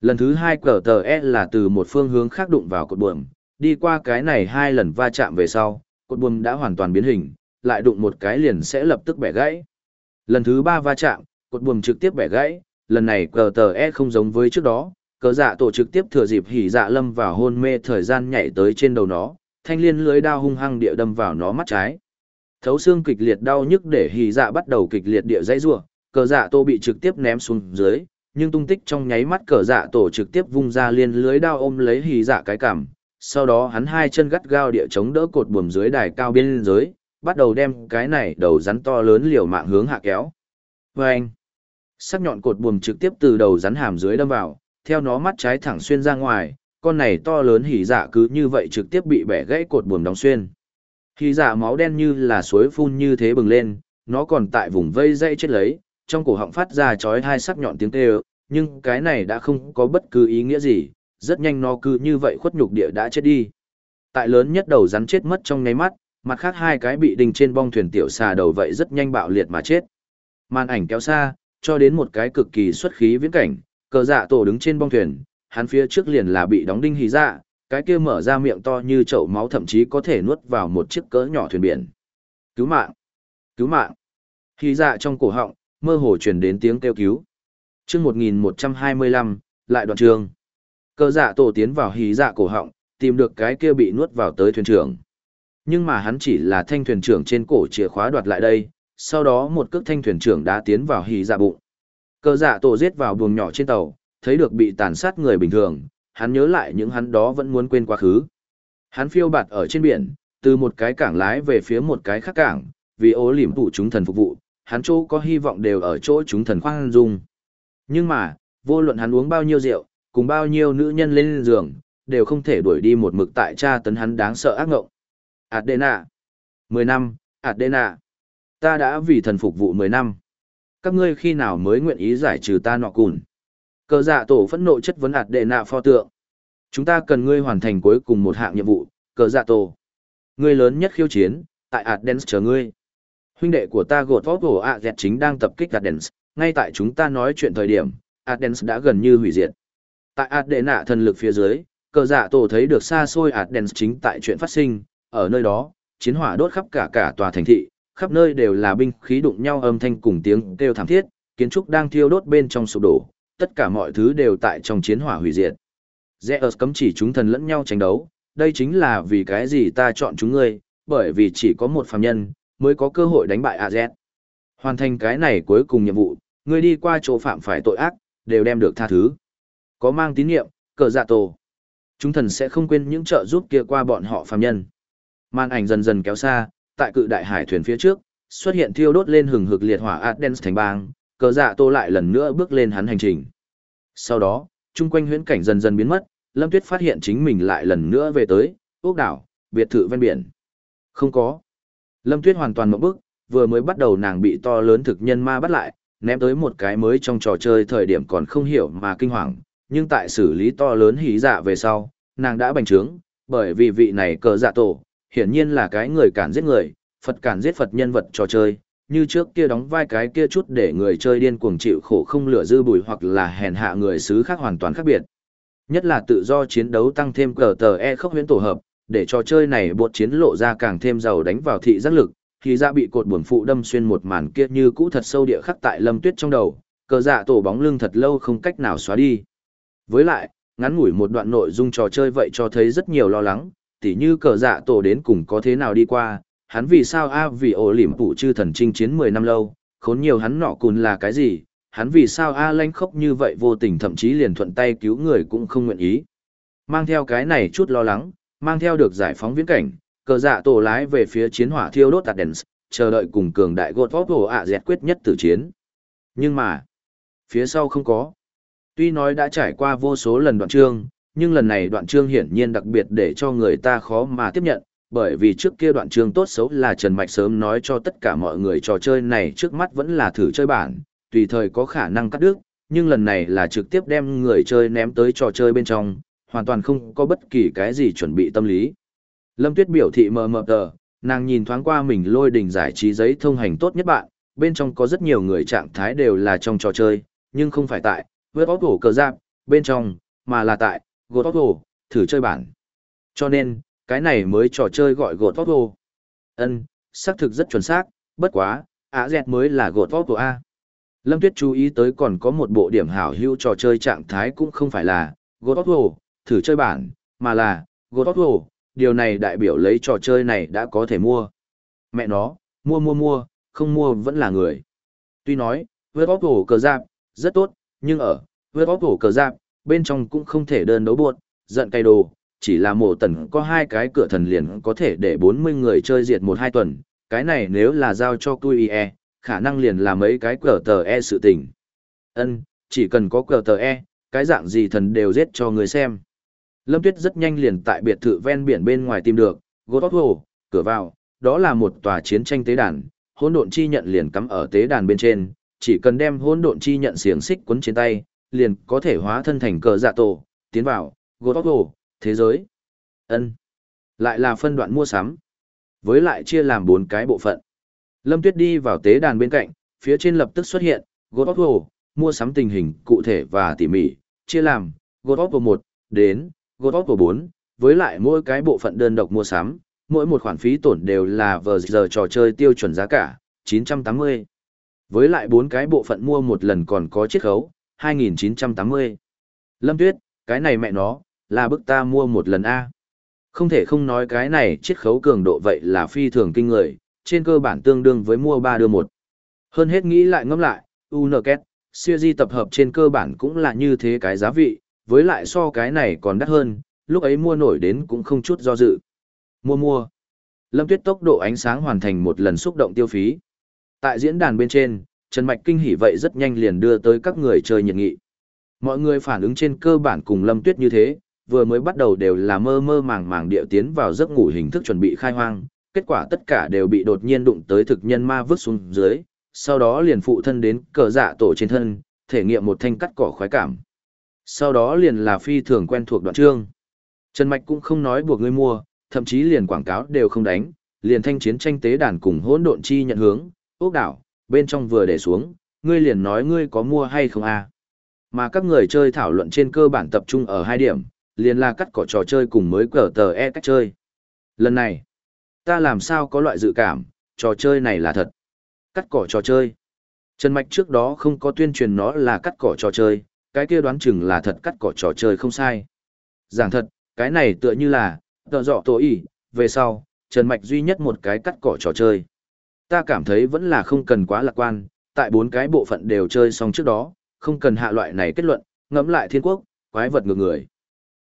Lần thứ hai cờ tờ E là từ một phương hướng khác đụng vào cột buồm, đi qua cái này hai lần va chạm về sau, cột buồm đã hoàn toàn biến hình, lại đụng một cái liền sẽ lập tức bẻ gãy. Lần thứ ba va chạm, cột buồm trực tiếp bẻ gãy, lần này cờ tờ E không giống với trước đó, cờ dạ tổ trực tiếp thừa dịp hỉ dạ lâm vào hôn mê thời gian nhảy tới trên đầu nó, thanh liên lưới đao hung hăng địa đâm vào nó mắt trái. Thấu xương kịch liệt đau nhức để hỉ dạ bắt đầu kịch liệt địa dãy rủa, cờ dạ tô bị trực tiếp ném xuống dưới, nhưng tung tích trong nháy mắt cờ dạ tổ trực tiếp vung ra liên lưới đao ôm lấy hỉ dạ cái cảm. sau đó hắn hai chân gắt gao địa chống đỡ cột buồm dưới đài cao biên giới, bắt đầu đem cái này đầu rắn to lớn liều mạng hướng hạ kéo. Vâng! Sắc nhọn cột buồm trực tiếp từ đầu rắn hàm dưới đâm vào, theo nó mắt trái thẳng xuyên ra ngoài, con này to lớn hỉ dạ cứ như vậy trực tiếp bị bẻ gãy cột buồm đóng xuyên. Hỉ dạ máu đen như là suối phun như thế bừng lên, nó còn tại vùng vây dây chết lấy, trong cổ họng phát ra chói hai sắc nhọn tiếng kêu, nhưng cái này đã không có bất cứ ý nghĩa gì, rất nhanh nó cứ như vậy khuất nhục địa đã chết đi. Tại lớn nhất đầu rắn chết mất trong nháy mắt, mặt khác hai cái bị đình trên bong thuyền tiểu xà đầu vậy rất nhanh bạo liệt mà chết. Màn ảnh kéo xa, cho đến một cái cực kỳ xuất khí viễn cảnh, cờ dạ tổ đứng trên bong thuyền, hắn phía trước liền là bị đóng đinh hí dạ, cái kia mở ra miệng to như chậu máu thậm chí có thể nuốt vào một chiếc cỡ nhỏ thuyền biển. Cứu mạng! Cứu mạng! Hí dạ trong cổ họng, mơ hồ truyền đến tiếng kêu cứu. Chương 1125, lại đoạn trường. Cơ dạ tổ tiến vào hí dạ cổ họng, tìm được cái kia bị nuốt vào tới thuyền trưởng. Nhưng mà hắn chỉ là thanh thuyền trưởng trên cổ chìa khóa đoạt lại đây, sau đó một cước thanh thuyền trưởng đã tiến vào hí dạ bụng. Cơ dạ tổ giết vào buồng nhỏ trên tàu, thấy được bị tàn sát người bình thường, hắn nhớ lại những hắn đó vẫn muốn quên quá khứ. Hắn phiêu bạt ở trên biển, từ một cái cảng lái về phía một cái khác cảng, vì ố liềm tụ chúng thần phục vụ, hắn chỗ có hy vọng đều ở chỗ chúng thần khoan dung. Nhưng mà, vô luận hắn uống bao nhiêu rượu, cùng bao nhiêu nữ nhân lên giường, đều không thể đuổi đi một mực tại cha tấn hắn đáng sợ ác ngộng. Adena. 10 năm, Adena. Ta đã vì thần phục vụ 10 năm. Các ngươi khi nào mới nguyện ý giải trừ ta nọ cùn? Cờ dạ tổ phẫn nộ chất vấn Adena pho tượng. Chúng ta cần ngươi hoàn thành cuối cùng một hạng nhiệm vụ, cờ dạ tổ. Ngươi lớn nhất khiêu chiến, tại Adens chờ ngươi. Huynh đệ của ta gột vót cổ ạ dẹt chính đang tập kích Adens, ngay tại chúng ta nói chuyện thời điểm, Adens đã gần như hủy diệt. Tại Adena thần lực phía dưới, cờ dạ tổ thấy được xa xôi Adens chính tại chuyện phát sinh, ở nơi đó, chiến hỏa đốt khắp cả cả tòa thành thị, khắp nơi đều là binh khí đụng nhau âm thanh cùng tiếng kêu thảm thiết, kiến trúc đang thiêu đốt bên trong sụp đổ, tất cả mọi thứ đều tại trong chiến hỏa hủy diệt. Zeus cấm chỉ chúng thần lẫn nhau tranh đấu, đây chính là vì cái gì ta chọn chúng ngươi, bởi vì chỉ có một phàm nhân mới có cơ hội đánh bại AZ. Hoàn thành cái này cuối cùng nhiệm vụ, người đi qua chỗ phạm phải tội ác, đều đem được tha thứ. Có mang tín nhiệm, cờ dạ tổ. Chúng thần sẽ không quên những trợ giúp kia qua bọn họ phàm nhân. Màn ảnh dần dần kéo xa, tại cự đại hải thuyền phía trước, xuất hiện thiêu đốt lên hừng hực liệt hỏa Adens thành bang, cờ dạ tô lại lần nữa bước lên hắn hành trình. Sau đó, chung quanh huyễn cảnh dần dần biến mất, Lâm Tuyết phát hiện chính mình lại lần nữa về tới, ốc đảo, biệt thự ven biển. Không có. Lâm Tuyết hoàn toàn mộng bức, vừa mới bắt đầu nàng bị to lớn thực nhân ma bắt lại, ném tới một cái mới trong trò chơi thời điểm còn không hiểu mà kinh hoàng, nhưng tại xử lý to lớn hí dạ về sau, nàng đã bành trướng, bởi vì vị này cờ dạ tổ, hiển nhiên là cái người cản giết người, Phật cản giết Phật nhân vật trò chơi, như trước kia đóng vai cái kia chút để người chơi điên cuồng chịu khổ không lửa dư bùi hoặc là hèn hạ người xứ khác hoàn toàn khác biệt. Nhất là tự do chiến đấu tăng thêm cờ tờ e khốc huyễn tổ hợp, để trò chơi này buộc chiến lộ ra càng thêm giàu đánh vào thị giác lực, thì ra bị cột buồn phụ đâm xuyên một màn kia như cũ thật sâu địa khắc tại lâm tuyết trong đầu, cờ dạ tổ bóng lưng thật lâu không cách nào xóa đi. Với lại, ngắn ngủi một đoạn nội dung trò chơi vậy cho thấy rất nhiều lo lắng, tỉ như cờ dạ tổ đến cùng có thế nào đi qua, hắn vì sao a vì ổ liềm phụ chư thần chinh chiến 10 năm lâu, khốn nhiều hắn nọ cùn là cái gì, hắn vì sao a lanh khóc như vậy vô tình thậm chí liền thuận tay cứu người cũng không nguyện ý. Mang theo cái này chút lo lắng, mang theo được giải phóng viễn cảnh, cờ dạ tổ lái về phía chiến hỏa thiêu đốt Adens, chờ đợi cùng cường đại gột vóp hồ ạ dẹt quyết nhất tử chiến. Nhưng mà, phía sau không có. Tuy nói đã trải qua vô số lần đoạn chương, nhưng lần này đoạn chương hiển nhiên đặc biệt để cho người ta khó mà tiếp nhận, bởi vì trước kia đoạn chương tốt xấu là Trần Mạch sớm nói cho tất cả mọi người trò chơi này trước mắt vẫn là thử chơi bản, tùy thời có khả năng cắt đứt, nhưng lần này là trực tiếp đem người chơi ném tới trò chơi bên trong, hoàn toàn không có bất kỳ cái gì chuẩn bị tâm lý. Lâm Tuyết biểu thị mờ mờ tờ, nàng nhìn thoáng qua mình lôi đình giải trí giấy thông hành tốt nhất bạn, bên trong có rất nhiều người trạng thái đều là trong trò chơi, nhưng không phải tại, với bóp hổ cờ giáp, bên trong, mà là tại, gột bóp hổ, thử chơi bản. Cho nên, cái này mới trò chơi gọi gột bóp hổ. Ân, xác thực rất chuẩn xác, bất quá, ạ dẹt mới là gột bóp hổ A. Lâm Tuyết chú ý tới còn có một bộ điểm hảo hữu trò chơi trạng thái cũng không phải là gột bóp hổ, thử chơi bản, mà là God of War, điều này đại biểu lấy trò chơi này đã có thể mua. Mẹ nó, mua mua mua, không mua vẫn là người. Tuy nói, God of War cờ giáp, rất tốt, nhưng ở God of War cờ giáp, bên trong cũng không thể đơn đấu buộc, giận cay đồ, chỉ là mổ tần có hai cái cửa thần liền có thể để 40 người chơi diệt một hai tuần, cái này nếu là giao cho QIE, e, khả năng liền là mấy cái cờ tờ e sự tình. Ân, chỉ cần có cờ tờ e, cái dạng gì thần đều giết cho người xem. Lâm Tuyết rất nhanh liền tại biệt thự ven biển bên ngoài tìm được, Gotot Hồ, cửa vào, đó là một tòa chiến tranh tế đàn, hỗn độn chi nhận liền cắm ở tế đàn bên trên, chỉ cần đem hỗn độn chi nhận xiềng xích quấn trên tay, liền có thể hóa thân thành cờ dạ tổ, tiến vào, Gotot Hồ, thế giới. Ân, Lại là phân đoạn mua sắm. Với lại chia làm bốn cái bộ phận. Lâm Tuyết đi vào tế đàn bên cạnh, phía trên lập tức xuất hiện, Gotot Hồ, mua sắm tình hình cụ thể và tỉ mỉ, chia làm, Gotot Hồ 1, đến, gót của 4, với lại mỗi cái bộ phận đơn độc mua sắm, mỗi một khoản phí tổn đều là vờ giờ trò chơi tiêu chuẩn giá cả, 980. Với lại bốn cái bộ phận mua một lần còn có chiết khấu, 2980. Lâm Tuyết, cái này mẹ nó, là bức ta mua một lần A. Không thể không nói cái này chiết khấu cường độ vậy là phi thường kinh người, trên cơ bản tương đương với mua 3 đưa một. Hơn hết nghĩ lại ngẫm lại, UNKET, siêu di tập hợp trên cơ bản cũng là như thế cái giá vị, với lại so cái này còn đắt hơn, lúc ấy mua nổi đến cũng không chút do dự. Mua mua. Lâm Tuyết tốc độ ánh sáng hoàn thành một lần xúc động tiêu phí. Tại diễn đàn bên trên, Trần Mạch kinh hỉ vậy rất nhanh liền đưa tới các người chơi nhiệt nghị. Mọi người phản ứng trên cơ bản cùng Lâm Tuyết như thế, vừa mới bắt đầu đều là mơ mơ màng màng điệu tiến vào giấc ngủ hình thức chuẩn bị khai hoang, kết quả tất cả đều bị đột nhiên đụng tới thực nhân ma vứt xuống dưới, sau đó liền phụ thân đến cờ dạ tổ trên thân, thể nghiệm một thanh cắt cỏ khoái cảm sau đó liền là phi thường quen thuộc đoạn chương. Trần Mạch cũng không nói buộc ngươi mua, thậm chí liền quảng cáo đều không đánh, liền thanh chiến tranh tế đàn cùng hỗn độn chi nhận hướng, ốc đảo, bên trong vừa để xuống, ngươi liền nói ngươi có mua hay không à. Mà các người chơi thảo luận trên cơ bản tập trung ở hai điểm, liền là cắt cỏ trò chơi cùng mới cờ tờ e cách chơi. Lần này, ta làm sao có loại dự cảm, trò chơi này là thật. Cắt cỏ trò chơi. Trần Mạch trước đó không có tuyên truyền nó là cắt cỏ trò chơi, cái kia đoán chừng là thật cắt cỏ trò chơi không sai. Giảng thật, cái này tựa như là, tợ dọ tổ ý, về sau, Trần Mạch duy nhất một cái cắt cỏ trò chơi. Ta cảm thấy vẫn là không cần quá lạc quan, tại bốn cái bộ phận đều chơi xong trước đó, không cần hạ loại này kết luận, ngẫm lại thiên quốc, quái vật ngược người.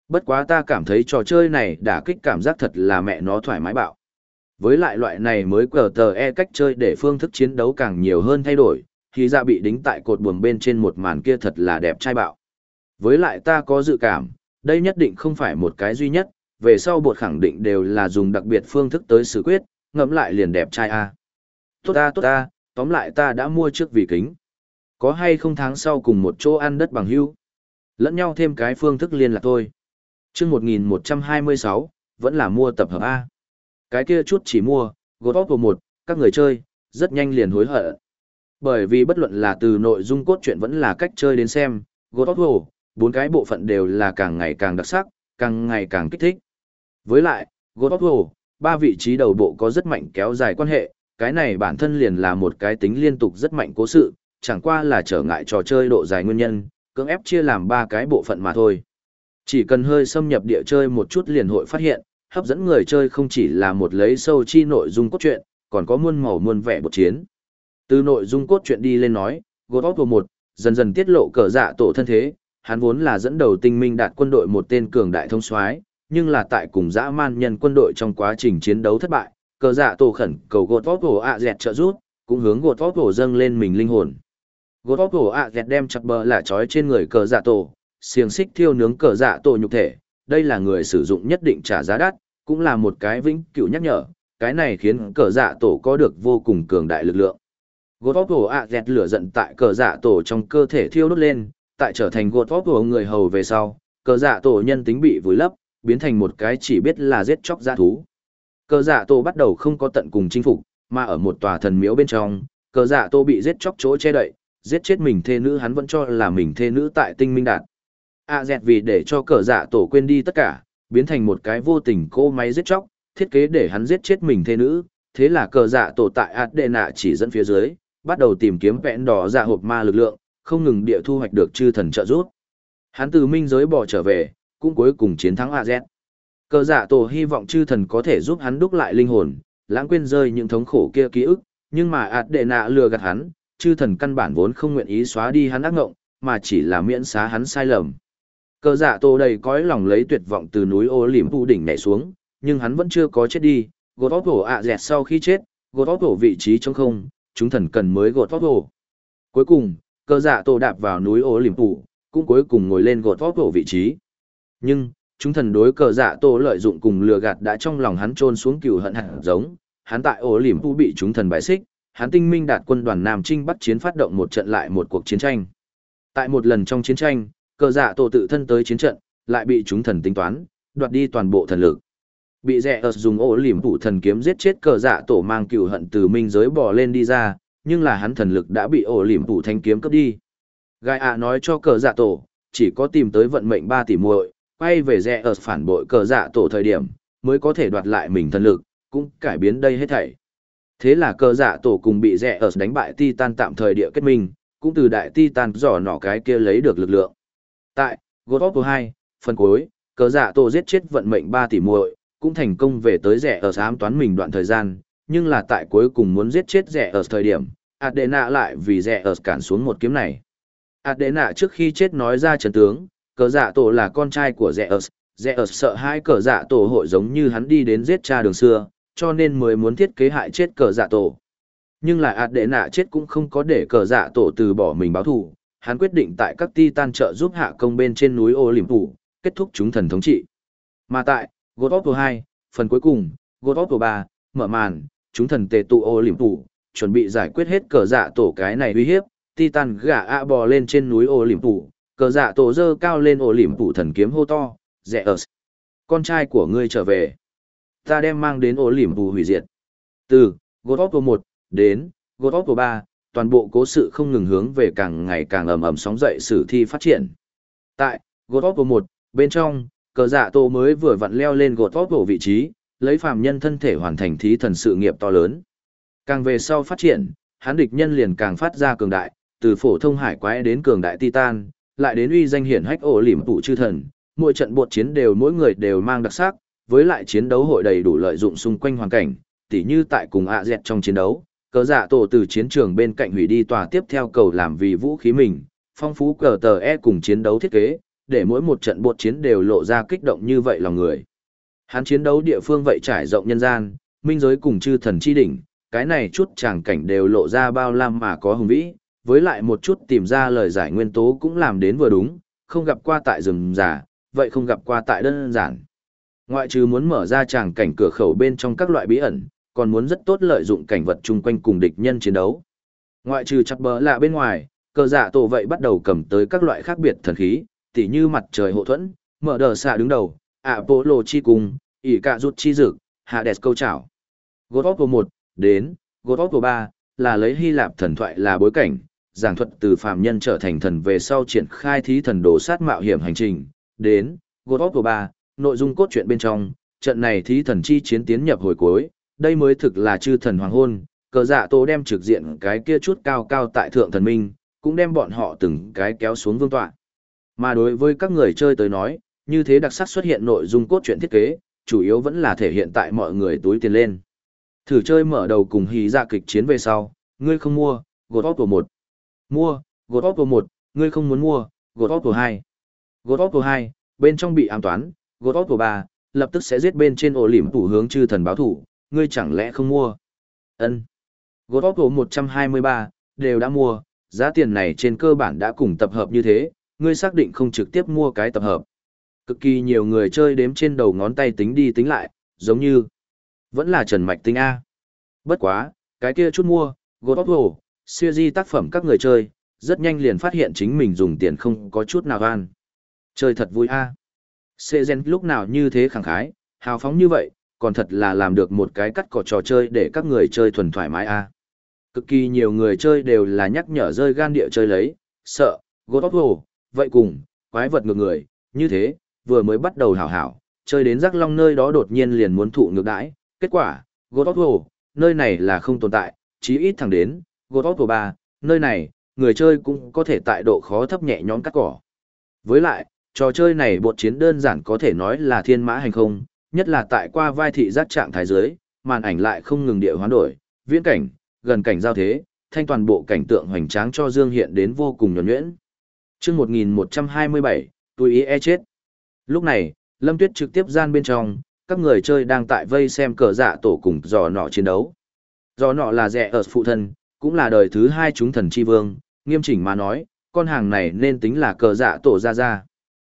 Bất quá ta cảm thấy trò chơi này đã kích cảm giác thật là mẹ nó thoải mái bạo. Với lại loại này mới cờ tờ e cách chơi để phương thức chiến đấu càng nhiều hơn thay đổi, thì ra dạ bị đính tại cột buồm bên trên một màn kia thật là đẹp trai bạo. Với lại ta có dự cảm, đây nhất định không phải một cái duy nhất, về sau bột khẳng định đều là dùng đặc biệt phương thức tới xử quyết, ngẫm lại liền đẹp trai a. Tốt ta tốt ta, tóm lại ta đã mua trước vì kính. Có hay không tháng sau cùng một chỗ ăn đất bằng hưu? Lẫn nhau thêm cái phương thức liên lạc thôi. chương 1126, vẫn là mua tập hợp A. Cái kia chút chỉ mua, gột tóp của một, các người chơi, rất nhanh liền hối hận. Bởi vì bất luận là từ nội dung cốt truyện vẫn là cách chơi đến xem, God of War, bốn cái bộ phận đều là càng ngày càng đặc sắc, càng ngày càng kích thích. Với lại, God of War, ba vị trí đầu bộ có rất mạnh kéo dài quan hệ, cái này bản thân liền là một cái tính liên tục rất mạnh cố sự, chẳng qua là trở ngại trò chơi độ dài nguyên nhân, cưỡng ép chia làm ba cái bộ phận mà thôi. Chỉ cần hơi xâm nhập địa chơi một chút liền hội phát hiện, hấp dẫn người chơi không chỉ là một lấy sâu chi nội dung cốt truyện, còn có muôn màu muôn vẻ bột chiến. Từ nội dung cốt truyện đi lên nói, God of War 1, dần dần tiết lộ cờ dạ tổ thân thế, hắn vốn là dẫn đầu tinh minh đạt quân đội một tên cường đại thông soái, nhưng là tại cùng dã man nhân quân đội trong quá trình chiến đấu thất bại, cờ dạ tổ khẩn cầu God of War ạ dẹt trợ giúp, cũng hướng God of War dâng lên mình linh hồn. God of War ạ dẹt đem chặt bờ là trói trên người cờ dạ tổ, xiềng xích thiêu nướng cờ dạ tổ nhục thể, đây là người sử dụng nhất định trả giá đắt, cũng là một cái vĩnh cửu nhắc nhở, cái này khiến cờ dạ tổ có được vô cùng cường đại lực lượng. Gột vóc hồ ạ dẹt lửa giận tại cờ dạ tổ trong cơ thể thiêu đốt lên, tại trở thành gột vóc hồ người hầu về sau, cờ dạ tổ nhân tính bị vùi lấp, biến thành một cái chỉ biết là giết chóc dã thú. Cờ dạ tổ bắt đầu không có tận cùng chinh phục, mà ở một tòa thần miếu bên trong, cờ dạ tổ bị giết chóc chỗ che đậy, giết chết mình thê nữ hắn vẫn cho là mình thê nữ tại tinh minh đạt. A dẹt vì để cho cờ dạ tổ quên đi tất cả, biến thành một cái vô tình cô máy giết chóc, thiết kế để hắn giết chết mình thê nữ, thế là cờ dạ tổ tại át đệ nạ chỉ dẫn phía dưới, bắt đầu tìm kiếm vẹn đỏ dạ hộp ma lực lượng, không ngừng địa thu hoạch được chư thần trợ giúp. Hắn từ minh giới bỏ trở về, cũng cuối cùng chiến thắng AZ. Cờ dạ tổ hy vọng chư thần có thể giúp hắn đúc lại linh hồn, lãng quên rơi những thống khổ kia ký ức, nhưng mà ạt đệ nạ lừa gạt hắn, chư thần căn bản vốn không nguyện ý xóa đi hắn ác ngộng, mà chỉ là miễn xá hắn sai lầm. Cờ dạ tổ đầy cõi lòng lấy tuyệt vọng từ núi ô liềm tu đỉnh nhảy xuống, nhưng hắn vẫn chưa có chết đi, gột óc hổ ạ dẹt sau khi chết, gột óc hổ vị trí trong không, chúng thần cần mới gột vót hồ. Cuối cùng, cờ dạ tổ đạp vào núi ô liềm phủ, cũng cuối cùng ngồi lên gột vót hồ vị trí. Nhưng, chúng thần đối cờ dạ tổ lợi dụng cùng lừa gạt đã trong lòng hắn trôn xuống cừu hận hẳn giống, hắn tại ô liềm phủ bị chúng thần bại xích, hắn tinh minh đạt quân đoàn Nam Trinh bắt chiến phát động một trận lại một cuộc chiến tranh. Tại một lần trong chiến tranh, cờ dạ tổ tự thân tới chiến trận, lại bị chúng thần tính toán, đoạt đi toàn bộ thần lực. Bị rẻ ớt dùng ổ liềm phủ thần kiếm giết chết cờ dạ tổ mang cựu hận từ minh giới bỏ lên đi ra, nhưng là hắn thần lực đã bị ổ liềm phủ thanh kiếm cướp đi. Gai ạ nói cho cờ dạ tổ, chỉ có tìm tới vận mệnh ba tỷ muội, quay về rẻ ớt phản bội cờ dạ tổ thời điểm, mới có thể đoạt lại mình thần lực, cũng cải biến đây hết thảy. Thế là cờ dạ tổ cùng bị rẻ ớt đánh bại Titan tạm thời địa kết minh, cũng từ đại Titan giỏ nỏ cái kia lấy được lực lượng. Tại God of hai phần cuối, cờ dạ tổ giết chết vận mệnh ba tỷ muội, cũng thành công về tới rẻ ở ám toán mình đoạn thời gian, nhưng là tại cuối cùng muốn giết chết rẻ ở thời điểm, Adena lại vì rẻ ở cản xuống một kiếm này. Adena trước khi chết nói ra trận tướng, cờ dạ tổ là con trai của rẻ ở, rẻ ở sợ hai cờ dạ tổ hội giống như hắn đi đến giết cha đường xưa, cho nên mới muốn thiết kế hại chết cờ dạ tổ. Nhưng lại Adena chết cũng không có để cờ dạ tổ từ bỏ mình báo thù, hắn quyết định tại các titan trợ giúp hạ công bên trên núi Olympus, kết thúc chúng thần thống trị. Mà tại God of War 2, phần cuối cùng, God of War 3, mở màn, chúng thần tề tụ Olympus, chuẩn bị giải quyết hết cờ dạ tổ cái này uy hiếp, titan gã ạ bò lên trên núi Olympus, cờ dạ tổ dơ cao lên Olympus thần kiếm hô to, Zeus. Con trai của ngươi trở về. Ta đem mang đến Olympus hủy diệt. Từ, God of War 1, đến, God of War 3, toàn bộ cố sự không ngừng hướng về càng ngày càng ầm ầm sóng dậy sử thi phát triển. Tại God of War 1, bên trong, cờ dạ tổ mới vừa vặn leo lên gột vót bộ vị trí, lấy phàm nhân thân thể hoàn thành thí thần sự nghiệp to lớn. Càng về sau phát triển, hắn địch nhân liền càng phát ra cường đại, từ phổ thông hải quái đến cường đại titan, lại đến uy danh hiển hách ổ lỉm tụ chư thần, mỗi trận buộc chiến đều mỗi người đều mang đặc sắc, với lại chiến đấu hội đầy đủ lợi dụng xung quanh hoàn cảnh, tỉ như tại cùng ạ dẹt trong chiến đấu, cờ dạ tổ từ chiến trường bên cạnh hủy đi tòa tiếp theo cầu làm vì vũ khí mình, phong phú cờ tờ e cùng chiến đấu thiết kế, để mỗi một trận bột chiến đều lộ ra kích động như vậy lòng người. Hắn chiến đấu địa phương vậy trải rộng nhân gian, minh giới cùng chư thần chi đỉnh, cái này chút tràng cảnh đều lộ ra bao lam mà có hùng vĩ, với lại một chút tìm ra lời giải nguyên tố cũng làm đến vừa đúng, không gặp qua tại rừng giả, vậy không gặp qua tại đơn giản. Ngoại trừ muốn mở ra tràng cảnh cửa khẩu bên trong các loại bí ẩn, còn muốn rất tốt lợi dụng cảnh vật chung quanh cùng địch nhân chiến đấu. Ngoại trừ chặt bờ lạ bên ngoài, cờ giả tổ vậy bắt đầu cầm tới các loại khác biệt thần khí, tỉ như mặt trời hộ thuẫn, mở đờ xạ đứng đầu, ạ bộ chi cùng, ỉ cạ rút chi dực, hạ câu chảo. God of 1, đến, God of 3, là lấy Hy Lạp thần thoại là bối cảnh, giảng thuật từ phàm nhân trở thành thần về sau triển khai thí thần đồ sát mạo hiểm hành trình, đến, God of 3, nội dung cốt truyện bên trong, trận này thí thần chi chiến tiến nhập hồi cuối, đây mới thực là chư thần hoàng hôn, cờ dạ tổ đem trực diện cái kia chút cao cao tại thượng thần minh, cũng đem bọn họ từng cái kéo xuống vương tọa. Mà đối với các người chơi tới nói, như thế đặc sắc xuất hiện nội dung cốt truyện thiết kế, chủ yếu vẫn là thể hiện tại mọi người túi tiền lên. Thử chơi mở đầu cùng hí ra kịch chiến về sau, ngươi không mua, gột óc của một. Mua, gột óc của một, ngươi không muốn mua, gột óc của hai. Gột óc của hai, bên trong bị ám toán, gột óc của ba, lập tức sẽ giết bên trên ổ lỉm thủ hướng chư thần báo thủ, ngươi chẳng lẽ không mua? Ân. Gột óc của 123, đều đã mua, giá tiền này trên cơ bản đã cùng tập hợp như thế, ngươi xác định không trực tiếp mua cái tập hợp. Cực kỳ nhiều người chơi đếm trên đầu ngón tay tính đi tính lại, giống như vẫn là Trần Mạch tính A. Bất quá, cái kia chút mua, God of War, series tác phẩm các người chơi, rất nhanh liền phát hiện chính mình dùng tiền không có chút nào gan. Chơi thật vui A. Sê Gen lúc nào như thế khẳng khái, hào phóng như vậy, còn thật là làm được một cái cắt cỏ trò chơi để các người chơi thuần thoải mái a. Cực kỳ nhiều người chơi đều là nhắc nhở rơi gan địa chơi lấy, sợ, God of War, vậy cùng, quái vật ngược người, như thế, vừa mới bắt đầu hảo hảo, chơi đến rắc long nơi đó đột nhiên liền muốn thụ ngược đãi, kết quả, Gototo, nơi này là không tồn tại, chí ít thẳng đến, Gototo 3, nơi này, người chơi cũng có thể tại độ khó thấp nhẹ nhõm cắt cỏ. Với lại, trò chơi này bột chiến đơn giản có thể nói là thiên mã hành không, nhất là tại qua vai thị giác trạng thái dưới, màn ảnh lại không ngừng địa hoán đổi, viễn cảnh, gần cảnh giao thế, thanh toàn bộ cảnh tượng hoành tráng cho Dương hiện đến vô cùng nhuẩn nhuyễn. Chương 1127, tôi ý e chết. Lúc này, Lâm Tuyết trực tiếp gian bên trong, các người chơi đang tại vây xem cờ dạ tổ cùng giò nọ chiến đấu. Giò nọ là rẻ ở phụ thân, cũng là đời thứ hai chúng thần chi vương, nghiêm chỉnh mà nói, con hàng này nên tính là cờ dạ tổ ra ra.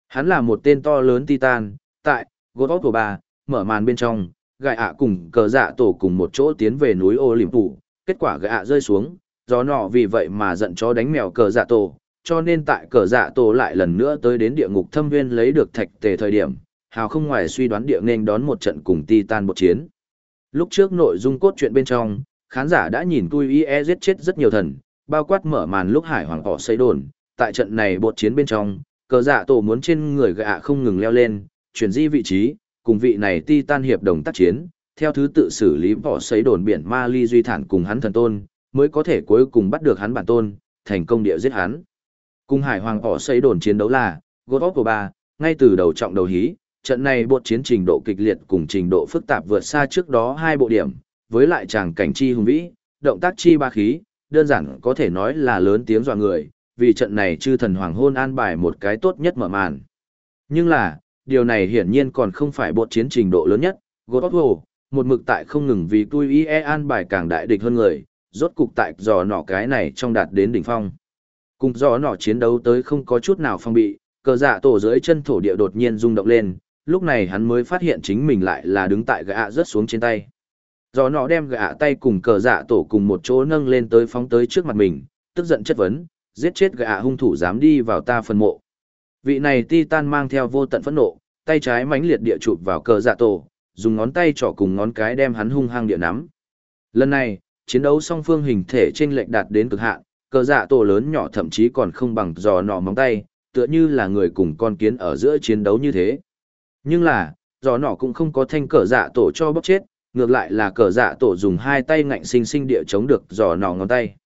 Hắn là một tên to lớn titan, tại, God of War mở màn bên trong, gại ạ cùng cờ dạ tổ cùng một chỗ tiến về núi ô liềm phủ, kết quả gại ạ rơi xuống, gió nọ vì vậy mà giận chó đánh mèo cờ dạ tổ, cho nên tại cờ dạ tổ lại lần nữa tới đến địa ngục thâm viên lấy được thạch tề thời điểm, hào không ngoài suy đoán địa nên đón một trận cùng titan một chiến. Lúc trước nội dung cốt truyện bên trong, khán giả đã nhìn tui ie giết chết rất nhiều thần, bao quát mở màn lúc hải hoàng họ xây đồn, tại trận này bột chiến bên trong, cờ dạ tổ muốn trên người gạ không ngừng leo lên, chuyển di vị trí, cùng vị này titan hiệp đồng tác chiến, theo thứ tự xử lý bỏ xây đồn biển ma ly duy thản cùng hắn thần tôn, mới có thể cuối cùng bắt được hắn bản tôn, thành công địa giết hắn. Cùng hải hoàng họ xây đồn chiến đấu là, God of War 3, ngay từ đầu trọng đầu hí, trận này bột chiến trình độ kịch liệt cùng trình độ phức tạp vượt xa trước đó hai bộ điểm, với lại chàng cảnh chi hùng vĩ, động tác chi ba khí, đơn giản có thể nói là lớn tiếng dọa người, vì trận này chư thần hoàng hôn an bài một cái tốt nhất mở màn. Nhưng là, điều này hiển nhiên còn không phải bột chiến trình độ lớn nhất, God of War, một mực tại không ngừng vì tui ie an bài càng đại địch hơn người, rốt cục tại giò nọ cái này trong đạt đến đỉnh phong. Cùng giò nọ chiến đấu tới không có chút nào phong bị, cờ dạ tổ dưới chân thổ địa đột nhiên rung động lên, lúc này hắn mới phát hiện chính mình lại là đứng tại gã rớt xuống trên tay. Do nọ đem gã tay cùng cờ dạ tổ cùng một chỗ nâng lên tới phóng tới trước mặt mình, tức giận chất vấn, giết chết gã hung thủ dám đi vào ta phần mộ. Vị này Titan mang theo vô tận phẫn nộ, tay trái mãnh liệt địa chụp vào cờ dạ tổ, dùng ngón tay trỏ cùng ngón cái đem hắn hung hăng địa nắm. Lần này, chiến đấu song phương hình thể trên lệch đạt đến cực hạn, cờ dạ tổ lớn nhỏ thậm chí còn không bằng giò nọ móng tay, tựa như là người cùng con kiến ở giữa chiến đấu như thế. Nhưng là, giò nọ cũng không có thanh cờ dạ tổ cho bóc chết, ngược lại là cờ dạ tổ dùng hai tay ngạnh sinh sinh địa chống được giò nọ ngón tay.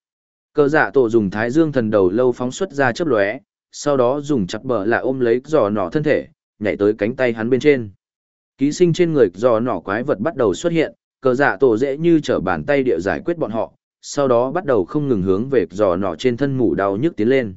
Cờ dạ tổ dùng thái dương thần đầu lâu phóng xuất ra chớp lóe, sau đó dùng chặt bờ là ôm lấy giò nọ thân thể, nhảy tới cánh tay hắn bên trên. Ký sinh trên người giò nọ quái vật bắt đầu xuất hiện, cờ dạ tổ dễ như trở bàn tay địa giải quyết bọn họ, sau đó bắt đầu không ngừng hướng về giò nọ trên thân mủ đau nhức tiến lên.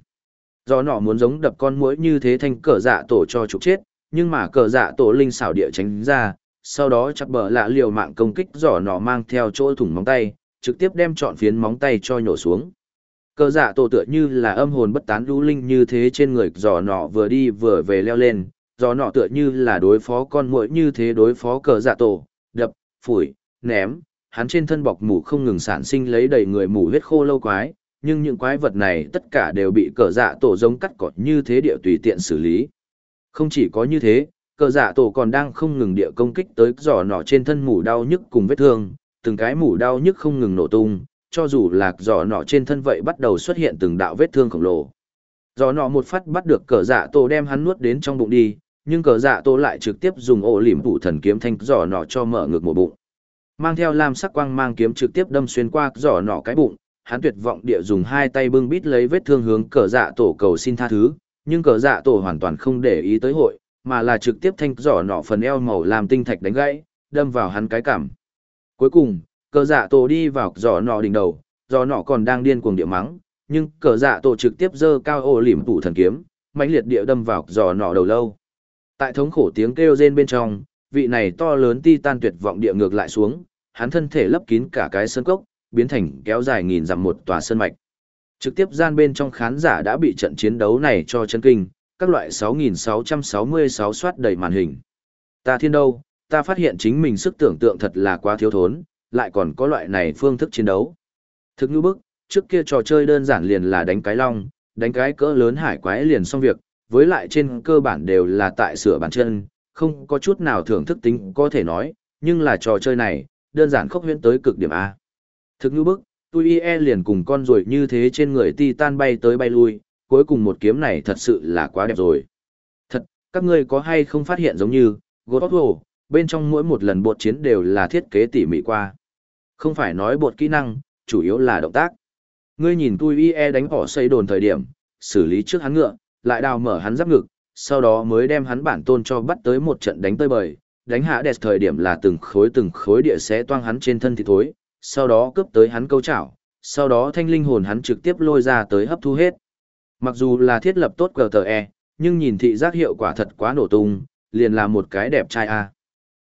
Giò nọ muốn giống đập con muỗi như thế thanh cờ dạ tổ cho trục chết, nhưng mà cờ dạ tổ linh xảo địa tránh ra, sau đó chặt bờ lạ liều mạng công kích giò nọ mang theo chỗ thủng móng tay, trực tiếp đem trọn phiến móng tay cho nhổ xuống. Cờ dạ tổ tựa như là âm hồn bất tán lũ linh như thế trên người giò nọ vừa đi vừa về leo lên, giò nọ tựa như là đối phó con muỗi như thế đối phó cờ dạ tổ, đập, phủi, ném, hắn trên thân bọc mủ không ngừng sản sinh lấy đầy người mủ huyết khô lâu quái, nhưng những quái vật này tất cả đều bị cờ dạ tổ giống cắt cọt như thế địa tùy tiện xử lý. Không chỉ có như thế, cờ dạ tổ còn đang không ngừng địa công kích tới giỏ nọ trên thân mủ đau nhức cùng vết thương, từng cái mủ đau nhức không ngừng nổ tung, cho dù là giỏ nọ trên thân vậy bắt đầu xuất hiện từng đạo vết thương khổng lồ. Giỏ nọ một phát bắt được cờ dạ tổ đem hắn nuốt đến trong bụng đi, nhưng cờ dạ tổ lại trực tiếp dùng ổ liềm thủ thần kiếm thanh giỏ nọ cho mở ngược một bụng. Mang theo lam sắc quang mang kiếm trực tiếp đâm xuyên qua giỏ nọ cái bụng, hắn tuyệt vọng địa dùng hai tay bưng bít lấy vết thương hướng cờ dạ tổ cầu xin tha thứ, nhưng cờ dạ tổ hoàn toàn không để ý tới hội, mà là trực tiếp thanh giỏ nọ phần eo màu làm tinh thạch đánh gãy, đâm vào hắn cái cảm. Cuối cùng, cờ dạ tổ đi vào giỏ nọ đỉnh đầu, giỏ nọ còn đang điên cuồng địa mắng, nhưng cờ dạ tổ trực tiếp giơ cao ổ liềm tủ thần kiếm, mãnh liệt địa đâm vào giỏ nọ đầu lâu. Tại thống khổ tiếng kêu rên bên trong, vị này to lớn ti tan tuyệt vọng địa ngược lại xuống, hắn thân thể lấp kín cả cái sân cốc, biến thành kéo dài nghìn dặm một tòa sơn mạch. Trực tiếp gian bên trong khán giả đã bị trận chiến đấu này cho chân kinh, các loại 6.666 soát đầy màn hình. Ta thiên đâu, ta phát hiện chính mình sức tưởng tượng thật là quá thiếu thốn, lại còn có loại này phương thức chiến đấu. Thực như bức, trước kia trò chơi đơn giản liền là đánh cái long, đánh cái cỡ lớn hải quái liền xong việc, với lại trên cơ bản đều là tại sửa bàn chân, không có chút nào thưởng thức tính có thể nói, nhưng là trò chơi này, đơn giản khốc huyễn tới cực điểm A. Thực như bức, tui e liền cùng con rồi như thế trên người titan bay tới bay lui, cuối cùng một kiếm này thật sự là quá đẹp rồi. thật Các ngươi có hay không phát hiện giống như, God of War, bên trong mỗi một lần bột chiến đều là thiết kế tỉ mỉ qua. Không phải nói bột kỹ năng, chủ yếu là động tác. Ngươi nhìn tui IE đánh bỏ xây đồn thời điểm, xử lý trước hắn ngựa, lại đào mở hắn giáp ngực, sau đó mới đem hắn bản tôn cho bắt tới một trận đánh tơi bời, đánh hạ đẹp thời điểm là từng khối từng khối địa xé toang hắn trên thân thì thối, sau đó cướp tới hắn câu chảo, sau đó thanh linh hồn hắn trực tiếp lôi ra tới hấp thu hết. Mặc dù là thiết lập tốt GTE, nhưng nhìn thị giác hiệu quả thật quá nổ tung, liền là một cái đẹp trai a.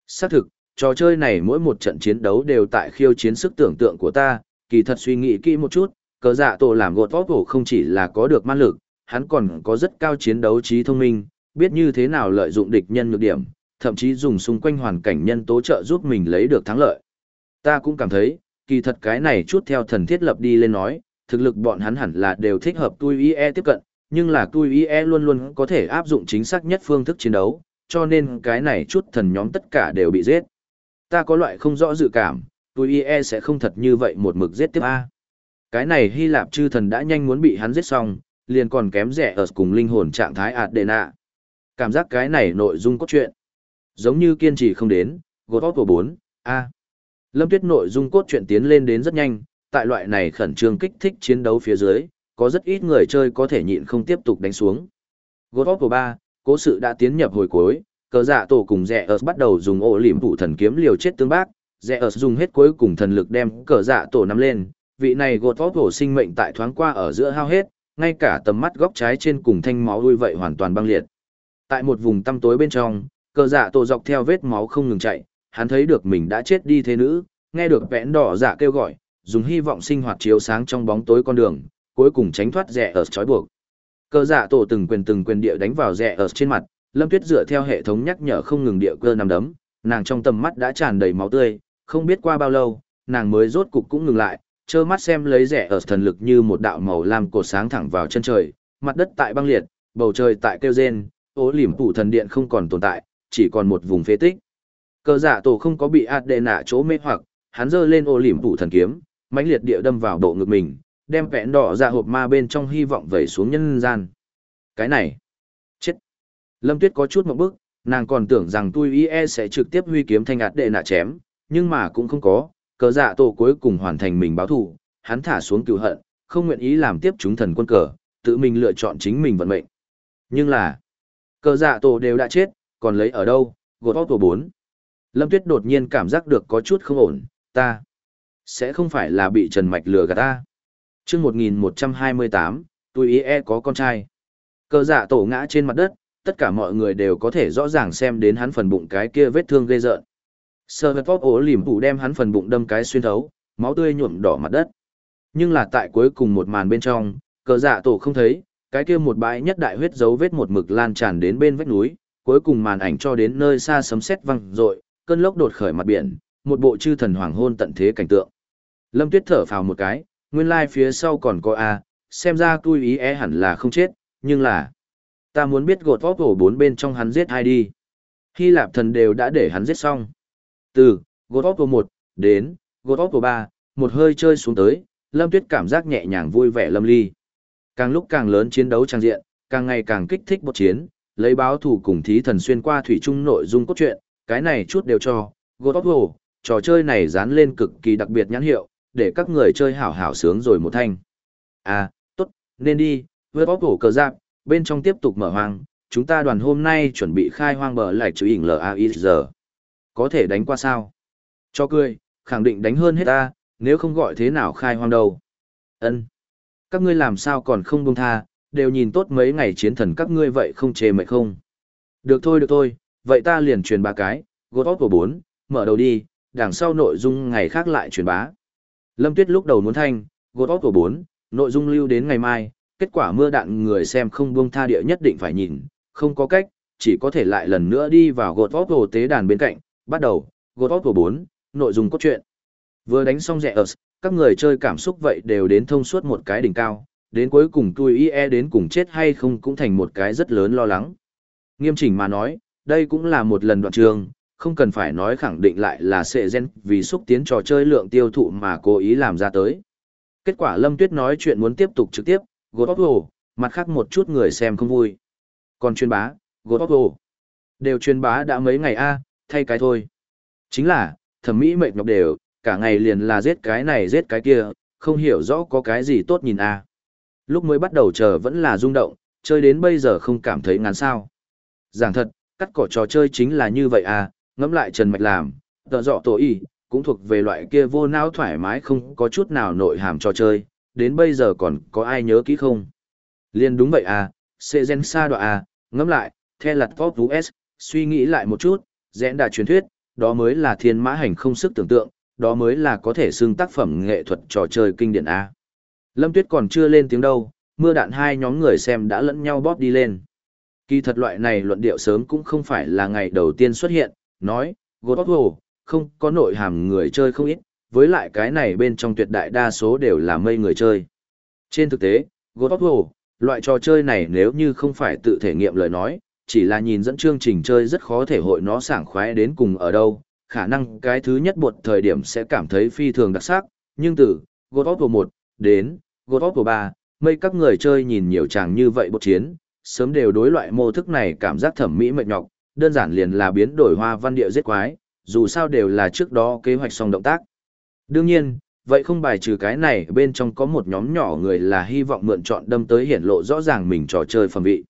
Xác thực, trò chơi này mỗi một trận chiến đấu đều tại khiêu chiến sức tưởng tượng của ta, kỳ thật suy nghĩ kỹ một chút, cờ dạ tổ làm gột vót cổ không chỉ là có được man lực, hắn còn có rất cao chiến đấu trí thông minh, biết như thế nào lợi dụng địch nhân nhược điểm, thậm chí dùng xung quanh hoàn cảnh nhân tố trợ giúp mình lấy được thắng lợi. Ta cũng cảm thấy, kỳ thật cái này chút theo thần thiết lập đi lên nói, thực lực bọn hắn hẳn là đều thích hợp tui IE tiếp cận, nhưng là tui IE luôn luôn có thể áp dụng chính xác nhất phương thức chiến đấu, cho nên cái này chút thần nhóm tất cả đều bị giết. Ta có loại không rõ dự cảm, tui IE sẽ không thật như vậy một mực giết tiếp A. Cái này Hy Lạp chư thần đã nhanh muốn bị hắn giết xong, liền còn kém rẻ ở cùng linh hồn trạng thái Adena. Cảm giác cái này nội dung cốt truyện. Giống như kiên trì không đến, gột of của 4, A. Lâm Tuyết nội dung cốt truyện tiến lên đến rất nhanh, tại loại này khẩn trương kích thích chiến đấu phía dưới, có rất ít người chơi có thể nhịn không tiếp tục đánh xuống. Gột of của 3, cố sự đã tiến nhập hồi cuối, cờ dạ tổ cùng rẻ ở bắt đầu dùng ổ liềm thủ thần kiếm liều chết tương bác, rẻ ở dùng hết cuối cùng thần lực đem cờ dạ tổ nắm lên, vị này gột of sinh mệnh tại thoáng qua ở giữa hao hết, ngay cả tầm mắt góc trái trên cùng thanh máu đuôi vậy hoàn toàn băng liệt. Tại một vùng tăm tối bên trong, cờ dạ tổ dọc theo vết máu không ngừng chạy, hắn thấy được mình đã chết đi thế nữ, nghe được vẽn đỏ dạ kêu gọi, dùng hy vọng sinh hoạt chiếu sáng trong bóng tối con đường, cuối cùng tránh thoát rẻ ở trói buộc. Cờ dạ tổ từng quyền từng quyền địa đánh vào rẻ ở trên mặt, Lâm Tuyết dựa theo hệ thống nhắc nhở không ngừng địa cơ nằm đấm, nàng trong tầm mắt đã tràn đầy máu tươi, không biết qua bao lâu, nàng mới rốt cục cũng ngừng lại, trơ mắt xem lấy rẻ ở thần lực như một đạo màu lam cột sáng thẳng vào chân trời, mặt đất tại băng liệt, bầu trời tại kêu rên, ố liềm phủ thần điện không còn tồn tại, chỉ còn một vùng phế tích. Cờ giả tổ không có bị ạt đệ nạ chỗ mê hoặc, hắn giơ lên ô liềm phủ thần kiếm, mãnh liệt địa đâm vào bộ ngực mình, đem vẹn đỏ ra hộp ma bên trong hy vọng vẩy xuống nhân gian. Cái này, chết. Lâm Tuyết có chút một bức, nàng còn tưởng rằng tui IE sẽ trực tiếp huy kiếm thanh ạt đệ nạ chém, nhưng mà cũng không có, cờ dạ tổ cuối cùng hoàn thành mình báo thù, hắn thả xuống cựu hận, không nguyện ý làm tiếp chúng thần quân cờ, tự mình lựa chọn chính mình vận mệnh. Nhưng là, cờ dạ tổ đều đã chết, còn lấy ở đâu, gột óc tổ 4. Lâm Tuyết đột nhiên cảm giác được có chút không ổn, ta sẽ không phải là bị Trần Mạch lừa gạt ta. Trước 1128, tôi ý e có con trai. Cờ dạ tổ ngã trên mặt đất, tất cả mọi người đều có thể rõ ràng xem đến hắn phần bụng cái kia vết thương ghê rợn. Sơ vật phóp ố lìm phủ đem hắn phần bụng đâm cái xuyên thấu, máu tươi nhuộm đỏ mặt đất. Nhưng là tại cuối cùng một màn bên trong, cờ dạ tổ không thấy, cái kia một bãi nhất đại huyết dấu vết một mực lan tràn đến bên vách núi, cuối cùng màn ảnh cho đến nơi xa sấm sét văng rội, cơn lốc đột khởi mặt biển, một bộ chư thần hoàng hôn tận thế cảnh tượng. Lâm Tuyết thở phào một cái, nguyên lai like phía sau còn có a, xem ra tui ý é hẳn là không chết, nhưng là ta muốn biết gột vóp ổ bốn bên trong hắn giết ai đi. Hy Lạp thần đều đã để hắn giết xong. Từ God of War 1 đến God of War 3, một hơi chơi xuống tới, Lâm Tuyết cảm giác nhẹ nhàng vui vẻ lâm ly. Càng lúc càng lớn chiến đấu trang diện, càng ngày càng kích thích bộ chiến, lấy báo thủ cùng thí thần xuyên qua thủy chung nội dung cốt truyện, cái này chút đều cho, God of War, trò chơi này dán lên cực kỳ đặc biệt nhãn hiệu, để các người chơi hảo hảo sướng rồi một thanh. À, tốt, nên đi, với bóp cổ cờ giáp, bên trong tiếp tục mở hoang, chúng ta đoàn hôm nay chuẩn bị khai hoang bờ lại chữ ỉnh L.A.I.Z có thể đánh qua sao? Cho cười, khẳng định đánh hơn hết ta, nếu không gọi thế nào khai hoang đầu. Ân, Các ngươi làm sao còn không buông tha, đều nhìn tốt mấy ngày chiến thần các ngươi vậy không chê mệt không? Được thôi được thôi, vậy ta liền truyền ba cái, gột of của bốn mở đầu đi, đằng sau nội dung ngày khác lại truyền bá. Lâm Tuyết lúc đầu muốn thanh, gột of của bốn nội dung lưu đến ngày mai, kết quả mưa đạn người xem không buông tha địa nhất định phải nhìn, không có cách, chỉ có thể lại lần nữa đi vào gột vót hồ tế đàn bên cạnh, bắt đầu, God of War 4, nội dung cốt truyện. Vừa đánh xong rẻ ở, các người chơi cảm xúc vậy đều đến thông suốt một cái đỉnh cao, đến cuối cùng tui e đến cùng chết hay không cũng thành một cái rất lớn lo lắng. Nghiêm chỉnh mà nói, đây cũng là một lần đoạn trường, không cần phải nói khẳng định lại là sệ gen vì xúc tiến trò chơi lượng tiêu thụ mà cố ý làm ra tới. Kết quả Lâm Tuyết nói chuyện muốn tiếp tục trực tiếp, God of War, mặt khác một chút người xem không vui. Còn chuyên bá, gột ốc hồ. Đều truyền bá đã mấy ngày a thay cái thôi. Chính là, thẩm mỹ mệt nhọc đều, cả ngày liền là giết cái này giết cái kia, không hiểu rõ có cái gì tốt nhìn à. Lúc mới bắt đầu chờ vẫn là rung động, chơi đến bây giờ không cảm thấy ngán sao. Giảng thật, cắt cỏ trò chơi chính là như vậy à, ngẫm lại Trần Mạch làm, tờ dọ tổ y, cũng thuộc về loại kia vô não thoải mái không có chút nào nội hàm trò chơi, đến bây giờ còn có ai nhớ kỹ không? Liên đúng vậy à, sẽ gen xa đoạn à, ngẫm lại, the lặt pop S, suy nghĩ lại một chút, rẽn đà truyền thuyết, đó mới là thiên mã hành không sức tưởng tượng, đó mới là có thể xưng tác phẩm nghệ thuật trò chơi kinh điển A. Lâm Tuyết còn chưa lên tiếng đâu, mưa đạn hai nhóm người xem đã lẫn nhau bóp đi lên. Kỳ thật loại này luận điệu sớm cũng không phải là ngày đầu tiên xuất hiện, nói, God of War, không có nội hàm người chơi không ít, với lại cái này bên trong tuyệt đại đa số đều là mây người chơi. Trên thực tế, God of War, loại trò chơi này nếu như không phải tự thể nghiệm lời nói, chỉ là nhìn dẫn chương trình chơi rất khó thể hội nó sảng khoái đến cùng ở đâu, khả năng cái thứ nhất một thời điểm sẽ cảm thấy phi thường đặc sắc, nhưng từ God of War 1 đến God of War 3, mây các người chơi nhìn nhiều chàng như vậy bột chiến, sớm đều đối loại mô thức này cảm giác thẩm mỹ mệt nhọc, đơn giản liền là biến đổi hoa văn địa giết quái, dù sao đều là trước đó kế hoạch xong động tác. Đương nhiên, vậy không bài trừ cái này bên trong có một nhóm nhỏ người là hy vọng mượn chọn đâm tới hiển lộ rõ ràng mình trò chơi phẩm vị.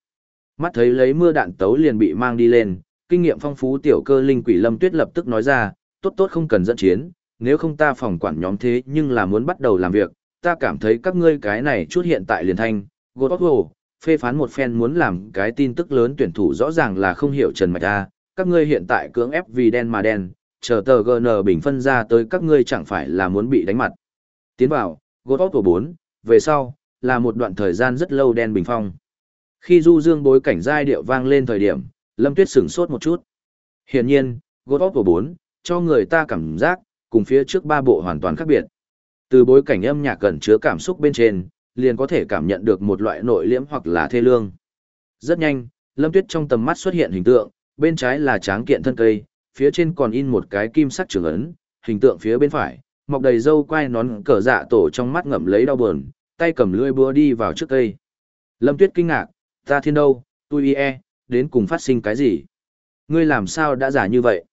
Mắt thấy lấy mưa đạn tấu liền bị mang đi lên, kinh nghiệm phong phú tiểu cơ linh quỷ lâm tuyết lập tức nói ra, tốt tốt không cần dẫn chiến, nếu không ta phòng quản nhóm thế nhưng là muốn bắt đầu làm việc, ta cảm thấy các ngươi cái này chút hiện tại liền thanh, gột of phê phán một phen muốn làm cái tin tức lớn tuyển thủ rõ ràng là không hiểu Trần Mạch A, các ngươi hiện tại cưỡng ép vì đen mà đen, chờ tờ GN bình phân ra tới các ngươi chẳng phải là muốn bị đánh mặt. Tiến vào, gột of War 4, về sau, là một đoạn thời gian rất lâu đen bình phong. Khi du dương bối cảnh giai điệu vang lên thời điểm, Lâm Tuyết sửng sốt một chút. Hiển nhiên, God of War 4, cho người ta cảm giác, cùng phía trước ba bộ hoàn toàn khác biệt. Từ bối cảnh âm nhạc gần chứa cảm xúc bên trên, liền có thể cảm nhận được một loại nội liễm hoặc là thê lương. Rất nhanh, Lâm Tuyết trong tầm mắt xuất hiện hình tượng, bên trái là tráng kiện thân cây, phía trên còn in một cái kim sắc trường ấn, hình tượng phía bên phải, mọc đầy râu quai nón cờ dạ tổ trong mắt ngậm lấy đau buồn, tay cầm lưỡi búa đi vào trước cây. Lâm Tuyết kinh ngạc, ta thiên đâu, tôi e, đến cùng phát sinh cái gì? Ngươi làm sao đã giả như vậy?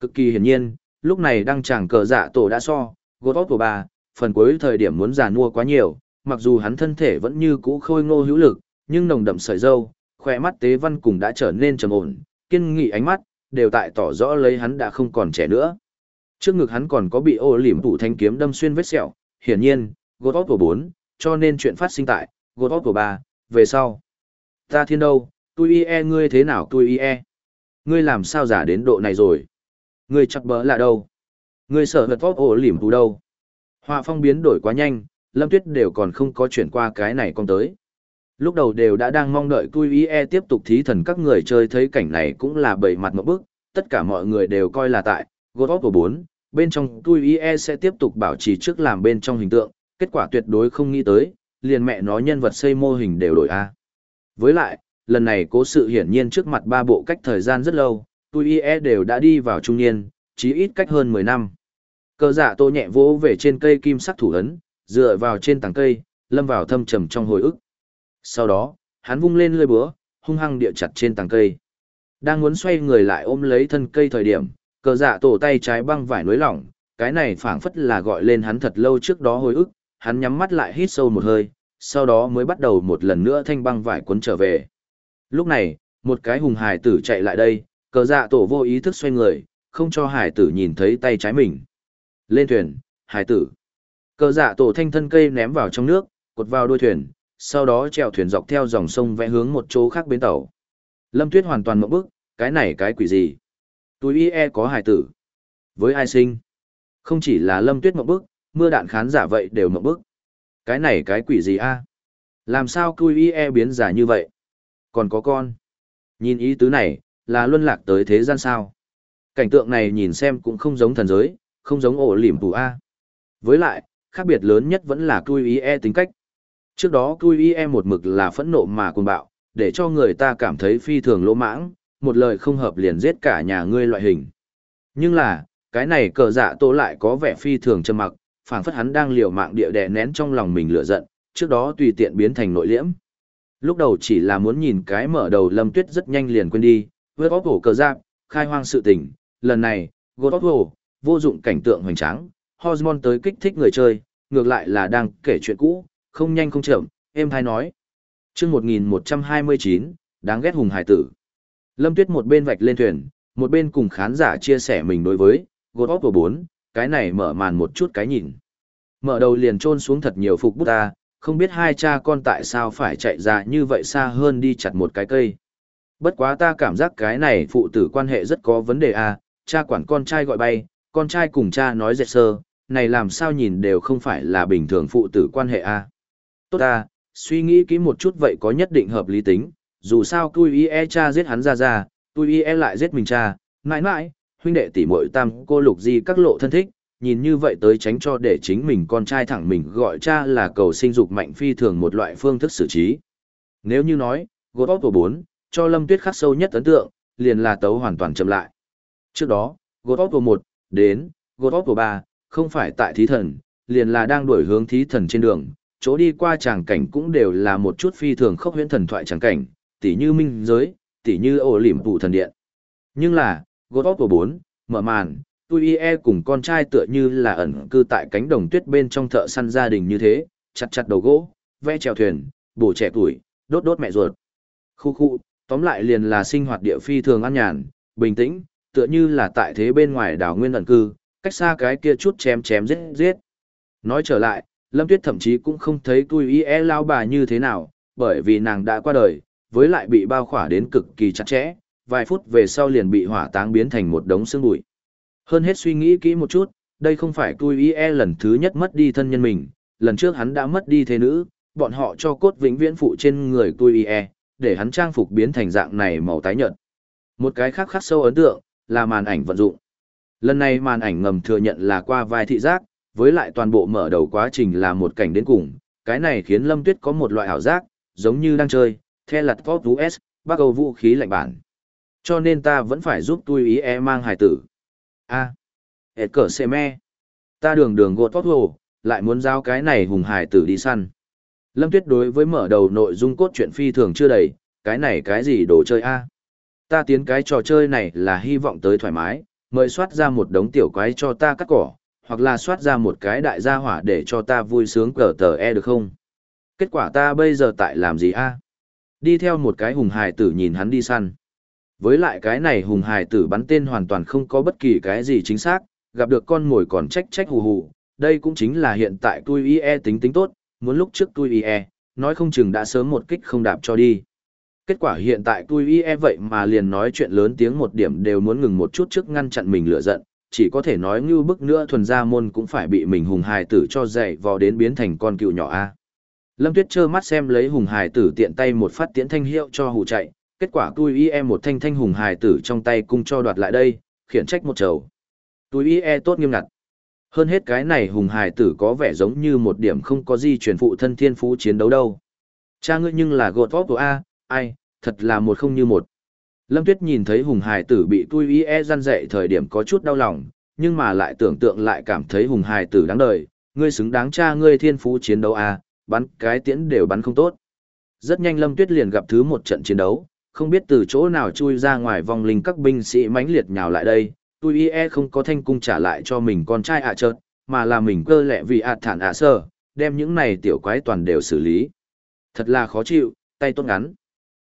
Cực kỳ hiển nhiên, lúc này đang chẳng cờ giả tổ đã so, gột óc của bà, phần cuối thời điểm muốn giả mua quá nhiều, mặc dù hắn thân thể vẫn như cũ khôi ngô hữu lực, nhưng nồng đậm sợi dâu, khỏe mắt tế văn cùng đã trở nên trầm ổn, kiên nghị ánh mắt, đều tại tỏ rõ lấy hắn đã không còn trẻ nữa. Trước ngực hắn còn có bị ô liềm tủ thanh kiếm đâm xuyên vết sẹo, hiển nhiên, gột óc của bốn, cho nên chuyện phát sinh tại, gột óc của 3, về sau. Ta thiên đâu, tôi e ngươi thế nào tôi e? Ngươi làm sao giả đến độ này rồi? Ngươi chắc bỡ là đâu? Ngươi sợ vật vóc ổ liềm tủ đâu? Họa phong biến đổi quá nhanh, Lâm Tuyết đều còn không có chuyển qua cái này con tới. Lúc đầu đều đã đang mong đợi Cui E tiếp tục thí thần các người chơi thấy cảnh này cũng là bầy mặt một bức, tất cả mọi người đều coi là tại, God of War 4, bên trong Cui E sẽ tiếp tục bảo trì trước làm bên trong hình tượng, kết quả tuyệt đối không nghĩ tới, liền mẹ nó nhân vật xây mô hình đều đổi A. Với lại, lần này cố sự hiển nhiên trước mặt ba bộ cách thời gian rất lâu, Cui E đều đã đi vào trung niên, chí ít cách hơn 10 năm. Cờ giả tô nhẹ vỗ về trên cây kim sắc thủ ấn, dựa vào trên tảng cây, lâm vào thâm trầm trong hồi ức. Sau đó, hắn vung lên lưỡi búa, hung hăng địa chặt trên tảng cây. Đang muốn xoay người lại ôm lấy thân cây thời điểm, cờ giả tổ tay trái băng vải nối lỏng, cái này phảng phất là gọi lên hắn thật lâu trước đó hồi ức, hắn nhắm mắt lại hít sâu một hơi, sau đó mới bắt đầu một lần nữa thanh băng vải cuốn trở về. Lúc này, một cái hùng hải tử chạy lại đây, cờ dạ tổ vô ý thức xoay người, không cho hải tử nhìn thấy tay trái mình. Lên thuyền, hải tử. Cờ dạ tổ thanh thân cây ném vào trong nước, cột vào đuôi thuyền, sau đó chèo thuyền dọc theo dòng sông vẽ hướng một chỗ khác bến tàu. Lâm Tuyết hoàn toàn mộng bức, cái này cái quỷ gì? Túi y e có hài tử. Với ai sinh? Không chỉ là Lâm Tuyết mộng bức, mưa đạn khán giả vậy đều mộng bức. Cái này cái quỷ gì a? Làm sao cui y e biến giả như vậy? Còn có con. Nhìn ý tứ này, là luân lạc tới thế gian sao. Cảnh tượng này nhìn xem cũng không giống thần giới, không giống ổ lỉm tù A. Với lại, khác biệt lớn nhất vẫn là cui y e tính cách. Trước đó cui e một mực là phẫn nộ mà cuồng bạo, để cho người ta cảm thấy phi thường lỗ mãng, một lời không hợp liền giết cả nhà ngươi loại hình. Nhưng là, cái này cờ dạ tô lại có vẻ phi thường trầm mặc, phảng phất hắn đang liều mạng địa đè nén trong lòng mình lửa giận, trước đó tùy tiện biến thành nội liễm. Lúc đầu chỉ là muốn nhìn cái mở đầu lâm tuyết rất nhanh liền quên đi, vớt óc hổ cờ giáp, khai hoang sự tình, lần này, gột óc hổ, vô dụng cảnh tượng hoành tráng, hormone tới kích thích người chơi, ngược lại là đang kể chuyện cũ, không nhanh không chậm, em hay nói. chương 1129, đáng ghét hùng hải tử. Lâm Tuyết một bên vạch lên thuyền, một bên cùng khán giả chia sẻ mình đối với God of War 4, cái này mở màn một chút cái nhìn. Mở đầu liền trôn xuống thật nhiều phục bút ta, không biết hai cha con tại sao phải chạy ra như vậy xa hơn đi chặt một cái cây. Bất quá ta cảm giác cái này phụ tử quan hệ rất có vấn đề à, cha quản con trai gọi bay, con trai cùng cha nói dẹt sơ, này làm sao nhìn đều không phải là bình thường phụ tử quan hệ à. Tốt à, suy nghĩ kỹ một chút vậy có nhất định hợp lý tính, dù sao tui y e cha giết hắn ra ra, tui y e lại giết mình cha, mãi mãi, huynh đệ tỷ muội tam cô lục di các lộ thân thích, nhìn như vậy tới tránh cho để chính mình con trai thẳng mình gọi cha là cầu sinh dục mạnh phi thường một loại phương thức xử trí. Nếu như nói, God of War 4, cho Lâm Tuyết khắc sâu nhất ấn tượng, liền là tấu hoàn toàn chậm lại. Trước đó, God of War 1, đến, God of War 3, không phải tại thí thần, liền là đang đuổi hướng thí thần trên đường, chỗ đi qua tràng cảnh cũng đều là một chút phi thường khốc huyễn thần thoại tràng cảnh, tỉ như minh giới, tỉ như ổ liềm phụ thần điện. Nhưng là, God of War 4, mở màn, Tui E cùng con trai tựa như là ẩn cư tại cánh đồng tuyết bên trong thợ săn gia đình như thế, chặt chặt đầu gỗ, vẽ chèo thuyền, bổ trẻ tuổi, đốt đốt mẹ ruột. Khu khu, tóm lại liền là sinh hoạt địa phi thường an nhàn, bình tĩnh, tựa như là tại thế bên ngoài đảo nguyên ẩn cư, cách xa cái kia chút chém chém giết giết. Nói trở lại, Lâm Tuyết thậm chí cũng không thấy Tui E lao bà như thế nào, bởi vì nàng đã qua đời, với lại bị bao khỏa đến cực kỳ chặt chẽ, vài phút về sau liền bị hỏa táng biến thành một đống xương bụi. Hơn hết suy nghĩ kỹ một chút, đây không phải Tui E lần thứ nhất mất đi thân nhân mình, lần trước hắn đã mất đi thế nữ, bọn họ cho cốt vĩnh viễn phụ trên người Tui E, để hắn trang phục biến thành dạng này màu tái nhợt. Một cái khác khắc sâu ấn tượng, là màn ảnh vận dụng. Lần này màn ảnh ngầm thừa nhận là qua vai thị giác, với lại toàn bộ mở đầu quá trình là một cảnh đến cùng, cái này khiến Lâm Tuyết có một loại ảo giác, giống như đang chơi, theo lật Pop US, bắt đầu vũ khí lạnh bản. Cho nên ta vẫn phải giúp tôi ý e mang hài tử. a à, hệ cỡ xe me. Ta đường đường gột tốt hồ, lại muốn giao cái này hùng hài tử đi săn. Lâm Tuyết đối với mở đầu nội dung cốt truyện phi thường chưa đầy, cái này cái gì đồ chơi a? Ta tiến cái trò chơi này là hy vọng tới thoải mái, mời soát ra một đống tiểu quái cho ta cắt cỏ, hoặc là soát ra một cái đại gia hỏa để cho ta vui sướng cờ tờ e được không? Kết quả ta bây giờ tại làm gì a? Đi theo một cái hùng hài tử nhìn hắn đi săn. Với lại cái này hùng hài tử bắn tên hoàn toàn không có bất kỳ cái gì chính xác, gặp được con mồi còn trách trách hù hù. Đây cũng chính là hiện tại tui IE tính tính tốt, muốn lúc trước tui IE, nói không chừng đã sớm một kích không đạp cho đi. Kết quả hiện tại tui IE vậy mà liền nói chuyện lớn tiếng một điểm đều muốn ngừng một chút trước ngăn chặn mình lửa giận, chỉ có thể nói như bức nữa thuần gia môn cũng phải bị mình hùng hài tử cho dậy vò đến biến thành con cựu nhỏ A. Lâm Tuyết trơ mắt xem lấy hùng hài tử tiện tay một phát tiễn thanh hiệu cho hù chạy, kết quả tui y e một thanh thanh hùng hài tử trong tay cung cho đoạt lại đây, khiển trách một trầu. Tui y e tốt nghiêm ngặt. Hơn hết cái này hùng hài tử có vẻ giống như một điểm không có gì truyền phụ thân thiên phú chiến đấu đâu. Cha ngươi nhưng là gột vóc của A, ai, thật là một không như một. Lâm Tuyết nhìn thấy hùng hài tử bị tui y e gian dạy thời điểm có chút đau lòng, nhưng mà lại tưởng tượng lại cảm thấy hùng hài tử đáng đời, ngươi xứng đáng cha ngươi thiên phú chiến đấu A, bắn cái tiễn đều bắn không tốt. Rất nhanh Lâm Tuyết liền gặp thứ một trận chiến đấu, không biết từ chỗ nào chui ra ngoài vòng linh các binh sĩ mãnh liệt nhào lại đây, tôi y e không có thanh cung trả lại cho mình con trai ạ à mà là mình cơ lẹ vì ạ thản ạ sơ, đem những này tiểu quái toàn đều xử lý. Thật là khó chịu, tay tốt ngắn.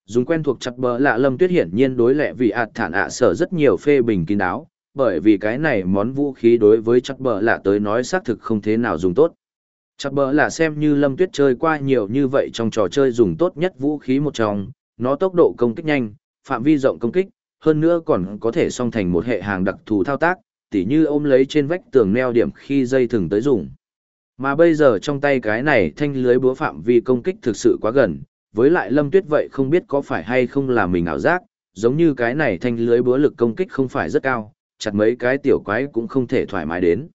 Dùng quen thuộc chặt bờ lạ Lâm Tuyết hiển nhiên đối lẹ vì ạ thản ạ sơ rất nhiều phê bình kín đáo, bởi vì cái này món vũ khí đối với chặt bờ lạ tới nói xác thực không thế nào dùng tốt. Chặt bờ lạ xem như lâm tuyết chơi qua nhiều như vậy trong trò chơi dùng tốt nhất vũ khí một trong, nó tốc độ công kích nhanh, phạm vi rộng công kích, hơn nữa còn có thể song thành một hệ hàng đặc thù thao tác, tỉ như ôm lấy trên vách tường neo điểm khi dây thừng tới dùng. Mà bây giờ trong tay cái này thanh lưới búa phạm vi công kích thực sự quá gần, với lại lâm tuyết vậy không biết có phải hay không là mình ảo giác, giống như cái này thanh lưới búa lực công kích không phải rất cao, chặt mấy cái tiểu quái cũng không thể thoải mái đến.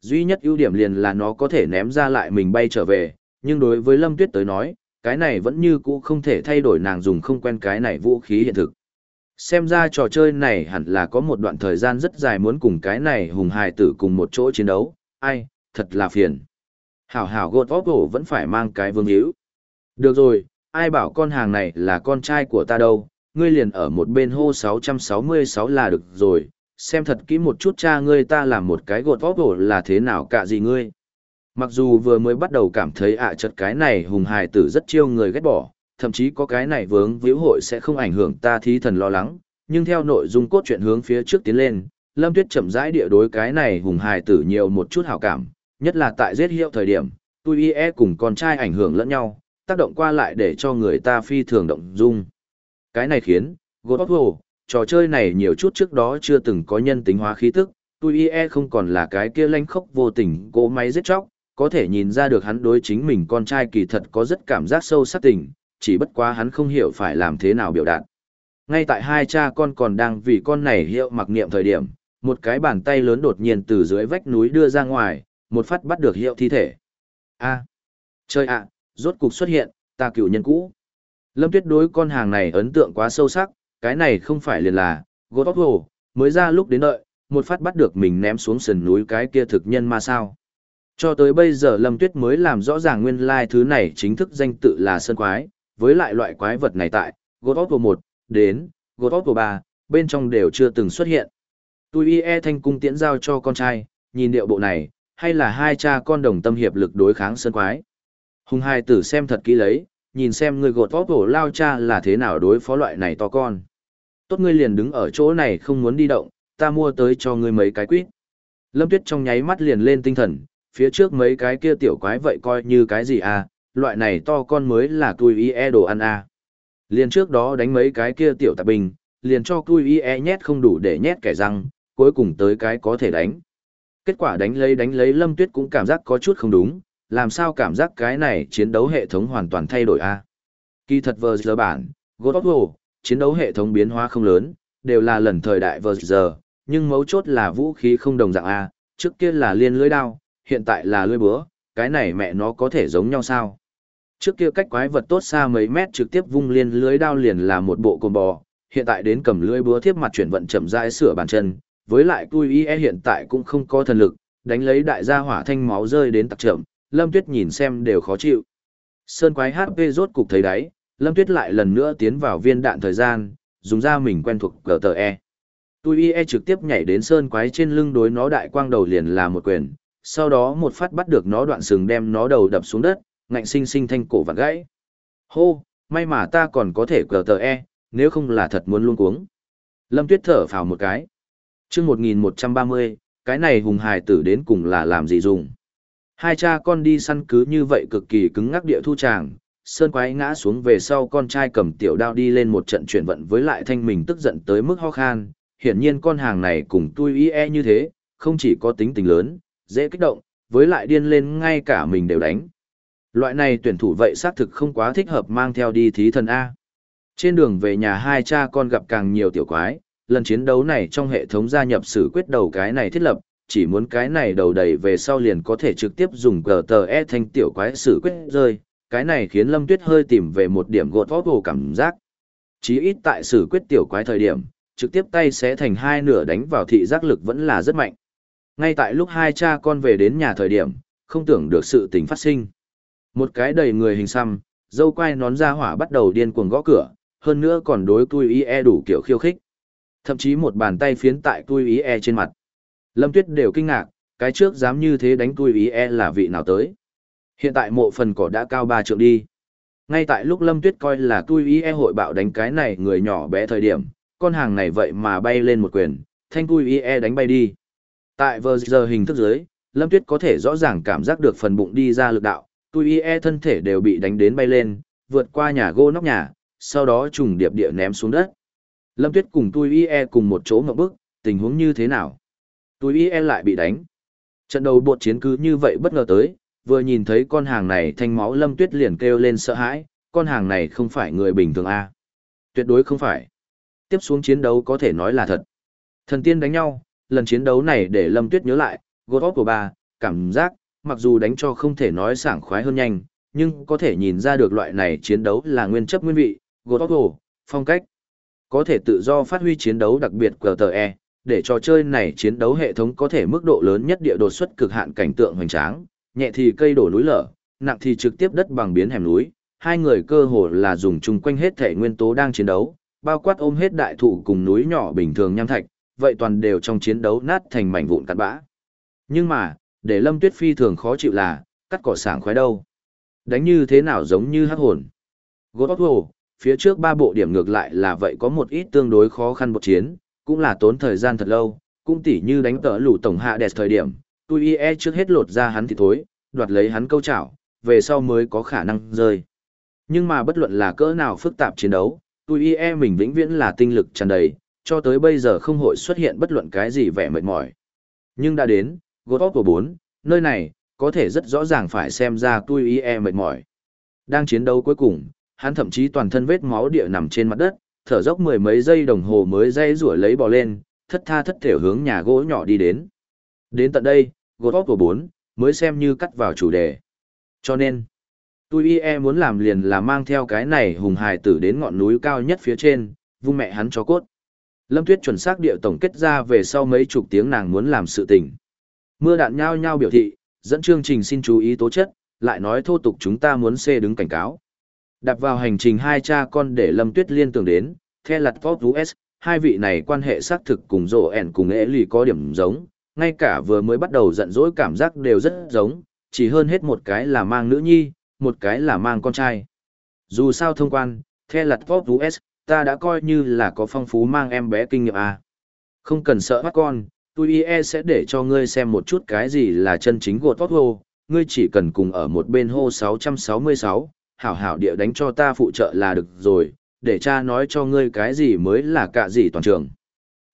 Duy nhất ưu điểm liền là nó có thể ném ra lại mình bay trở về, nhưng đối với Lâm Tuyết tới nói, cái này vẫn như cũ không thể thay đổi nàng dùng không quen cái này vũ khí hiện thực. Xem ra trò chơi này hẳn là có một đoạn thời gian rất dài muốn cùng cái này hùng hài tử cùng một chỗ chiến đấu, ai, thật là phiền. Hảo hảo gột vóp hổ vẫn phải mang cái vương hữu. Được rồi, ai bảo con hàng này là con trai của ta đâu, ngươi liền ở một bên hô 666 là được rồi, xem thật kỹ một chút cha ngươi ta làm một cái gột vóp hổ là thế nào cả gì ngươi. Mặc dù vừa mới bắt đầu cảm thấy ạ à chật cái này hùng hài tử rất chiêu người ghét bỏ, thậm chí có cái này vướng víu hội sẽ không ảnh hưởng ta thí thần lo lắng, nhưng theo nội dung cốt truyện hướng phía trước tiến lên, Lâm Tuyết chậm rãi địa đối cái này hùng hài tử nhiều một chút hảo cảm, nhất là tại giết hiệu thời điểm, tui e cùng con trai ảnh hưởng lẫn nhau, tác động qua lại để cho người ta phi thường động dung. Cái này khiến, God of War, trò chơi này nhiều chút trước đó chưa từng có nhân tính hóa khí tức, tui e không còn là cái kia lanh khốc vô tình cố máy giết chóc, có thể nhìn ra được hắn đối chính mình con trai kỳ thật có rất cảm giác sâu sắc tình, chỉ bất quá hắn không hiểu phải làm thế nào biểu đạt. Ngay tại hai cha con còn đang vì con này hiệu mặc niệm thời điểm, một cái bàn tay lớn đột nhiên từ dưới vách núi đưa ra ngoài, một phát bắt được hiệu thi thể. A, trời ạ, rốt cục xuất hiện, ta cựu nhân cũ. Lâm Tuyết đối con hàng này ấn tượng quá sâu sắc, cái này không phải liền là, God of War, mới ra lúc đến đợi, một phát bắt được mình ném xuống sườn núi cái kia thực nhân ma sao. Cho tới bây giờ Lâm Tuyết mới làm rõ ràng nguyên lai like thứ này chính thức danh tự là Sơn Quái, với lại loại quái vật này tại, God of War 1, đến, God of War 3, bên trong đều chưa từng xuất hiện. Tui e thanh cung tiễn giao cho con trai, nhìn điệu bộ này, hay là hai cha con đồng tâm hiệp lực đối kháng Sơn Quái. Hùng hai tử xem thật kỹ lấy, nhìn xem người gột vóp hổ lao cha là thế nào đối phó loại này to con. Tốt ngươi liền đứng ở chỗ này không muốn đi động, ta mua tới cho ngươi mấy cái quýt. Lâm Tuyết trong nháy mắt liền lên tinh thần, phía trước mấy cái kia tiểu quái vậy coi như cái gì à, loại này to con mới là tui y e đồ ăn à. Liền trước đó đánh mấy cái kia tiểu tạp bình, liền cho tui y e nhét không đủ để nhét kẻ răng, cuối cùng tới cái có thể đánh. Kết quả đánh lấy đánh lấy Lâm Tuyết cũng cảm giác có chút không đúng, làm sao cảm giác cái này chiến đấu hệ thống hoàn toàn thay đổi a Kỳ thật vờ giờ bản, God of War, chiến đấu hệ thống biến hóa không lớn, đều là lần thời đại vờ giờ, nhưng mấu chốt là vũ khí không đồng dạng a trước kia là liên lưới đao, hiện tại là lưới búa, cái này mẹ nó có thể giống nhau sao? Trước kia cách quái vật tốt xa mấy mét trực tiếp vung liên lưới đao liền là một bộ cồn bò, hiện tại đến cầm lưới búa tiếp mặt chuyển vận chậm rãi sửa bàn chân, với lại Tui E hiện tại cũng không có thần lực, đánh lấy đại gia hỏa thanh máu rơi đến tặc trưởng. Lâm Tuyết nhìn xem đều khó chịu. Sơn quái HP rốt cục thấy đáy, Lâm Tuyết lại lần nữa tiến vào viên đạn thời gian, dùng ra mình quen thuộc GTE. Tui E trực tiếp nhảy đến sơn quái trên lưng đối nó đại quang đầu liền là một quyền, sau đó một phát bắt được nó đoạn sừng đem nó đầu đập xuống đất, ngạnh sinh sinh thanh cổ vặn gãy. Hô, may mà ta còn có thể GTE, nếu không là thật muốn luôn cuống. Lâm Tuyết thở phào một cái. chương 1130, cái này hùng hài tử đến cùng là làm gì dùng. Hai cha con đi săn cứ như vậy cực kỳ cứng ngắc địa thu tràng, sơn quái ngã xuống về sau con trai cầm tiểu đao đi lên một trận chuyển vận với lại thanh mình tức giận tới mức ho khan. Hiển nhiên con hàng này cùng tui y e như thế, không chỉ có tính tình lớn, dễ kích động, với lại điên lên ngay cả mình đều đánh. Loại này tuyển thủ vậy xác thực không quá thích hợp mang theo đi thí thần A. Trên đường về nhà hai cha con gặp càng nhiều tiểu quái, lần chiến đấu này trong hệ thống gia nhập sử quyết đầu cái này thiết lập, chỉ muốn cái này đầu đầy về sau liền có thể trực tiếp dùng cờ tờ e thanh tiểu quái sử quyết rơi, cái này khiến Lâm Tuyết hơi tìm về một điểm gột vót hồ cảm giác. Chí ít tại sử quyết tiểu quái thời điểm, trực tiếp tay sẽ thành hai nửa đánh vào thị giác lực vẫn là rất mạnh. Ngay tại lúc hai cha con về đến nhà thời điểm, không tưởng được sự tình phát sinh. Một cái đầy người hình xăm, dâu quai nón ra hỏa bắt đầu điên cuồng gõ cửa, hơn nữa còn đối tui y e đủ kiểu khiêu khích. Thậm chí một bàn tay phiến tại tui y e trên mặt. Lâm Tuyết đều kinh ngạc, cái trước dám như thế đánh tui y e là vị nào tới. Hiện tại mộ phần cỏ đã cao ba trượng đi. Ngay tại lúc Lâm Tuyết coi là tui y e hội bạo đánh cái này người nhỏ bé thời điểm, con hàng này vậy mà bay lên một quyền, thanh tui y e đánh bay đi. Tại vờ giờ hình thức dưới, Lâm Tuyết có thể rõ ràng cảm giác được phần bụng đi ra lực đạo, tui y e thân thể đều bị đánh đến bay lên, vượt qua nhà gỗ nóc nhà, sau đó trùng điệp địa ném xuống đất. Lâm Tuyết cùng tui y e cùng một chỗ ngậm bức, tình huống như thế nào? Tui y e lại bị đánh. Trận đầu bột chiến cứ như vậy bất ngờ tới, vừa nhìn thấy con hàng này thanh máu Lâm Tuyết liền kêu lên sợ hãi, con hàng này không phải người bình thường a à? Tuyệt đối không phải. Tiếp xuống chiến đấu có thể nói là thật. Thần tiên đánh nhau, lần chiến đấu này để Lâm Tuyết nhớ lại, God of của bà, cảm giác, mặc dù đánh cho không thể nói sảng khoái hơn nhanh, nhưng có thể nhìn ra được loại này chiến đấu là nguyên chấp nguyên vị, God of War, phong cách. Có thể tự do phát huy chiến đấu đặc biệt QTE, để trò chơi này chiến đấu hệ thống có thể mức độ lớn nhất địa đột xuất cực hạn cảnh tượng hoành tráng, nhẹ thì cây đổ núi lở, nặng thì trực tiếp đất bằng biến hẻm núi, hai người cơ hồ là dùng chung quanh hết thể nguyên tố đang chiến đấu, bao quát ôm hết đại thụ cùng núi nhỏ bình thường nham thạch, vậy toàn đều trong chiến đấu nát thành mảnh vụn cặn bã. Nhưng mà, để Lâm Tuyết phi thường khó chịu là, cắt cỏ sảng khoái đâu. Đánh như thế nào giống như hắc hồn. gót of phía trước ba bộ điểm ngược lại là vậy có một ít tương đối khó khăn một chiến, cũng là tốn thời gian thật lâu, cũng tỉ như đánh tở lũ tổng hạ đẹp thời điểm, tôi e trước hết lột ra hắn thì thối, đoạt lấy hắn câu chảo, về sau mới có khả năng rơi. Nhưng mà bất luận là cỡ nào phức tạp chiến đấu, tôi e mình vĩnh viễn là tinh lực tràn đầy, cho tới bây giờ không hội xuất hiện bất luận cái gì vẻ mệt mỏi. Nhưng đã đến, God của 4, nơi này, có thể rất rõ ràng phải xem ra tôi e mệt mỏi. Đang chiến đấu cuối cùng, hắn thậm chí toàn thân vết máu địa nằm trên mặt đất, thở dốc mười mấy giây đồng hồ mới dây rủa lấy bò lên, thất tha thất thể hướng nhà gỗ nhỏ đi đến. Đến tận đây, God của 4, mới xem như cắt vào chủ đề. Cho nên, tôi e muốn làm liền là mang theo cái này hùng hài tử đến ngọn núi cao nhất phía trên, vung mẹ hắn cho cốt. Lâm Tuyết chuẩn xác địa tổng kết ra về sau mấy chục tiếng nàng muốn làm sự tình. Mưa đạn nhao nhao biểu thị, dẫn chương trình xin chú ý tố chất, lại nói thô tục chúng ta muốn xê đứng cảnh cáo. Đặt vào hành trình hai cha con để Lâm Tuyết liên tưởng đến, theo lặt Pop US, hai vị này quan hệ xác thực cùng rộ ẻn cùng ế lì có điểm giống, ngay cả vừa mới bắt đầu giận dỗi cảm giác đều rất giống, chỉ hơn hết một cái là mang nữ nhi, một cái là mang con trai. Dù sao thông quan, theo lặt Pop US, ta đã coi như là có phong phú mang em bé kinh nghiệm à. Không cần sợ bắt con, tôi e sẽ để cho ngươi xem một chút cái gì là chân chính gột tốt hô, ngươi chỉ cần cùng ở một bên hô 666, hảo hảo địa đánh cho ta phụ trợ là được rồi, để cha nói cho ngươi cái gì mới là cả gì toàn trường.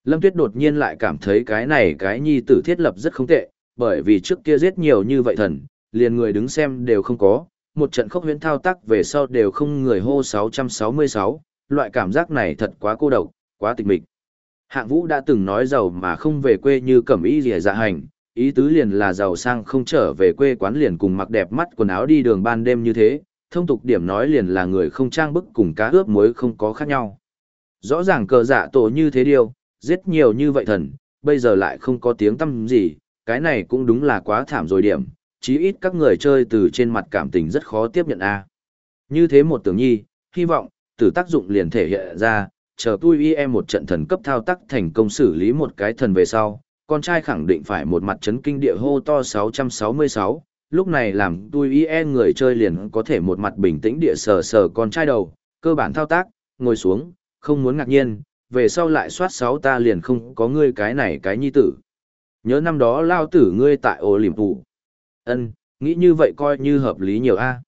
Lâm Tuyết đột nhiên lại cảm thấy cái này cái nhi tử thiết lập rất không tệ, bởi vì trước kia giết nhiều như vậy thần, liền người đứng xem đều không có, một trận khốc huyễn thao tác về sau đều không người hô 666, loại cảm giác này thật quá cô độc, quá tịch mịch. Hạng Vũ đã từng nói giàu mà không về quê như cẩm y rìa dạ hành, ý tứ liền là giàu sang không trở về quê quán liền cùng mặc đẹp mắt quần áo đi đường ban đêm như thế, thông tục điểm nói liền là người không trang bức cùng cá ướp muối không có khác nhau. Rõ ràng cờ dạ tổ như thế điều, giết nhiều như vậy thần, bây giờ lại không có tiếng tâm gì, cái này cũng đúng là quá thảm rồi điểm, chí ít các người chơi từ trên mặt cảm tình rất khó tiếp nhận a. Như thế một tưởng nhi, hy vọng, từ tác dụng liền thể hiện ra, chờ tôi em một trận thần cấp thao tác thành công xử lý một cái thần về sau, con trai khẳng định phải một mặt chấn kinh địa hô to 666, lúc này làm tôi e người chơi liền có thể một mặt bình tĩnh địa sờ sờ con trai đầu, cơ bản thao tác, ngồi xuống, không muốn ngạc nhiên, về sau lại soát sáu ta liền không có ngươi cái này cái nhi tử. Nhớ năm đó lao tử ngươi tại ổ liềm phụ. ân nghĩ như vậy coi như hợp lý nhiều a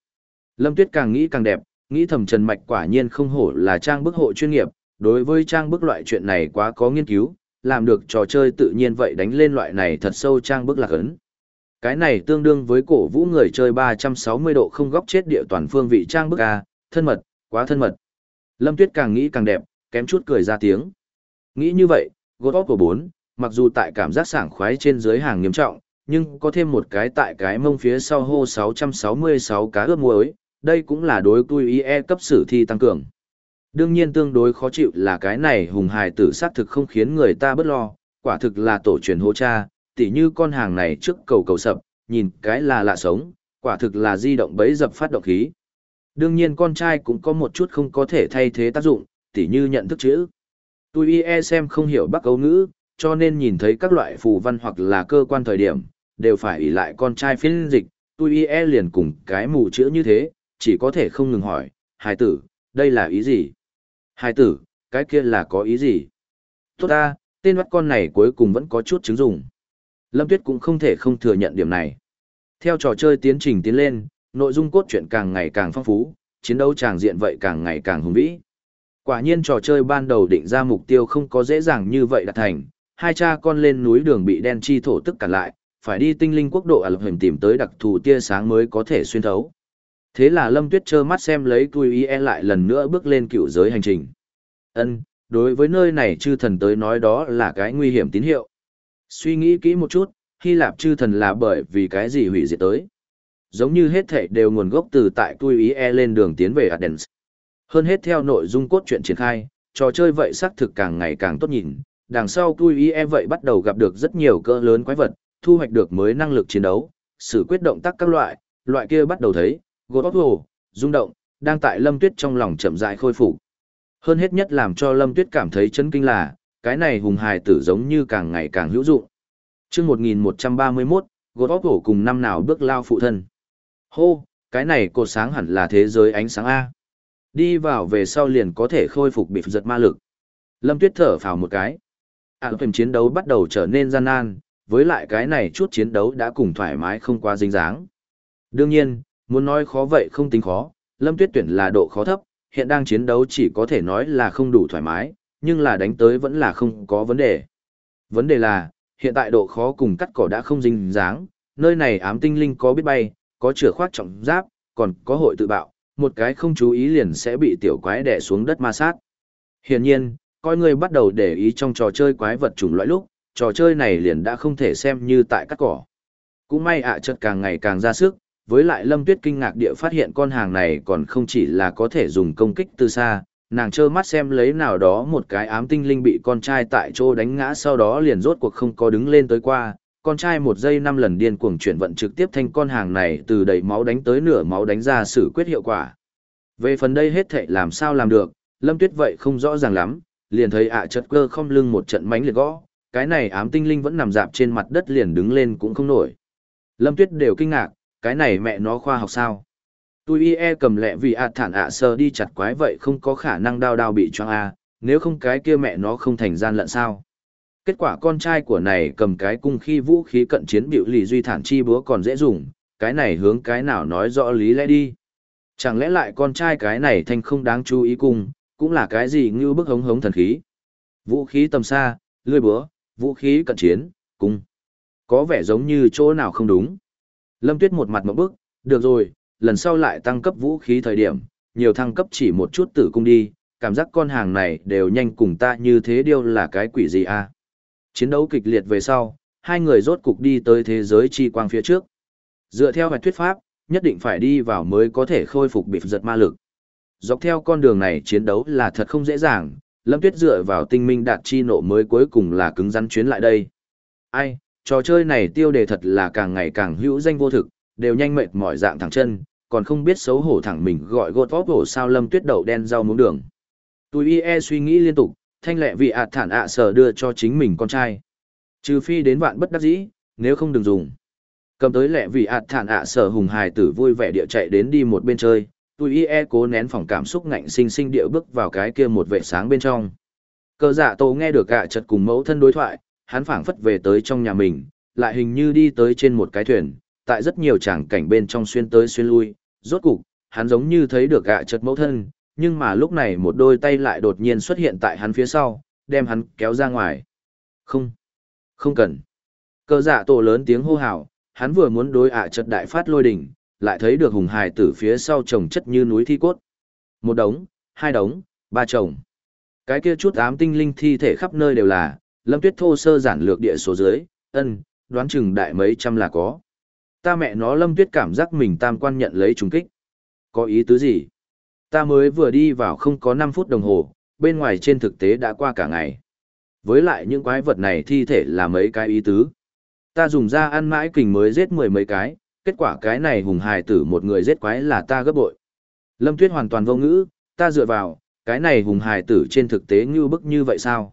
Lâm Tuyết càng nghĩ càng đẹp, nghĩ thầm Trần Mạch quả nhiên không hổ là trang bức hộ chuyên nghiệp, đối với trang bức loại chuyện này quá có nghiên cứu, làm được trò chơi tự nhiên vậy đánh lên loại này thật sâu trang bức lạc ấn. Cái này tương đương với cổ vũ người chơi 360 độ không góc chết địa toàn phương vị trang bức A, thân mật, quá thân mật. Lâm Tuyết càng nghĩ càng đẹp, kém chút cười ra tiếng. Nghĩ như vậy, God of War 4, mặc dù tại cảm giác sảng khoái trên dưới hàng nghiêm trọng, nhưng có thêm một cái tại cái mông phía sau hô 666 cá ướp muối, đây cũng là đối tui e cấp sử thi tăng cường. Đương nhiên tương đối khó chịu là cái này hùng hài tử sát thực không khiến người ta bất lo, quả thực là tổ truyền hô cha, tỉ như con hàng này trước cầu cầu sập, nhìn cái là lạ sống, quả thực là di động bấy dập phát động khí. Đương nhiên con trai cũng có một chút không có thể thay thế tác dụng, tỉ như nhận thức chữ. Tôi e xem không hiểu bắc ấu ngữ, cho nên nhìn thấy các loại phù văn hoặc là cơ quan thời điểm, đều phải ỷ lại con trai phiên dịch, tôi e liền cùng cái mù chữ như thế, chỉ có thể không ngừng hỏi, hài tử, đây là ý gì? Hài tử, cái kia là có ý gì? Tốt ta, tên bắt con này cuối cùng vẫn có chút chứng dụng. Lâm Tuyết cũng không thể không thừa nhận điểm này. Theo trò chơi tiến trình tiến lên, nội dung cốt truyện càng ngày càng phong phú, chiến đấu tràng diện vậy càng ngày càng hùng vĩ. Quả nhiên trò chơi ban đầu định ra mục tiêu không có dễ dàng như vậy đạt thành, hai cha con lên núi đường bị đen chi thổ tức cản lại, phải đi tinh linh quốc độ ả lập hình tìm tới đặc thù tia sáng mới có thể xuyên thấu. Thế là Lâm Tuyết trơ mắt xem lấy Tui Y e lại lần nữa bước lên cựu giới hành trình. Ân, đối với nơi này chư thần tới nói đó là cái nguy hiểm tín hiệu. Suy nghĩ kỹ một chút, Hy Lạp chư thần là bởi vì cái gì hủy diệt tới. Giống như hết thảy đều nguồn gốc từ tại Tui Y e lên đường tiến về Athens. Hơn hết theo nội dung cốt truyện triển khai, trò chơi vậy xác thực càng ngày càng tốt nhìn. Đằng sau Tui Y e vậy bắt đầu gặp được rất nhiều cỡ lớn quái vật, thu hoạch được mới năng lực chiến đấu, sự quyết động tác các loại, loại kia bắt đầu thấy, gột bóp hồ, rung động, đang tại Lâm Tuyết trong lòng chậm rãi khôi phục. Hơn hết nhất làm cho Lâm Tuyết cảm thấy chấn kinh là, cái này hùng hài tử giống như càng ngày càng hữu dụng. Chương 1131, gột bóp hồ cùng năm nào bước lao phụ thân. Hô, cái này cột sáng hẳn là thế giới ánh sáng A. Đi vào về sau liền có thể khôi phục bị giật ma lực. Lâm Tuyết thở phào một cái. À, phần chiến đấu bắt đầu trở nên gian nan, với lại cái này chút chiến đấu đã cùng thoải mái không quá dính dáng. Đương nhiên, muốn nói khó vậy không tính khó, Lâm Tuyết tuyển là độ khó thấp, hiện đang chiến đấu chỉ có thể nói là không đủ thoải mái, nhưng là đánh tới vẫn là không có vấn đề. Vấn đề là, hiện tại độ khó cùng cắt cỏ đã không dính dáng, nơi này ám tinh linh có biết bay, có chửa khoác trọng giáp, còn có hội tự bạo, một cái không chú ý liền sẽ bị tiểu quái đè xuống đất ma sát. Hiển nhiên, coi người bắt đầu để ý trong trò chơi quái vật chủng loại lúc, trò chơi này liền đã không thể xem như tại cắt cỏ. Cũng may ạ à chợt càng ngày càng ra sức, với lại Lâm Tuyết kinh ngạc địa phát hiện con hàng này còn không chỉ là có thể dùng công kích từ xa, nàng trơ mắt xem lấy nào đó một cái ám tinh linh bị con trai tại chỗ đánh ngã sau đó liền rốt cuộc không có đứng lên tới qua, con trai một giây năm lần điên cuồng chuyển vận trực tiếp thanh con hàng này từ đầy máu đánh tới nửa máu đánh ra xử quyết hiệu quả. Về phần đây hết thệ làm sao làm được, Lâm Tuyết vậy không rõ ràng lắm, liền thấy ạ chật cơ không lưng một trận mánh liệt gõ, cái này ám tinh linh vẫn nằm dạp trên mặt đất liền đứng lên cũng không nổi. Lâm Tuyết đều kinh ngạc, cái này mẹ nó khoa học sao? Tôi e cầm lẹ vì ạ thản ạ sơ đi chặt quái vậy không có khả năng đao đao bị choáng a, nếu không cái kia mẹ nó không thành gian lận sao? Kết quả con trai của này cầm cái cung khi vũ khí cận chiến biểu lì duy thản chi búa còn dễ dùng, cái này hướng cái nào nói rõ lý lẽ đi. Chẳng lẽ lại con trai cái này thanh không đáng chú ý cung, cũng là cái gì như bức hống hống thần khí. Vũ khí tầm xa, lươi búa, vũ khí cận chiến, cung. Có vẻ giống như chỗ nào không đúng. Lâm Tuyết một mặt một bức, được rồi, lần sau lại tăng cấp vũ khí thời điểm, nhiều thăng cấp chỉ một chút tử cung đi, cảm giác con hàng này đều nhanh cùng ta như thế điều là cái quỷ gì à. Chiến đấu kịch liệt về sau, hai người rốt cục đi tới thế giới chi quang phía trước. Dựa theo hoạch thuyết pháp, nhất định phải đi vào mới có thể khôi phục bị giật ma lực. Dọc theo con đường này chiến đấu là thật không dễ dàng, Lâm Tuyết dựa vào tinh minh đạt chi nộ mới cuối cùng là cứng rắn chuyến lại đây. Ai, trò chơi này tiêu đề thật là càng ngày càng hữu danh vô thực, đều nhanh mệt mỏi dạng thẳng chân, còn không biết xấu hổ thẳng mình gọi gột vóp hổ sao Lâm Tuyết đậu đen rau muống đường. Tùy e suy nghĩ liên tục, thanh lệ vị ạt thản ạ sở đưa cho chính mình con trai. Trừ phi đến vạn bất đắc dĩ, nếu không đừng dùng. Cầm tới lệ vị ạt thản ạ sở hùng hài tử vui vẻ địa chạy đến đi một bên chơi, tùy e cố nén phòng cảm xúc ngạnh sinh sinh địa bước vào cái kia một vệ sáng bên trong. Cờ dạ tổ nghe được cả chật cùng mẫu thân đối thoại, hắn phảng phất về tới trong nhà mình, lại hình như đi tới trên một cái thuyền, tại rất nhiều tràng cảnh bên trong xuyên tới xuyên lui, rốt cục, hắn giống như thấy được gạ chật mẫu thân, nhưng mà lúc này một đôi tay lại đột nhiên xuất hiện tại hắn phía sau, đem hắn kéo ra ngoài. Không, không cần. Cờ dạ tổ lớn tiếng hô hào, hắn vừa muốn đối ạ chật đại phát lôi đỉnh, lại thấy được hùng hài tử phía sau chồng chất như núi thi cốt. Một đống, hai đống, ba chồng. Cái kia chút ám tinh linh thi thể khắp nơi đều là, lâm tuyết thô sơ giản lược địa số dưới, ân, đoán chừng đại mấy trăm là có. Ta mẹ nó lâm tuyết cảm giác mình tam quan nhận lấy trùng kích. Có ý tứ gì? Ta mới vừa đi vào không có năm phút đồng hồ, bên ngoài trên thực tế đã qua cả ngày. Với lại những quái vật này thi thể là mấy cái ý tứ. Ta dùng ra ăn mãi kình mới giết mười mấy cái, kết quả cái này hùng hài tử một người giết quái là ta gấp bội. Lâm Tuyết hoàn toàn vô ngữ, ta dựa vào, cái này hùng hài tử trên thực tế như bức như vậy sao?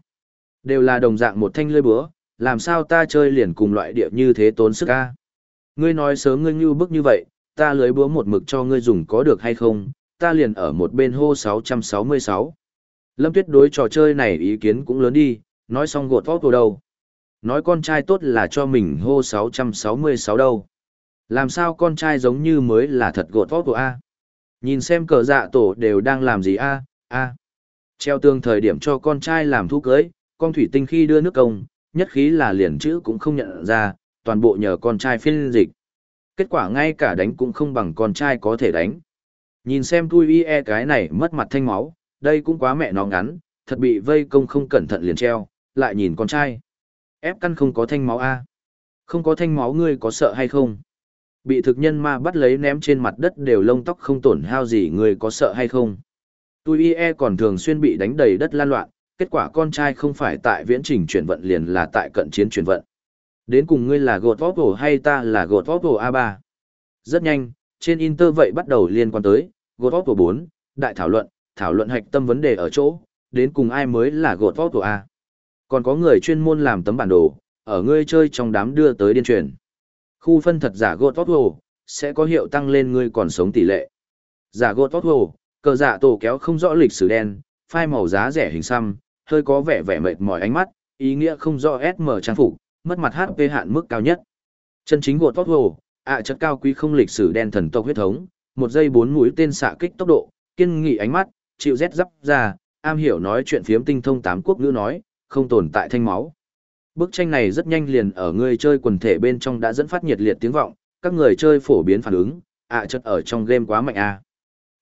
Đều là đồng dạng một thanh lưỡi búa, làm sao ta chơi liền cùng loại địa như thế tốn sức a? Ngươi nói sớm ngươi như bức như vậy, ta lưới búa một mực cho ngươi dùng có được hay không, ta liền ở một bên hô 666. Lâm Tuyết đối trò chơi này ý kiến cũng lớn đi, nói xong gột vót vào đâu. Nói con trai tốt là cho mình hô 666 đâu. Làm sao con trai giống như mới là thật gột vót của A. Nhìn xem cờ dạ tổ đều đang làm gì A, A. Treo tương thời điểm cho con trai làm thu cưới, con thủy tinh khi đưa nước công, nhất khí là liền chữ cũng không nhận ra, toàn bộ nhờ con trai phiên dịch. Kết quả ngay cả đánh cũng không bằng con trai có thể đánh. Nhìn xem tui e cái này mất mặt thanh máu, đây cũng quá mẹ nó ngắn, thật bị vây công không cẩn thận liền treo, lại nhìn con trai. Ép căn không có thanh máu A. Không có thanh máu ngươi có sợ hay không? Bị thực nhân ma bắt lấy ném trên mặt đất đều lông tóc không tổn hao gì ngươi có sợ hay không? Tui e còn thường xuyên bị đánh đầy đất lan loạn, kết quả con trai không phải tại viễn trình chuyển vận liền là tại cận chiến chuyển vận. Đến cùng ngươi là gột vóp hay ta là gột vóp A3? Rất nhanh, trên Inter vậy bắt đầu liên quan tới, gột of 4, đại thảo luận, thảo luận hạch tâm vấn đề ở chỗ, đến cùng ai mới là gột of A. Còn có người chuyên môn làm tấm bản đồ, ở ngươi chơi trong đám đưa tới điên truyền. Khu phân thật giả gột of sẽ có hiệu tăng lên ngươi còn sống tỷ lệ. Giả gột of cờ giả tổ kéo không rõ lịch sử đen, phai màu giá rẻ hình xăm, hơi có vẻ vẻ mệt mỏi ánh mắt, ý nghĩa không rõ SM trang phục, mất mặt HP hạn mức cao nhất. Chân chính God of hồ ạ chất cao quý không lịch sử đen thần tộc huyết thống, một giây bốn mũi tên xạ kích tốc độ, kiên nghị ánh mắt, chịu rét dắp ra, am hiểu nói chuyện phiếm tinh thông tám quốc ngữ nói, không tồn tại thanh máu. Bức tranh này rất nhanh liền ở người chơi quần thể bên trong đã dẫn phát nhiệt liệt tiếng vọng, các người chơi phổ biến phản ứng, ạ à, chất ở trong game quá mạnh a. À.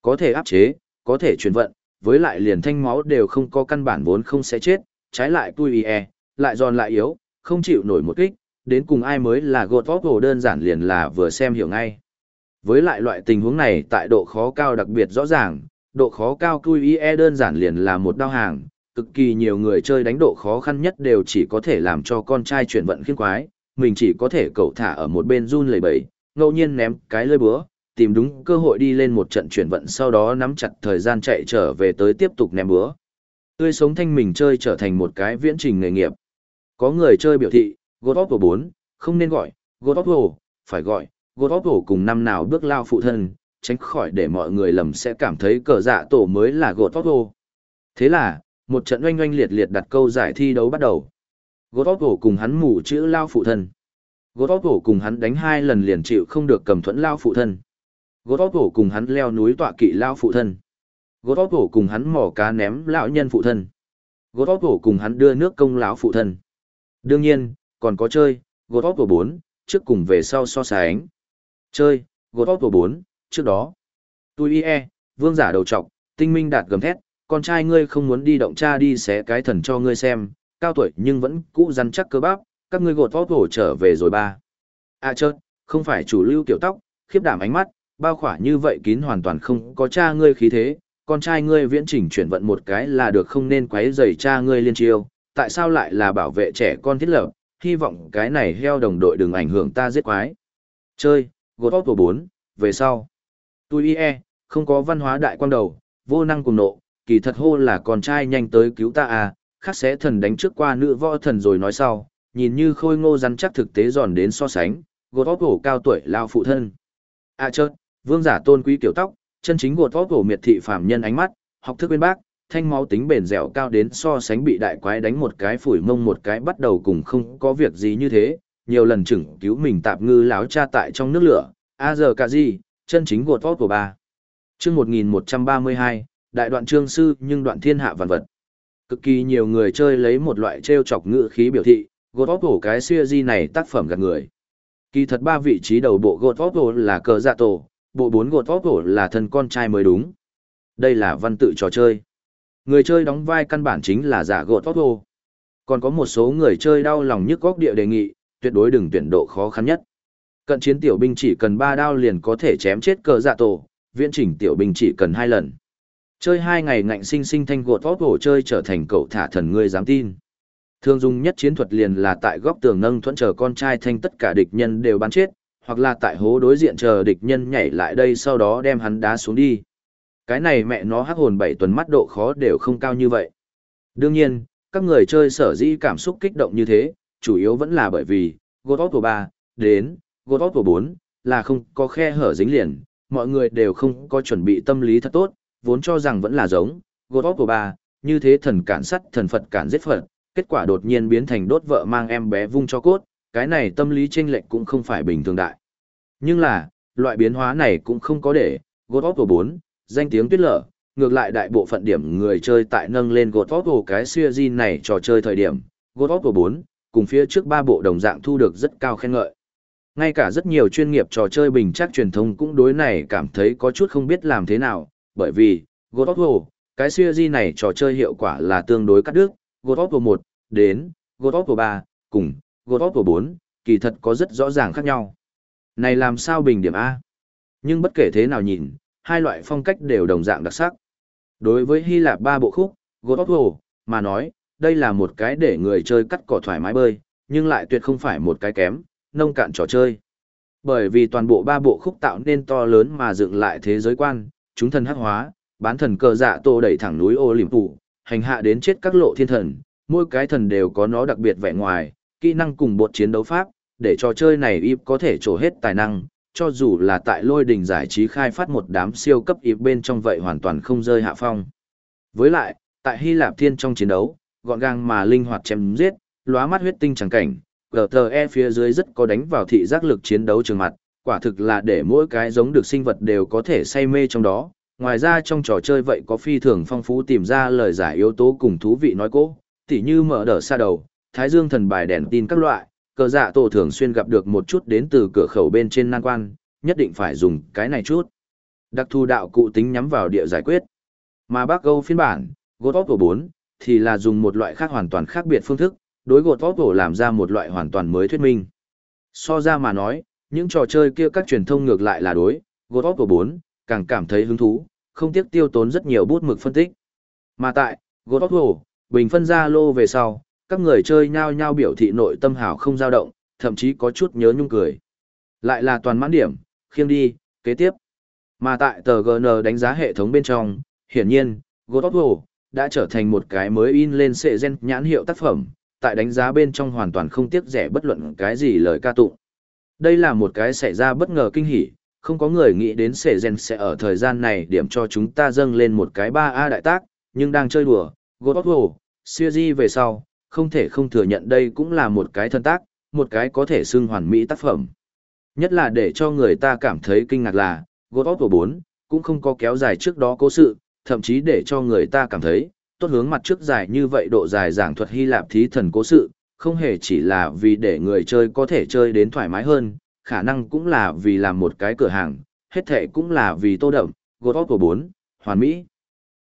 Có thể áp chế, có thể chuyển vận, với lại liền thanh máu đều không có căn bản vốn không sẽ chết, trái lại tui e, lại giòn lại yếu, không chịu nổi một kích, đến cùng ai mới là gột vóc hồ đơn giản liền là vừa xem hiểu ngay. Với lại loại tình huống này tại độ khó cao đặc biệt rõ ràng, độ khó cao QIE đơn giản liền là một đao hàng, cực kỳ nhiều người chơi đánh độ khó khăn nhất đều chỉ có thể làm cho con trai chuyển vận khiên quái, mình chỉ có thể cậu thả ở một bên run lẩy bẩy, ngẫu nhiên ném cái lơi búa, tìm đúng cơ hội đi lên một trận chuyển vận sau đó nắm chặt thời gian chạy trở về tới tiếp tục ném búa. Tươi sống thanh mình chơi trở thành một cái viễn trình nghề nghiệp. Có người chơi biểu thị, God of 4, không nên gọi, God of phải gọi, God of cùng năm nào bước lao phụ thân, tránh khỏi để mọi người lầm sẽ cảm thấy cờ dạ tổ mới là God of Thế là, một trận oanh oanh liệt liệt đặt câu giải thi đấu bắt đầu. God of cùng hắn mù chữ lao phụ thân. God of cùng hắn đánh hai lần liền chịu không được cầm thuẫn lao phụ thân. Gốt óc hổ cùng hắn leo núi tọa kỵ lao phụ thân. Gốt óc hổ cùng hắn mỏ cá ném lão nhân phụ thân. Gốt óc hổ cùng hắn đưa nước công lão phụ thân. Đương nhiên, còn có chơi, God óc War 4, trước cùng về sau so sánh. Chơi, God óc War 4, trước đó. Tui e vương giả đầu trọc, tinh minh đạt gầm thét, con trai ngươi không muốn đi động cha đi xé cái thần cho ngươi xem, cao tuổi nhưng vẫn cũ rắn chắc cơ bắp, các ngươi gột vót hổ trở về rồi ba. À chớt, không phải chủ lưu kiểu tóc, khiếp đảm ánh mắt, bao khỏa như vậy kín hoàn toàn không có cha ngươi khí thế, con trai ngươi viễn chỉnh chuyển vận một cái là được không nên quấy rầy cha ngươi liên chiêu, tại sao lại là bảo vệ trẻ con thiết lập, hy vọng cái này heo đồng đội đừng ảnh hưởng ta giết quái. Chơi, gột óc 4, về sau. Tui e, không có văn hóa đại quan đầu, vô năng cùng nộ, kỳ thật hô là con trai nhanh tới cứu ta à, khắc sẽ thần đánh trước qua nữ võ thần rồi nói sau, nhìn như khôi ngô rắn chắc thực tế giòn đến so sánh, gột óc hổ cao tuổi lao phụ thân. À chợt, vương giả tôn quý kiểu tóc, chân chính gột óc cổ miệt thị phàm nhân ánh mắt, học thức bên bác, thanh máu tính bền dẻo cao đến so sánh bị đại quái đánh một cái phủi mông một cái bắt đầu cùng không có việc gì như thế, nhiều lần chừng cứu mình tạp ngư láo cha tại trong nước lửa, a giờ cả gì, chân chính gột vót của bà. Chương 1132, đại đoạn trương sư nhưng đoạn thiên hạ vạn vật. Cực kỳ nhiều người chơi lấy một loại treo chọc ngữ khí biểu thị, gột vót cổ cái xưa di này tác phẩm gạt người. Kỳ thật ba vị trí đầu bộ gột vót là cờ dạ tổ, bộ bốn gột vót cổ là thân con trai mới đúng. Đây là văn tự trò chơi. Người chơi đóng vai căn bản chính là giả gột tốt cổ. Còn có một số người chơi đau lòng nhức góc địa đề nghị, tuyệt đối đừng tuyển độ khó khăn nhất. Cận chiến tiểu binh chỉ cần 3 đao liền có thể chém chết cờ dạ tổ, viễn chỉnh tiểu binh chỉ cần 2 lần. Chơi 2 ngày ngạnh sinh sinh thanh gột tốt cổ chơi trở thành cậu thả thần người dám tin. Thường dùng nhất chiến thuật liền là tại góc tường nâng thuẫn chờ con trai thanh tất cả địch nhân đều bắn chết, hoặc là tại hố đối diện chờ địch nhân nhảy lại đây sau đó đem hắn đá xuống đi cái này mẹ nó hắc hồn bảy tuần mắt độ khó đều không cao như vậy. Đương nhiên, các người chơi sở dĩ cảm xúc kích động như thế, chủ yếu vẫn là bởi vì, God of War 3, đến, God of War 4, là không có khe hở dính liền, mọi người đều không có chuẩn bị tâm lý thật tốt, vốn cho rằng vẫn là giống, God of War 3, như thế thần cản sắt thần Phật cản giết Phật, kết quả đột nhiên biến thành đốt vợ mang em bé vung cho cốt, cái này tâm lý chênh lệch cũng không phải bình thường đại. Nhưng là, loại biến hóa này cũng không có để, God of War 4, danh tiếng tuyết lở, ngược lại đại bộ phận điểm người chơi tại nâng lên God of War cái series này trò chơi thời điểm, God of War 4, cùng phía trước ba bộ đồng dạng thu được rất cao khen ngợi. Ngay cả rất nhiều chuyên nghiệp trò chơi bình chắc truyền thông cũng đối này cảm thấy có chút không biết làm thế nào, bởi vì, God of War, cái series này trò chơi hiệu quả là tương đối cắt đứt, God of War 1, đến, God of War 3, cùng, God of War 4, kỳ thật có rất rõ ràng khác nhau. Này làm sao bình điểm A? Nhưng bất kể thế nào nhìn, hai loại phong cách đều đồng dạng đặc sắc. Đối với Hy Lạp ba bộ khúc, God of War, mà nói, đây là một cái để người chơi cắt cỏ thoải mái bơi, nhưng lại tuyệt không phải một cái kém, nông cạn trò chơi. Bởi vì toàn bộ ba bộ khúc tạo nên to lớn mà dựng lại thế giới quan, chúng thần hắc hóa, bán thần cờ dạ tô đẩy thẳng núi ô liềm phủ, hành hạ đến chết các lộ thiên thần, mỗi cái thần đều có nó đặc biệt vẻ ngoài, kỹ năng cùng bột chiến đấu pháp, để trò chơi này Ip có thể trổ hết tài năng, cho dù là tại lôi đình giải trí khai phát một đám siêu cấp Ip bên trong vậy hoàn toàn không rơi hạ phong. Với lại, tại Hy Lạp Thiên trong chiến đấu, gọn gàng mà linh hoạt chém giết, lóa mắt huyết tinh chẳng cảnh, GTE phía dưới rất có đánh vào thị giác lực chiến đấu trường mặt, quả thực là để mỗi cái giống được sinh vật đều có thể say mê trong đó. Ngoài ra trong trò chơi vậy có phi thường phong phú tìm ra lời giải yếu tố cùng thú vị nói cố, tỉ như mở đở xa đầu, thái dương thần bài đèn tin các loại, cờ dạ tổ thường xuyên gặp được một chút đến từ cửa khẩu bên trên nan quan, nhất định phải dùng cái này chút. Đặc thù đạo cụ tính nhắm vào địa giải quyết. Mà bác Âu phiên bản, gột of War 4, thì là dùng một loại khác hoàn toàn khác biệt phương thức, đối gột of War làm ra một loại hoàn toàn mới thuyết minh. So ra mà nói, những trò chơi kia các truyền thông ngược lại là đối, gột of War 4, càng cảm thấy hứng thú, không tiếc tiêu tốn rất nhiều bút mực phân tích. Mà tại, gột of War, bình phân ra lô về sau, các người chơi nhao nhao biểu thị nội tâm hào không dao động, thậm chí có chút nhớ nhung cười. Lại là toàn mãn điểm, khiêng đi, kế tiếp. Mà tại tờ GN đánh giá hệ thống bên trong, hiển nhiên, God of War đã trở thành một cái mới in lên sệ gen nhãn hiệu tác phẩm, tại đánh giá bên trong hoàn toàn không tiếc rẻ bất luận cái gì lời ca tụng. Đây là một cái xảy ra bất ngờ kinh hỉ, không có người nghĩ đến sệ gen sẽ ở thời gian này điểm cho chúng ta dâng lên một cái 3A đại tác, nhưng đang chơi đùa, God of War, siêu về sau, không thể không thừa nhận đây cũng là một cái thân tác, một cái có thể xưng hoàn mỹ tác phẩm. Nhất là để cho người ta cảm thấy kinh ngạc là, God of War 4, cũng không có kéo dài trước đó cố sự, thậm chí để cho người ta cảm thấy, tốt hướng mặt trước dài như vậy độ dài giảng thuật Hy Lạp thí thần cố sự, không hề chỉ là vì để người chơi có thể chơi đến thoải mái hơn, khả năng cũng là vì làm một cái cửa hàng, hết thệ cũng là vì tô đậm, God of War 4, hoàn mỹ.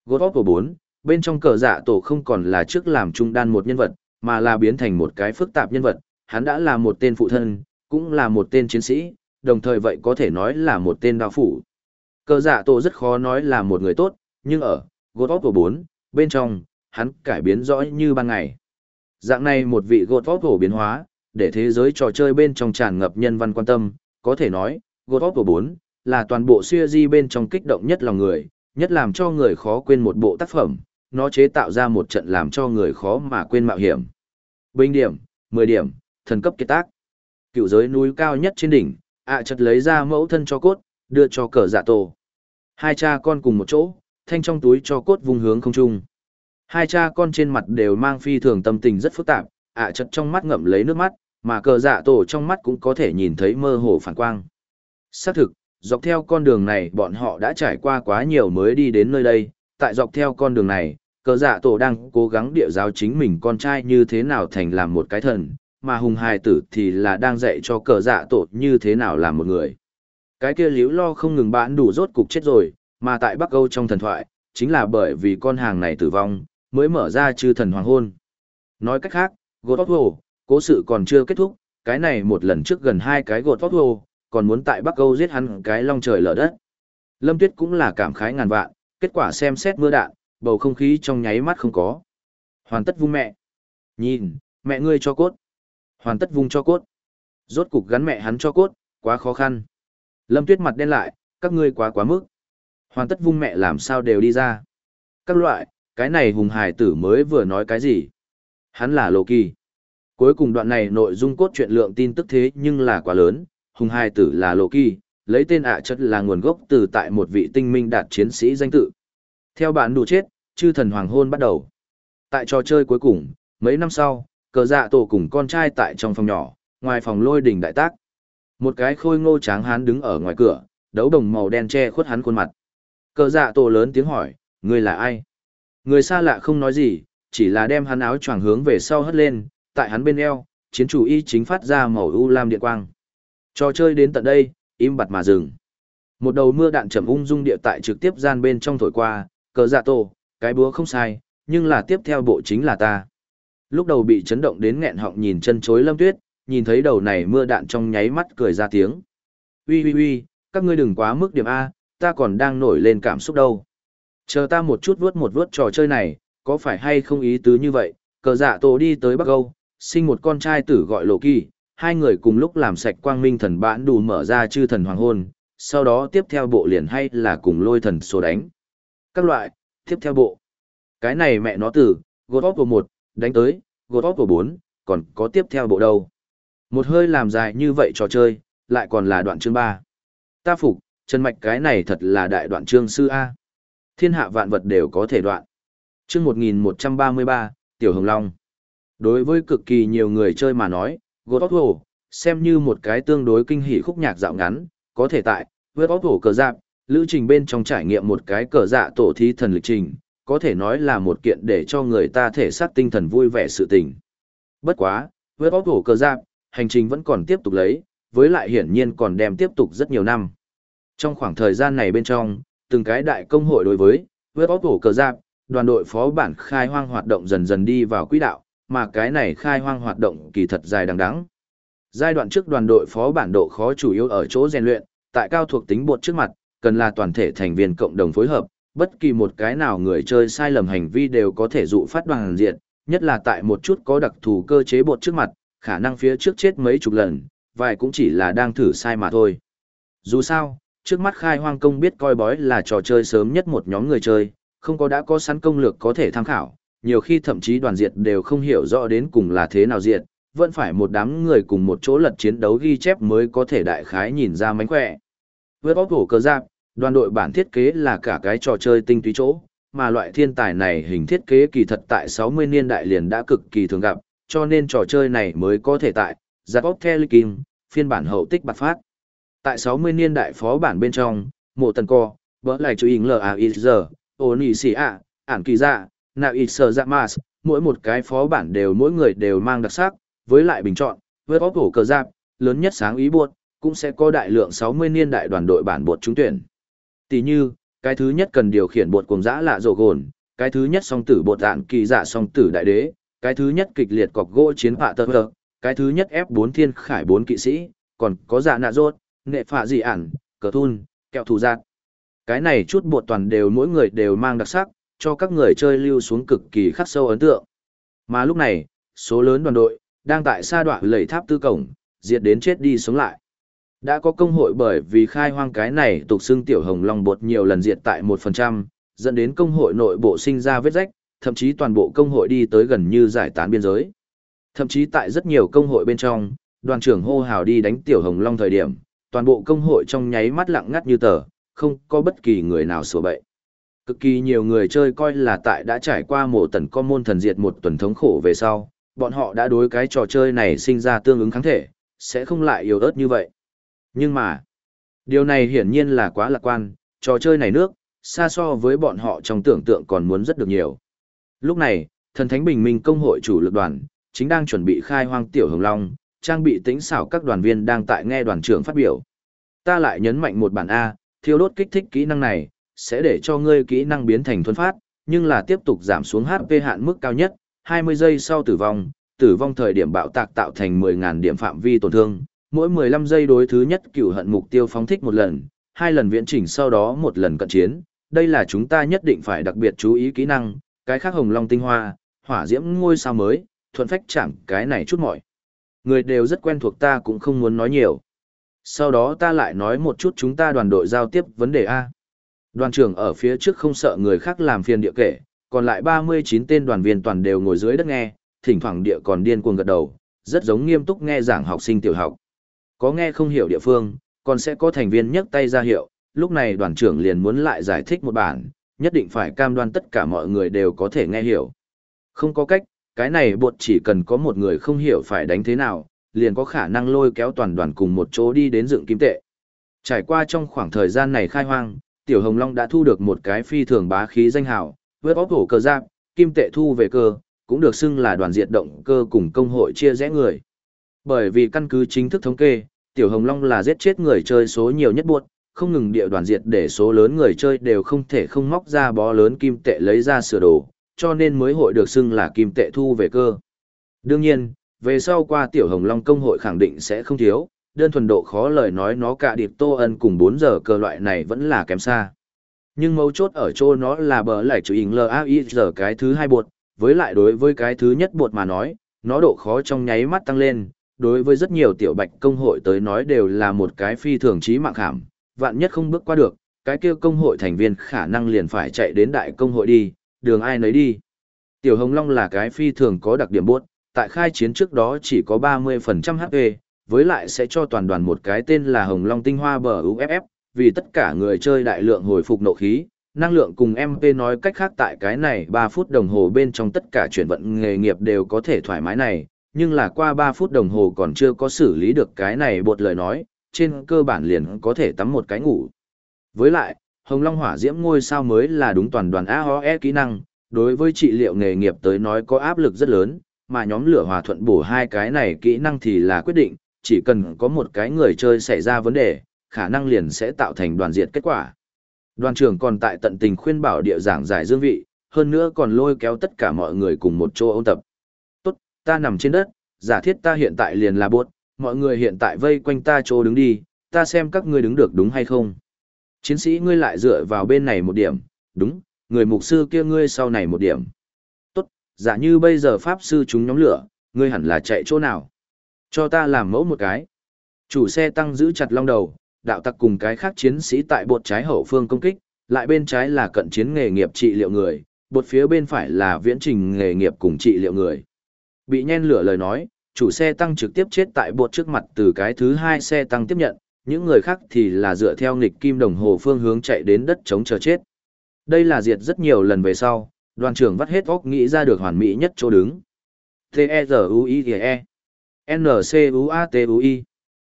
God of War 4, bên trong cờ dạ tổ không còn là trước làm trung đan một nhân vật, mà là biến thành một cái phức tạp nhân vật, hắn đã là một tên phụ thân, cũng là một tên chiến sĩ, đồng thời vậy có thể nói là một tên đao phủ. Cờ dạ tổ rất khó nói là một người tốt, nhưng ở God of War 4, bên trong, hắn cải biến rõ như ban ngày. Dạng này một vị God of War biến hóa, để thế giới trò chơi bên trong tràn ngập nhân văn quan tâm, có thể nói, God of War 4, là toàn bộ siêu di bên trong kích động nhất lòng người, nhất làm cho người khó quên một bộ tác phẩm, nó chế tạo ra một trận làm cho người khó mà quên mạo hiểm. Bình điểm, 10 điểm, thần cấp kết tác. Cựu giới núi cao nhất trên đỉnh, ạ chật lấy ra mẫu thân cho cốt, đưa cho cờ dạ tổ. Hai cha con cùng một chỗ, thanh trong túi cho cốt vùng hướng không trung. Hai cha con trên mặt đều mang phi thường tâm tình rất phức tạp, ạ chật trong mắt ngậm lấy nước mắt, mà cờ dạ tổ trong mắt cũng có thể nhìn thấy mơ hồ phản quang. Xác thực, dọc theo con đường này bọn họ đã trải qua quá nhiều mới đi đến nơi đây, tại dọc theo con đường này, cờ dạ tổ đang cố gắng địa giáo chính mình con trai như thế nào thành làm một cái thần, mà hùng hài tử thì là đang dạy cho cờ dạ tổ như thế nào làm một người. Cái kia liễu lo không ngừng bán đủ rốt cục chết rồi, mà tại Bắc Âu trong thần thoại, chính là bởi vì con hàng này tử vong, mới mở ra chư thần hoàng hôn. Nói cách khác, gột tóc hồ cố sự còn chưa kết thúc, cái này một lần trước gần hai cái gột tóc hồ còn muốn tại Bắc Âu giết hắn cái long trời lở đất. Lâm Tuyết cũng là cảm khái ngàn vạn, kết quả xem xét mưa đạn, bầu không khí trong nháy mắt không có. Hoàn tất vung mẹ. Nhìn, mẹ ngươi cho cốt. Hoàn tất vung cho cốt. Rốt cục gắn mẹ hắn cho cốt, quá khó khăn. Lâm Tuyết mặt đen lại, các ngươi quá quá mức. Hoàn tất vung mẹ làm sao đều đi ra. Các loại, cái này hùng hải tử mới vừa nói cái gì. Hắn là Lộ Kỳ. Cuối cùng đoạn này nội dung cốt truyện lượng tin tức thế nhưng là quá lớn, hùng hải tử là Lộ Kỳ, lấy tên ạ chất là nguồn gốc từ tại một vị tinh minh đạt chiến sĩ danh tự. Theo bản đủ chết, chư thần hoàng hôn bắt đầu. Tại trò chơi cuối cùng, mấy năm sau, cờ dạ tổ cùng con trai tại trong phòng nhỏ, ngoài phòng lôi đình đại tác. Một cái khôi ngô tráng hán đứng ở ngoài cửa, đấu đồng màu đen che khuất hắn khuôn mặt. Cờ dạ tổ lớn tiếng hỏi, người là ai? Người xa lạ không nói gì, chỉ là đem hắn áo choàng hướng về sau hất lên, tại hắn bên eo, chiến chủ y chính phát ra màu u lam điện quang. Trò chơi đến tận đây, im bặt mà dừng. Một đầu mưa đạn chậm ung dung địa tại trực tiếp gian bên trong thổi qua, cờ dạ tổ, cái búa không sai, nhưng là tiếp theo bộ chính là ta. Lúc đầu bị chấn động đến nghẹn họng nhìn chân chối lâm tuyết, nhìn thấy đầu này mưa đạn trong nháy mắt cười ra tiếng. Ui ui ui, các ngươi đừng quá mức điểm A, ta còn đang nổi lên cảm xúc đâu. Chờ ta một chút vuốt một vuốt trò chơi này, có phải hay không ý tứ như vậy, cờ dạ tổ đi tới Bắc Âu, sinh một con trai tử gọi lộ kỳ, hai người cùng lúc làm sạch quang minh thần bản đủ mở ra chư thần hoàng hôn, sau đó tiếp theo bộ liền hay là cùng lôi thần số đánh. Các loại, tiếp theo bộ. Cái này mẹ nó tử God of War 1, đánh tới, God of War 4, còn có tiếp theo bộ đâu. Một hơi làm dài như vậy trò chơi, lại còn là đoạn chương 3. Ta phục, Trần Mạch cái này thật là đại đoạn chương sư A. Thiên hạ vạn vật đều có thể đoạn. Chương 1133, Tiểu Hồng Long. Đối với cực kỳ nhiều người chơi mà nói, God of War, xem như một cái tương đối kinh hỉ khúc nhạc dạo ngắn, có thể tại, God of War cờ giáp, lữ trình bên trong trải nghiệm một cái cờ dạ tổ thí thần lịch trình, có thể nói là một kiện để cho người ta thể xác tinh thần vui vẻ sự tình. Bất quá, với bóp hổ cờ giáp, hành trình vẫn còn tiếp tục lấy, với lại hiển nhiên còn đem tiếp tục rất nhiều năm. Trong khoảng thời gian này bên trong, từng cái đại công hội đối với, với bóp hổ cờ giáp, đoàn đội phó bản khai hoang hoạt động dần dần đi vào quỹ đạo, mà cái này khai hoang hoạt động kỳ thật dài đằng đẵng. Giai đoạn trước đoàn đội phó bản độ khó chủ yếu ở chỗ rèn luyện, tại cao thuộc tính bột trước mặt, cần là toàn thể thành viên cộng đồng phối hợp, bất kỳ một cái nào người chơi sai lầm hành vi đều có thể dụ phát đoàn diện, nhất là tại một chút có đặc thù cơ chế bột trước mặt, khả năng phía trước chết mấy chục lần, vài cũng chỉ là đang thử sai mà thôi. Dù sao, trước mắt khai hoang công biết coi bói là trò chơi sớm nhất một nhóm người chơi, không có đã có sẵn công lược có thể tham khảo, nhiều khi thậm chí đoàn diệt đều không hiểu rõ đến cùng là thế nào diệt, vẫn phải một đám người cùng một chỗ lật chiến đấu ghi chép mới có thể đại khái nhìn ra mánh khỏe. Với bóp hổ cơ giáp, đoàn đội bản thiết kế là cả cái trò chơi tinh túy chỗ, mà loại thiên tài này hình thiết kế kỳ thật tại 60 niên đại liền đã cực kỳ thường gặp, cho nên trò chơi này mới có thể tại Zapop Telekim, phiên bản hậu tích bạc phát. Tại 60 niên đại phó bản bên trong, mộ tần co, bỡ lại chú ý L.A.I.Z, ổn ý xì ạ, ản kỳ dạ, nào ít sơ dạ mas, mỗi một cái phó bản đều mỗi người đều mang đặc sắc, với lại bình chọn, với bóp hổ cờ giáp, lớn nhất sáng ý buộc, cũng sẽ có đại lượng 60 niên đại đoàn đội bản buộc trúng tuyển. Tỷ như, cái thứ nhất cần điều khiển bột cùng dã lạ rồ gồn, cái thứ nhất song tử bột đạn kỳ dạ song tử đại đế, cái thứ nhất kịch liệt cọc gỗ chiến phạ tơ hờ, cái thứ nhất ép bốn thiên khải bốn kỵ sĩ, còn có dạ nạ rốt, nghệ phạ dị ản, cờ thun, kẹo thủ giạt. Cái này chút bột toàn đều mỗi người đều mang đặc sắc, cho các người chơi lưu xuống cực kỳ khắc sâu ấn tượng. Mà lúc này, số lớn đoàn đội, đang tại sa đoạn lầy tháp tư cổng, diệt đến chết đi sống lại. Đã có công hội bởi vì khai hoang cái này tục xưng tiểu hồng long bột nhiều lần diệt tại 1%, dẫn đến công hội nội bộ sinh ra vết rách, thậm chí toàn bộ công hội đi tới gần như giải tán biên giới. Thậm chí tại rất nhiều công hội bên trong, đoàn trưởng hô hào đi đánh tiểu hồng long thời điểm, toàn bộ công hội trong nháy mắt lặng ngắt như tờ, không có bất kỳ người nào sửa bậy. Cực kỳ nhiều người chơi coi là tại đã trải qua mổ tần con môn thần diệt một tuần thống khổ về sau, bọn họ đã đối cái trò chơi này sinh ra tương ứng kháng thể, sẽ không lại yếu ớt như vậy. Nhưng mà, điều này hiển nhiên là quá lạc quan, trò chơi này nước, xa so với bọn họ trong tưởng tượng còn muốn rất được nhiều. Lúc này, thần thánh bình minh công hội chủ lực đoàn, chính đang chuẩn bị khai hoang tiểu hồng long, trang bị tính xảo các đoàn viên đang tại nghe đoàn trưởng phát biểu. Ta lại nhấn mạnh một bản A, thiêu đốt kích thích kỹ năng này, sẽ để cho ngươi kỹ năng biến thành thuần phát, nhưng là tiếp tục giảm xuống HP hạn mức cao nhất, 20 giây sau tử vong, tử vong thời điểm bạo tạc tạo thành 10.000 điểm phạm vi tổn thương, mỗi 15 giây đối thứ nhất cựu hận mục tiêu phóng thích một lần, hai lần viễn chỉnh sau đó một lần cận chiến. Đây là chúng ta nhất định phải đặc biệt chú ý kỹ năng, cái khác hồng long tinh hoa, hỏa diễm ngôi sao mới, thuận phách chẳng cái này chút mỏi. Người đều rất quen thuộc ta cũng không muốn nói nhiều. Sau đó ta lại nói một chút chúng ta đoàn đội giao tiếp vấn đề A. Đoàn trưởng ở phía trước không sợ người khác làm phiền địa kể, còn lại 39 tên đoàn viên toàn đều ngồi dưới đất nghe, thỉnh thoảng địa còn điên cuồng gật đầu, rất giống nghiêm túc nghe giảng học sinh tiểu học. Có nghe không hiểu địa phương, còn sẽ có thành viên nhấc tay ra hiệu, lúc này đoàn trưởng liền muốn lại giải thích một bản, nhất định phải cam đoan tất cả mọi người đều có thể nghe hiểu. Không có cách, cái này buộc chỉ cần có một người không hiểu phải đánh thế nào, liền có khả năng lôi kéo toàn đoàn cùng một chỗ đi đến dựng kim tệ. Trải qua trong khoảng thời gian này khai hoang, Tiểu Hồng Long đã thu được một cái phi thường bá khí danh hào, vớt óc hổ cơ giáp, kim tệ thu về cơ, cũng được xưng là đoàn diệt động cơ cùng công hội chia rẽ người. Bởi vì căn cứ chính thức thống kê, Tiểu Hồng Long là giết chết người chơi số nhiều nhất buộc, không ngừng địa đoàn diệt để số lớn người chơi đều không thể không móc ra bó lớn kim tệ lấy ra sửa đồ, cho nên mới hội được xưng là kim tệ thu về cơ. Đương nhiên, về sau qua Tiểu Hồng Long công hội khẳng định sẽ không thiếu, đơn thuần độ khó lời nói nó cả điệp tô ân cùng 4 giờ cơ loại này vẫn là kém xa. Nhưng mấu chốt ở chỗ nó là bờ lại chủ hình LAI giờ cái thứ hai bột, với lại đối với cái thứ nhất bột mà nói, nó độ khó trong nháy mắt tăng lên, đối với rất nhiều tiểu bạch công hội tới nói đều là một cái phi thường trí mạng khảm, vạn nhất không bước qua được, cái kia công hội thành viên khả năng liền phải chạy đến đại công hội đi, đường ai nấy đi. Tiểu Hồng Long là cái phi thường có đặc điểm buốt, tại khai chiến trước đó chỉ có 30% HP, với lại sẽ cho toàn đoàn một cái tên là Hồng Long Tinh Hoa bờ UFF, vì tất cả người chơi đại lượng hồi phục nộ khí, năng lượng cùng MP nói cách khác tại cái này 3 phút đồng hồ bên trong tất cả chuyển vận nghề nghiệp đều có thể thoải mái này, nhưng là qua 3 phút đồng hồ còn chưa có xử lý được cái này bột lời nói, trên cơ bản liền có thể tắm một cái ngủ. Với lại, Hồng Long Hỏa Diễm ngôi sao mới là đúng toàn đoàn AOE kỹ năng, đối với trị liệu nghề nghiệp tới nói có áp lực rất lớn, mà nhóm lửa hòa thuận bổ hai cái này kỹ năng thì là quyết định, chỉ cần có một cái người chơi xảy ra vấn đề, khả năng liền sẽ tạo thành đoàn diệt kết quả. Đoàn trưởng còn tại tận tình khuyên bảo địa giảng giải dương vị, hơn nữa còn lôi kéo tất cả mọi người cùng một chỗ ôn tập. Ta nằm trên đất, giả thiết ta hiện tại liền là bốt, mọi người hiện tại vây quanh ta chỗ đứng đi, ta xem các ngươi đứng được đúng hay không. Chiến sĩ ngươi lại dựa vào bên này một điểm, đúng, người mục sư kia ngươi sau này một điểm. Tốt, giả như bây giờ pháp sư chúng nhóm lửa, ngươi hẳn là chạy chỗ nào. Cho ta làm mẫu một cái. Chủ xe tăng giữ chặt long đầu, đạo tặc cùng cái khác chiến sĩ tại bột trái hậu phương công kích, lại bên trái là cận chiến nghề nghiệp trị liệu người, bột phía bên phải là viễn trình nghề nghiệp cùng trị liệu người. Bị nhen lửa lời nói, chủ xe tăng trực tiếp chết tại bột trước mặt từ cái thứ hai xe tăng tiếp nhận, những người khác thì là dựa theo nghịch kim đồng hồ phương hướng chạy đến đất chống chờ chết. Đây là diệt rất nhiều lần về sau, đoàn trưởng vắt hết óc nghĩ ra được hoàn mỹ nhất chỗ đứng. T-E-Z-U-I-E N-C-U-A-T-U-I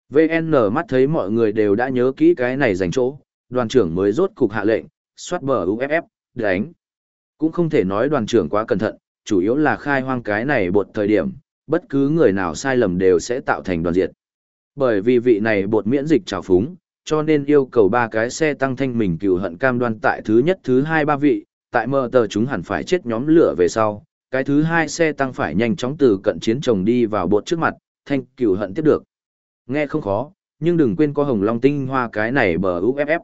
VN mắt thấy mọi người đều đã nhớ kỹ cái này dành chỗ, đoàn trưởng mới rốt cục hạ lệnh, xoát bờ UFF, đánh. Cũng không thể nói đoàn trưởng quá cẩn thận, chủ yếu là khai hoang cái này bột thời điểm, bất cứ người nào sai lầm đều sẽ tạo thành đoàn diệt. Bởi vì vị này bột miễn dịch trào phúng, cho nên yêu cầu ba cái xe tăng thanh mình cựu hận cam đoan tại thứ nhất thứ hai ba vị, tại mờ tờ chúng hẳn phải chết nhóm lửa về sau, cái thứ hai xe tăng phải nhanh chóng từ cận chiến chồng đi vào bột trước mặt, thanh cựu hận tiếp được. Nghe không khó, nhưng đừng quên có hồng long tinh hoa cái này bờ UFF.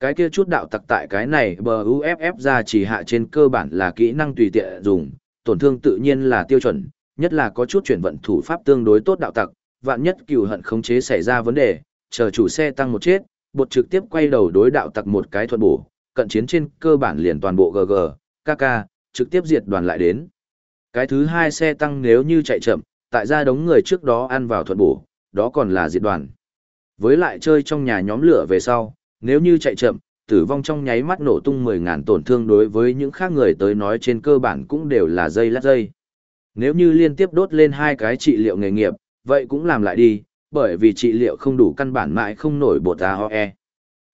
Cái kia chút đạo tặc tại cái này bờ UFF ra chỉ hạ trên cơ bản là kỹ năng tùy tiện dùng, tổn thương tự nhiên là tiêu chuẩn, nhất là có chút chuyển vận thủ pháp tương đối tốt đạo tặc, vạn nhất cừu hận khống chế xảy ra vấn đề, chờ chủ xe tăng một chết, bột trực tiếp quay đầu đối đạo tặc một cái thuận bổ, cận chiến trên cơ bản liền toàn bộ GG, KK, trực tiếp diệt đoàn lại đến. Cái thứ hai xe tăng nếu như chạy chậm, tại ra đống người trước đó ăn vào thuận bổ, đó còn là diệt đoàn. Với lại chơi trong nhà nhóm lửa về sau, nếu như chạy chậm, tử vong trong nháy mắt nổ tung 10.000 tổn thương đối với những khác người tới nói trên cơ bản cũng đều là dây lát dây. Nếu như liên tiếp đốt lên hai cái trị liệu nghề nghiệp, vậy cũng làm lại đi, bởi vì trị liệu không đủ căn bản mãi không nổi bột AOE.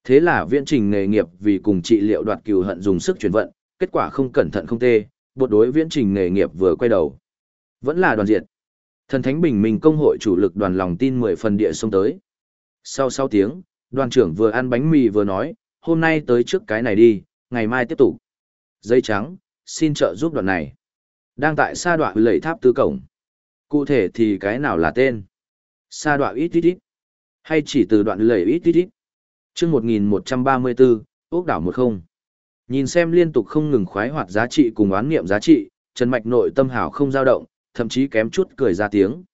Thế là viễn trình nghề nghiệp vì cùng trị liệu đoạt cừu hận dùng sức chuyển vận, kết quả không cẩn thận không tê, bột đối viễn trình nghề nghiệp vừa quay đầu. Vẫn là đoàn diện. Thần Thánh Bình Minh công hội chủ lực đoàn lòng tin 10 phần địa xông tới. Sau 6 tiếng, đoàn trưởng vừa ăn bánh mì vừa nói, hôm nay tới trước cái này đi, ngày mai tiếp tục. Dây trắng, xin trợ giúp đoạn này. Đang tại sa đoạn lầy tháp tứ cổng. Cụ thể thì cái nào là tên? Sa đoạn ít ít ít. Hay chỉ từ đoạn lầy ít ít ít. Trước 1134, ốc đảo một không. Nhìn xem liên tục không ngừng khoái hoạt giá trị cùng oán nghiệm giá trị, Trần Mạch nội tâm hảo không dao động, thậm chí kém chút cười ra tiếng.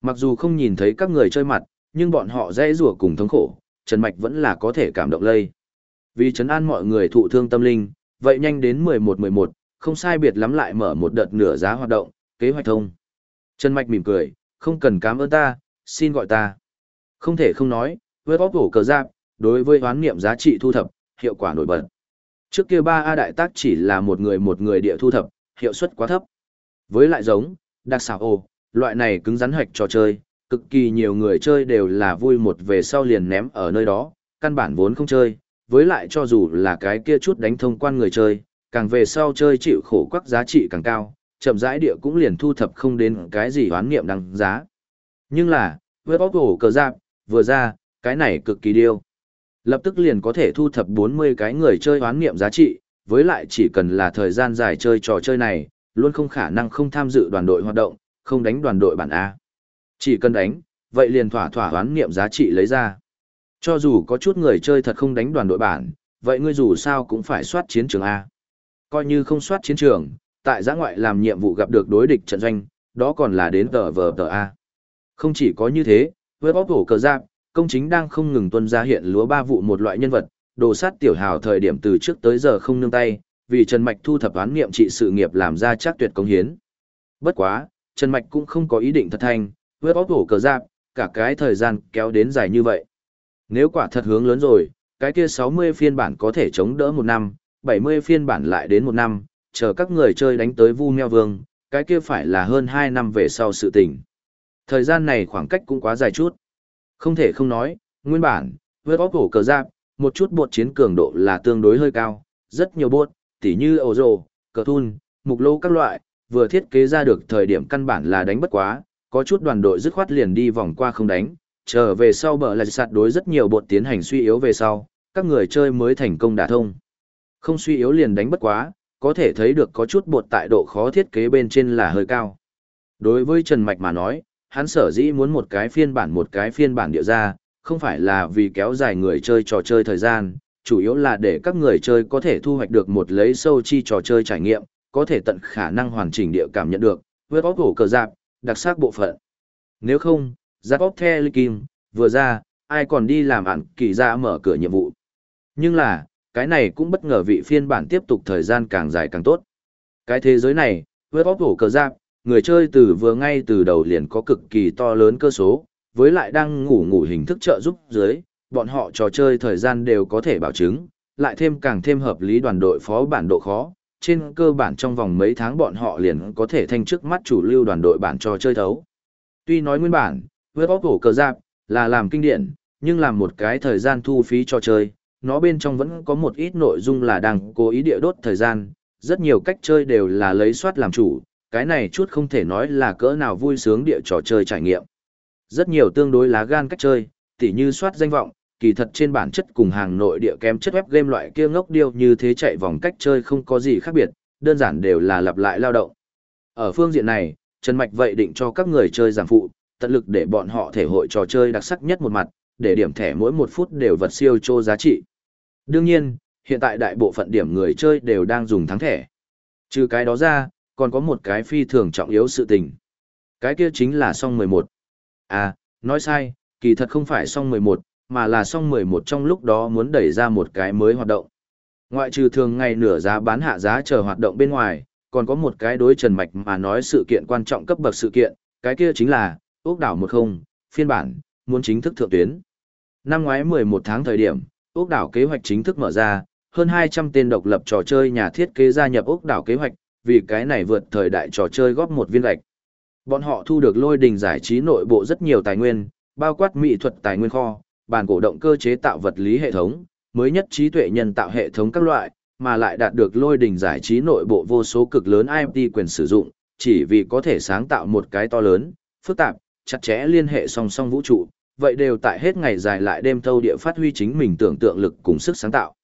Mặc dù không nhìn thấy các người chơi mặt, nhưng bọn họ dễ rủa cùng thống khổ, Trần Mạch vẫn là có thể cảm động lây. Vì chấn an mọi người thụ thương tâm linh, vậy nhanh đến 11-11, không sai biệt lắm lại mở một đợt nửa giá hoạt động, kế hoạch thông. Trần Mạch mỉm cười, không cần cảm ơn ta, xin gọi ta. Không thể không nói, với bóp cổ cờ giáp, đối với hoán niệm giá trị thu thập, hiệu quả nổi bật. Trước kia ba A đại tác chỉ là một người một người địa thu thập, hiệu suất quá thấp. Với lại giống, đặc xảo ồ, loại này cứng rắn hoạch trò chơi, cực kỳ nhiều người chơi đều là vui một về sau liền ném ở nơi đó, căn bản vốn không chơi, với lại cho dù là cái kia chút đánh thông quan người chơi, càng về sau chơi chịu khổ quắc giá trị càng cao, chậm rãi địa cũng liền thu thập không đến cái gì hoán nghiệm đăng giá. Nhưng là, với bóp hổ cờ giáp, vừa ra, cái này cực kỳ điêu. Lập tức liền có thể thu thập 40 cái người chơi hoán nghiệm giá trị, với lại chỉ cần là thời gian dài chơi trò chơi này, luôn không khả năng không tham dự đoàn đội hoạt động, không đánh đoàn đội bản A. Chỉ cần đánh, vậy liền thỏa thỏa hoán nghiệm giá trị lấy ra. Cho dù có chút người chơi thật không đánh đoàn đội bản, vậy ngươi dù sao cũng phải soát chiến trường A. Coi như không soát chiến trường, tại giã ngoại làm nhiệm vụ gặp được đối địch trận doanh, đó còn là đến tờ vờ tờ A. Không chỉ có như thế, với bóp hổ cờ giáp, công chính đang không ngừng tuân ra hiện lúa ba vụ một loại nhân vật, đồ sát tiểu hào thời điểm từ trước tới giờ không nương tay, vì Trần Mạch thu thập án nghiệm trị sự nghiệp làm ra chắc tuyệt công hiến. Bất quá, Trần Mạch cũng không có ý định thật thành, với bóp hổ cờ giáp, cả cái thời gian kéo đến dài như vậy. Nếu quả thật hướng lớn rồi, cái kia 60 phiên bản có thể chống đỡ một năm, 70 phiên bản lại đến một năm, chờ các người chơi đánh tới Vu Meo Vương, cái kia phải là hơn 2 năm về sau sự tình. Thời gian này khoảng cách cũng quá dài chút. Không thể không nói, nguyên bản, với bóp cổ cờ giáp, một chút bột chiến cường độ là tương đối hơi cao, rất nhiều bột, tỉ như ổ rồ, cờ thun, mục lô các loại, vừa thiết kế ra được thời điểm căn bản là đánh bất quá, có chút đoàn đội dứt khoát liền đi vòng qua không đánh, trở về sau bờ là sạt đối rất nhiều bột tiến hành suy yếu về sau, các người chơi mới thành công đả thông. Không suy yếu liền đánh bất quá, có thể thấy được có chút bột tại độ khó thiết kế bên trên là hơi cao. Đối với Trần Mạch mà nói, hắn sở dĩ muốn một cái phiên bản một cái phiên bản địa ra, không phải là vì kéo dài người chơi trò chơi thời gian, chủ yếu là để các người chơi có thể thu hoạch được một lấy sâu chi trò chơi trải nghiệm, có thể tận khả năng hoàn chỉnh địa cảm nhận được, với bóp hổ cờ giáp, đặc sắc bộ phận. Nếu không, giáp bóp the ly kim, vừa ra, ai còn đi làm ản kỳ ra mở cửa nhiệm vụ. Nhưng là, cái này cũng bất ngờ vị phiên bản tiếp tục thời gian càng dài càng tốt. Cái thế giới này, với bóp hổ cờ giáp, người chơi từ vừa ngay từ đầu liền có cực kỳ to lớn cơ số, với lại đang ngủ ngủ hình thức trợ giúp dưới, bọn họ trò chơi thời gian đều có thể bảo chứng, lại thêm càng thêm hợp lý đoàn đội phó bản độ khó, trên cơ bản trong vòng mấy tháng bọn họ liền có thể thanh trước mắt chủ lưu đoàn đội bản trò chơi thấu. Tuy nói nguyên bản, với bóp cổ cờ giáp, là làm kinh điển, nhưng làm một cái thời gian thu phí trò chơi, nó bên trong vẫn có một ít nội dung là đang cố ý địa đốt thời gian, rất nhiều cách chơi đều là lấy soát làm chủ, cái này chút không thể nói là cỡ nào vui sướng địa trò chơi trải nghiệm. Rất nhiều tương đối lá gan cách chơi, tỉ như soát danh vọng, kỳ thật trên bản chất cùng hàng nội địa kém chất web game loại kia ngốc điêu như thế chạy vòng cách chơi không có gì khác biệt, đơn giản đều là lặp lại lao động. Ở phương diện này, Trần Mạch vậy định cho các người chơi giảm phụ, tận lực để bọn họ thể hội trò chơi đặc sắc nhất một mặt, để điểm thẻ mỗi một phút đều vật siêu chô giá trị. Đương nhiên, hiện tại đại bộ phận điểm người chơi đều đang dùng thắng thẻ. Trừ cái đó ra, còn có một cái phi thường trọng yếu sự tình. Cái kia chính là song 11. À, nói sai, kỳ thật không phải song 11, mà là song 11 trong lúc đó muốn đẩy ra một cái mới hoạt động. Ngoại trừ thường ngày nửa giá bán hạ giá chờ hoạt động bên ngoài, còn có một cái đối Trần Mạch mà nói sự kiện quan trọng cấp bậc sự kiện, cái kia chính là, ốc đảo 10, phiên bản, muốn chính thức thượng tuyến. Năm ngoái 11 tháng thời điểm, ốc đảo kế hoạch chính thức mở ra, hơn 200 tên độc lập trò chơi nhà thiết kế gia nhập ốc đảo kế hoạch, vì cái này vượt thời đại trò chơi góp một viên gạch. Bọn họ thu được lôi đình giải trí nội bộ rất nhiều tài nguyên, bao quát mỹ thuật tài nguyên kho, bàn cổ động cơ chế tạo vật lý hệ thống, mới nhất trí tuệ nhân tạo hệ thống các loại, mà lại đạt được lôi đình giải trí nội bộ vô số cực lớn IMT quyền sử dụng, chỉ vì có thể sáng tạo một cái to lớn, phức tạp, chặt chẽ liên hệ song song vũ trụ, vậy đều tại hết ngày dài lại đêm thâu địa phát huy chính mình tưởng tượng lực cùng sức sáng tạo.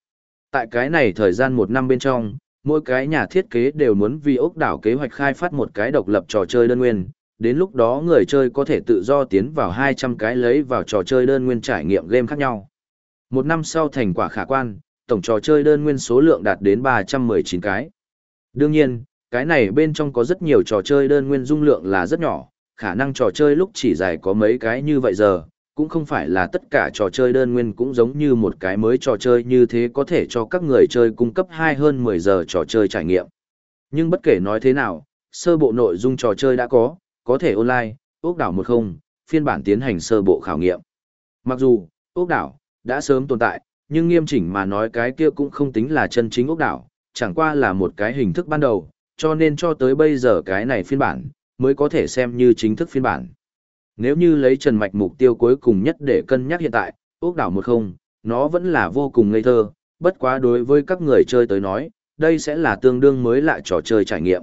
Tại cái này thời gian một năm bên trong, mỗi cái nhà thiết kế đều muốn vì ốc đảo kế hoạch khai phát một cái độc lập trò chơi đơn nguyên, đến lúc đó người chơi có thể tự do tiến vào 200 cái lấy vào trò chơi đơn nguyên trải nghiệm game khác nhau. Một năm sau thành quả khả quan, tổng trò chơi đơn nguyên số lượng đạt đến 319 cái. Đương nhiên, cái này bên trong có rất nhiều trò chơi đơn nguyên dung lượng là rất nhỏ, khả năng trò chơi lúc chỉ dài có mấy cái như vậy giờ, cũng không phải là tất cả trò chơi đơn nguyên cũng giống như một cái mới trò chơi như thế có thể cho các người chơi cung cấp hai hơn 10 giờ trò chơi trải nghiệm. Nhưng bất kể nói thế nào, sơ bộ nội dung trò chơi đã có, có thể online, ốc đảo một không, phiên bản tiến hành sơ bộ khảo nghiệm. Mặc dù, ốc đảo, đã sớm tồn tại, nhưng nghiêm chỉnh mà nói cái kia cũng không tính là chân chính ốc đảo, chẳng qua là một cái hình thức ban đầu, cho nên cho tới bây giờ cái này phiên bản, mới có thể xem như chính thức phiên bản. Nếu như lấy Trần Mạch mục tiêu cuối cùng nhất để cân nhắc hiện tại, ốc đảo một không, nó vẫn là vô cùng ngây thơ, bất quá đối với các người chơi tới nói, đây sẽ là tương đương mới lại trò chơi trải nghiệm.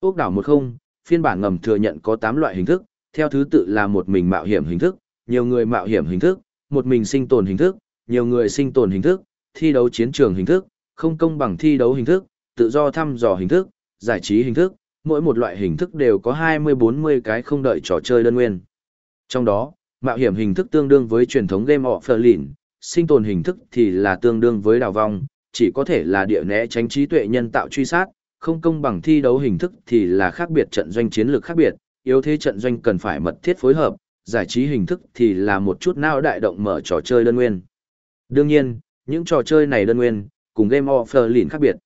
Ốc đảo một không, phiên bản ngầm thừa nhận có 8 loại hình thức, theo thứ tự là một mình mạo hiểm hình thức, nhiều người mạo hiểm hình thức, một mình sinh tồn hình thức, nhiều người sinh tồn hình thức, thi đấu chiến trường hình thức, không công bằng thi đấu hình thức, tự do thăm dò hình thức, giải trí hình thức, mỗi một loại hình thức đều có 20-40 cái không đợi trò chơi đơn nguyên. Trong đó, mạo hiểm hình thức tương đương với truyền thống game offline, sinh tồn hình thức thì là tương đương với đào vong, chỉ có thể là địa né tránh trí tuệ nhân tạo truy sát, không công bằng thi đấu hình thức thì là khác biệt trận doanh chiến lược khác biệt, yếu thế trận doanh cần phải mật thiết phối hợp, giải trí hình thức thì là một chút nào đại động mở trò chơi đơn nguyên. Đương nhiên, những trò chơi này đơn nguyên, cùng Game offline khác biệt.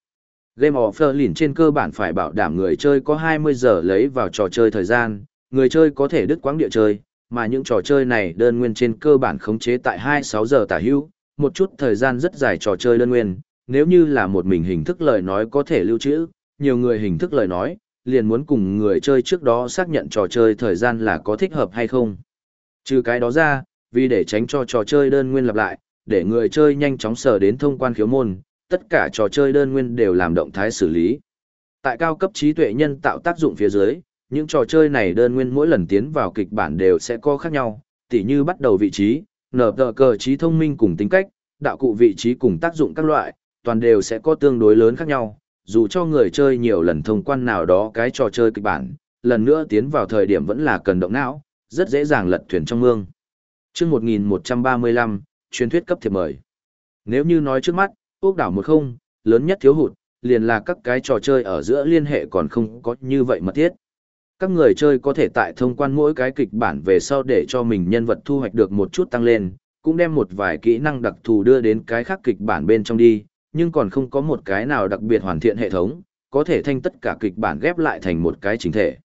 Game of Berlin trên cơ bản phải bảo đảm người chơi có 20 giờ lấy vào trò chơi thời gian, người chơi có thể đứt quãng địa chơi, mà những trò chơi này đơn nguyên trên cơ bản khống chế tại 26 giờ tả hữu, một chút thời gian rất dài trò chơi đơn nguyên, nếu như là một mình hình thức lời nói có thể lưu trữ, nhiều người hình thức lời nói, liền muốn cùng người chơi trước đó xác nhận trò chơi thời gian là có thích hợp hay không. Trừ cái đó ra, vì để tránh cho trò chơi đơn nguyên lặp lại, để người chơi nhanh chóng sở đến thông quan khiếu môn, tất cả trò chơi đơn nguyên đều làm động thái xử lý. Tại cao cấp trí tuệ nhân tạo tác dụng phía dưới, những trò chơi này đơn nguyên mỗi lần tiến vào kịch bản đều sẽ có khác nhau, tỉ như bắt đầu vị trí, nở tờ cờ trí thông minh cùng tính cách, đạo cụ vị trí cùng tác dụng các loại, toàn đều sẽ có tương đối lớn khác nhau, dù cho người chơi nhiều lần thông quan nào đó cái trò chơi kịch bản, lần nữa tiến vào thời điểm vẫn là cần động não, rất dễ dàng lật thuyền trong mương. Trước 1135, truyền thuyết cấp thiệp mời. Nếu như nói trước mắt, ốc đảo một không, lớn nhất thiếu hụt, liền là các cái trò chơi ở giữa liên hệ còn không có như vậy mật thiết. Các người chơi có thể tại thông quan mỗi cái kịch bản về sau để cho mình nhân vật thu hoạch được một chút tăng lên, cũng đem một vài kỹ năng đặc thù đưa đến cái khác kịch bản bên trong đi, nhưng còn không có một cái nào đặc biệt hoàn thiện hệ thống, có thể thanh tất cả kịch bản ghép lại thành một cái chính thể.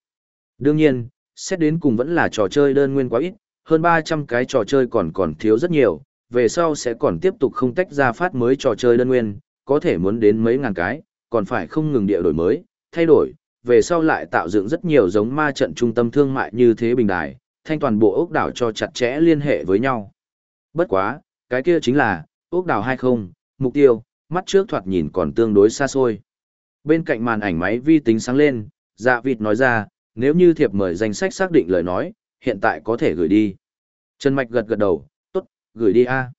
Đương nhiên, xét đến cùng vẫn là trò chơi đơn nguyên quá ít, hơn 300 cái trò chơi còn còn thiếu rất nhiều, về sau sẽ còn tiếp tục không tách ra phát mới trò chơi đơn nguyên, có thể muốn đến mấy ngàn cái, còn phải không ngừng địa đổi mới, thay đổi, về sau lại tạo dựng rất nhiều giống ma trận trung tâm thương mại như thế bình đài, thanh toàn bộ ốc đảo cho chặt chẽ liên hệ với nhau. Bất quá, cái kia chính là, ốc đảo hay không, mục tiêu, mắt trước thoạt nhìn còn tương đối xa xôi. Bên cạnh màn ảnh máy vi tính sáng lên, dạ vịt nói ra, nếu như thiệp mời danh sách xác định lời nói, hiện tại có thể gửi đi. Trần Mạch gật gật đầu, gửi đi a.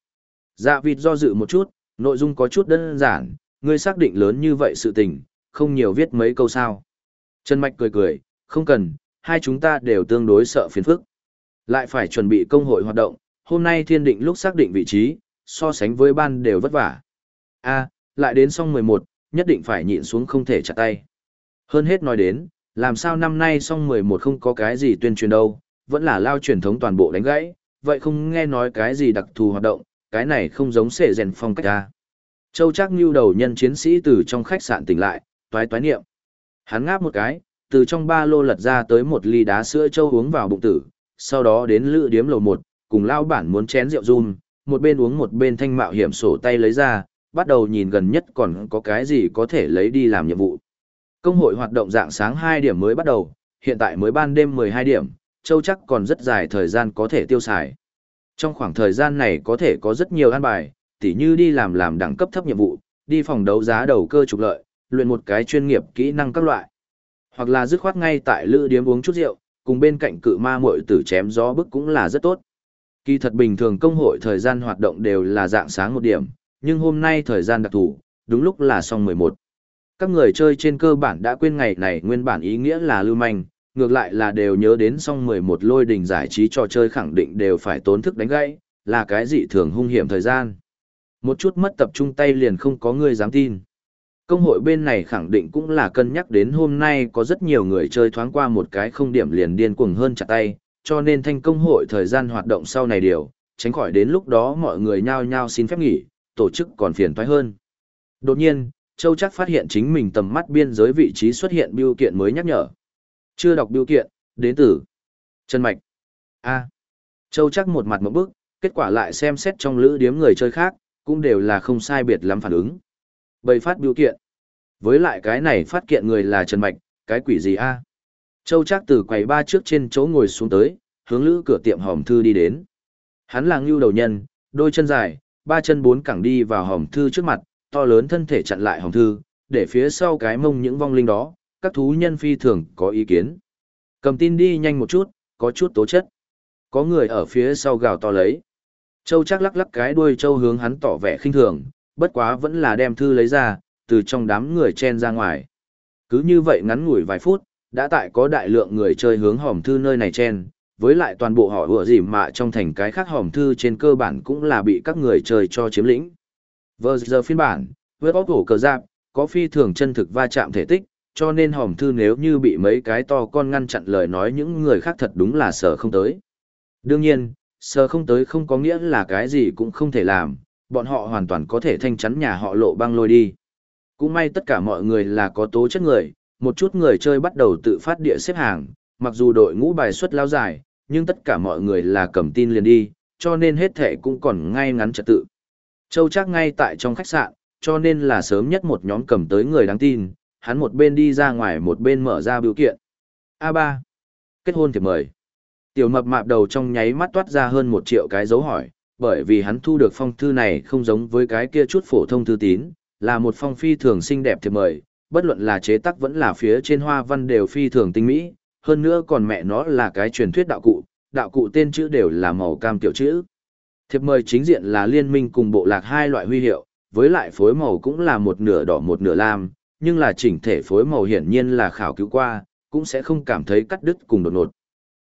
Dạ vịt do dự một chút, nội dung có chút đơn giản, ngươi xác định lớn như vậy sự tình, không nhiều viết mấy câu sao. Trần Mạch cười cười, không cần, hai chúng ta đều tương đối sợ phiền phức. Lại phải chuẩn bị công hội hoạt động, hôm nay thiên định lúc xác định vị trí, so sánh với ban đều vất vả. a lại đến xong 11, nhất định phải nhịn xuống không thể chặt tay. Hơn hết nói đến, làm sao năm nay xong 11 không có cái gì tuyên truyền đâu, vẫn là lao truyền thống toàn bộ đánh gãy, vậy không nghe nói cái gì đặc thù hoạt động, cái này không giống sệ rèn phong cách ta. Châu chắc như đầu nhân chiến sĩ từ trong khách sạn tỉnh lại, toái toái niệm. Hắn ngáp một cái, từ trong ba lô lật ra tới một ly đá sữa châu uống vào bụng tử, sau đó đến lữ điếm lầu một, cùng lao bản muốn chén rượu run, một bên uống một bên thanh mạo hiểm sổ tay lấy ra, bắt đầu nhìn gần nhất còn có cái gì có thể lấy đi làm nhiệm vụ. Công hội hoạt động dạng sáng 2 điểm mới bắt đầu, hiện tại mới ban đêm 12 điểm, châu chắc còn rất dài thời gian có thể tiêu xài. Trong khoảng thời gian này có thể có rất nhiều an bài, tỉ như đi làm làm đẳng cấp thấp nhiệm vụ, đi phòng đấu giá đầu cơ trục lợi, luyện một cái chuyên nghiệp kỹ năng các loại. Hoặc là dứt khoát ngay tại lữ điếm uống chút rượu, cùng bên cạnh cự ma muội tử chém gió bức cũng là rất tốt. Kỳ thật bình thường công hội thời gian hoạt động đều là dạng sáng một điểm, nhưng hôm nay thời gian đặc thù, đúng lúc là xong 11. Các người chơi trên cơ bản đã quên ngày này nguyên bản ý nghĩa là lưu manh, ngược lại là đều nhớ đến xong 11 lôi đình giải trí trò chơi khẳng định đều phải tốn thức đánh gãy, là cái gì thường hung hiểm thời gian. Một chút mất tập trung tay liền không có người dám tin. Công hội bên này khẳng định cũng là cân nhắc đến hôm nay có rất nhiều người chơi thoáng qua một cái không điểm liền điên cuồng hơn chặt tay, cho nên thanh công hội thời gian hoạt động sau này điều, tránh khỏi đến lúc đó mọi người nhao nhao xin phép nghỉ, tổ chức còn phiền toái hơn. Đột nhiên, Châu chắc phát hiện chính mình tầm mắt biên giới vị trí xuất hiện biêu kiện mới nhắc nhở. Chưa đọc biểu kiện, đến từ Trần Mạch. A. Châu chắc một mặt một bước, kết quả lại xem xét trong lữ điếm người chơi khác, cũng đều là không sai biệt lắm phản ứng. Bày phát biểu kiện. Với lại cái này phát kiện người là Trần Mạch, cái quỷ gì a? Châu chắc từ quầy ba trước trên chỗ ngồi xuống tới, hướng lữ cửa tiệm hòm thư đi đến. Hắn là ngưu đầu nhân, đôi chân dài, ba chân bốn cẳng đi vào hòm thư trước mặt, to lớn thân thể chặn lại hòm thư, để phía sau cái mông những vong linh đó, các thú nhân phi thường có ý kiến. Cầm tin đi nhanh một chút, có chút tố chất. Có người ở phía sau gào to lấy. Châu chắc lắc lắc cái đuôi châu hướng hắn tỏ vẻ khinh thường, bất quá vẫn là đem thư lấy ra, từ trong đám người chen ra ngoài. Cứ như vậy ngắn ngủi vài phút, đã tại có đại lượng người chơi hướng hòm thư nơi này chen, với lại toàn bộ họ ủa dìm mạ trong thành cái khác hòm thư trên cơ bản cũng là bị các người chơi cho chiếm lĩnh. Vừa giờ phiên bản, với bóc hổ cờ giáp, có phi thường chân thực va chạm thể tích, cho nên hòm thư nếu như bị mấy cái to con ngăn chặn lời nói những người khác thật đúng là sợ không tới. Đương nhiên, sợ không tới không có nghĩa là cái gì cũng không thể làm, bọn họ hoàn toàn có thể thanh chắn nhà họ lộ băng lôi đi. Cũng may tất cả mọi người là có tố chất người, một chút người chơi bắt đầu tự phát địa xếp hàng, mặc dù đội ngũ bài xuất lao dài, nhưng tất cả mọi người là cầm tin liền đi, cho nên hết thể cũng còn ngay ngắn trật tự. Châu chắc ngay tại trong khách sạn, cho nên là sớm nhất một nhóm cầm tới người đáng tin, hắn một bên đi ra ngoài một bên mở ra biểu kiện. A3. Kết hôn thì mời. Tiểu mập mạp đầu trong nháy mắt toát ra hơn một triệu cái dấu hỏi, bởi vì hắn thu được phong thư này không giống với cái kia chút phổ thông thư tín, là một phong phi thường xinh đẹp thì mời, bất luận là chế tác vẫn là phía trên hoa văn đều phi thường tinh mỹ, hơn nữa còn mẹ nó là cái truyền thuyết đạo cụ, đạo cụ tên chữ đều là màu cam tiểu chữ. Thiệp mời chính diện là liên minh cùng bộ lạc hai loại huy hiệu, với lại phối màu cũng là một nửa đỏ một nửa lam, nhưng là chỉnh thể phối màu hiển nhiên là khảo cứu qua, cũng sẽ không cảm thấy cắt đứt cùng đột ngột.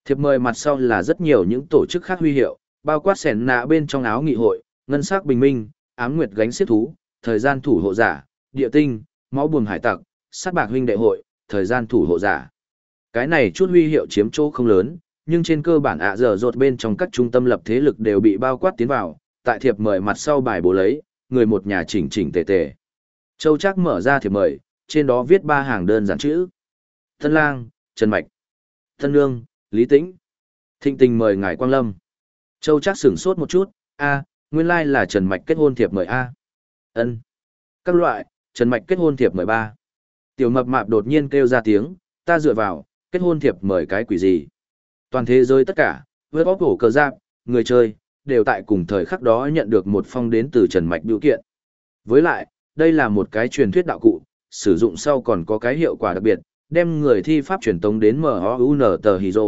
Thiệp mời mặt sau là rất nhiều những tổ chức khác huy hiệu, bao quát sẻn nạ bên trong áo nghị hội, ngân sắc bình minh, ám nguyệt gánh xiết thú, thời gian thủ hộ giả, địa tinh, máu buồm hải tặc, sát bạc huynh đệ hội, thời gian thủ hộ giả. Cái này chút huy hiệu chiếm chỗ không lớn, nhưng trên cơ bản ạ giờ rột bên trong các trung tâm lập thế lực đều bị bao quát tiến vào, tại thiệp mời mặt sau bài bố lấy, người một nhà chỉnh chỉnh tề tề. Châu Trác mở ra thiệp mời, trên đó viết ba hàng đơn giản chữ. Thân Lang, Trần Mạch, Thân Nương, Lý Tĩnh. Thịnh tình mời ngài Quang Lâm. Châu Trác sửng sốt một chút, a, nguyên lai like là Trần Mạch kết hôn thiệp mời a. Ân. Các loại, Trần Mạch kết hôn thiệp mời ba. Tiểu mập mạp đột nhiên kêu ra tiếng, ta dựa vào, kết hôn thiệp mời cái quỷ gì? Toàn thế giới tất cả, với bóp cổ cờ giáp, người chơi, đều tại cùng thời khắc đó nhận được một phong đến từ Trần Mạch biểu kiện. Với lại, đây là một cái truyền thuyết đạo cụ, sử dụng sau còn có cái hiệu quả đặc biệt, đem người thi pháp truyền tống đến MHUN tờ Hydro.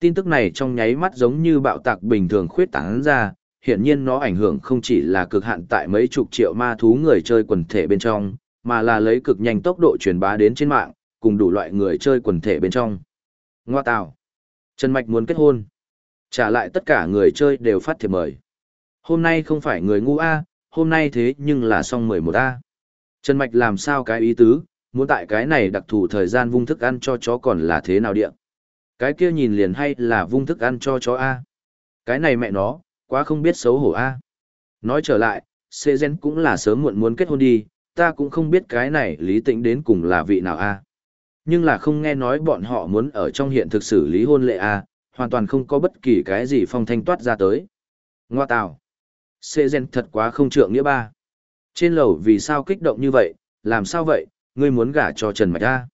Tin tức này trong nháy mắt giống như bạo tạc bình thường khuyết tán ra, hiển nhiên nó ảnh hưởng không chỉ là cực hạn tại mấy chục triệu ma thú người chơi quần thể bên trong, mà là lấy cực nhanh tốc độ truyền bá đến trên mạng, cùng đủ loại người chơi quần thể bên trong. Ngoa tào. Trần Mạch muốn kết hôn. Trả lại tất cả người chơi đều phát thiệp mời. Hôm nay không phải người ngu A, hôm nay thế nhưng là xong 11A. Trần Mạch làm sao cái ý tứ, muốn tại cái này đặc thù thời gian vung thức ăn cho chó còn là thế nào địa. Cái kia nhìn liền hay là vung thức ăn cho chó A. Cái này mẹ nó, quá không biết xấu hổ A. Nói trở lại, Sê Gen cũng là sớm muộn muốn kết hôn đi, ta cũng không biết cái này lý tĩnh đến cùng là vị nào A. Nhưng là không nghe nói bọn họ muốn ở trong hiện thực xử lý hôn lệ A, hoàn toàn không có bất kỳ cái gì phong thanh toát ra tới. Ngoa tào. Sê Gen thật quá không trượng nghĩa ba. Trên lầu vì sao kích động như vậy, làm sao vậy, ngươi muốn gả cho Trần Mạch A.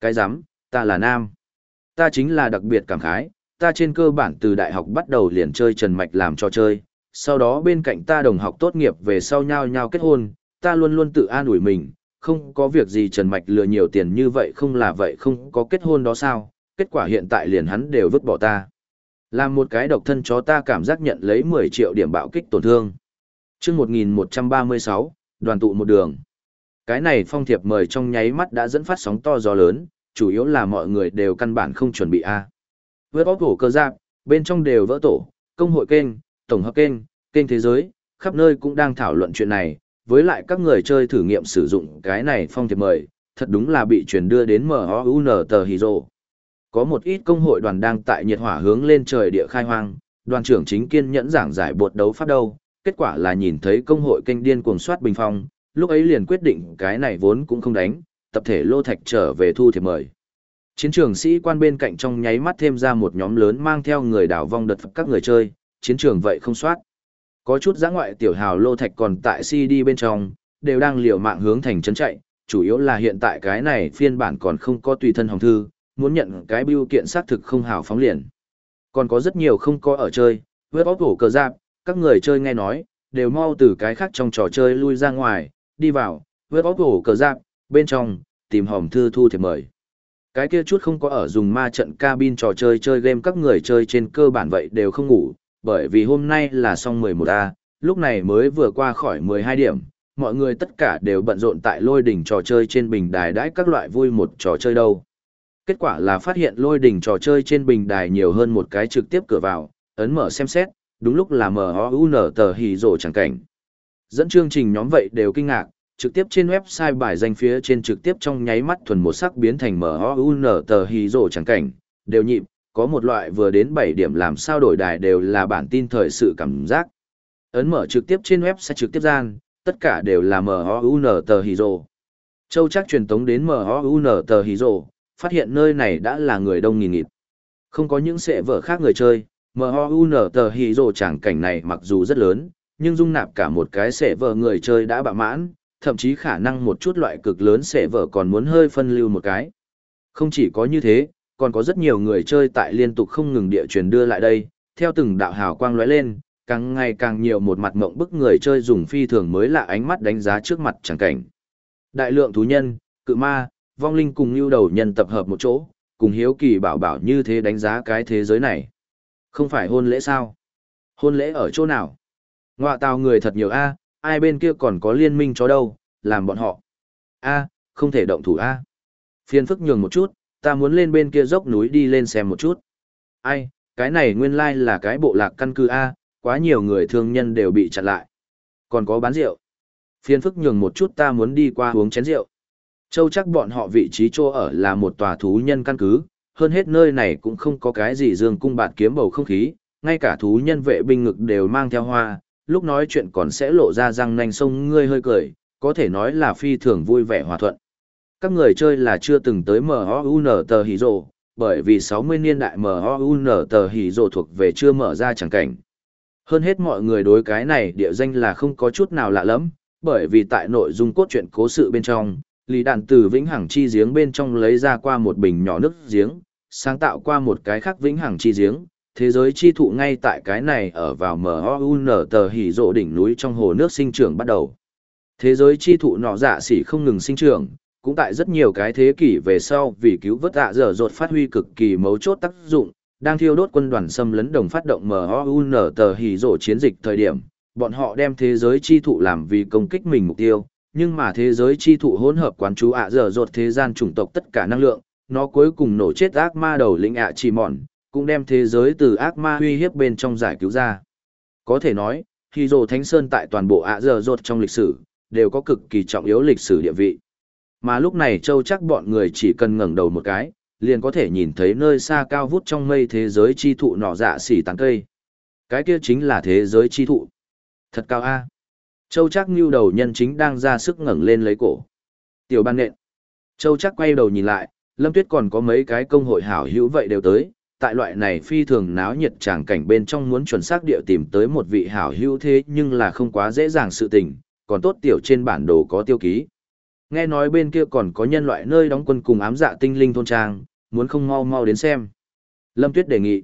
Cái dám! ta là nam. Ta chính là đặc biệt cảm khái, ta trên cơ bản từ đại học bắt đầu liền chơi Trần Mạch làm trò chơi, sau đó bên cạnh ta đồng học tốt nghiệp về sau nhau nhau kết hôn, ta luôn luôn tự an ủi mình, không có việc gì Trần Mạch lừa nhiều tiền như vậy không là vậy không có kết hôn đó sao, kết quả hiện tại liền hắn đều vứt bỏ ta. Làm một cái độc thân chó ta cảm giác nhận lấy 10 triệu điểm bạo kích tổn thương. chương 1136, đoàn tụ một đường. Cái này phong thiệp mời trong nháy mắt đã dẫn phát sóng to gió lớn, chủ yếu là mọi người đều căn bản không chuẩn bị A. Vớt bóp cổ cơ giáp, bên trong đều vỡ tổ, công hội kênh, tổng hợp kênh, kênh thế giới, khắp nơi cũng đang thảo luận chuyện này, với lại các người chơi thử nghiệm sử dụng cái này phong thiệp mời, thật đúng là bị truyền đưa đến MOUN tờ Hydro. Có một ít công hội đoàn đang tại nhiệt hỏa hướng lên trời địa khai hoang, đoàn trưởng chính kiên nhẫn giảng giải bột đấu pháp đâu, kết quả là nhìn thấy công hội kênh điên cuồng soát bình phong, lúc ấy liền quyết định cái này vốn cũng không đánh, tập thể lô thạch trở về thu thiệp mời. Chiến trường sĩ quan bên cạnh trong nháy mắt thêm ra một nhóm lớn mang theo người đảo vong đợt các người chơi, chiến trường vậy không soát. Có chút giã ngoại tiểu hào lô thạch còn tại CD bên trong, đều đang liều mạng hướng thành trấn chạy, chủ yếu là hiện tại cái này phiên bản còn không có tùy thân hồng thư, muốn nhận cái biêu kiện xác thực không hào phóng liền. Còn có rất nhiều không có ở chơi, web bóp hổ cờ giáp, các người chơi nghe nói, đều mau từ cái khác trong trò chơi lui ra ngoài, đi vào, web bóp hổ cờ giáp, bên trong, tìm hòm thư thu thiệp mời. Cái kia chút không có ở dùng ma trận cabin trò chơi chơi game các người chơi trên cơ bản vậy đều không ngủ, bởi vì hôm nay là xong 11A, lúc này mới vừa qua khỏi 12 điểm, mọi người tất cả đều bận rộn tại lôi đỉnh trò chơi trên bình đài đãi các loại vui một trò chơi đâu. Kết quả là phát hiện lôi đỉnh trò chơi trên bình đài nhiều hơn một cái trực tiếp cửa vào, ấn mở xem xét, đúng lúc là MOUN tờ hì rổ chẳng cảnh. Dẫn chương trình nhóm vậy đều kinh ngạc, trực tiếp trên website bài danh phía trên trực tiếp trong nháy mắt thuần một sắc biến thành MOUN tờ hì rổ chẳng cảnh, đều nhịp, có một loại vừa đến 7 điểm làm sao đổi đài đều là bản tin thời sự cảm giác. Ấn mở trực tiếp trên web sẽ trực tiếp gian, tất cả đều là MOUN tờ Hydro. Châu chắc truyền tống đến MOUN tờ Hydro, phát hiện nơi này đã là người đông nghìn nghịt. Không có những sệ vợ khác người chơi, MOUN tờ Hydro chẳng cảnh này mặc dù rất lớn, nhưng dung nạp cả một cái sệ vợ người chơi đã bạ mãn, thậm chí khả năng một chút loại cực lớn sệ vợ còn muốn hơi phân lưu một cái. Không chỉ có như thế, còn có rất nhiều người chơi tại liên tục không ngừng địa truyền đưa lại đây, theo từng đạo hào quang lóe lên, càng ngày càng nhiều một mặt mộng bức người chơi dùng phi thường mới lạ ánh mắt đánh giá trước mặt chẳng cảnh. Đại lượng thú nhân, cự ma, vong linh cùng lưu đầu nhân tập hợp một chỗ, cùng hiếu kỳ bảo bảo như thế đánh giá cái thế giới này. Không phải hôn lễ sao? Hôn lễ ở chỗ nào? Ngoạ tào người thật nhiều a, ai bên kia còn có liên minh chó đâu, làm bọn họ. A, không thể động thủ a. Phiên phức nhường một chút, ta muốn lên bên kia dốc núi đi lên xem một chút. Ai, cái này nguyên lai là cái bộ lạc căn cứ A, quá nhiều người thương nhân đều bị chặn lại. Còn có bán rượu. Phiên phức nhường một chút ta muốn đi qua uống chén rượu. Châu chắc bọn họ vị trí chỗ ở là một tòa thú nhân căn cứ, hơn hết nơi này cũng không có cái gì dương cung bạt kiếm bầu không khí, ngay cả thú nhân vệ binh ngực đều mang theo hoa, lúc nói chuyện còn sẽ lộ ra răng nanh sông ngươi hơi cười, có thể nói là phi thường vui vẻ hòa thuận. Các người chơi là chưa từng tới MOUN tờ hỉ rộ, bởi vì 60 niên đại MOUN tờ hỉ rộ thuộc về chưa mở ra chẳng cảnh. Hơn hết mọi người đối cái này địa danh là không có chút nào lạ lắm, bởi vì tại nội dung cốt truyện cố sự bên trong, Lý Đàn từ Vĩnh Hằng Chi Giếng bên trong lấy ra qua một bình nhỏ nước giếng, sáng tạo qua một cái khác Vĩnh Hằng Chi Giếng, thế giới chi thụ ngay tại cái này ở vào MOUN tờ hỉ rộ đỉnh núi trong hồ nước sinh trưởng bắt đầu. Thế giới chi thụ nọ dạ xỉ không ngừng sinh trưởng, cũng tại rất nhiều cái thế kỷ về sau vì cứu vớt dạ dở dột phát huy cực kỳ mấu chốt tác dụng, đang thiêu đốt quân đoàn xâm lấn đồng phát động MOUN tờ hỉ rộ chiến dịch thời điểm, bọn họ đem thế giới chi thụ làm vì công kích mình mục tiêu, nhưng mà thế giới chi thụ hỗn hợp quán chú ạ à dở dột thế gian chủng tộc tất cả năng lượng, nó cuối cùng nổ chết ác ma đầu lĩnh ạ chỉ mòn, cũng đem thế giới từ ác ma uy hiếp bên trong giải cứu ra. Có thể nói, khi rồ Thánh Sơn tại toàn bộ ạ dở dột trong lịch sử, đều có cực kỳ trọng yếu lịch sử địa vị. Mà lúc này châu chắc bọn người chỉ cần ngẩng đầu một cái, liền có thể nhìn thấy nơi xa cao vút trong mây thế giới chi thụ nọ dạ xỉ tán cây. Cái kia chính là thế giới chi thụ. Thật cao a. Châu chắc như đầu nhân chính đang ra sức ngẩng lên lấy cổ. Tiểu ban nện. Châu chắc quay đầu nhìn lại, Lâm Tuyết còn có mấy cái công hội hảo hữu vậy đều tới. Tại loại này phi thường náo nhiệt tràng cảnh bên trong muốn chuẩn xác địa tìm tới một vị hảo hữu thế nhưng là không quá dễ dàng sự tình, còn tốt tiểu trên bản đồ có tiêu ký. Nghe nói bên kia còn có nhân loại nơi đóng quân cùng ám dạ tinh linh thôn trang, muốn không mau mau đến xem. Lâm Tuyết đề nghị.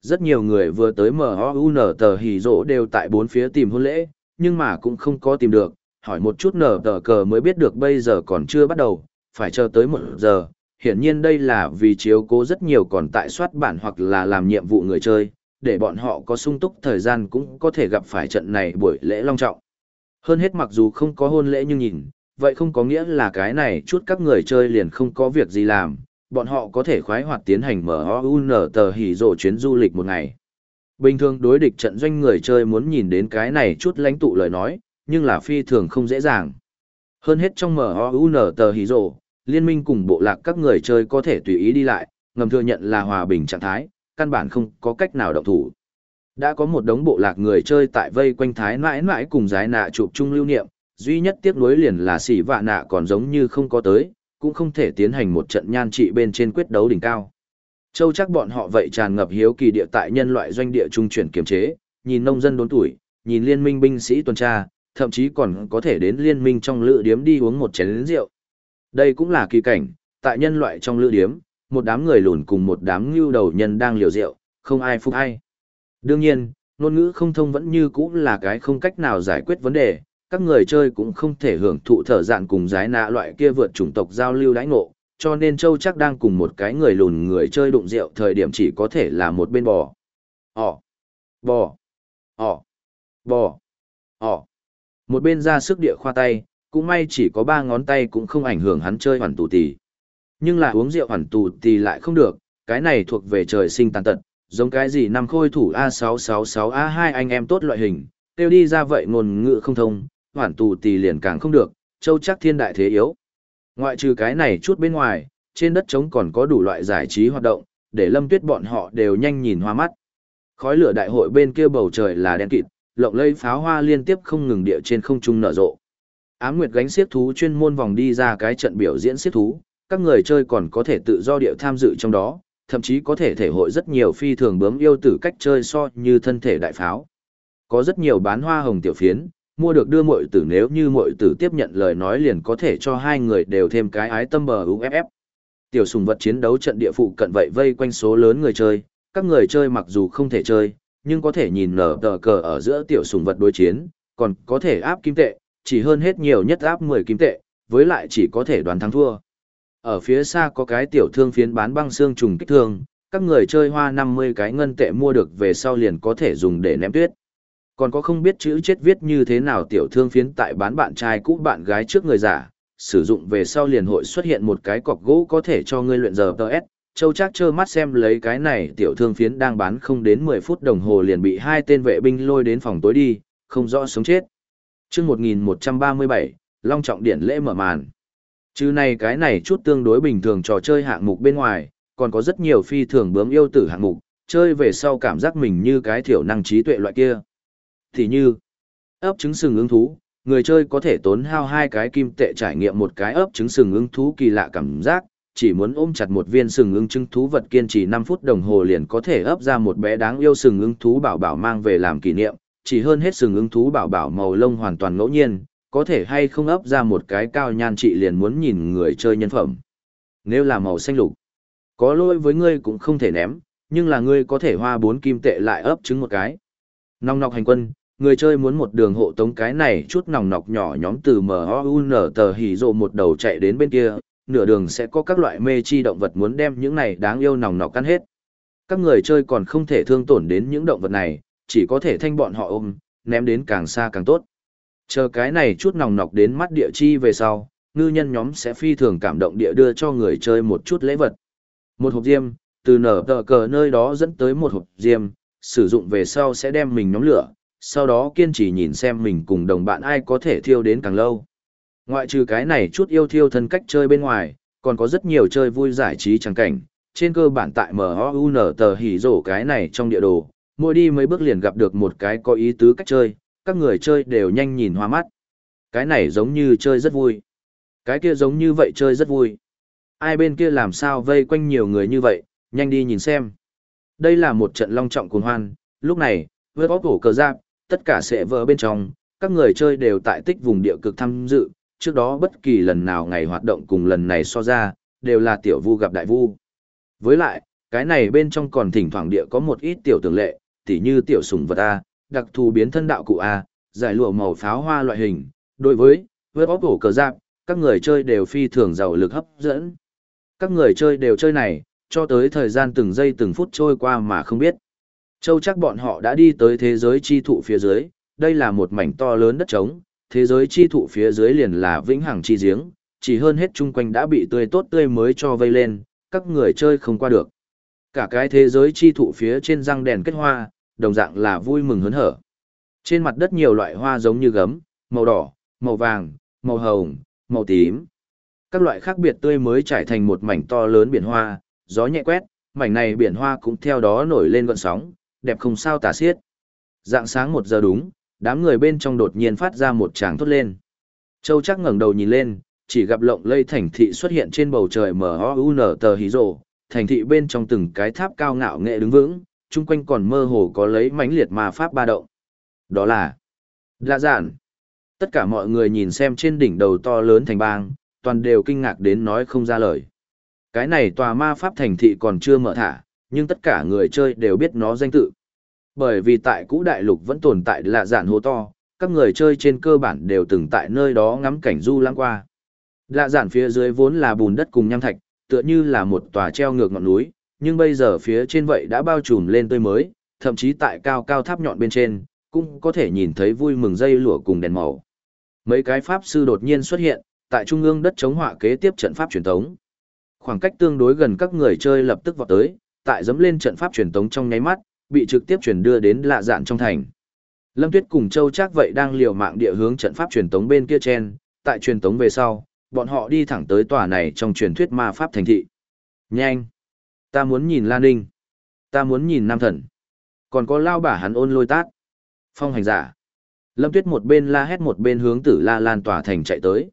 Rất nhiều người vừa tới MOUN tờ hỉ rỗ đều tại bốn phía tìm hôn lễ, nhưng mà cũng không có tìm được, hỏi một chút nở tờ cờ mới biết được bây giờ còn chưa bắt đầu, phải chờ tới một giờ. Hiển nhiên đây là vì chiếu cố rất nhiều còn tại soát bản hoặc là làm nhiệm vụ người chơi, để bọn họ có sung túc thời gian cũng có thể gặp phải trận này buổi lễ long trọng. Hơn hết mặc dù không có hôn lễ nhưng nhìn, vậy không có nghĩa là cái này chút các người chơi liền không có việc gì làm, bọn họ có thể khoái hoạt tiến hành mở MOUN tờ hỉ rộ chuyến du lịch một ngày. Bình thường đối địch trận doanh người chơi muốn nhìn đến cái này chút lãnh tụ lời nói, nhưng là phi thường không dễ dàng. Hơn hết trong MOUN tờ hí rộ, liên minh cùng bộ lạc các người chơi có thể tùy ý đi lại, ngầm thừa nhận là hòa bình trạng thái, căn bản không có cách nào động thủ. Đã có một đống bộ lạc người chơi tại vây quanh thái mãi mãi cùng giái nạ chụp chung lưu niệm, duy nhất tiếc nuối liền là xỉ vạ nạ còn giống như không có tới, cũng không thể tiến hành một trận nhan trị bên trên quyết đấu đỉnh cao. Châu chắc bọn họ vậy tràn ngập hiếu kỳ địa tại nhân loại doanh địa trung chuyển kiềm chế, nhìn nông dân đốn tuổi, nhìn liên minh binh sĩ tuần tra, thậm chí còn có thể đến liên minh trong lữ điếm đi uống một chén rượu. Đây cũng là kỳ cảnh, tại nhân loại trong lữ điếm, một đám người lùn cùng một đám ngưu đầu nhân đang liều rượu, không ai phục ai. Đương nhiên, ngôn ngữ không thông vẫn như cũng là cái không cách nào giải quyết vấn đề, các người chơi cũng không thể hưởng thụ thở dạn cùng giái nạ loại kia vượt chủng tộc giao lưu đãi ngộ, cho nên Châu chắc đang cùng một cái người lùn người chơi đụng rượu thời điểm chỉ có thể là một bên bò. Ỏ, bò, Ỏ, bò, Ỏ. Một bên ra sức địa khoa tay, cũng may chỉ có ba ngón tay cũng không ảnh hưởng hắn chơi hoàn tù tì. Nhưng là uống rượu hoàn tù tì lại không được, cái này thuộc về trời sinh tàn tật, giống cái gì năm khôi thủ A666A2 anh em tốt loại hình, tiêu đi ra vậy ngôn ngữ không thông, hoàn tù tì liền càng không được, châu chắc thiên đại thế yếu. Ngoại trừ cái này chút bên ngoài, trên đất trống còn có đủ loại giải trí hoạt động, để lâm tuyết bọn họ đều nhanh nhìn hoa mắt. Khói lửa đại hội bên kia bầu trời là đen kịt, lộng lây pháo hoa liên tiếp không ngừng địa trên không trung nở rộ. Ám Nguyệt gánh xiếc thú chuyên môn vòng đi ra cái trận biểu diễn xiếc thú, các người chơi còn có thể tự do địa tham dự trong đó, thậm chí có thể thể hội rất nhiều phi thường bướm yêu tử cách chơi so như thân thể đại pháo. Có rất nhiều bán hoa hồng tiểu phiến, mua được đưa muội tử nếu như muội tử tiếp nhận lời nói liền có thể cho hai người đều thêm cái ái tâm bờ UFF. Tiểu sùng vật chiến đấu trận địa phụ cận vậy vây quanh số lớn người chơi, các người chơi mặc dù không thể chơi, nhưng có thể nhìn nở tờ cờ ở giữa tiểu sùng vật đối chiến, còn có thể áp kim tệ, chỉ hơn hết nhiều nhất áp 10 kim tệ, với lại chỉ có thể đoán thắng thua. Ở phía xa có cái tiểu thương phiến bán băng xương trùng kích thương, các người chơi hoa 50 cái ngân tệ mua được về sau liền có thể dùng để ném tuyết. Còn có không biết chữ chết viết như thế nào tiểu thương phiến tại bán bạn trai cũ bạn gái trước người giả, sử dụng về sau liền hội xuất hiện một cái cọc gỗ có thể cho ngươi luyện giờ TS. Châu chắc trơ mắt xem lấy cái này tiểu thương phiến đang bán không đến 10 phút đồng hồ liền bị hai tên vệ binh lôi đến phòng tối đi, không rõ sống chết. chương 1137, Long Trọng Điển lễ mở màn. Chứ này cái này chút tương đối bình thường trò chơi hạng mục bên ngoài, còn có rất nhiều phi thường bướm yêu tử hạng mục, chơi về sau cảm giác mình như cái thiểu năng trí tuệ loại kia. Thì như, ấp trứng sừng ứng thú, người chơi có thể tốn hao hai cái kim tệ trải nghiệm một cái ấp trứng sừng ứng thú kỳ lạ cảm giác, chỉ muốn ôm chặt một viên sừng ứng trứng thú vật kiên trì 5 phút đồng hồ liền có thể ấp ra một bé đáng yêu sừng ứng thú bảo bảo mang về làm kỷ niệm, chỉ hơn hết sừng ứng thú bảo bảo màu lông hoàn toàn ngẫu nhiên, có thể hay không ấp ra một cái cao nhan trị liền muốn nhìn người chơi nhân phẩm. Nếu là màu xanh lục, có lỗi với ngươi cũng không thể ném, nhưng là ngươi có thể hoa 4 kim tệ lại ấp trứng một cái. nong nọc hành quân, người chơi muốn một đường hộ tống cái này chút nòng nọc nhỏ nhóm từ MOUN tờ hỉ rộ một đầu chạy đến bên kia, nửa đường sẽ có các loại mê chi động vật muốn đem những này đáng yêu nòng nọc cắn hết. Các người chơi còn không thể thương tổn đến những động vật này, chỉ có thể thanh bọn họ ôm, ném đến càng xa càng tốt. Chờ cái này chút nòng nọc đến mắt địa chi về sau, ngư nhân nhóm sẽ phi thường cảm động địa đưa cho người chơi một chút lễ vật. Một hộp diêm, từ nở tờ cờ nơi đó dẫn tới một hộp diêm, sử dụng về sau sẽ đem mình nhóm lửa, sau đó kiên trì nhìn xem mình cùng đồng bạn ai có thể thiêu đến càng lâu. Ngoại trừ cái này chút yêu thiêu thân cách chơi bên ngoài, còn có rất nhiều chơi vui giải trí chẳng cảnh, trên cơ bản tại MOUN tờ hỉ rổ cái này trong địa đồ, mỗi đi mấy bước liền gặp được một cái có ý tứ cách chơi, các người chơi đều nhanh nhìn hoa mắt. Cái này giống như chơi rất vui. Cái kia giống như vậy chơi rất vui. Ai bên kia làm sao vây quanh nhiều người như vậy, nhanh đi nhìn xem. Đây là một trận long trọng cuồng hoan, lúc này, với bóp cổ cờ giáp, tất cả sẽ vỡ bên trong, các người chơi đều tại tích vùng địa cực tham dự, trước đó bất kỳ lần nào ngày hoạt động cùng lần này so ra, đều là tiểu vu gặp đại vu. Với lại, cái này bên trong còn thỉnh thoảng địa có một ít tiểu tường lệ, tỉ như tiểu sùng vật A, đặc thù biến thân đạo cụ A, giải lụa màu pháo hoa loại hình. Đối với, với bóp cổ cờ giáp, các người chơi đều phi thường giàu lực hấp dẫn. Các người chơi đều chơi này, cho tới thời gian từng giây từng phút trôi qua mà không biết. Châu chắc bọn họ đã đi tới thế giới chi thụ phía dưới, đây là một mảnh to lớn đất trống, thế giới chi thụ phía dưới liền là vĩnh hằng chi giếng, chỉ hơn hết chung quanh đã bị tươi tốt tươi mới cho vây lên, các người chơi không qua được. Cả cái thế giới chi thụ phía trên răng đèn kết hoa, đồng dạng là vui mừng hớn hở. Trên mặt đất nhiều loại hoa giống như gấm, màu đỏ, màu vàng, màu hồng, màu tím. Các loại khác biệt tươi mới trải thành một mảnh to lớn biển hoa, gió nhẹ quét, mảnh này biển hoa cũng theo đó nổi lên gọn sóng, đẹp không sao tả xiết. Dạng sáng một giờ đúng, đám người bên trong đột nhiên phát ra một tràng thốt lên. Châu chắc ngẩng đầu nhìn lên, chỉ gặp lộng lây thành thị xuất hiện trên bầu trời M.O.U.N. tờ hí rồ, thành thị bên trong từng cái tháp cao ngạo nghệ đứng vững, chung quanh còn mơ hồ có lấy mãnh liệt ma pháp ba động. Đó là Lạ giản. Tất cả mọi người nhìn xem trên đỉnh đầu to lớn thành bang, toàn đều kinh ngạc đến nói không ra lời. Cái này tòa ma pháp thành thị còn chưa mở thả, nhưng tất cả người chơi đều biết nó danh tự. Bởi vì tại cũ đại lục vẫn tồn tại lạ giản hồ to, các người chơi trên cơ bản đều từng tại nơi đó ngắm cảnh du lãng qua. Lạ giản phía dưới vốn là bùn đất cùng nham thạch, tựa như là một tòa treo ngược ngọn núi, nhưng bây giờ phía trên vậy đã bao trùm lên tươi mới, thậm chí tại cao cao tháp nhọn bên trên, cũng có thể nhìn thấy vui mừng dây lụa cùng đèn màu. Mấy cái pháp sư đột nhiên xuất hiện, tại trung ương đất chống họa kế tiếp trận pháp truyền thống. Khoảng cách tương đối gần các người chơi lập tức vọt tới, tại dẫm lên trận pháp truyền tống trong nháy mắt, bị trực tiếp truyền đưa đến lạ dạn trong thành. Lâm Tuyết cùng Châu Trác vậy đang liều mạng địa hướng trận pháp truyền tống bên kia trên, tại truyền tống về sau, bọn họ đi thẳng tới tòa này trong truyền thuyết ma pháp thành thị. Nhanh! Ta muốn nhìn Lan Ninh. Ta muốn nhìn Nam Thần. Còn có lao bả hắn ôn lôi tát. Phong hành giả. Lâm Tuyết một bên la hét một bên hướng tử la lan tòa thành chạy tới.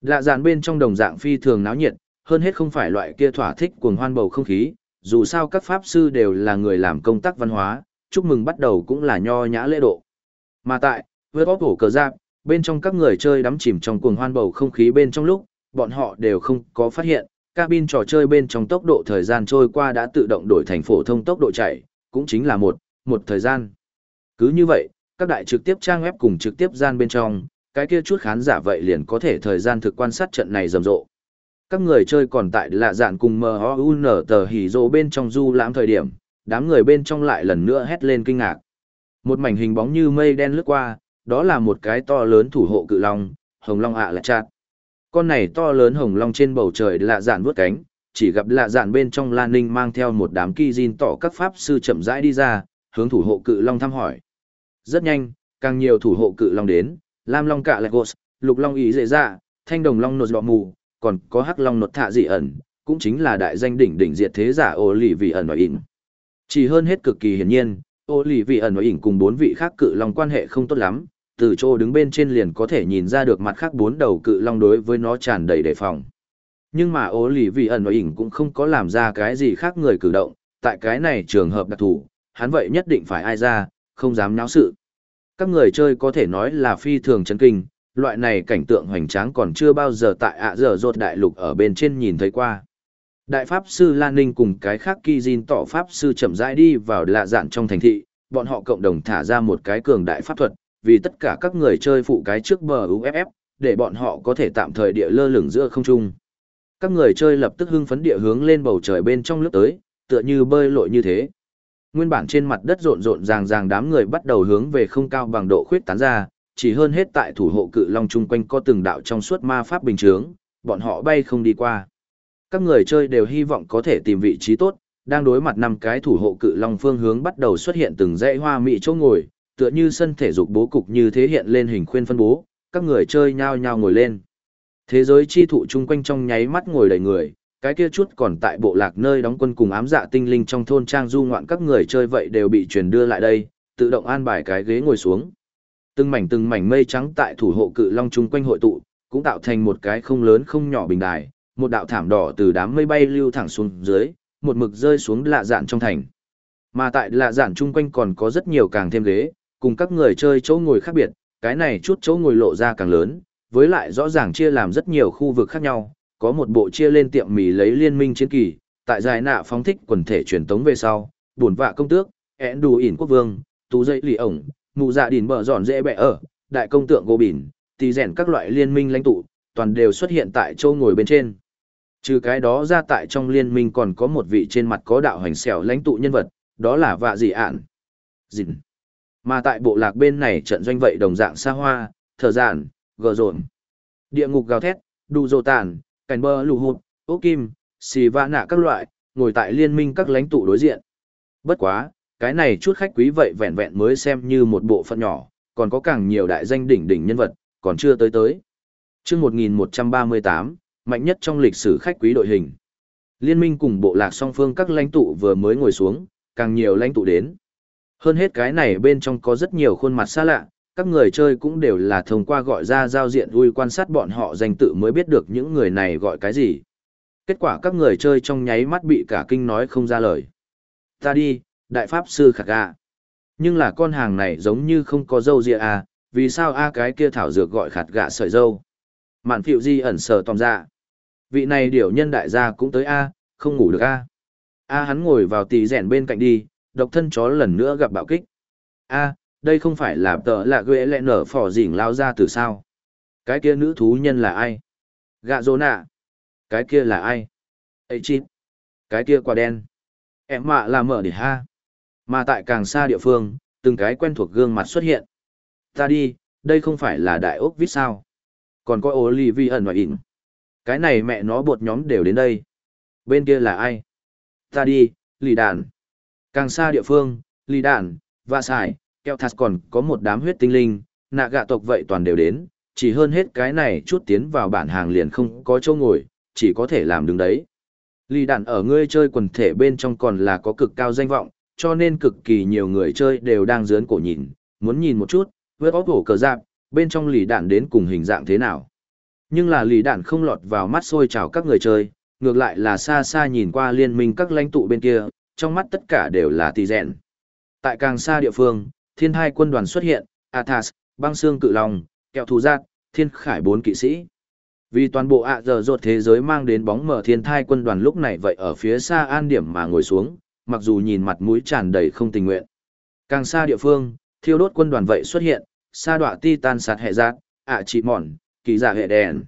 Lạ dạn bên trong đồng dạng phi thường náo nhiệt, hơn hết không phải loại kia thỏa thích cuồng hoan bầu không khí, dù sao các pháp sư đều là người làm công tác văn hóa, chúc mừng bắt đầu cũng là nho nhã lễ độ. Mà tại, với bóp hổ cờ giáp, bên trong các người chơi đắm chìm trong cuồng hoan bầu không khí bên trong lúc, bọn họ đều không có phát hiện, cabin trò chơi bên trong tốc độ thời gian trôi qua đã tự động đổi thành phổ thông tốc độ chạy, cũng chính là một, một thời gian. Cứ như vậy, các đại trực tiếp trang web cùng trực tiếp gian bên trong, cái kia chút khán giả vậy liền có thể thời gian thực quan sát trận này rầm rộ. Các người chơi còn tại lạ dạn cùng MOUN tờ hỉ rộ bên trong du lãm thời điểm, đám người bên trong lại lần nữa hét lên kinh ngạc. Một mảnh hình bóng như mây đen lướt qua, đó là một cái to lớn thủ hộ cự long, hồng long ạ à là chặt. Con này to lớn hồng long trên bầu trời lạ dạn vuốt cánh, chỉ gặp lạ dạn bên trong Lan Ninh mang theo một đám kỳ diên tỏ các pháp sư chậm rãi đi ra, hướng thủ hộ cự long thăm hỏi. Rất nhanh, càng nhiều thủ hộ cự long đến, lam long cạ lạch gos, lục long ý dễ dạ, thanh đồng long nột lọ mù, còn có hắc long nột thạ dị ẩn, cũng chính là đại danh đỉnh đỉnh diệt thế giả ô lì vị ẩn và ỉn. Chỉ hơn hết cực kỳ hiển nhiên, ô lì vị ẩn và ỉn cùng bốn vị khác cự long quan hệ không tốt lắm, từ chỗ đứng bên trên liền có thể nhìn ra được mặt khác bốn đầu cự long đối với nó tràn đầy đề phòng. Nhưng mà ô lì vị ẩn và ỉn cũng không có làm ra cái gì khác người cử động, tại cái này trường hợp đặc thù, hắn vậy nhất định phải ai ra, không dám náo sự. Các người chơi có thể nói là phi thường chấn kinh, loại này cảnh tượng hoành tráng còn chưa bao giờ tại ạ giờ rột đại lục ở bên trên nhìn thấy qua. Đại Pháp Sư Lan Ninh cùng cái khác kỳ diên tỏ Pháp Sư chậm rãi đi vào lạ dạn trong thành thị, bọn họ cộng đồng thả ra một cái cường đại pháp thuật, vì tất cả các người chơi phụ cái trước bờ UFF, để bọn họ có thể tạm thời địa lơ lửng giữa không trung. Các người chơi lập tức hưng phấn địa hướng lên bầu trời bên trong lúc tới, tựa như bơi lội như thế. Nguyên bản trên mặt đất rộn rộn ràng ràng đám người bắt đầu hướng về không cao bằng độ khuyết tán ra, chỉ hơn hết tại thủ hộ cự long chung quanh có từng đạo trong suốt ma pháp bình chướng, bọn họ bay không đi qua. Các người chơi đều hy vọng có thể tìm vị trí tốt, đang đối mặt năm cái thủ hộ cự long phương hướng bắt đầu xuất hiện từng dãy hoa mỹ chỗ ngồi, tựa như sân thể dục bố cục như thế hiện lên hình khuyên phân bố, các người chơi nhao nhao ngồi lên. Thế giới chi thụ chung quanh trong nháy mắt ngồi đầy người, cái kia chút còn tại bộ lạc nơi đóng quân cùng ám dạ tinh linh trong thôn trang du ngoạn các người chơi vậy đều bị truyền đưa lại đây, tự động an bài cái ghế ngồi xuống. Từng mảnh từng mảnh mây trắng tại thủ hộ cự long chung quanh hội tụ, cũng tạo thành một cái không lớn không nhỏ bình đài, một đạo thảm đỏ từ đám mây bay lưu thẳng xuống dưới, một mực rơi xuống lạ dạn trong thành. Mà tại lạ dạn chung quanh còn có rất nhiều càng thêm ghế, cùng các người chơi chỗ ngồi khác biệt, cái này chút chỗ ngồi lộ ra càng lớn, với lại rõ ràng chia làm rất nhiều khu vực khác nhau, có một bộ chia lên tiệm mì lấy liên minh chiến kỳ, tại giải nạ phóng thích quần thể truyền tống về sau, buồn vạ công tước, én đủ ỉn quốc vương, tú dây lì ổng, mụ dạ đỉn bờ giòn dễ bẹ ở, đại công tượng gỗ bỉn, tì rèn các loại liên minh lãnh tụ, toàn đều xuất hiện tại châu ngồi bên trên. Trừ cái đó ra tại trong liên minh còn có một vị trên mặt có đạo hành xẻo lãnh tụ nhân vật, đó là vạ dị ạn. Dịn. Mà tại bộ lạc bên này trận doanh vậy đồng dạng xa hoa, thờ giản, gờ rộn. Địa ngục gào thét, đu dô tàn, cảnh bơ lù hụt, ốc kim, xì vã nạ các loại, ngồi tại liên minh các lãnh tụ đối diện. Bất quá, cái này chút khách quý vậy vẹn vẹn mới xem như một bộ phận nhỏ, còn có càng nhiều đại danh đỉnh đỉnh nhân vật, còn chưa tới tới. trước 1138, mạnh nhất trong lịch sử khách quý đội hình. Liên minh cùng bộ lạc song phương các lãnh tụ vừa mới ngồi xuống, càng nhiều lãnh tụ đến. Hơn hết cái này bên trong có rất nhiều khuôn mặt xa lạ, các người chơi cũng đều là thông qua gọi ra giao diện vui quan sát bọn họ danh tự mới biết được những người này gọi cái gì. Kết quả các người chơi trong nháy mắt bị cả kinh nói không ra lời. Ta đi, đại pháp sư khạc gà. Nhưng là con hàng này giống như không có dâu ria à, vì sao a cái kia thảo dược gọi khạt gạ sợi dâu. Mạn phiệu di ẩn sờ tòm ra. Vị này điểu nhân đại gia cũng tới a, không ngủ được a. A hắn ngồi vào tì rèn bên cạnh đi, độc thân chó lần nữa gặp bạo kích. A, đây không phải là tờ là ghế lẹ nở phỏ dỉnh lao ra từ sao. Cái kia nữ thú nhân là ai? Gạ dô nạ. Cái kia là ai? Ê chít. Cái kia quả đen. Em mạ là mở để ha. Mà tại càng xa địa phương, từng cái quen thuộc gương mặt xuất hiện. Ta đi, đây không phải là đại ốc vít sao. Còn có Olivia ẩn ngoài ỉn. Cái này mẹ nó bột nhóm đều đến đây. Bên kia là ai? Ta đi, lì đàn. Càng xa địa phương, lì đàn, và xài, kẹo thạt còn có một đám huyết tinh linh, nạ gạ tộc vậy toàn đều đến, chỉ hơn hết cái này chút tiến vào bản hàng liền không có chỗ ngồi, chỉ có thể làm đứng đấy. Lì đàn ở ngươi chơi quần thể bên trong còn là có cực cao danh vọng, cho nên cực kỳ nhiều người chơi đều đang dướn cổ nhìn, muốn nhìn một chút, với có cổ cờ giáp, bên trong lì đạn đến cùng hình dạng thế nào. Nhưng là lì đạn không lọt vào mắt xôi chào các người chơi, ngược lại là xa xa nhìn qua liên minh các lãnh tụ bên kia, trong mắt tất cả đều là tì rèn. Tại càng xa địa phương, thiên hai quân đoàn xuất hiện, Athas, băng xương cự long, kẹo thù giác, thiên khải bốn kỵ sĩ. Vì toàn bộ ạ giờ rột thế giới mang đến bóng mở thiên thai quân đoàn lúc này vậy ở phía xa an điểm mà ngồi xuống, mặc dù nhìn mặt mũi tràn đầy không tình nguyện. Càng xa địa phương, thiêu đốt quân đoàn vậy xuất hiện, sa đọa titan sạt hệ giác, ạ trị mòn, kỳ giả hệ đèn.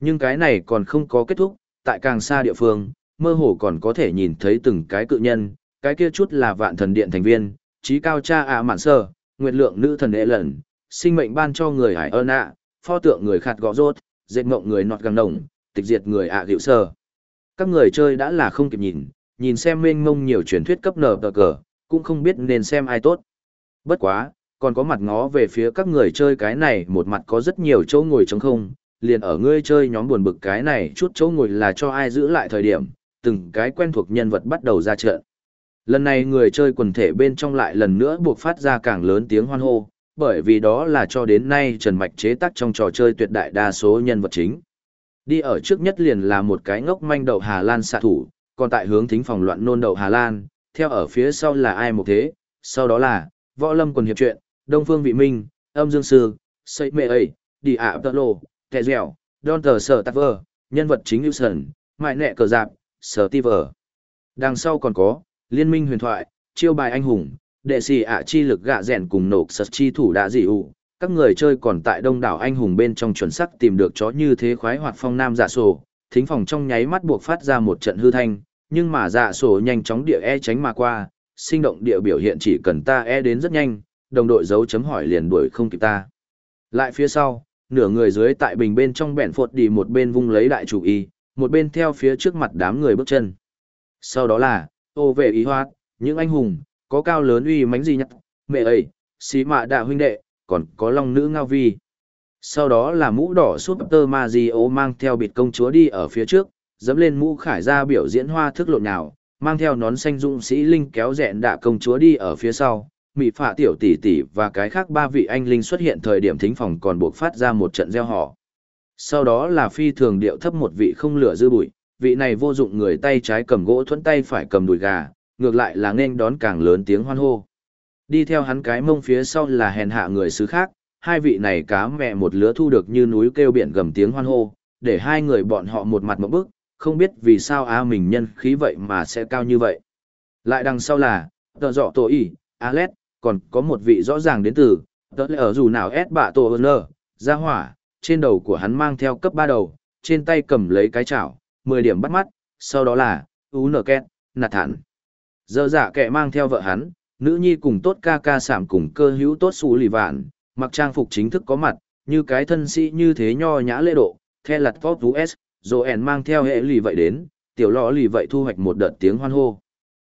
Nhưng cái này còn không có kết thúc, tại càng xa địa phương, mơ hồ còn có thể nhìn thấy từng cái cự nhân, cái kia chút là vạn thần điện thành viên, trí cao cha ạ mạn sơ, nguyệt lượng nữ thần ế lần, sinh mệnh ban cho người hải ơn ạ, pho tượng người khạt gõ rốt, dệt mộng người nọt găng đồng, tịch diệt người ạ à sơ. Các người chơi đã là không kịp nhìn, nhìn xem mênh mông nhiều truyền thuyết cấp nở tờ cờ, cũng không biết nên xem ai tốt. Bất quá, còn có mặt ngó về phía các người chơi cái này một mặt có rất nhiều chỗ ngồi trống không, liền ở ngươi chơi nhóm buồn bực cái này chút chỗ ngồi là cho ai giữ lại thời điểm, từng cái quen thuộc nhân vật bắt đầu ra trận. Lần này người chơi quần thể bên trong lại lần nữa buộc phát ra càng lớn tiếng hoan hô, bởi vì đó là cho đến nay Trần Mạch chế tác trong trò chơi tuyệt đại đa số nhân vật chính. Đi ở trước nhất liền là một cái ngốc manh đầu Hà Lan xạ thủ, còn tại hướng thính phòng loạn nôn đậu Hà Lan, theo ở phía sau là ai một thế, sau đó là, võ lâm quần hiệp truyện, Đông Phương Vị Minh, Âm Dương Sư, Xây Mê ấy, Đi Ả Tợ Lô, Tè Dẻo, Don Tờ Sở Tạc Vơ, nhân vật chính Lưu Sần, Mại Nẹ Cờ Dạp, Sở Ti Vờ. Đằng sau còn có, Liên minh huyền thoại, chiêu bài anh hùng, đệ sĩ Ả chi lực gạ rèn cùng nộp sật chi thủ đã dị ụ. Các người chơi còn tại đông đảo anh hùng bên trong chuẩn sắc tìm được chó như thế khoái hoạt phong nam dạ sổ, thính phòng trong nháy mắt buộc phát ra một trận hư thanh, nhưng mà dạ sổ nhanh chóng địa e tránh mà qua, sinh động địa biểu hiện chỉ cần ta e đến rất nhanh, đồng đội dấu chấm hỏi liền đuổi không kịp ta. Lại phía sau, nửa người dưới tại bình bên trong bẹn phột đi một bên vung lấy đại chủ y, một bên theo phía trước mặt đám người bước chân. Sau đó là, ô vệ ý hoát những anh hùng, có cao lớn uy mánh gì nhất, mẹ ấy, xí mạ đạ huynh đệ, còn có long nữ ngao vi. Sau đó là mũ đỏ Super Mario mang theo bịt công chúa đi ở phía trước, dẫm lên mũ khải ra biểu diễn hoa thức lộn nào, mang theo nón xanh dũng sĩ linh kéo dẹn đạ công chúa đi ở phía sau. Mị phạ tiểu tỷ tỷ và cái khác ba vị anh linh xuất hiện thời điểm thính phòng còn buộc phát ra một trận gieo họ. Sau đó là phi thường điệu thấp một vị không lửa dư bụi, vị này vô dụng người tay trái cầm gỗ thuẫn tay phải cầm đùi gà, ngược lại là nên đón càng lớn tiếng hoan hô. Đi theo hắn cái mông phía sau là hèn hạ người xứ khác, hai vị này cá mẹ một lứa thu được như núi kêu biển gầm tiếng hoan hô, để hai người bọn họ một mặt một bức, không biết vì sao á mình nhân khí vậy mà sẽ cao như vậy. Lại đằng sau là, tờ dọ tổ y, Alex, còn có một vị rõ ràng đến từ, tớ lẽ ở dù nào ép bạ tổ ơn ra hỏa, trên đầu của hắn mang theo cấp ba đầu, trên tay cầm lấy cái chảo, 10 điểm bắt mắt, sau đó là, ú nở két, nạt thản. Giờ giả kệ mang theo vợ hắn, nữ nhi cùng tốt ca ca sảm cùng cơ hữu tốt xù lì vạn, mặc trang phục chính thức có mặt, như cái thân sĩ như thế nho nhã lễ độ, the lặt vót vũ S, rồi ẻn mang theo hệ lì vậy đến, tiểu lọ lì vậy thu hoạch một đợt tiếng hoan hô.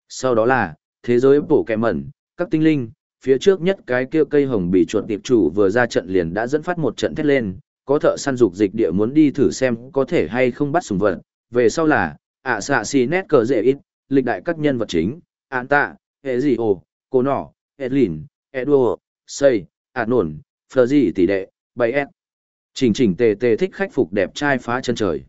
Sau đó là, thế giới bổ kẹ mẩn, các tinh linh, phía trước nhất cái kia cây hồng bị chuột tiệp chủ vừa ra trận liền đã dẫn phát một trận thét lên, có thợ săn dục dịch địa muốn đi thử xem có thể hay không bắt sùng vật. Về sau là, ạ xạ xì nét cờ dễ ít, lịch đại các nhân vật chính, an tạ, hệ gì ồ, cô nỏ, edlin, edward, xây, ạt nổn, phờ gì tỷ đệ, bày ép, Chỉnh chỉnh tề tề thích khách phục đẹp trai phá chân trời.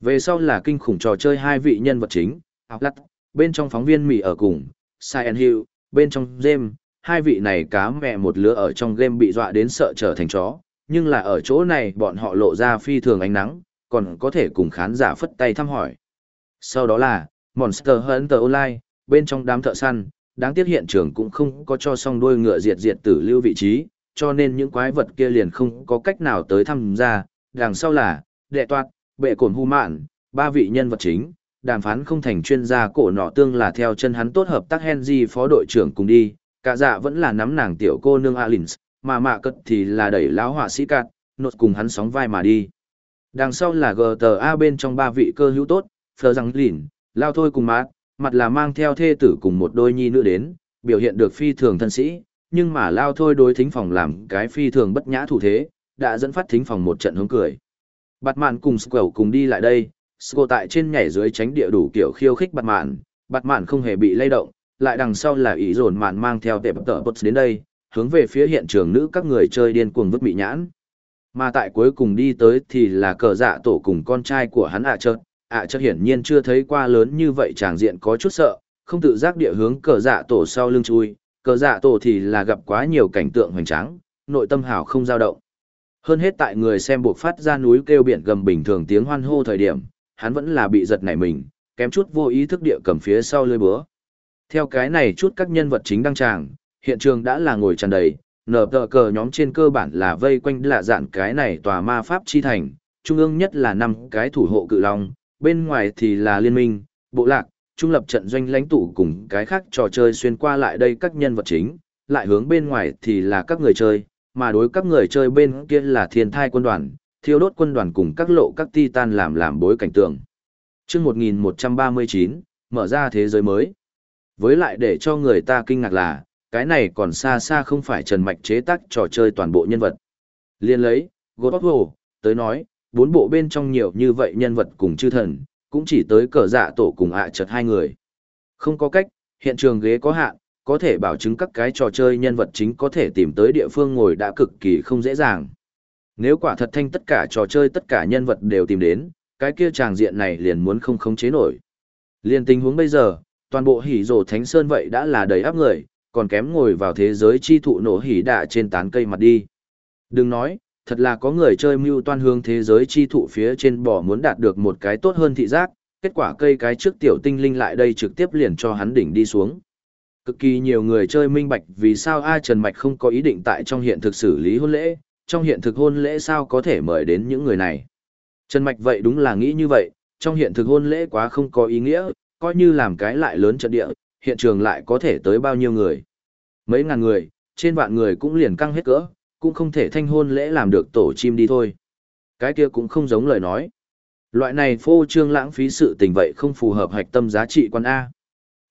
Về sau là kinh khủng trò chơi hai vị nhân vật chính, áo lắc, bên trong phóng viên Mỹ ở cùng, Silent Hill, bên trong game, hai vị này cá mẹ một lứa ở trong game bị dọa đến sợ trở thành chó, nhưng là ở chỗ này bọn họ lộ ra phi thường ánh nắng, còn có thể cùng khán giả phất tay thăm hỏi. Sau đó là, Monster Hunter Online, bên trong đám thợ săn, đáng tiếc hiện trường cũng không có cho song đuôi ngựa diệt diệt tử lưu vị trí, cho nên những quái vật kia liền không có cách nào tới tham gia. Đằng sau là, đệ toạt, bệ cổn hu mạn, ba vị nhân vật chính, đàm phán không thành chuyên gia cổ nọ tương là theo chân hắn tốt hợp tác Henry phó đội trưởng cùng đi, cả dạ vẫn là nắm nàng tiểu cô nương Alins, mà mạ cất thì là đẩy lão họa sĩ cạn, nột cùng hắn sóng vai mà đi. Đằng sau là GTA bên trong ba vị cơ hữu tốt, Phờ Răng Lìn, Lao Thôi cùng Mát, mặt là mang theo thê tử cùng một đôi nhi nữ đến, biểu hiện được phi thường thân sĩ, nhưng mà Lao Thôi đối thính phòng làm cái phi thường bất nhã thủ thế, đã dẫn phát thính phòng một trận hướng cười. Bạt mạn cùng Squell cùng đi lại đây, Sco tại trên nhảy dưới tránh địa đủ kiểu khiêu khích bạt mạn, bạt mạn không hề bị lay động, lại đằng sau là ý dồn mạn mang theo tệp tờ bột đến đây, hướng về phía hiện trường nữ các người chơi điên cuồng vứt bị nhãn. Mà tại cuối cùng đi tới thì là cờ dạ tổ cùng con trai của hắn ạ à chợt, ạ chợt hiển nhiên chưa thấy qua lớn như vậy tràng diện có chút sợ, không tự giác địa hướng cờ dạ tổ sau lưng chui, cờ dạ tổ thì là gặp quá nhiều cảnh tượng hoành tráng, nội tâm hảo không dao động. Hơn hết tại người xem buộc phát ra núi kêu biển gầm bình thường tiếng hoan hô thời điểm, hắn vẫn là bị giật nảy mình, kém chút vô ý thức địa cầm phía sau lưới búa. Theo cái này chút các nhân vật chính đăng tràng, hiện trường đã là ngồi tràn đầy, nở tờ cờ nhóm trên cơ bản là vây quanh lạ dạn cái này tòa ma pháp chi thành, trung ương nhất là năm cái thủ hộ cự long, bên ngoài thì là liên minh, bộ lạc, trung lập trận doanh lãnh tụ cùng cái khác trò chơi xuyên qua lại đây các nhân vật chính, lại hướng bên ngoài thì là các người chơi, mà đối các người chơi bên kia là thiên thai quân đoàn, thiêu đốt quân đoàn cùng các lộ các titan làm làm bối cảnh tượng. Trước 1139, mở ra thế giới mới. Với lại để cho người ta kinh ngạc là, cái này còn xa xa không phải Trần Mạch chế tác trò chơi toàn bộ nhân vật. Liên lấy, God of War, tới nói, bốn bộ bên trong nhiều như vậy nhân vật cùng chư thần, cũng chỉ tới cờ dạ tổ cùng ạ chật hai người. Không có cách, hiện trường ghế có hạn, có thể bảo chứng các cái trò chơi nhân vật chính có thể tìm tới địa phương ngồi đã cực kỳ không dễ dàng. Nếu quả thật thanh tất cả trò chơi tất cả nhân vật đều tìm đến, cái kia tràng diện này liền muốn không khống chế nổi. Liên tình huống bây giờ, toàn bộ hỉ rổ thánh sơn vậy đã là đầy áp người, còn kém ngồi vào thế giới chi thụ nổ hỉ đạ trên tán cây mặt đi. Đừng nói, thật là có người chơi mưu toan hướng thế giới chi thụ phía trên bò muốn đạt được một cái tốt hơn thị giác, kết quả cây cái trước tiểu tinh linh lại đây trực tiếp liền cho hắn đỉnh đi xuống. Cực kỳ nhiều người chơi minh bạch vì sao A Trần Mạch không có ý định tại trong hiện thực xử lý hôn lễ, trong hiện thực hôn lễ sao có thể mời đến những người này. Trần Mạch vậy đúng là nghĩ như vậy, trong hiện thực hôn lễ quá không có ý nghĩa, coi như làm cái lại lớn trận địa, hiện trường lại có thể tới bao nhiêu người. Mấy ngàn người, trên vạn người cũng liền căng hết cỡ, cũng không thể thanh hôn lễ làm được tổ chim đi thôi. Cái kia cũng không giống lời nói. Loại này phô trương lãng phí sự tình vậy không phù hợp hạch tâm giá trị quan A.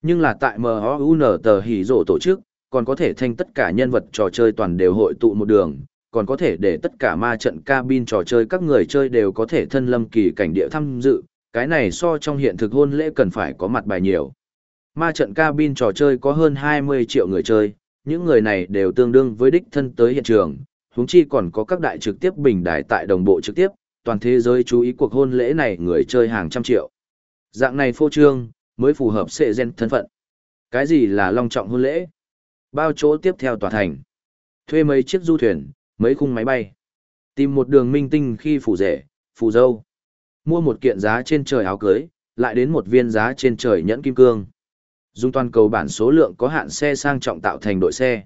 Nhưng là tại MOUN tờ hỉ rộ tổ chức, còn có thể thanh tất cả nhân vật trò chơi toàn đều hội tụ một đường, còn có thể để tất cả ma trận cabin trò chơi các người chơi đều có thể thân lâm kỳ cảnh địa tham dự, cái này so trong hiện thực hôn lễ cần phải có mặt bài nhiều. Ma trận cabin trò chơi có hơn 20 triệu người chơi, những người này đều tương đương với đích thân tới hiện trường, huống chi còn có các đại trực tiếp bình đài tại đồng bộ trực tiếp, toàn thế giới chú ý cuộc hôn lễ này người chơi hàng trăm triệu. Dạng này phô trương, mới phù hợp sệ gen thân phận. Cái gì là long trọng hôn lễ? Bao chỗ tiếp theo tòa thành. Thuê mấy chiếc du thuyền, mấy khung máy bay. Tìm một đường minh tinh khi phủ rể, phù dâu. Mua một kiện giá trên trời áo cưới, lại đến một viên giá trên trời nhẫn kim cương. Dùng toàn cầu bản số lượng có hạn xe sang trọng tạo thành đội xe.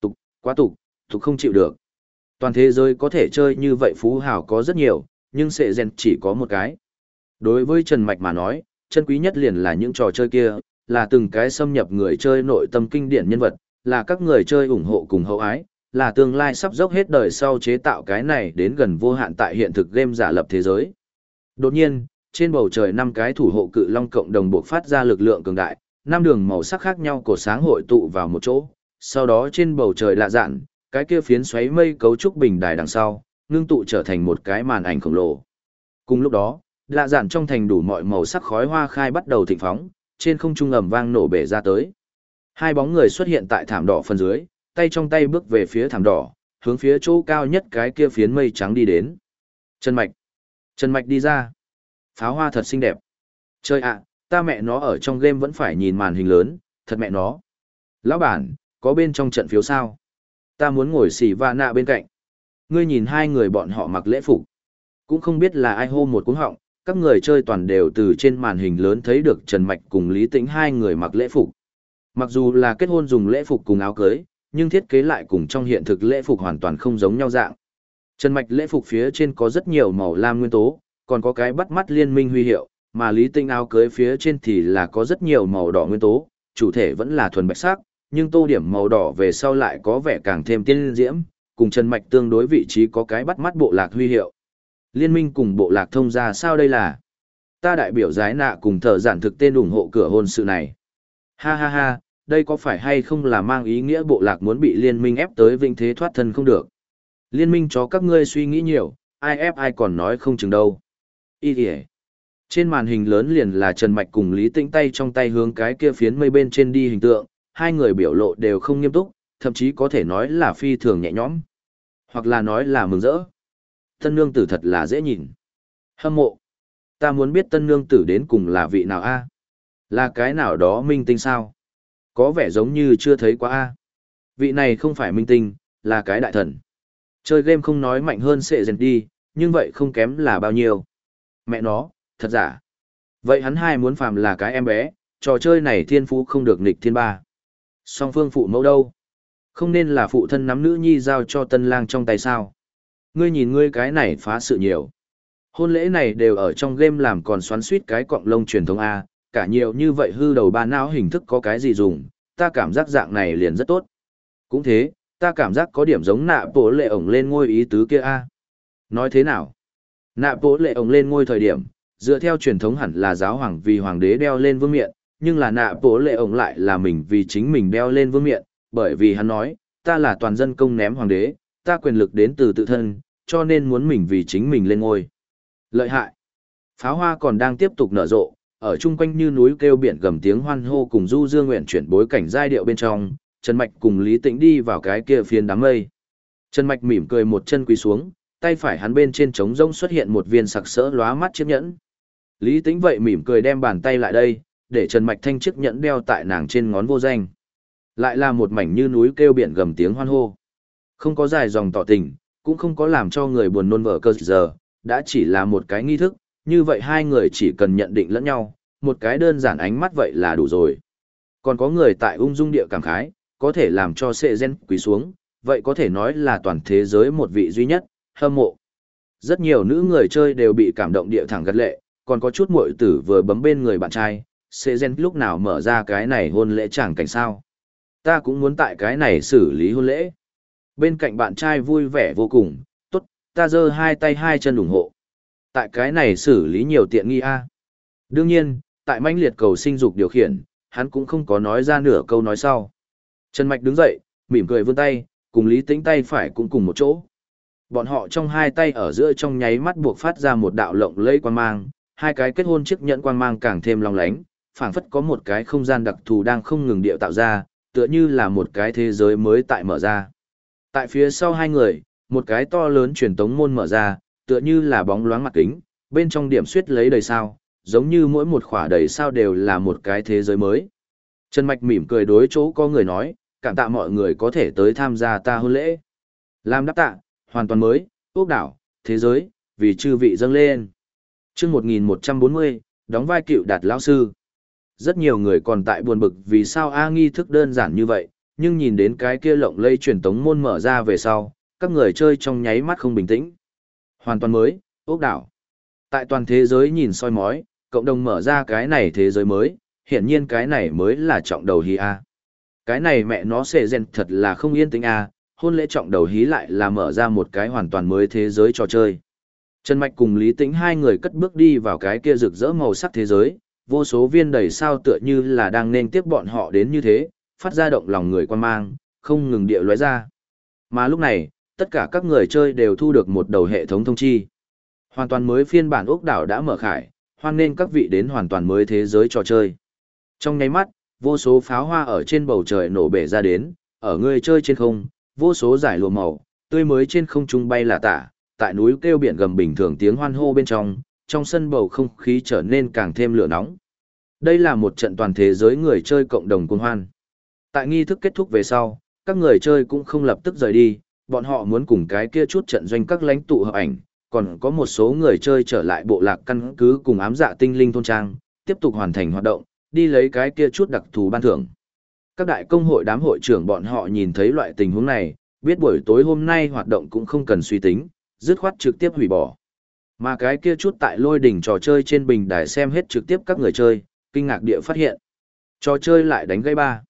Tục, quá tục, tục không chịu được. Toàn thế giới có thể chơi như vậy phú hào có rất nhiều, nhưng sệ gen chỉ có một cái. Đối với Trần Mạch mà nói, chân quý nhất liền là những trò chơi kia, là từng cái xâm nhập người chơi nội tâm kinh điển nhân vật, là các người chơi ủng hộ cùng hậu ái, là tương lai sắp dốc hết đời sau chế tạo cái này đến gần vô hạn tại hiện thực game giả lập thế giới. Đột nhiên, trên bầu trời năm cái thủ hộ cự long cộng đồng buộc phát ra lực lượng cường đại, năm đường màu sắc khác nhau của sáng hội tụ vào một chỗ, sau đó trên bầu trời lạ dạn, cái kia phiến xoáy mây cấu trúc bình đài đằng sau, ngưng tụ trở thành một cái màn ảnh khổng lồ. Cùng lúc đó, lạ dạn trong thành đủ mọi màu sắc khói hoa khai bắt đầu thịnh phóng, trên không trung ầm vang nổ bể ra tới. Hai bóng người xuất hiện tại thảm đỏ phần dưới, tay trong tay bước về phía thảm đỏ, hướng phía chỗ cao nhất cái kia phiến mây trắng đi đến. Trần Mạch. Trần Mạch đi ra. Pháo hoa thật xinh đẹp. Chơi ạ, ta mẹ nó ở trong game vẫn phải nhìn màn hình lớn, thật mẹ nó. Lão bản, có bên trong trận phiếu sao? Ta muốn ngồi xỉ và nạ bên cạnh. Ngươi nhìn hai người bọn họ mặc lễ phục. Cũng không biết là ai hô một cuống họng, các người chơi toàn đều từ trên màn hình lớn thấy được Trần Mạch cùng Lý Tĩnh hai người mặc lễ phục. Mặc dù là kết hôn dùng lễ phục cùng áo cưới, nhưng thiết kế lại cùng trong hiện thực lễ phục hoàn toàn không giống nhau dạng. Trần Mạch lễ phục phía trên có rất nhiều màu lam nguyên tố, còn có cái bắt mắt liên minh huy hiệu, mà Lý tinh áo cưới phía trên thì là có rất nhiều màu đỏ nguyên tố, chủ thể vẫn là thuần bạch sắc, nhưng tô điểm màu đỏ về sau lại có vẻ càng thêm tiên diễm, cùng Trần Mạch tương đối vị trí có cái bắt mắt bộ lạc huy hiệu. Liên minh cùng bộ lạc thông ra sao đây là? Ta đại biểu giái nạ cùng thợ giản thực tên ủng hộ cửa hôn sự này. Ha ha ha, đây có phải hay không là mang ý nghĩa bộ lạc muốn bị liên minh ép tới vinh thế thoát thân không được? Liên minh cho các ngươi suy nghĩ nhiều, ai ép ai còn nói không chừng đâu. Ý kìa. Trên màn hình lớn liền là Trần Mạch cùng Lý Tĩnh tay trong tay hướng cái kia phiến mây bên trên đi hình tượng, hai người biểu lộ đều không nghiêm túc, thậm chí có thể nói là phi thường nhẹ nhõm, hoặc là nói là mừng rỡ. Tân nương tử thật là dễ nhìn. Hâm mộ. Ta muốn biết tân nương tử đến cùng là vị nào a? Là cái nào đó minh tinh sao? Có vẻ giống như chưa thấy quá a. Vị này không phải minh tinh, là cái đại thần. Chơi game không nói mạnh hơn sẽ dần đi, nhưng vậy không kém là bao nhiêu. Mẹ nó, thật giả. Vậy hắn hai muốn phàm là cái em bé, trò chơi này thiên phú không được nghịch thiên ba. Song phương phụ mẫu đâu? Không nên là phụ thân nắm nữ nhi giao cho tân lang trong tay sao? Ngươi nhìn ngươi cái này phá sự nhiều. Hôn lễ này đều ở trong game làm còn xoắn suýt cái cọng lông truyền thống A, cả nhiều như vậy hư đầu ba não hình thức có cái gì dùng, ta cảm giác dạng này liền rất tốt. Cũng thế, ta cảm giác có điểm giống nạ bố lệ ổng lên ngôi ý tứ kia A. Nói thế nào? Nạ bố lệ ổng lên ngôi thời điểm, dựa theo truyền thống hẳn là giáo hoàng vì hoàng đế đeo lên vương miện, nhưng là nạ bố lệ ổng lại là mình vì chính mình đeo lên vương miện, bởi vì hắn nói, ta là toàn dân công ném hoàng đế, ta quyền lực đến từ tự thân, cho nên muốn mình vì chính mình lên ngôi. Lợi hại. Pháo hoa còn đang tiếp tục nở rộ, ở chung quanh như núi kêu biển gầm tiếng hoan hô cùng du dương nguyện chuyển bối cảnh giai điệu bên trong, Trần Mạch cùng Lý Tĩnh đi vào cái kia phiến đám mây. Trần Mạch mỉm cười một chân quỳ xuống, tay phải hắn bên trên trống rông xuất hiện một viên sặc sỡ lóa mắt chiếc nhẫn. Lý Tĩnh vậy mỉm cười đem bàn tay lại đây, để Trần Mạch thanh chiếc nhẫn đeo tại nàng trên ngón vô danh. Lại là một mảnh như núi kêu biển gầm tiếng hoan hô. Không có dài dòng tỏ tình, cũng không có làm cho người buồn nôn vở cơ giờ, đã chỉ là một cái nghi thức, như vậy hai người chỉ cần nhận định lẫn nhau, một cái đơn giản ánh mắt vậy là đủ rồi. Còn có người tại ung dung địa cảm khái, có thể làm cho sệ gen quý xuống, vậy có thể nói là toàn thế giới một vị duy nhất, hâm mộ. Rất nhiều nữ người chơi đều bị cảm động địa thẳng gật lệ, còn có chút muội tử vừa bấm bên người bạn trai, sẽ gen lúc nào mở ra cái này hôn lễ chẳng cảnh sao. Ta cũng muốn tại cái này xử lý hôn lễ. Bên cạnh bạn trai vui vẻ vô cùng, tốt, ta giơ hai tay hai chân ủng hộ. Tại cái này xử lý nhiều tiện nghi a. Đương nhiên, tại manh liệt cầu sinh dục điều khiển, hắn cũng không có nói ra nửa câu nói sau. Trần Mạch đứng dậy, mỉm cười vươn tay, cùng Lý Tĩnh tay phải cũng cùng một chỗ. Bọn họ trong hai tay ở giữa trong nháy mắt buộc phát ra một đạo lộng lẫy quang mang, hai cái kết hôn chiếc nhẫn quang mang càng thêm long lánh, phảng phất có một cái không gian đặc thù đang không ngừng điệu tạo ra, tựa như là một cái thế giới mới tại mở ra. Tại phía sau hai người, một cái to lớn truyền tống môn mở ra, tựa như là bóng loáng mặt kính, bên trong điểm suyết lấy đầy sao, giống như mỗi một khỏa đầy sao đều là một cái thế giới mới. Trần Mạch mỉm cười đối chỗ có người nói, cảm tạ mọi người có thể tới tham gia ta hôn lễ. Làm đáp tạ, hoàn toàn mới, ốc đảo, thế giới, vì chư vị dâng lên chương 1140, đóng vai cựu đạt lão sư. Rất nhiều người còn tại buồn bực vì sao A nghi thức đơn giản như vậy, nhưng nhìn đến cái kia lộng lây truyền tống môn mở ra về sau, các người chơi trong nháy mắt không bình tĩnh. Hoàn toàn mới, ốc đảo. Tại toàn thế giới nhìn soi mói, cộng đồng mở ra cái này thế giới mới, hiển nhiên cái này mới là trọng đầu hí A. Cái này mẹ nó xệ rèn thật là không yên tĩnh A, hôn lễ trọng đầu hí lại là mở ra một cái hoàn toàn mới thế giới trò chơi. Trần Mạch cùng Lý Tĩnh hai người cất bước đi vào cái kia rực rỡ màu sắc thế giới, vô số viên đầy sao tựa như là đang nên tiếp bọn họ đến như thế, phát ra động lòng người quan mang, không ngừng địa lóe ra. Mà lúc này, tất cả các người chơi đều thu được một đầu hệ thống thông chi. Hoàn toàn mới phiên bản ốc đảo đã mở khải, hoan nên các vị đến hoàn toàn mới thế giới trò chơi. Trong nháy mắt, vô số pháo hoa ở trên bầu trời nổ bể ra đến, ở người chơi trên không, vô số giải lùa màu, tươi mới trên không trung bay là tả, tại núi kêu biển gầm bình thường tiếng hoan hô bên trong, trong sân bầu không khí trở nên càng thêm lửa nóng. Đây là một trận toàn thế giới người chơi cộng đồng cuồng hoan. Tại nghi thức kết thúc về sau, các người chơi cũng không lập tức rời đi, bọn họ muốn cùng cái kia chút trận doanh các lãnh tụ hợp ảnh, còn có một số người chơi trở lại bộ lạc căn cứ cùng ám dạ tinh linh thôn trang, tiếp tục hoàn thành hoạt động, đi lấy cái kia chút đặc thù ban thưởng. Các đại công hội đám hội trưởng bọn họ nhìn thấy loại tình huống này, biết buổi tối hôm nay hoạt động cũng không cần suy tính, dứt khoát trực tiếp hủy bỏ. Mà cái kia chút tại lôi đỉnh trò chơi trên bình đài xem hết trực tiếp các người chơi, kinh ngạc địa phát hiện. Trò chơi lại đánh gây ba.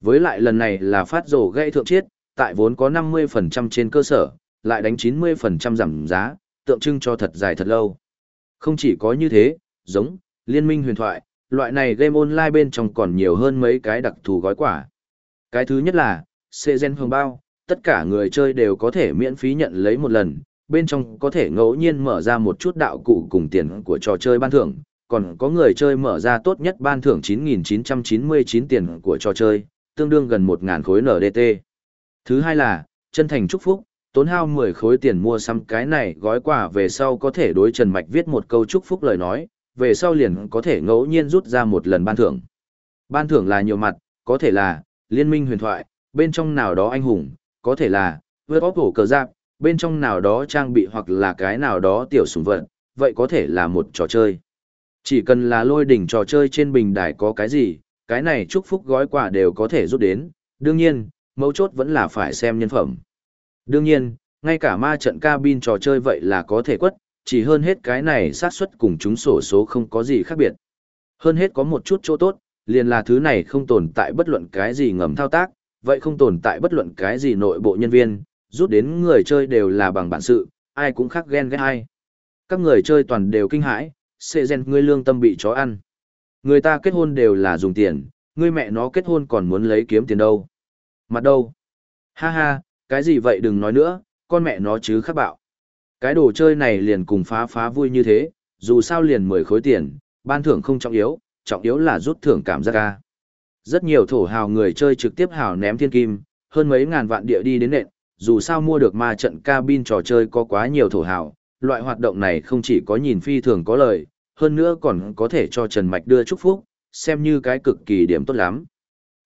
Với lại lần này là phát rổ gây thượng chiết, tại vốn có 50% trên cơ sở, lại đánh 90% giảm giá, tượng trưng cho thật dài thật lâu. Không chỉ có như thế, giống, liên minh huyền thoại, loại này game online bên trong còn nhiều hơn mấy cái đặc thù gói quả. Cái thứ nhất là, xê gen hồng bao, tất cả người chơi đều có thể miễn phí nhận lấy một lần, bên trong có thể ngẫu nhiên mở ra một chút đạo cụ cùng tiền của trò chơi ban thưởng, còn có người chơi mở ra tốt nhất ban thưởng 9.999 tiền của trò chơi, tương đương gần 1.000 khối NDT. Thứ hai là, chân thành chúc phúc, tốn hao 10 khối tiền mua xăm cái này gói quà về sau có thể đối Trần Mạch viết một câu chúc phúc lời nói, về sau liền có thể ngẫu nhiên rút ra một lần ban thưởng. Ban thưởng là nhiều mặt, có thể là liên minh huyền thoại, bên trong nào đó anh hùng, có thể là vượt bóp hổ cờ giáp, bên trong nào đó trang bị hoặc là cái nào đó tiểu sủng vật, vậy có thể là một trò chơi. Chỉ cần là lôi đỉnh trò chơi trên bình đài có cái gì, cái này chúc phúc gói quà đều có thể rút đến, đương nhiên, mấu chốt vẫn là phải xem nhân phẩm. Đương nhiên, ngay cả ma trận cabin trò chơi vậy là có thể quất, chỉ hơn hết cái này xác suất cùng chúng sổ số không có gì khác biệt. Hơn hết có một chút chỗ tốt, liền là thứ này không tồn tại bất luận cái gì ngầm thao tác, vậy không tồn tại bất luận cái gì nội bộ nhân viên, rút đến người chơi đều là bằng bản sự, ai cũng khác ghen ghét ai. Các người chơi toàn đều kinh hãi, xệ rèn ngươi lương tâm bị chó ăn. Người ta kết hôn đều là dùng tiền, ngươi mẹ nó kết hôn còn muốn lấy kiếm tiền đâu. Mặt đâu? Ha ha, cái gì vậy đừng nói nữa, con mẹ nó chứ khắc bạo. Cái đồ chơi này liền cùng phá phá vui như thế, dù sao liền 10 khối tiền, ban thưởng không trọng yếu, trọng yếu là rút thưởng cảm giác ca. Rất nhiều thổ hào người chơi trực tiếp hào ném thiên kim, hơn mấy ngàn vạn địa đi đến nện, dù sao mua được ma trận cabin trò chơi có quá nhiều thổ hào, loại hoạt động này không chỉ có nhìn phi thường có lợi, hơn nữa còn có thể cho Trần Mạch đưa chúc phúc, xem như cái cực kỳ điểm tốt lắm.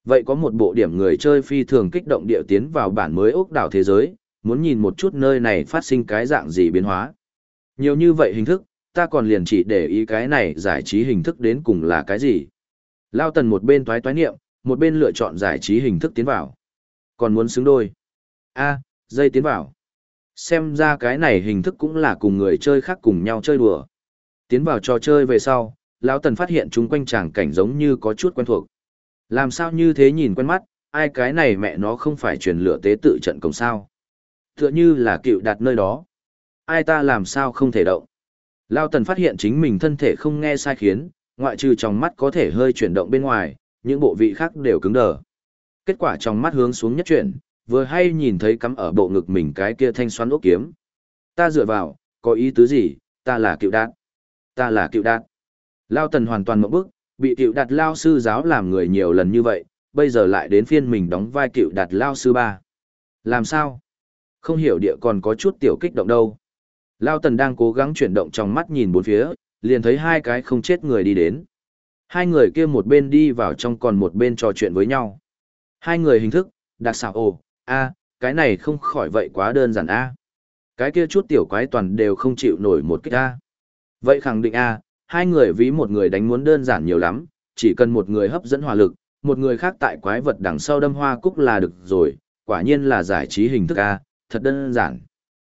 Vậy có một bộ điểm người chơi phi thường kích động địa tiến vào bản mới ốc đảo thế giới, muốn nhìn một chút nơi này phát sinh cái dạng gì biến hóa. Nhiều như vậy hình thức, ta còn liền chỉ để ý cái này giải trí hình thức đến cùng là cái gì. Lao tần một bên toái toái niệm, một bên lựa chọn giải trí hình thức tiến vào. Còn muốn xứng đôi. a dây tiến vào. Xem ra cái này hình thức cũng là cùng người chơi khác cùng nhau chơi đùa. Tiến vào trò chơi về sau, lão tần phát hiện chúng quanh tràng cảnh giống như có chút quen thuộc. Làm sao như thế nhìn quen mắt, ai cái này mẹ nó không phải truyền lửa tế tự trận công sao. Tựa như là cựu đặt nơi đó. Ai ta làm sao không thể động. Lao tần phát hiện chính mình thân thể không nghe sai khiến, ngoại trừ trong mắt có thể hơi chuyển động bên ngoài, những bộ vị khác đều cứng đờ. Kết quả trong mắt hướng xuống nhất chuyển, vừa hay nhìn thấy cắm ở bộ ngực mình cái kia thanh xoắn ốc kiếm. Ta dựa vào, có ý tứ gì, ta là cựu đạt. Ta là cựu đạt. Lao tần hoàn toàn một bức, bị cựu đạt lao sư giáo làm người nhiều lần như vậy, bây giờ lại đến phiên mình đóng vai cựu đạt lao sư ba. Làm sao? Không hiểu địa còn có chút tiểu kích động đâu. Lao tần đang cố gắng chuyển động trong mắt nhìn bốn phía, liền thấy hai cái không chết người đi đến. Hai người kia một bên đi vào trong còn một bên trò chuyện với nhau. Hai người hình thức, đặc xảo ồ, a cái này không khỏi vậy quá đơn giản a. Cái kia chút tiểu quái toàn đều không chịu nổi một kích a. Vậy khẳng định a hai người ví một người đánh muốn đơn giản nhiều lắm, chỉ cần một người hấp dẫn hỏa lực, một người khác tại quái vật đằng sau đâm hoa cúc là được rồi, quả nhiên là giải trí hình thức a thật đơn giản.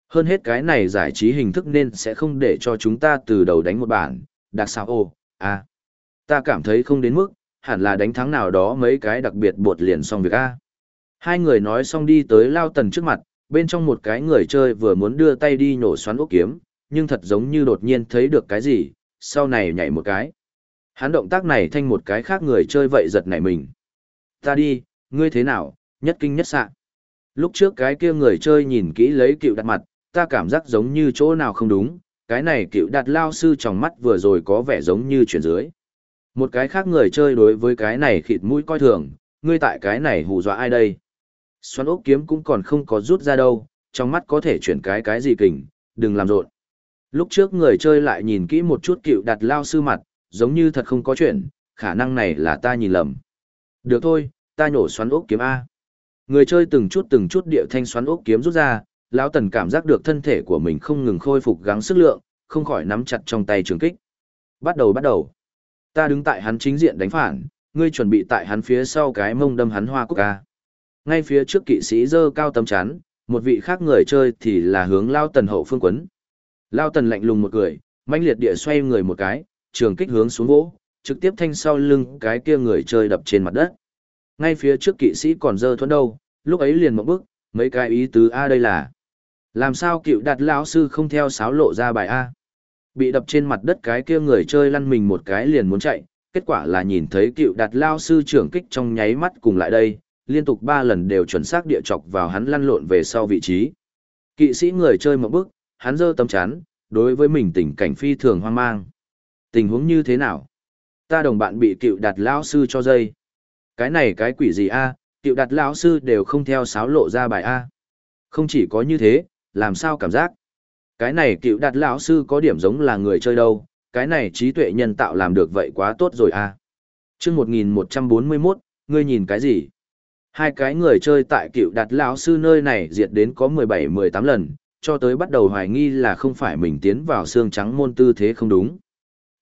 Hơn hết cái này giải trí hình thức nên sẽ không để cho chúng ta từ đầu đánh một bản, đặc sao ô, a. Ta cảm thấy không đến mức, hẳn là đánh thắng nào đó mấy cái đặc biệt bột liền xong việc a. Hai người nói xong đi tới lao tần trước mặt, bên trong một cái người chơi vừa muốn đưa tay đi nhổ xoắn ốc kiếm, nhưng thật giống như đột nhiên thấy được cái gì, sau này nhảy một cái. Hắn động tác này thanh một cái khác người chơi vậy giật nảy mình. Ta đi, ngươi thế nào, nhất kinh nhất sạ. Lúc trước cái kia người chơi nhìn kỹ lấy cựu đặt mặt, ta cảm giác giống như chỗ nào không đúng, cái này cựu đặt lao sư trong mắt vừa rồi có vẻ giống như chuyển dưới. Một cái khác người chơi đối với cái này khịt mũi coi thường, ngươi tại cái này hù dọa ai đây? Xoắn ốc kiếm cũng còn không có rút ra đâu, trong mắt có thể chuyển cái cái gì kình, đừng làm rộn. Lúc trước người chơi lại nhìn kỹ một chút cựu đặt lao sư mặt, giống như thật không có chuyện, khả năng này là ta nhìn lầm. Được thôi, ta nhổ xoắn ốc kiếm A. Người chơi từng chút từng chút điệu thanh xoắn ốc kiếm rút ra, lão tần cảm giác được thân thể của mình không ngừng khôi phục gắng sức lượng, không khỏi nắm chặt trong tay trường kích. Bắt đầu bắt đầu. Ta đứng tại hắn chính diện đánh phản, ngươi chuẩn bị tại hắn phía sau cái mông đâm hắn hoa cúc ca. Ngay phía trước kỵ sĩ dơ cao tấm chắn, một vị khác người chơi thì là hướng Lao Tần hậu phương quấn. Lao Tần lạnh lùng một cười, manh liệt địa xoay người một cái, trường kích hướng xuống vỗ, trực tiếp thanh sau lưng cái kia người chơi đập trên mặt đất. Ngay phía trước kỵ sĩ còn dơ thuẫn đâu, lúc ấy liền một bước, mấy cái ý tứ A đây là. Làm sao cựu đặt lão sư không theo sáo lộ ra bài A. Bị đập trên mặt đất cái kia người chơi lăn mình một cái liền muốn chạy, kết quả là nhìn thấy cựu đặt lao sư trưởng kích trong nháy mắt cùng lại đây, liên tục ba lần đều chuẩn xác địa chọc vào hắn lăn lộn về sau vị trí. Kỵ sĩ người chơi một bước, hắn giơ tấm chán, đối với mình tình cảnh phi thường hoang mang. Tình huống như thế nào? Ta đồng bạn bị cựu đặt lão sư cho dây. Cái này cái quỷ gì a? Cựu đặt lão sư đều không theo sáo lộ ra bài a. Không chỉ có như thế, làm sao cảm giác? Cái này cựu đặt lão sư có điểm giống là người chơi đâu, cái này trí tuệ nhân tạo làm được vậy quá tốt rồi a. Chương 1141, ngươi nhìn cái gì? Hai cái người chơi tại cựu đặt lão sư nơi này diệt đến có 17-18 lần, cho tới bắt đầu hoài nghi là không phải mình tiến vào xương trắng môn tư thế không đúng.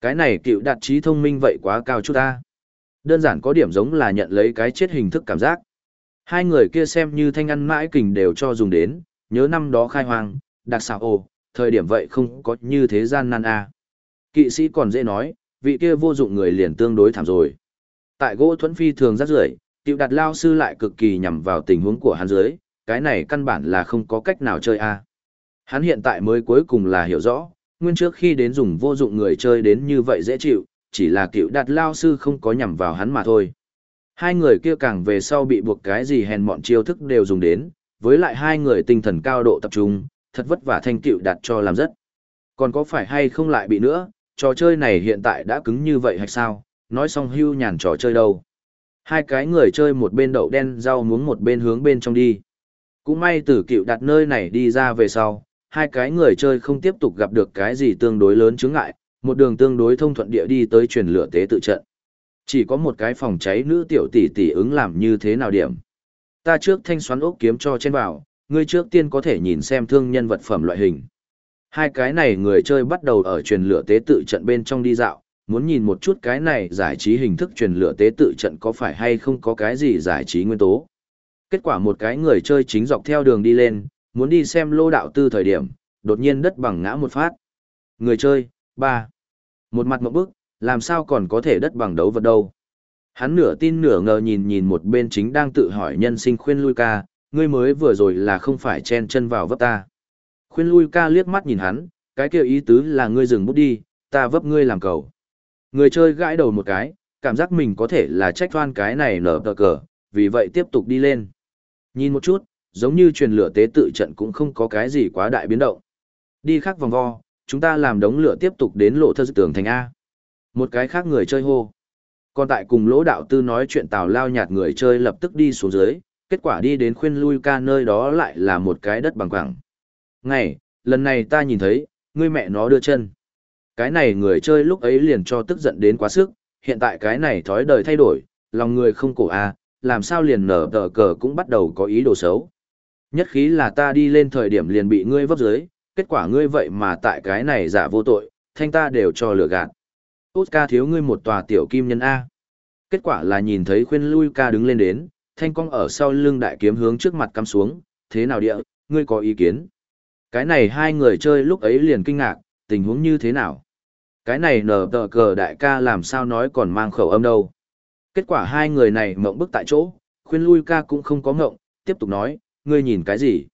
Cái này cựu đạt trí thông minh vậy quá cao chút ta. Đơn giản có điểm giống là nhận lấy cái chết hình thức cảm giác. Hai người kia xem như thanh ăn mãi kình đều cho dùng đến, nhớ năm đó khai hoang, đặc xạo ồ, thời điểm vậy không có như thế gian nan a. Kỵ sĩ còn dễ nói, vị kia vô dụng người liền tương đối thảm rồi. Tại gỗ thuẫn phi thường rất rưởi, Tiểu đạt lao sư lại cực kỳ nhằm vào tình huống của hắn dưới, cái này căn bản là không có cách nào chơi a. Hắn hiện tại mới cuối cùng là hiểu rõ, nguyên trước khi đến dùng vô dụng người chơi đến như vậy dễ chịu, chỉ là cựu đạt lao sư không có nhằm vào hắn mà thôi. Hai người kia càng về sau bị buộc cái gì hèn mọn chiêu thức đều dùng đến, với lại hai người tinh thần cao độ tập trung, thật vất vả thanh cựu đạt cho làm rất. Còn có phải hay không lại bị nữa, trò chơi này hiện tại đã cứng như vậy hay sao, nói xong hưu nhàn trò chơi đâu. Hai cái người chơi một bên đậu đen rau muống một bên hướng bên trong đi. Cũng may từ cựu đặt nơi này đi ra về sau, hai cái người chơi không tiếp tục gặp được cái gì tương đối lớn chướng ngại, một đường tương đối thông thuận địa đi tới truyền lửa tế tự trận. Chỉ có một cái phòng cháy nữ tiểu tỷ tỷ ứng làm như thế nào điểm. Ta trước thanh xoắn ốc kiếm cho trên vào, ngươi trước tiên có thể nhìn xem thương nhân vật phẩm loại hình. Hai cái này người chơi bắt đầu ở truyền lửa tế tự trận bên trong đi dạo, muốn nhìn một chút cái này giải trí hình thức truyền lửa tế tự trận có phải hay không có cái gì giải trí nguyên tố. Kết quả một cái người chơi chính dọc theo đường đi lên, muốn đi xem lô đạo tư thời điểm, đột nhiên đất bằng ngã một phát. Người chơi, ba. Một mặt một bức, làm sao còn có thể đất bằng đấu vật đâu. Hắn nửa tin nửa ngờ nhìn nhìn một bên chính đang tự hỏi nhân sinh khuyên lui ca, ngươi mới vừa rồi là không phải chen chân vào vấp ta. Khuyên lui ca liếc mắt nhìn hắn, cái kêu ý tứ là ngươi dừng bút đi, ta vấp ngươi làm cầu. Người chơi gãi đầu một cái, cảm giác mình có thể là trách toan cái này nở tờ cờ, vì vậy tiếp tục đi lên. Nhìn một chút, giống như truyền lửa tế tự trận cũng không có cái gì quá đại biến động. Đi khác vòng vo, chúng ta làm đống lửa tiếp tục đến lộ thơ tường thành A. Một cái khác người chơi hô. Còn tại cùng lỗ đạo tư nói chuyện tào lao nhạt người chơi lập tức đi xuống dưới, kết quả đi đến khuyên lui ca nơi đó lại là một cái đất bằng quảng. Ngày, lần này ta nhìn thấy, ngươi mẹ nó đưa chân. Cái này người chơi lúc ấy liền cho tức giận đến quá sức, hiện tại cái này thói đời thay đổi, lòng người không cổ a, làm sao liền nở tờ cờ cũng bắt đầu có ý đồ xấu. Nhất khí là ta đi lên thời điểm liền bị ngươi vấp dưới, kết quả ngươi vậy mà tại cái này giả vô tội, thanh ta đều cho lừa gạt. Oscar thiếu ngươi một tòa tiểu kim nhân A. Kết quả là nhìn thấy khuyên lui ca đứng lên đến, thanh cong ở sau lưng đại kiếm hướng trước mặt cắm xuống, thế nào địa, ngươi có ý kiến? Cái này hai người chơi lúc ấy liền kinh ngạc, tình huống như thế nào? Cái này nở tờ cờ đại ca làm sao nói còn mang khẩu âm đâu? Kết quả hai người này mộng bức tại chỗ, khuyên lui ca cũng không có mộng, tiếp tục nói, ngươi nhìn cái gì?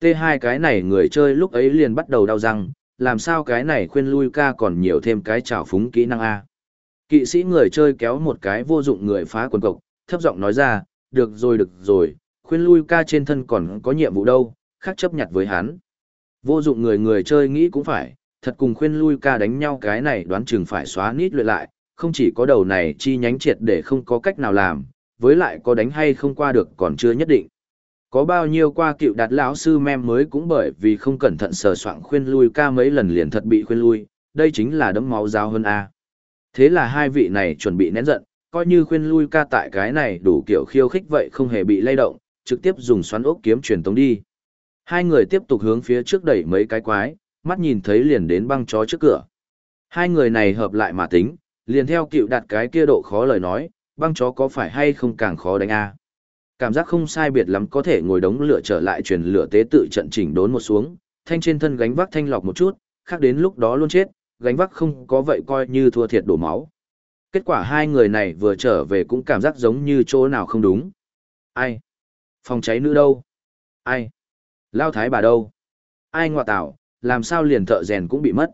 T2 cái này người chơi lúc ấy liền bắt đầu đau răng, làm sao cái này khuyên lui ca còn nhiều thêm cái trào phúng kỹ năng A. Kỵ sĩ người chơi kéo một cái vô dụng người phá quần cộc, thấp giọng nói ra, được rồi được rồi, khuyên lui ca trên thân còn có nhiệm vụ đâu, khác chấp nhặt với hắn. Vô dụng người người chơi nghĩ cũng phải, thật cùng khuyên lui ca đánh nhau cái này đoán chừng phải xóa nít luyện lại, không chỉ có đầu này chi nhánh triệt để không có cách nào làm, với lại có đánh hay không qua được còn chưa nhất định. Có bao nhiêu qua cựu đạt lão sư mem mới cũng bởi vì không cẩn thận sờ soạng khuyên lui ca mấy lần liền thật bị khuyên lui, đây chính là đấm máu dao hơn A. Thế là hai vị này chuẩn bị nén giận, coi như khuyên lui ca tại cái này đủ kiểu khiêu khích vậy không hề bị lay động, trực tiếp dùng xoắn ốc kiếm truyền tống đi. Hai người tiếp tục hướng phía trước đẩy mấy cái quái, mắt nhìn thấy liền đến băng chó trước cửa. Hai người này hợp lại mà tính, liền theo cựu đặt cái kia độ khó lời nói, băng chó có phải hay không càng khó đánh a Cảm giác không sai biệt lắm có thể ngồi đống lửa trở lại truyền lửa tế tự trận chỉnh đốn một xuống, thanh trên thân gánh vác thanh lọc một chút, khác đến lúc đó luôn chết, gánh vác không có vậy coi như thua thiệt đổ máu. Kết quả hai người này vừa trở về cũng cảm giác giống như chỗ nào không đúng. Ai? Phòng cháy nữ đâu? Ai? Lao thái bà đâu? Ai ngoại tạo, làm sao liền thợ rèn cũng bị mất?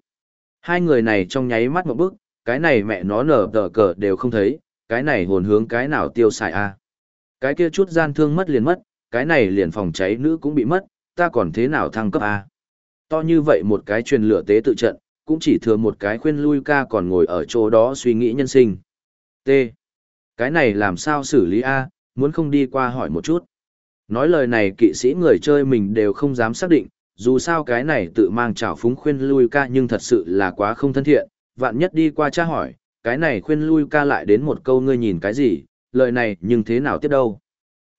Hai người này trong nháy mắt một bước, cái này mẹ nó nở tờ cờ đều không thấy, cái này hồn hướng cái nào tiêu xài a cái kia chút gian thương mất liền mất, cái này liền phòng cháy nữ cũng bị mất, ta còn thế nào thăng cấp A. To như vậy một cái truyền lửa tế tự trận, cũng chỉ thừa một cái khuyên lui ca còn ngồi ở chỗ đó suy nghĩ nhân sinh. T. Cái này làm sao xử lý A, muốn không đi qua hỏi một chút. Nói lời này kỵ sĩ người chơi mình đều không dám xác định, dù sao cái này tự mang trào phúng khuyên lui ca nhưng thật sự là quá không thân thiện, vạn nhất đi qua tra hỏi, cái này khuyên lui ca lại đến một câu ngươi nhìn cái gì, lời này nhưng thế nào tiếp đâu.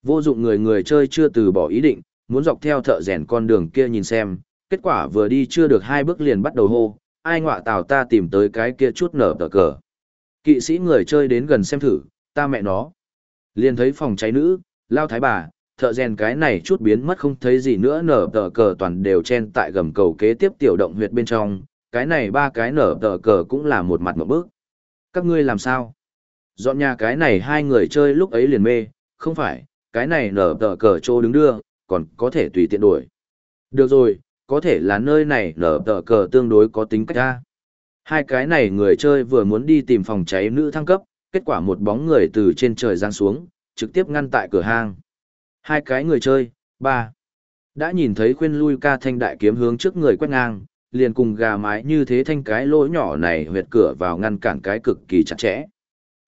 Vô dụng người người chơi chưa từ bỏ ý định, muốn dọc theo thợ rèn con đường kia nhìn xem, kết quả vừa đi chưa được hai bước liền bắt đầu hô, ai ngọa tào ta tìm tới cái kia chút nở tờ cờ. Kỵ sĩ người chơi đến gần xem thử, ta mẹ nó. Liền thấy phòng cháy nữ, lao thái bà, thợ rèn cái này chút biến mất không thấy gì nữa nở tờ cờ toàn đều chen tại gầm cầu kế tiếp tiểu động huyệt bên trong, cái này ba cái nở tờ cờ cũng là một mặt một bước. Các ngươi làm sao? Dọn nhà cái này hai người chơi lúc ấy liền mê, không phải, cái này nở tờ cờ trô đứng đưa, còn có thể tùy tiện đuổi. Được rồi, có thể là nơi này nở tờ cờ tương đối có tính cách ra. Hai cái này người chơi vừa muốn đi tìm phòng cháy nữ thăng cấp, kết quả một bóng người từ trên trời giáng xuống, trực tiếp ngăn tại cửa hang. Hai cái người chơi, ba. Đã nhìn thấy khuyên lui ca thanh đại kiếm hướng trước người quét ngang, liền cùng gà mái như thế thanh cái lỗ nhỏ này huyệt cửa vào ngăn cản cái cực kỳ chặt chẽ.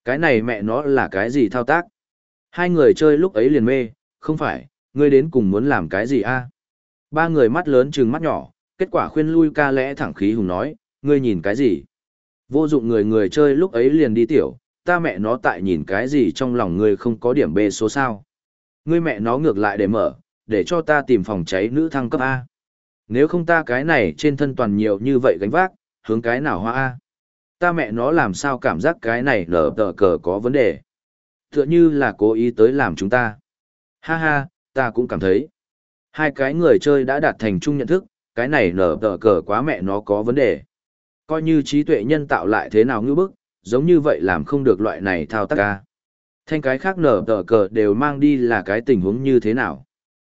Cái này mẹ nó là cái gì thao tác? Hai người chơi lúc ấy liền mê, không phải, ngươi đến cùng muốn làm cái gì a? Ba người mắt lớn trừng mắt nhỏ, kết quả khuyên lui ca lẽ thẳng khí hùng nói, ngươi nhìn cái gì? Vô dụng người người chơi lúc ấy liền đi tiểu, ta mẹ nó tại nhìn cái gì trong lòng ngươi không có điểm bê số sao? Ngươi mẹ nó ngược lại để mở, để cho ta tìm phòng cháy nữ thăng cấp A. Nếu không ta cái này trên thân toàn nhiều như vậy gánh vác, hướng cái nào hoa A. Ta mẹ nó làm sao cảm giác cái này nở tờ cờ có vấn đề. Tựa như là cố ý tới làm chúng ta. Ha ha, ta cũng cảm thấy. Hai cái người chơi đã đạt thành chung nhận thức, cái này nở tờ cờ quá mẹ nó có vấn đề. Coi như trí tuệ nhân tạo lại thế nào ngư bức, giống như vậy làm không được loại này thao tác ca. Thanh cái khác nở tờ cờ đều mang đi là cái tình huống như thế nào.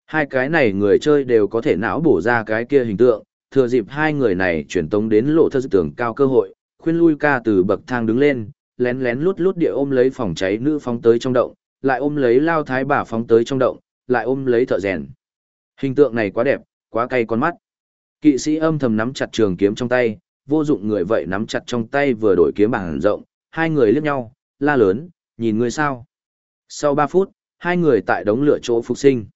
Hai cái này người chơi đều có thể não bổ ra cái kia hình tượng, thừa dịp hai người này chuyển tống đến lộ thơ dự tưởng cao cơ hội, khuyên lui ca từ bậc thang đứng lên, lén lén lút lút địa ôm lấy phòng cháy nữ phóng tới trong động, lại ôm lấy lao thái bà phóng tới trong động, lại ôm lấy thợ rèn. Hình tượng này quá đẹp, quá cay con mắt. Kỵ sĩ âm thầm nắm chặt trường kiếm trong tay, vô dụng người vậy nắm chặt trong tay vừa đổi kiếm bảng rộng, hai người liếc nhau, la lớn, nhìn người sao. Sau ba phút, hai người tại đống lửa chỗ phục sinh.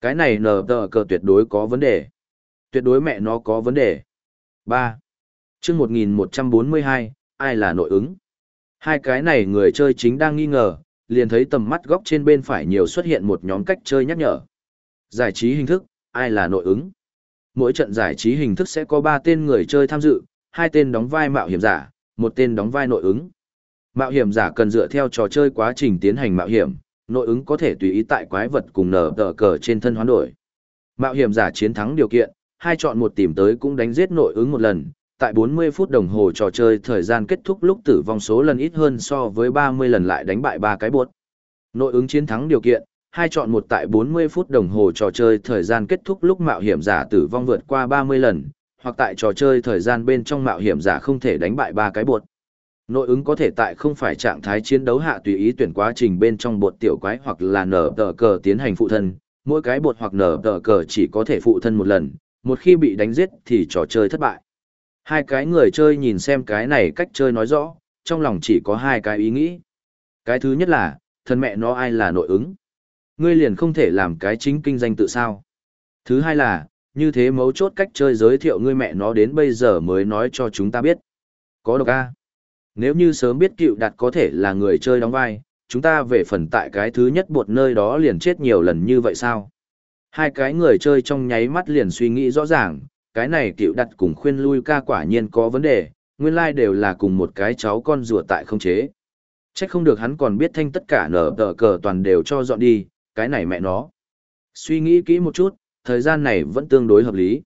Cái này nờ tờ cờ tuyệt đối có vấn đề. Tuyệt đối mẹ nó có vấn đề. ba chương 1142, ai là nội ứng? Hai cái này người chơi chính đang nghi ngờ, liền thấy tầm mắt góc trên bên phải nhiều xuất hiện một nhóm cách chơi nhắc nhở. Giải trí hình thức, ai là nội ứng? Mỗi trận giải trí hình thức sẽ có 3 tên người chơi tham dự, hai tên đóng vai mạo hiểm giả, một tên đóng vai nội ứng. Mạo hiểm giả cần dựa theo trò chơi quá trình tiến hành mạo hiểm, nội ứng có thể tùy ý tại quái vật cùng nở tờ cờ trên thân hoán đổi. Mạo hiểm giả chiến thắng điều kiện, hai chọn một tìm tới cũng đánh giết nội ứng một lần, tại 40 phút đồng hồ trò chơi thời gian kết thúc lúc tử vong số lần ít hơn so với 30 lần lại đánh bại ba cái buốt. Nội ứng chiến thắng điều kiện, hai chọn một tại 40 phút đồng hồ trò chơi thời gian kết thúc lúc mạo hiểm giả tử vong vượt qua 30 lần, hoặc tại trò chơi thời gian bên trong mạo hiểm giả không thể đánh bại ba cái buột. Nội ứng có thể tại không phải trạng thái chiến đấu hạ tùy ý tuyển quá trình bên trong bột tiểu quái hoặc là nở tờ cờ tiến hành phụ thân, mỗi cái bột hoặc nở tờ cờ chỉ có thể phụ thân một lần, một khi bị đánh giết thì trò chơi thất bại. Hai cái người chơi nhìn xem cái này cách chơi nói rõ, trong lòng chỉ có hai cái ý nghĩ. Cái thứ nhất là, thân mẹ nó ai là nội ứng. Ngươi liền không thể làm cái chính kinh danh tự sao. Thứ hai là, như thế mấu chốt cách chơi giới thiệu ngươi mẹ nó đến bây giờ mới nói cho chúng ta biết. Có độc A. Nếu như sớm biết cựu đặt có thể là người chơi đóng vai, chúng ta về phần tại cái thứ nhất bột nơi đó liền chết nhiều lần như vậy sao? Hai cái người chơi trong nháy mắt liền suy nghĩ rõ ràng, cái này cựu đặt cùng khuyên lui ca quả nhiên có vấn đề, nguyên lai đều là cùng một cái cháu con rùa tại không chế. Chắc không được hắn còn biết thanh tất cả nở tờ cờ toàn đều cho dọn đi, cái này mẹ nó. Suy nghĩ kỹ một chút, thời gian này vẫn tương đối hợp lý.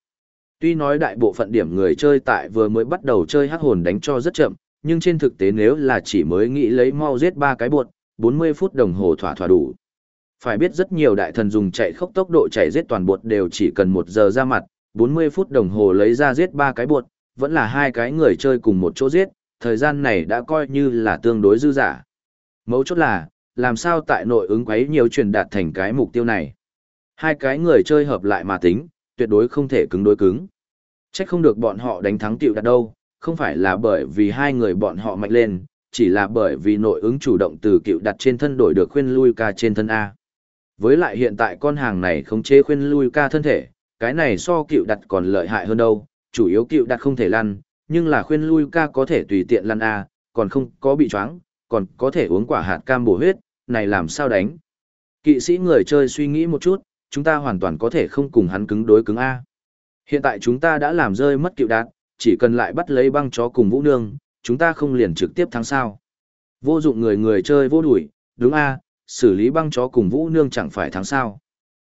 Tuy nói đại bộ phận điểm người chơi tại vừa mới bắt đầu chơi hắc hồn đánh cho rất chậm, nhưng trên thực tế nếu là chỉ mới nghĩ lấy mau giết ba cái buột, 40 phút đồng hồ thỏa thỏa đủ. Phải biết rất nhiều đại thần dùng chạy khốc tốc độ chạy giết toàn buột đều chỉ cần một giờ ra mặt, 40 phút đồng hồ lấy ra giết ba cái buột, vẫn là hai cái người chơi cùng một chỗ giết, thời gian này đã coi như là tương đối dư giả. Mấu chốt là, làm sao tại nội ứng quấy nhiều truyền đạt thành cái mục tiêu này. Hai cái người chơi hợp lại mà tính, tuyệt đối không thể cứng đối cứng. Chắc không được bọn họ đánh thắng tiểu đạt đâu, không phải là bởi vì hai người bọn họ mạnh lên, chỉ là bởi vì nội ứng chủ động từ cựu đặt trên thân đổi được khuyên lui ca trên thân A. Với lại hiện tại con hàng này không chế khuyên lui ca thân thể, cái này so cựu đặt còn lợi hại hơn đâu, chủ yếu cựu đặt không thể lăn, nhưng là khuyên lui ca có thể tùy tiện lăn A, còn không có bị choáng, còn có thể uống quả hạt cam bổ huyết, này làm sao đánh. Kỵ sĩ người chơi suy nghĩ một chút, chúng ta hoàn toàn có thể không cùng hắn cứng đối cứng A. Hiện tại chúng ta đã làm rơi mất cựu đạt, chỉ cần lại bắt lấy băng chó cùng vũ nương, chúng ta không liền trực tiếp thắng sao. Vô dụng người người chơi vô đuổi, đúng A, xử lý băng chó cùng vũ nương chẳng phải thắng sao.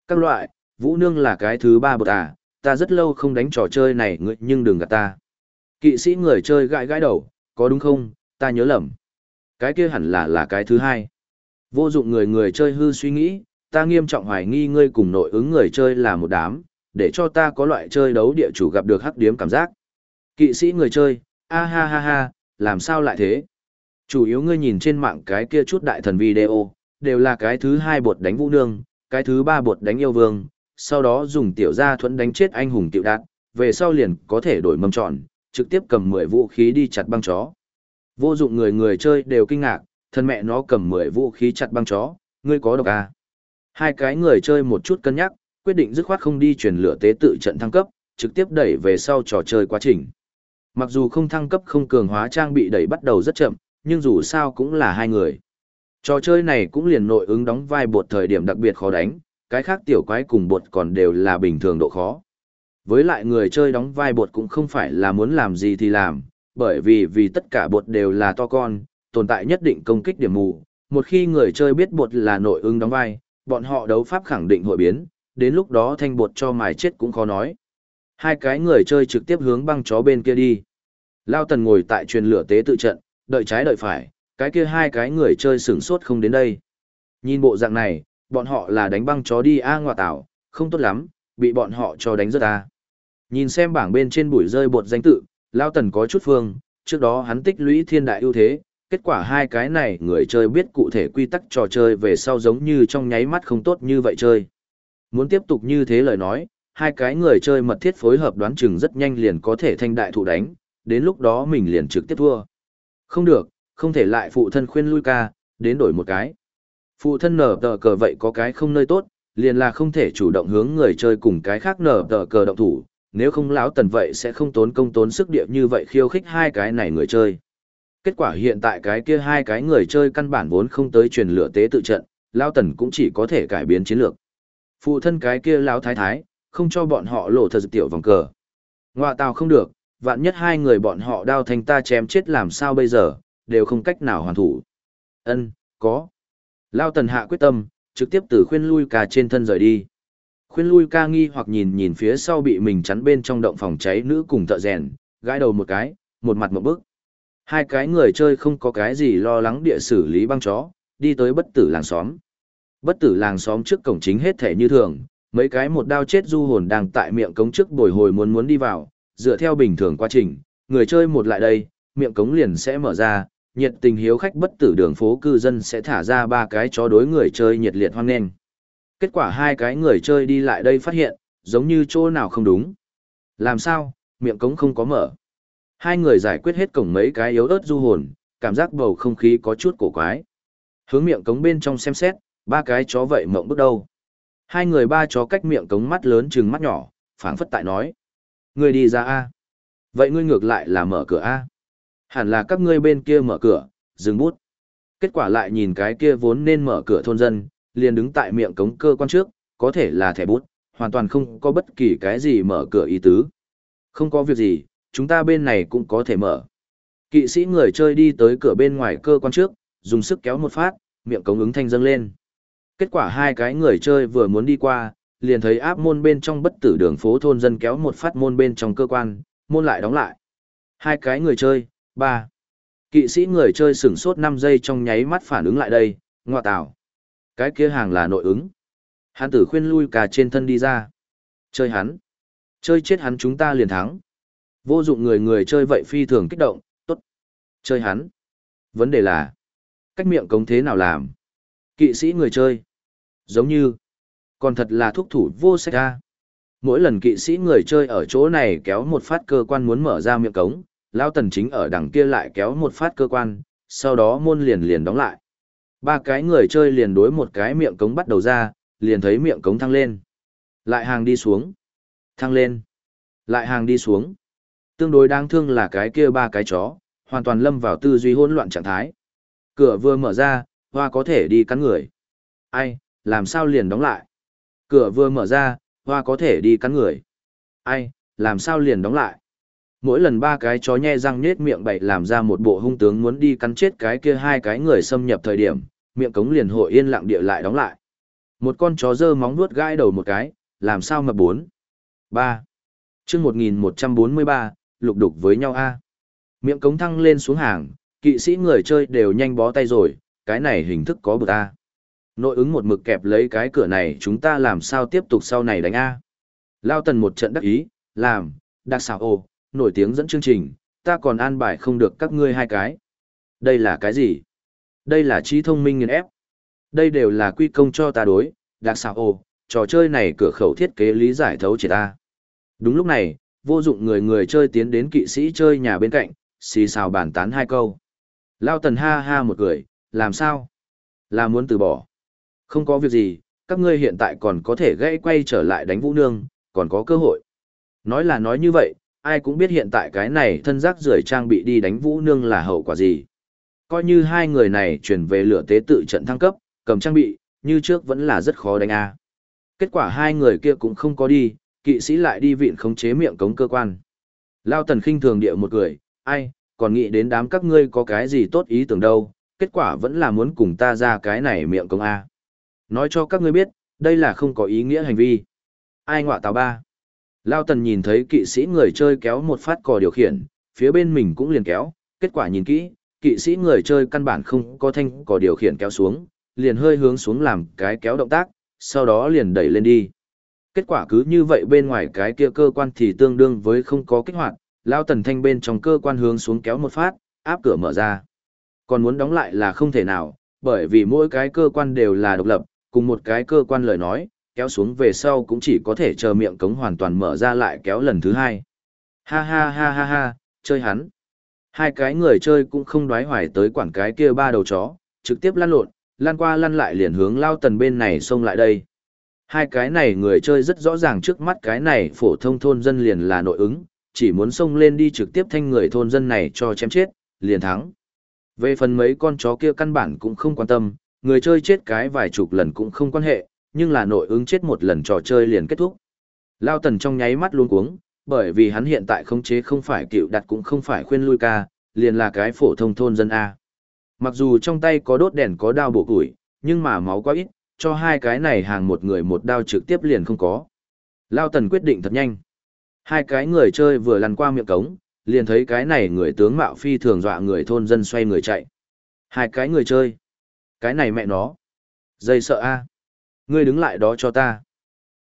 Các loại, vũ nương là cái thứ ba bột à, ta rất lâu không đánh trò chơi này nhưng đừng gạt ta. Kỵ sĩ người chơi gãi gãi đầu, có đúng không, ta nhớ lầm. Cái kia hẳn là là cái thứ hai. Vô dụng người người chơi hư suy nghĩ, ta nghiêm trọng hoài nghi ngươi cùng nội ứng người chơi là một đám, để cho ta có loại chơi đấu địa chủ gặp được hắc điếm cảm giác. Kỵ sĩ người chơi, a ha ha ha, làm sao lại thế? Chủ yếu ngươi nhìn trên mạng cái kia chút đại thần video, đều là cái thứ hai bột đánh vũ nương, cái thứ ba bột đánh yêu vương, sau đó dùng tiểu gia thuẫn đánh chết anh hùng tiểu đạt, về sau liền có thể đổi mâm tròn, trực tiếp cầm 10 vũ khí đi chặt băng chó. Vô dụng người người chơi đều kinh ngạc, thân mẹ nó cầm 10 vũ khí chặt băng chó, ngươi có độc à? Hai cái người chơi một chút cân nhắc, quyết định dứt khoát không đi truyền lửa tế tự trận thăng cấp, trực tiếp đẩy về sau trò chơi quá trình. Mặc dù không thăng cấp không cường hóa trang bị đẩy bắt đầu rất chậm, nhưng dù sao cũng là hai người. Trò chơi này cũng liền nội ứng đóng vai bột thời điểm đặc biệt khó đánh, cái khác tiểu quái cùng bột còn đều là bình thường độ khó. Với lại người chơi đóng vai bột cũng không phải là muốn làm gì thì làm, bởi vì vì tất cả bột đều là to con, tồn tại nhất định công kích điểm mù. Một khi người chơi biết bột là nội ứng đóng vai, bọn họ đấu pháp khẳng định hội biến, đến lúc đó thanh bột cho mài chết cũng khó nói. Hai cái người chơi trực tiếp hướng băng chó bên kia đi. Lao tần ngồi tại truyền lửa tế tự trận, đợi trái đợi phải, cái kia hai cái người chơi sửng sốt không đến đây. Nhìn bộ dạng này, bọn họ là đánh băng chó đi A ngoại tảo, không tốt lắm, bị bọn họ cho đánh rất A. Nhìn xem bảng bên trên bụi rơi bột danh tự, Lao tần có chút phương, trước đó hắn tích lũy thiên đại ưu thế, kết quả hai cái này người chơi biết cụ thể quy tắc trò chơi về sau giống như trong nháy mắt không tốt như vậy chơi. Muốn tiếp tục như thế lời nói, hai cái người chơi mật thiết phối hợp đoán chừng rất nhanh liền có thể thanh đại thụ đánh, đến lúc đó mình liền trực tiếp thua. Không được, không thể lại phụ thân khuyên lui ca, đến đổi một cái. Phụ thân nở tờ cờ vậy có cái không nơi tốt, liền là không thể chủ động hướng người chơi cùng cái khác nở tờ cờ động thủ, nếu không lão tần vậy sẽ không tốn công tốn sức điệp như vậy khiêu khích hai cái này người chơi. Kết quả hiện tại cái kia hai cái người chơi căn bản vốn không tới truyền lửa tế tự trận, lão tần cũng chỉ có thể cải biến chiến lược. Phụ thân cái kia lão thái thái, không cho bọn họ lộ thật tiểu vòng cờ. Ngoạ tào không được, vạn nhất hai người bọn họ đao thành ta chém chết làm sao bây giờ, đều không cách nào hoàn thủ. Ân, có. Lao tần hạ quyết tâm, trực tiếp từ khuyên lui ca trên thân rời đi. Khuyên lui ca nghi hoặc nhìn nhìn phía sau bị mình chắn bên trong động phòng cháy nữ cùng thợ rèn, gãi đầu một cái, một mặt một bước. Hai cái người chơi không có cái gì lo lắng địa xử lý băng chó, đi tới bất tử làng xóm. Bất tử làng xóm trước cổng chính hết thể như thường, mấy cái một đao chết du hồn đang tại miệng cống trước bồi hồi muốn muốn đi vào, dựa theo bình thường quá trình, người chơi một lại đây, miệng cống liền sẽ mở ra, nhiệt tình hiếu khách bất tử đường phố cư dân sẽ thả ra ba cái chó đối người chơi nhiệt liệt hoan nghênh. Kết quả hai cái người chơi đi lại đây phát hiện, giống như chỗ nào không đúng. Làm sao, miệng cống không có mở. Hai người giải quyết hết cổng mấy cái yếu ớt du hồn, cảm giác bầu không khí có chút cổ quái. Hướng miệng cống bên trong xem xét, ba cái chó vậy mộng bước đâu. Hai người ba chó cách miệng cống mắt lớn chừng mắt nhỏ, phảng phất tại nói. Người đi ra A. Vậy ngươi ngược lại là mở cửa A. Hẳn là các ngươi bên kia mở cửa, dừng bút. Kết quả lại nhìn cái kia vốn nên mở cửa thôn dân, liền đứng tại miệng cống cơ quan trước, có thể là thẻ bút, hoàn toàn không có bất kỳ cái gì mở cửa ý tứ. Không có việc gì, chúng ta bên này cũng có thể mở. Kỵ sĩ người chơi đi tới cửa bên ngoài cơ quan trước, dùng sức kéo một phát, miệng cống ứng thanh dâng lên. Kết quả hai cái người chơi vừa muốn đi qua, liền thấy áp môn bên trong bất tử đường phố thôn dân kéo một phát môn bên trong cơ quan, môn lại đóng lại. Hai cái người chơi, ba. Kỵ sĩ người chơi sửng sốt 5 giây trong nháy mắt phản ứng lại đây, ngọa tảo. Cái kia hàng là nội ứng. Hắn tử khuyên lui cả trên thân đi ra. Chơi hắn. Chơi chết hắn chúng ta liền thắng. Vô dụng người người chơi vậy phi thường kích động, tốt. Chơi hắn. Vấn đề là, cách miệng cống thế nào làm? Kỵ sĩ người chơi. Giống như, còn thật là thúc thủ vô sách ra. Mỗi lần kỵ sĩ người chơi ở chỗ này kéo một phát cơ quan muốn mở ra miệng cống, Lao Tần chính ở đằng kia lại kéo một phát cơ quan, sau đó môn liền liền đóng lại. Ba cái người chơi liền đối một cái miệng cống bắt đầu ra, liền thấy miệng cống thăng lên. Lại hàng đi xuống. Thăng lên. Lại hàng đi xuống. Tương đối đáng thương là cái kia ba cái chó, hoàn toàn lâm vào tư duy hỗn loạn trạng thái. Cửa vừa mở ra, hoa có thể đi cắn người. Ai, làm sao liền đóng lại? Cửa vừa mở ra, hoa có thể đi cắn người. Ai, làm sao liền đóng lại? Mỗi lần ba cái chó nhe răng nết miệng bậy làm ra một bộ hung tướng muốn đi cắn chết cái kia hai cái người xâm nhập thời điểm, miệng cống liền hội yên lặng địa lại đóng lại. Một con chó dơ móng nuốt gãi đầu một cái, làm sao mà bốn? ba chương 1143, lục đục với nhau a Miệng cống thăng lên xuống hàng, kỵ sĩ người chơi đều nhanh bó tay rồi, cái này hình thức có bực a. Nội ứng một mực kẹp lấy cái cửa này chúng ta làm sao tiếp tục sau này đánh a. Lao tần một trận đắc ý, làm, đặc xảo ồ, nổi tiếng dẫn chương trình, ta còn an bài không được các ngươi hai cái. Đây là cái gì? Đây là trí thông minh nghiền ép. Đây đều là quy công cho ta đối, đặc xảo ồ, trò chơi này cửa khẩu thiết kế lý giải thấu chỉ ta. Đúng lúc này, vô dụng người người chơi tiến đến kỵ sĩ chơi nhà bên cạnh, xì xào bàn tán hai câu. Lao tần ha ha một cười, làm sao? Là muốn từ bỏ. Không có việc gì, các ngươi hiện tại còn có thể gãy quay trở lại đánh vũ nương, còn có cơ hội. Nói là nói như vậy, ai cũng biết hiện tại cái này thân giác rưởi trang bị đi đánh vũ nương là hậu quả gì. Coi như hai người này chuyển về lửa tế tự trận thăng cấp, cầm trang bị, như trước vẫn là rất khó đánh a. Kết quả hai người kia cũng không có đi, kỵ sĩ lại đi vịn khống chế miệng cống cơ quan. Lao tần khinh thường địa một người, ai, còn nghĩ đến đám các ngươi có cái gì tốt ý tưởng đâu, kết quả vẫn là muốn cùng ta ra cái này miệng công A. Nói cho các ngươi biết, đây là không có ý nghĩa hành vi. Ai ngọa tào ba. Lao tần nhìn thấy kỵ sĩ người chơi kéo một phát cò điều khiển, phía bên mình cũng liền kéo, kết quả nhìn kỹ, kỵ sĩ người chơi căn bản không có thanh cò điều khiển kéo xuống, liền hơi hướng xuống làm cái kéo động tác, sau đó liền đẩy lên đi. Kết quả cứ như vậy bên ngoài cái kia cơ quan thì tương đương với không có kích hoạt, lao tần thanh bên trong cơ quan hướng xuống kéo một phát, áp cửa mở ra. Còn muốn đóng lại là không thể nào, bởi vì mỗi cái cơ quan đều là độc lập, cùng một cái cơ quan lời nói, kéo xuống về sau cũng chỉ có thể chờ miệng cống hoàn toàn mở ra lại kéo lần thứ hai. Ha ha ha ha ha, chơi hắn. Hai cái người chơi cũng không đoái hoài tới quản cái kia ba đầu chó, trực tiếp lăn lộn, lăn qua lăn lại liền hướng lao tần bên này xông lại đây. Hai cái này người chơi rất rõ ràng trước mắt cái này phổ thông thôn dân liền là nội ứng, chỉ muốn xông lên đi trực tiếp thanh người thôn dân này cho chém chết, liền thắng. Về phần mấy con chó kia căn bản cũng không quan tâm, người chơi chết cái vài chục lần cũng không quan hệ, nhưng là nội ứng chết một lần trò chơi liền kết thúc. Lao tần trong nháy mắt luôn cuống, bởi vì hắn hiện tại khống chế không phải cựu đặt cũng không phải khuyên lui ca, liền là cái phổ thông thôn dân A. Mặc dù trong tay có đốt đèn có đao bổ củi, nhưng mà máu quá ít, cho hai cái này hàng một người một đao trực tiếp liền không có. Lao tần quyết định thật nhanh. Hai cái người chơi vừa lăn qua miệng cống, liền thấy cái này người tướng mạo phi thường dọa người thôn dân xoay người chạy. Hai cái người chơi. Cái này mẹ nó. Dây sợ a Ngươi đứng lại đó cho ta.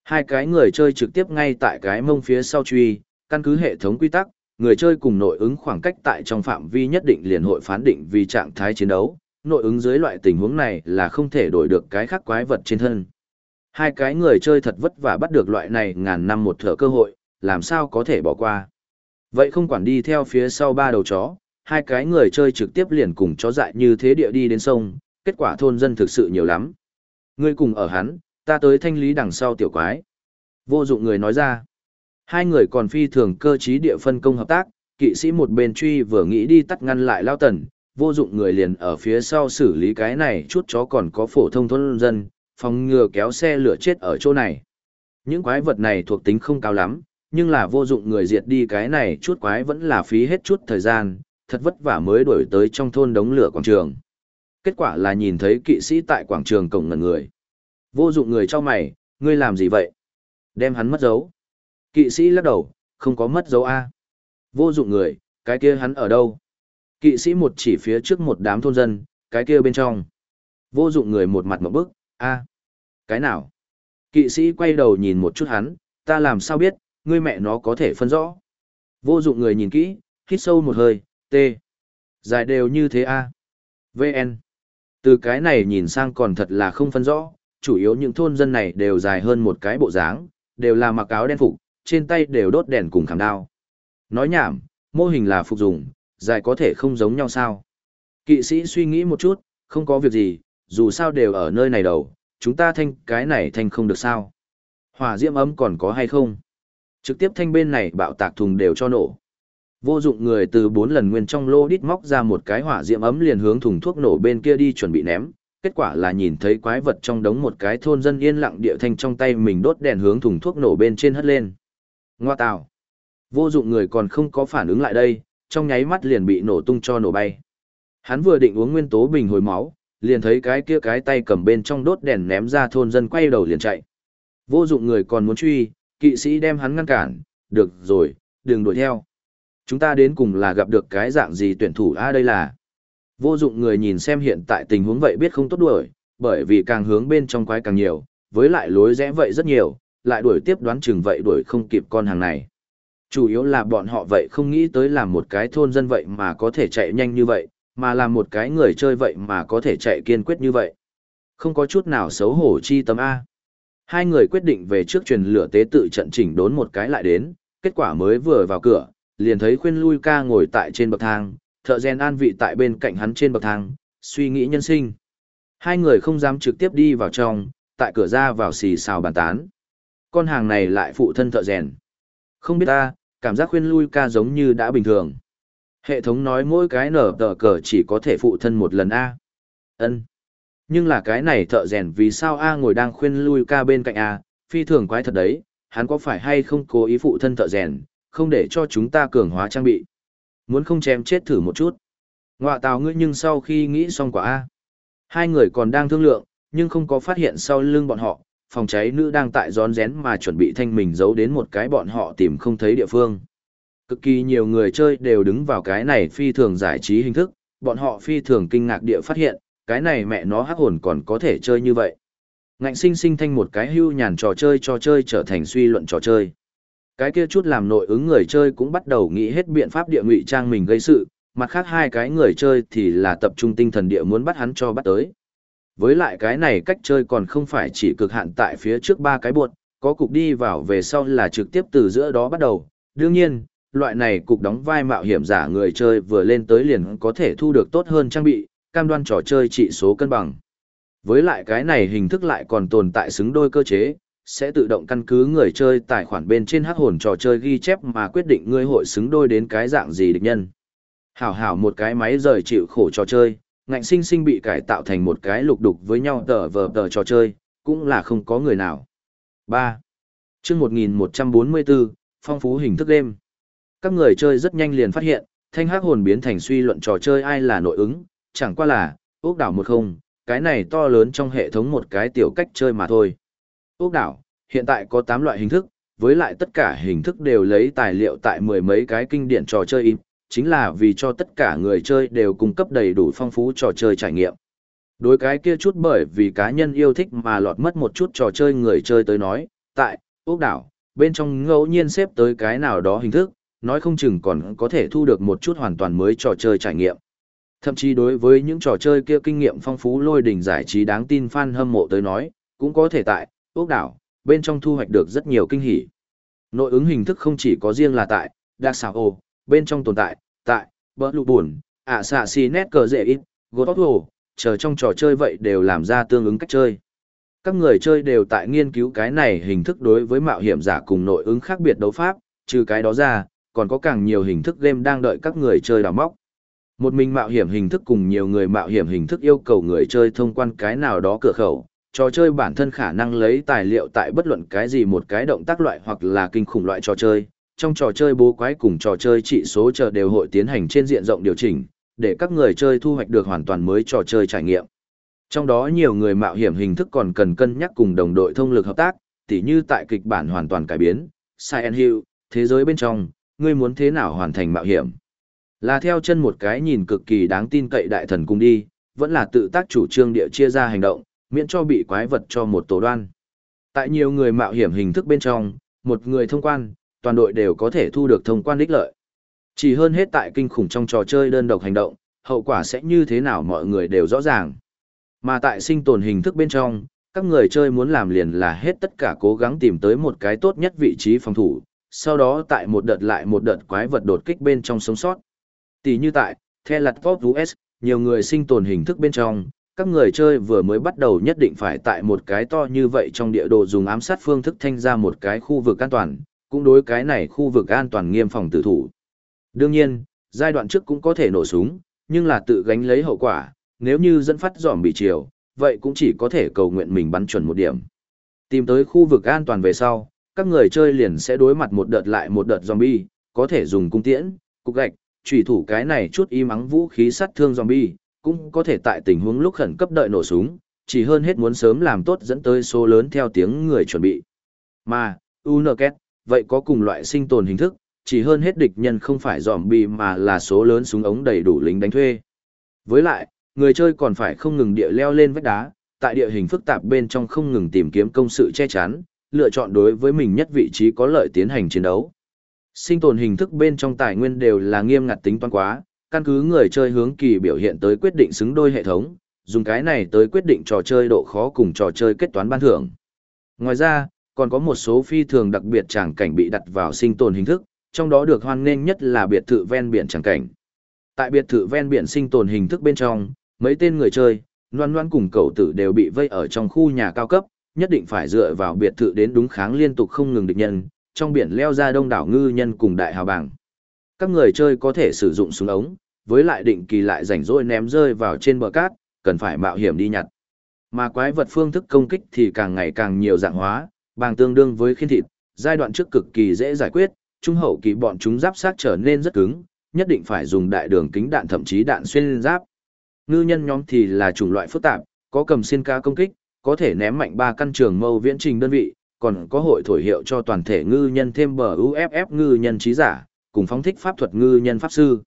Hai cái người chơi trực tiếp ngay tại cái mông phía sau truy, căn cứ hệ thống quy tắc, người chơi cùng nội ứng khoảng cách tại trong phạm vi nhất định liền hội phán định vì trạng thái chiến đấu, nội ứng dưới loại tình huống này là không thể đổi được cái khác quái vật trên thân. Hai cái người chơi thật vất vả bắt được loại này ngàn năm một thở cơ hội, làm sao có thể bỏ qua. Vậy không quản đi theo phía sau ba đầu chó, hai cái người chơi trực tiếp liền cùng chó dại như thế địa đi đến sông, kết quả thôn dân thực sự nhiều lắm. Ngươi cùng ở hắn, ta tới thanh lý đằng sau tiểu quái. Vô dụng người nói ra. Hai người còn phi thường cơ trí địa phân công hợp tác, kỵ sĩ một bên truy vừa nghĩ đi tắt ngăn lại lao tần, vô dụng người liền ở phía sau xử lý cái này chút chó còn có phổ thông thôn dân, phòng ngừa kéo xe lửa chết ở chỗ này. Những quái vật này thuộc tính không cao lắm, nhưng là vô dụng người diệt đi cái này chút quái vẫn là phí hết chút thời gian, thật vất vả mới đuổi tới trong thôn đống lửa quảng trường. Kết quả là nhìn thấy kỵ sĩ tại quảng trường cổng ngần người. Vô dụng người cho mày, ngươi làm gì vậy? Đem hắn mất dấu. Kỵ sĩ lắc đầu, không có mất dấu A. Vô dụng người, cái kia hắn ở đâu? Kỵ sĩ một chỉ phía trước một đám thôn dân, cái kia bên trong. Vô dụng người một mặt một bức, A. Cái nào? Kỵ sĩ quay đầu nhìn một chút hắn, ta làm sao biết, ngươi mẹ nó có thể phân rõ. Vô dụng người nhìn kỹ, hít sâu một hơi, T. Dài đều như thế A. VN. Từ cái này nhìn sang còn thật là không phân rõ, chủ yếu những thôn dân này đều dài hơn một cái bộ dáng, đều là mặc áo đen phục, trên tay đều đốt đèn cùng khảm đao. Nói nhảm, mô hình là phục dùng, dài có thể không giống nhau sao. Kỵ sĩ suy nghĩ một chút, không có việc gì, dù sao đều ở nơi này đầu, chúng ta thanh cái này thanh không được sao. Hỏa diễm ấm còn có hay không? Trực tiếp thanh bên này bạo tạc thùng đều cho nổ. Vô dụng người từ bốn lần nguyên trong lô đít móc ra một cái hỏa diễm ấm liền hướng thùng thuốc nổ bên kia đi chuẩn bị ném. Kết quả là nhìn thấy quái vật trong đống một cái thôn dân yên lặng địa thanh trong tay mình đốt đèn hướng thùng thuốc nổ bên trên hất lên. Ngoa tào. Vô dụng người còn không có phản ứng lại đây, trong nháy mắt liền bị nổ tung cho nổ bay. Hắn vừa định uống nguyên tố bình hồi máu, liền thấy cái kia cái tay cầm bên trong đốt đèn ném ra thôn dân quay đầu liền chạy. Vô dụng người còn muốn truy, kỵ sĩ đem hắn ngăn cản, được rồi, đừng đuổi theo. Chúng ta đến cùng là gặp được cái dạng gì tuyển thủ a đây là. Vô dụng người nhìn xem hiện tại tình huống vậy biết không tốt đuổi, bởi vì càng hướng bên trong quái càng nhiều, với lại lối rẽ vậy rất nhiều, lại đuổi tiếp đoán chừng vậy đuổi không kịp con hàng này. Chủ yếu là bọn họ vậy không nghĩ tới làm một cái thôn dân vậy mà có thể chạy nhanh như vậy, mà làm một cái người chơi vậy mà có thể chạy kiên quyết như vậy. Không có chút nào xấu hổ chi tấm A. Hai người quyết định về trước truyền lửa tế tự trận chỉnh đốn một cái lại đến, kết quả mới vừa vào cửa, liền thấy khuyên lui ca ngồi tại trên bậc thang, thợ rèn an vị tại bên cạnh hắn trên bậc thang, suy nghĩ nhân sinh. Hai người không dám trực tiếp đi vào trong, tại cửa ra vào xì xào bàn tán. Con hàng này lại phụ thân thợ rèn. Không biết ta, cảm giác khuyên lui ca giống như đã bình thường. Hệ thống nói mỗi cái nở tờ cờ chỉ có thể phụ thân một lần A. ân nhưng là cái này thợ rèn vì sao A ngồi đang khuyên lui ca bên cạnh A, phi thường quái thật đấy, hắn có phải hay không cố ý phụ thân thợ rèn, không để cho chúng ta cường hóa trang bị. Muốn không chém chết thử một chút. Ngoạ tào ngươi nhưng sau khi nghĩ xong quả A. Hai người còn đang thương lượng, nhưng không có phát hiện sau lưng bọn họ, phòng cháy nữ đang tại rón rén mà chuẩn bị thanh mình giấu đến một cái bọn họ tìm không thấy địa phương. Cực kỳ nhiều người chơi đều đứng vào cái này phi thường giải trí hình thức, bọn họ phi thường kinh ngạc địa phát hiện, cái này mẹ nó hắc hồn còn có thể chơi như vậy. Ngạnh sinh sinh thanh một cái hưu nhàn trò chơi trò chơi trở thành suy luận trò chơi. Cái kia chút làm nội ứng người chơi cũng bắt đầu nghĩ hết biện pháp địa ngụy trang mình gây sự, mặt khác hai cái người chơi thì là tập trung tinh thần địa muốn bắt hắn cho bắt tới. Với lại cái này cách chơi còn không phải chỉ cực hạn tại phía trước ba cái buột, có cục đi vào về sau là trực tiếp từ giữa đó bắt đầu. Đương nhiên, loại này cục đóng vai mạo hiểm giả người chơi vừa lên tới liền có thể thu được tốt hơn trang bị, cam đoan trò chơi trị số cân bằng. Với lại cái này hình thức lại còn tồn tại xứng đôi cơ chế, sẽ tự động căn cứ người chơi tài khoản bên trên hắc hồn trò chơi ghi chép mà quyết định ngươi hội xứng đôi đến cái dạng gì địch nhân. Hảo hảo một cái máy rời chịu khổ trò chơi, ngạnh sinh sinh bị cải tạo thành một cái lục đục với nhau tờ vờ tờ trò chơi, cũng là không có người nào. 3. chương 1144, phong phú hình thức đêm. Các người chơi rất nhanh liền phát hiện, thanh hắc hồn biến thành suy luận trò chơi ai là nội ứng, chẳng qua là, ốc đảo một không, cái này to lớn trong hệ thống một cái tiểu cách chơi mà thôi. Ốc đảo, hiện tại có 8 loại hình thức, với lại tất cả hình thức đều lấy tài liệu tại mười mấy cái kinh điển trò chơi im, chính là vì cho tất cả người chơi đều cung cấp đầy đủ phong phú trò chơi trải nghiệm. Đối cái kia chút bởi vì cá nhân yêu thích mà lọt mất một chút trò chơi người chơi tới nói, tại, ốc đảo, bên trong ngẫu nhiên xếp tới cái nào đó hình thức, nói không chừng còn có thể thu được một chút hoàn toàn mới trò chơi trải nghiệm. Thậm chí đối với những trò chơi kia kinh nghiệm phong phú lôi đỉnh giải trí đáng tin fan hâm mộ tới nói, cũng có thể tại, ốc đảo, bên trong thu hoạch được rất nhiều kinh hỉ. Nội ứng hình thức không chỉ có riêng là tại, đặc xảo ồ, bên trong tồn tại, tại, bỡ lụ buồn, ạ xạ xì nét cờ dễ ít, gột tóc hồ, chờ trong trò chơi vậy đều làm ra tương ứng cách chơi. Các người chơi đều tại nghiên cứu cái này hình thức đối với mạo hiểm giả cùng nội ứng khác biệt đấu pháp, trừ cái đó ra, còn có càng nhiều hình thức game đang đợi các người chơi đào móc. Một mình mạo hiểm hình thức cùng nhiều người mạo hiểm hình thức yêu cầu người chơi thông quan cái nào đó cửa khẩu, trò chơi bản thân khả năng lấy tài liệu tại bất luận cái gì một cái động tác loại hoặc là kinh khủng loại trò chơi, trong trò chơi bố quái cùng trò chơi trị số chờ đều hội tiến hành trên diện rộng điều chỉnh, để các người chơi thu hoạch được hoàn toàn mới trò chơi trải nghiệm. Trong đó nhiều người mạo hiểm hình thức còn cần cân nhắc cùng đồng đội thông lực hợp tác, tỉ như tại kịch bản hoàn toàn cải biến, Silent Hill, thế giới bên trong, ngươi muốn thế nào hoàn thành mạo hiểm. Là theo chân một cái nhìn cực kỳ đáng tin cậy đại thần cùng đi, vẫn là tự tác chủ trương địa chia ra hành động, miễn cho bị quái vật cho một tổ đoan. Tại nhiều người mạo hiểm hình thức bên trong, một người thông quan, toàn đội đều có thể thu được thông quan đích lợi. Chỉ hơn hết tại kinh khủng trong trò chơi đơn độc hành động, hậu quả sẽ như thế nào mọi người đều rõ ràng. Mà tại sinh tồn hình thức bên trong, các người chơi muốn làm liền là hết tất cả cố gắng tìm tới một cái tốt nhất vị trí phòng thủ, sau đó tại một đợt lại một đợt quái vật đột kích bên trong sống sót. Tỷ như tại, The Lật Pop US, nhiều người sinh tồn hình thức bên trong, các người chơi vừa mới bắt đầu nhất định phải tại một cái to như vậy trong địa đồ dùng ám sát phương thức thanh ra một cái khu vực an toàn, cũng đối cái này khu vực an toàn nghiêm phòng tử thủ. Đương nhiên, giai đoạn trước cũng có thể nổ súng, nhưng là tự gánh lấy hậu quả, nếu như dẫn phát giỏm bị chiều, vậy cũng chỉ có thể cầu nguyện mình bắn chuẩn một điểm. Tìm tới khu vực an toàn về sau, các người chơi liền sẽ đối mặt một đợt lại một đợt zombie, có thể dùng cung tiễn, cục gạch, trùy thủ cái này chút y mắng vũ khí sát thương zombie, cũng có thể tại tình huống lúc khẩn cấp đợi nổ súng, chỉ hơn hết muốn sớm làm tốt dẫn tới số lớn theo tiếng người chuẩn bị. Mà, UNKET, vậy có cùng loại sinh tồn hình thức, chỉ hơn hết địch nhân không phải zombie mà là số lớn súng ống đầy đủ lính đánh thuê. Với lại, người chơi còn phải không ngừng địa leo lên vách đá, tại địa hình phức tạp bên trong không ngừng tìm kiếm công sự che chắn, lựa chọn đối với mình nhất vị trí có lợi tiến hành chiến đấu. Sinh tồn hình thức bên trong tài nguyên đều là nghiêm ngặt tính toán quá, căn cứ người chơi hướng kỳ biểu hiện tới quyết định xứng đôi hệ thống, dùng cái này tới quyết định trò chơi độ khó cùng trò chơi kết toán ban thưởng. Ngoài ra, còn có một số phi thường đặc biệt tràng cảnh bị đặt vào sinh tồn hình thức, trong đó được hoan nghênh nhất là biệt thự ven biển tràng cảnh. Tại biệt thự ven biển sinh tồn hình thức bên trong, mấy tên người chơi, loan loan cùng cậu tử đều bị vây ở trong khu nhà cao cấp, nhất định phải dựa vào biệt thự đến đúng kháng liên tục không ngừng địch nhân, trong biển leo ra đông đảo ngư nhân cùng đại hào bảng. Các người chơi có thể sử dụng súng ống, với lại định kỳ lại rảnh rỗi ném rơi vào trên bờ cát, cần phải mạo hiểm đi nhặt. Mà quái vật phương thức công kích thì càng ngày càng nhiều dạng hóa, bằng tương đương với khiên thịt, giai đoạn trước cực kỳ dễ giải quyết, trung hậu kỳ bọn chúng giáp sát trở nên rất cứng, nhất định phải dùng đại đường kính đạn thậm chí đạn xuyên giáp. Ngư nhân nhóm thì là chủng loại phức tạp, có cầm xin ca công kích, có thể ném mạnh ba căn trường mâu viễn trình đơn vị, còn có hội thổi hiệu cho toàn thể ngư nhân thêm bờ UFF ngư nhân trí giả, cùng phóng thích pháp thuật ngư nhân pháp sư.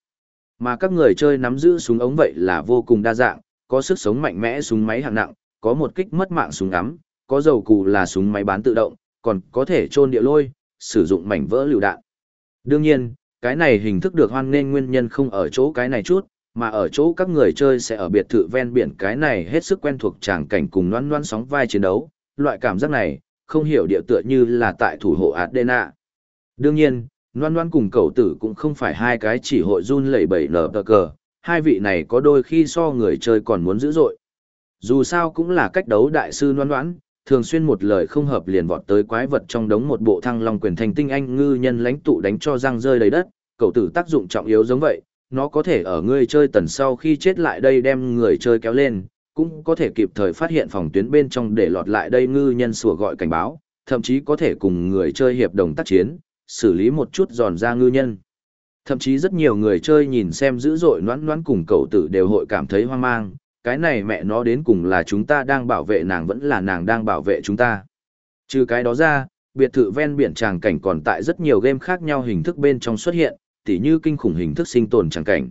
Mà các người chơi nắm giữ súng ống vậy là vô cùng đa dạng, có sức sống mạnh mẽ súng máy hạng nặng, có một kích mất mạng súng ngắm, có dầu cù là súng máy bán tự động, còn có thể trôn địa lôi, sử dụng mảnh vỡ lựu đạn. Đương nhiên, cái này hình thức được hoan nên nguyên nhân không ở chỗ cái này chút, mà ở chỗ các người chơi sẽ ở biệt thự ven biển cái này hết sức quen thuộc tràng cảnh cùng loan loan sóng vai chiến đấu, loại cảm giác này, không hiểu địa tựa như là tại thủ hộ Adena. Đương nhiên, loan loan cùng cậu tử cũng không phải hai cái chỉ hội run lẩy bẩy nở tờ cờ, hai vị này có đôi khi so người chơi còn muốn dữ dội. Dù sao cũng là cách đấu đại sư loan loan, thường xuyên một lời không hợp liền vọt tới quái vật trong đống một bộ thăng long quyền thành tinh anh ngư nhân lãnh tụ đánh cho răng rơi đầy đất, cậu tử tác dụng trọng yếu giống vậy, nó có thể ở người chơi tần sau khi chết lại đây đem người chơi kéo lên, cũng có thể kịp thời phát hiện phòng tuyến bên trong để lọt lại đây ngư nhân sủa gọi cảnh báo, thậm chí có thể cùng người chơi hiệp đồng tác chiến, xử lý một chút giòn ra ngư nhân. Thậm chí rất nhiều người chơi nhìn xem dữ dội noãn noãn cùng cậu tử đều hội cảm thấy hoang mang, cái này mẹ nó đến cùng là chúng ta đang bảo vệ nàng vẫn là nàng đang bảo vệ chúng ta. Trừ cái đó ra, biệt thự ven biển tràng cảnh còn tại rất nhiều game khác nhau hình thức bên trong xuất hiện, tỉ như kinh khủng hình thức sinh tồn tràng cảnh.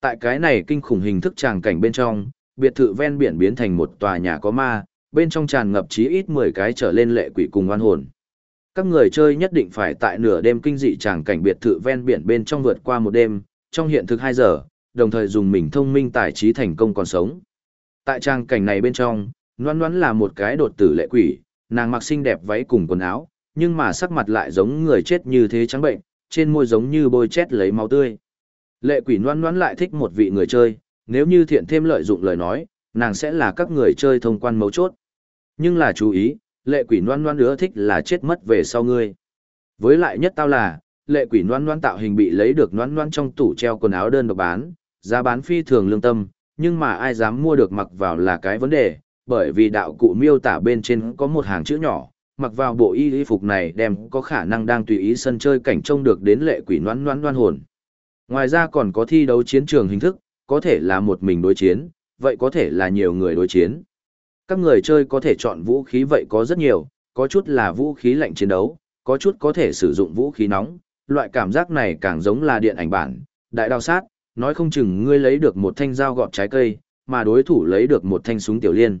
Tại cái này kinh khủng hình thức tràng cảnh bên trong, biệt thự ven biển biến thành một tòa nhà có ma, bên trong tràn ngập chí ít 10 cái trở lên lệ quỷ cùng oan hồn. Các người chơi nhất định phải tại nửa đêm kinh dị tràng cảnh biệt thự ven biển bên trong vượt qua một đêm, trong hiện thực 2 giờ, đồng thời dùng mình thông minh tài trí thành công còn sống. Tại trang cảnh này bên trong, loan loan là một cái đột tử lệ quỷ, nàng mặc xinh đẹp váy cùng quần áo, nhưng mà sắc mặt lại giống người chết như thế trắng bệnh, trên môi giống như bôi chét lấy máu tươi. Lệ quỷ loan loan lại thích một vị người chơi, nếu như thiện thêm lợi dụng lời nói, nàng sẽ là các người chơi thông quan mấu chốt. Nhưng là chú ý, lệ quỷ noan noan ưa thích là chết mất về sau ngươi. Với lại nhất tao là, lệ quỷ noan noan tạo hình bị lấy được noan noan trong tủ treo quần áo đơn độc bán, giá bán phi thường lương tâm, nhưng mà ai dám mua được mặc vào là cái vấn đề, bởi vì đạo cụ miêu tả bên trên có một hàng chữ nhỏ, mặc vào bộ y y phục này đem có khả năng đang tùy ý sân chơi cảnh trông được đến lệ quỷ noan noan noan hồn. Ngoài ra còn có thi đấu chiến trường hình thức, có thể là một mình đối chiến, vậy có thể là nhiều người đối chiến. Các người chơi có thể chọn vũ khí vậy có rất nhiều, có chút là vũ khí lạnh chiến đấu, có chút có thể sử dụng vũ khí nóng, loại cảm giác này càng giống là điện ảnh bản, đại đao sát, nói không chừng ngươi lấy được một thanh dao gọt trái cây, mà đối thủ lấy được một thanh súng tiểu liên.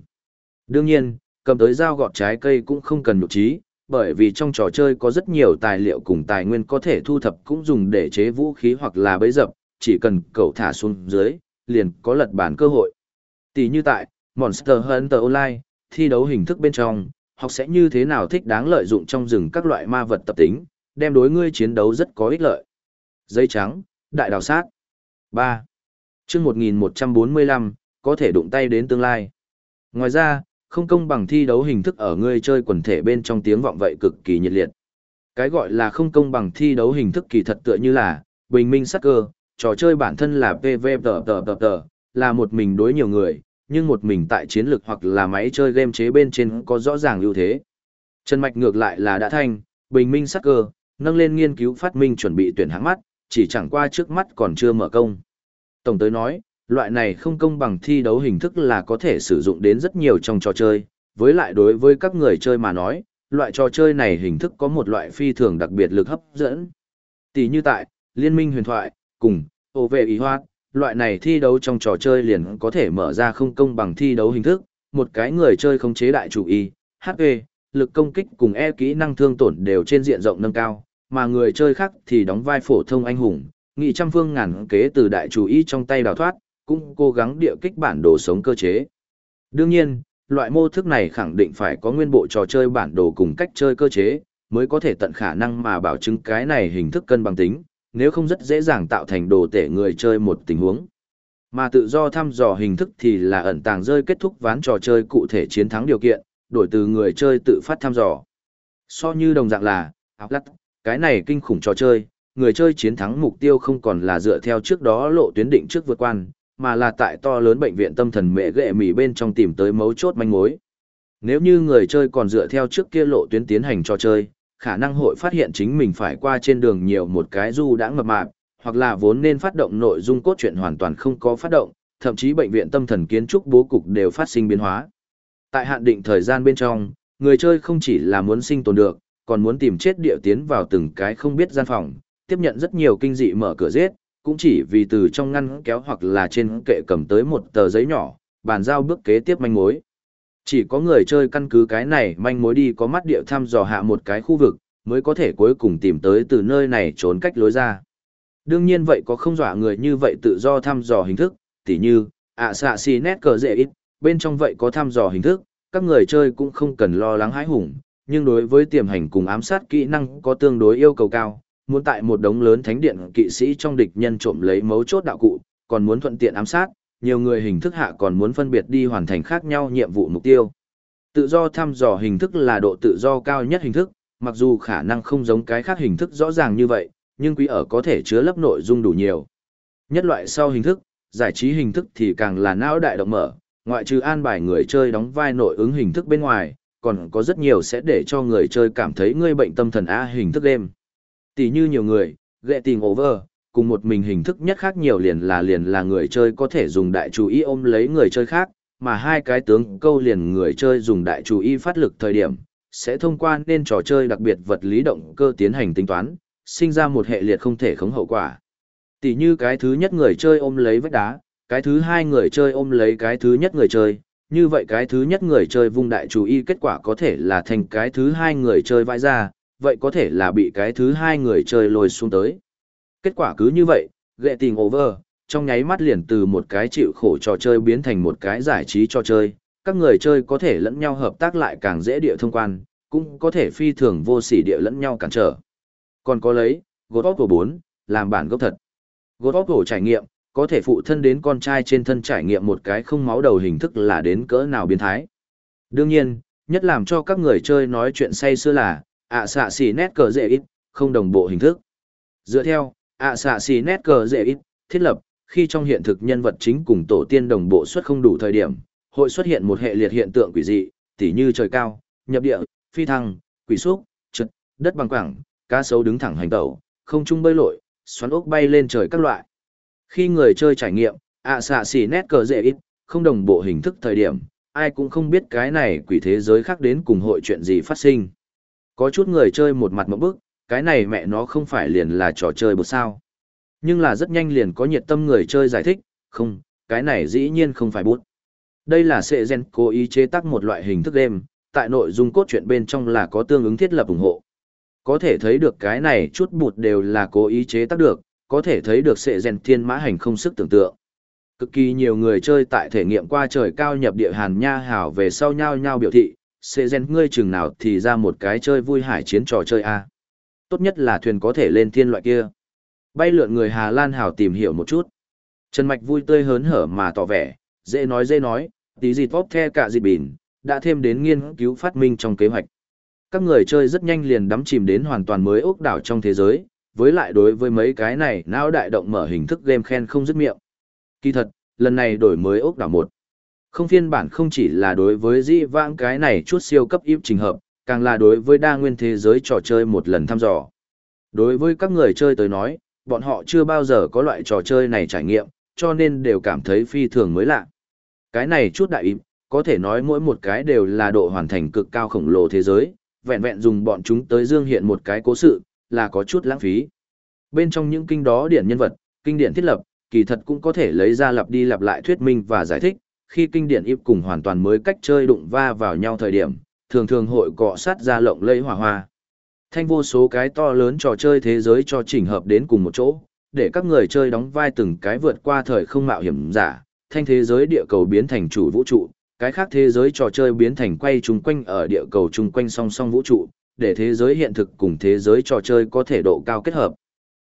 Đương nhiên, cầm tới dao gọt trái cây cũng không cần nhục trí, bởi vì trong trò chơi có rất nhiều tài liệu cùng tài nguyên có thể thu thập cũng dùng để chế vũ khí hoặc là bấy dập, chỉ cần cậu thả xuống dưới, liền có lật bản cơ hội. Tỷ như tại Monster Hunter Online, thi đấu hình thức bên trong, học sẽ như thế nào thích đáng lợi dụng trong rừng các loại ma vật tập tính, đem đối ngươi chiến đấu rất có ích lợi. Giấy trắng, đại đào sát. 3. chương 1145, có thể đụng tay đến tương lai. Ngoài ra, không công bằng thi đấu hình thức ở ngươi chơi quần thể bên trong tiếng vọng vậy cực kỳ nhiệt liệt. Cái gọi là không công bằng thi đấu hình thức kỳ thật tựa như là, bình minh sắc cơ, trò chơi bản thân là PvP, là một mình đối nhiều người, nhưng một mình tại chiến lược hoặc là máy chơi game chế bên trên có rõ ràng ưu thế. Trần Mạch ngược lại là đã thanh, bình minh sắc cơ, nâng lên nghiên cứu phát minh chuẩn bị tuyển hãng mắt, chỉ chẳng qua trước mắt còn chưa mở công. Tổng tới nói, loại này không công bằng thi đấu hình thức là có thể sử dụng đến rất nhiều trong trò chơi, với lại đối với các người chơi mà nói, loại trò chơi này hình thức có một loại phi thường đặc biệt lực hấp dẫn. Tỷ như tại, Liên minh huyền thoại, cùng, ô vệ ý hoạt, loại này thi đấu trong trò chơi liền có thể mở ra không công bằng thi đấu hình thức, một cái người chơi không chế đại chủ y, HP, lực công kích cùng E kỹ năng thương tổn đều trên diện rộng nâng cao, mà người chơi khác thì đóng vai phổ thông anh hùng, nghị trăm phương ngàn kế từ đại chủ y trong tay đào thoát, cũng cố gắng địa kích bản đồ sống cơ chế. Đương nhiên, loại mô thức này khẳng định phải có nguyên bộ trò chơi bản đồ cùng cách chơi cơ chế, mới có thể tận khả năng mà bảo chứng cái này hình thức cân bằng tính, nếu không rất dễ dàng tạo thành đồ tể người chơi một tình huống. Mà tự do thăm dò hình thức thì là ẩn tàng rơi kết thúc ván trò chơi cụ thể chiến thắng điều kiện, đổi từ người chơi tự phát thăm dò. So như đồng dạng là, áo lắc, cái này kinh khủng trò chơi, người chơi chiến thắng mục tiêu không còn là dựa theo trước đó lộ tuyến định trước vượt quan, mà là tại to lớn bệnh viện tâm thần mẹ ghệ mỉ bên trong tìm tới mấu chốt manh mối. Nếu như người chơi còn dựa theo trước kia lộ tuyến tiến hành trò chơi, khả năng hội phát hiện chính mình phải qua trên đường nhiều một cái du đã ngập mạp, hoặc là vốn nên phát động nội dung cốt truyện hoàn toàn không có phát động, thậm chí bệnh viện tâm thần kiến trúc bố cục đều phát sinh biến hóa. Tại hạn định thời gian bên trong, người chơi không chỉ là muốn sinh tồn được, còn muốn tìm chết địa tiến vào từng cái không biết gian phòng, tiếp nhận rất nhiều kinh dị mở cửa giết, cũng chỉ vì từ trong ngăn kéo hoặc là trên kệ cầm tới một tờ giấy nhỏ, bàn giao bước kế tiếp manh mối. Chỉ có người chơi căn cứ cái này manh mối đi có mắt địa thăm dò hạ một cái khu vực, mới có thể cuối cùng tìm tới từ nơi này trốn cách lối ra. Đương nhiên vậy có không dọa người như vậy tự do thăm dò hình thức, tỉ như, ạ xạ xì nét cờ dễ ít, bên trong vậy có thăm dò hình thức, các người chơi cũng không cần lo lắng hãi hùng, nhưng đối với tiềm hành cùng ám sát kỹ năng có tương đối yêu cầu cao, muốn tại một đống lớn thánh điện kỵ sĩ trong địch nhân trộm lấy mấu chốt đạo cụ, còn muốn thuận tiện ám sát, nhiều người hình thức hạ còn muốn phân biệt đi hoàn thành khác nhau nhiệm vụ mục tiêu. Tự do thăm dò hình thức là độ tự do cao nhất hình thức, mặc dù khả năng không giống cái khác hình thức rõ ràng như vậy, nhưng quý ở có thể chứa lấp nội dung đủ nhiều. Nhất loại sau hình thức, giải trí hình thức thì càng là não đại động mở, ngoại trừ an bài người chơi đóng vai nội ứng hình thức bên ngoài, còn có rất nhiều sẽ để cho người chơi cảm thấy ngươi bệnh tâm thần A hình thức game. Tỷ như nhiều người, ghệ tình over, cùng một mình hình thức nhất khác nhiều liền là liền là người chơi có thể dùng đại chú ý ôm lấy người chơi khác, mà hai cái tướng câu liền người chơi dùng đại chú ý phát lực thời điểm, sẽ thông qua nên trò chơi đặc biệt vật lý động cơ tiến hành tính toán, sinh ra một hệ liệt không thể khống hậu quả. Tỷ như cái thứ nhất người chơi ôm lấy vách đá, cái thứ hai người chơi ôm lấy cái thứ nhất người chơi, như vậy cái thứ nhất người chơi vung đại chú ý kết quả có thể là thành cái thứ hai người chơi vãi ra, vậy có thể là bị cái thứ hai người chơi lôi xuống tới. Kết quả cứ như vậy, ghệ tình over, trong nháy mắt liền từ một cái chịu khổ trò chơi biến thành một cái giải trí trò chơi, các người chơi có thể lẫn nhau hợp tác lại càng dễ địa thông quan, cũng có thể phi thường vô sỉ địa lẫn nhau cản trở. Còn có lấy, God of War 4, làm bản gốc thật. God of War trải nghiệm, có thể phụ thân đến con trai trên thân trải nghiệm một cái không máu đầu hình thức là đến cỡ nào biến thái. Đương nhiên, nhất làm cho các người chơi nói chuyện say sưa là, ạ xạ xì nét cờ dễ ít, không đồng bộ hình thức. Dựa theo, ạ xạ xì nét cờ dễ ít, thiết lập, khi trong hiện thực nhân vật chính cùng tổ tiên đồng bộ xuất không đủ thời điểm, hội xuất hiện một hệ liệt hiện tượng quỷ dị, tỉ như trời cao, nhập địa, phi thăng, quỷ xúc, trật, đất bằng quảng, cá sấu đứng thẳng hành tẩu, không trung bơi lội, xoắn ốc bay lên trời các loại. Khi người chơi trải nghiệm, ạ xạ xì nét cờ dễ ít, không đồng bộ hình thức thời điểm, ai cũng không biết cái này quỷ thế giới khác đến cùng hội chuyện gì phát sinh. Có chút người chơi một mặt mẫu bức, cái này mẹ nó không phải liền là trò chơi bột sao. Nhưng là rất nhanh liền có nhiệt tâm người chơi giải thích, không, cái này dĩ nhiên không phải bút. Đây là sệ gen cố ý chế tác một loại hình thức game, tại nội dung cốt truyện bên trong là có tương ứng thiết lập ủng hộ. Có thể thấy được cái này chút bụt đều là cố ý chế tác được, có thể thấy được sệ gen thiên mã hành không sức tưởng tượng. Cực kỳ nhiều người chơi tại thể nghiệm qua trời cao nhập địa hàn nha hảo về sau nhau nhau biểu thị, sệ gen ngươi chừng nào thì ra một cái chơi vui hải chiến trò chơi a Tốt nhất là thuyền có thể lên thiên loại kia. Bay lượn người Hà Lan hảo tìm hiểu một chút. Trần Mạch vui tươi hớn hở mà tỏ vẻ, dễ nói dễ nói, tí gì tốt the cả dịp bỉn, đã thêm đến nghiên cứu phát minh trong kế hoạch. Các người chơi rất nhanh liền đắm chìm đến hoàn toàn mới ốc đảo trong thế giới, với lại đối với mấy cái này não đại động mở hình thức game khen không dứt miệng. Kỳ thật, lần này đổi mới ốc đảo một. Không phiên bản không chỉ là đối với dĩ vãng cái này chút siêu cấp íp trình hợp, càng là đối với đa nguyên thế giới trò chơi một lần thăm dò. Đối với các người chơi tới nói, bọn họ chưa bao giờ có loại trò chơi này trải nghiệm, cho nên đều cảm thấy phi thường mới lạ. Cái này chút đại im, có thể nói mỗi một cái đều là độ hoàn thành cực cao khổng lồ thế giới, vẹn vẹn dùng bọn chúng tới dương hiện một cái cố sự, là có chút lãng phí. Bên trong những kinh đó điển nhân vật, kinh điển thiết lập, kỳ thật cũng có thể lấy ra lặp đi lặp lại thuyết minh và giải thích, khi kinh điển íp cùng hoàn toàn mới cách chơi đụng va vào nhau thời điểm, thường thường hội cọ sát ra lộng lẫy hỏa hoa. Thanh vô số cái to lớn trò chơi thế giới cho chỉnh hợp đến cùng một chỗ, để các người chơi đóng vai từng cái vượt qua thời không mạo hiểm giả, thanh thế giới địa cầu biến thành chủ vũ trụ, cái khác thế giới trò chơi biến thành quay chung quanh ở địa cầu chung quanh song song vũ trụ, để thế giới hiện thực cùng thế giới trò chơi có thể độ cao kết hợp.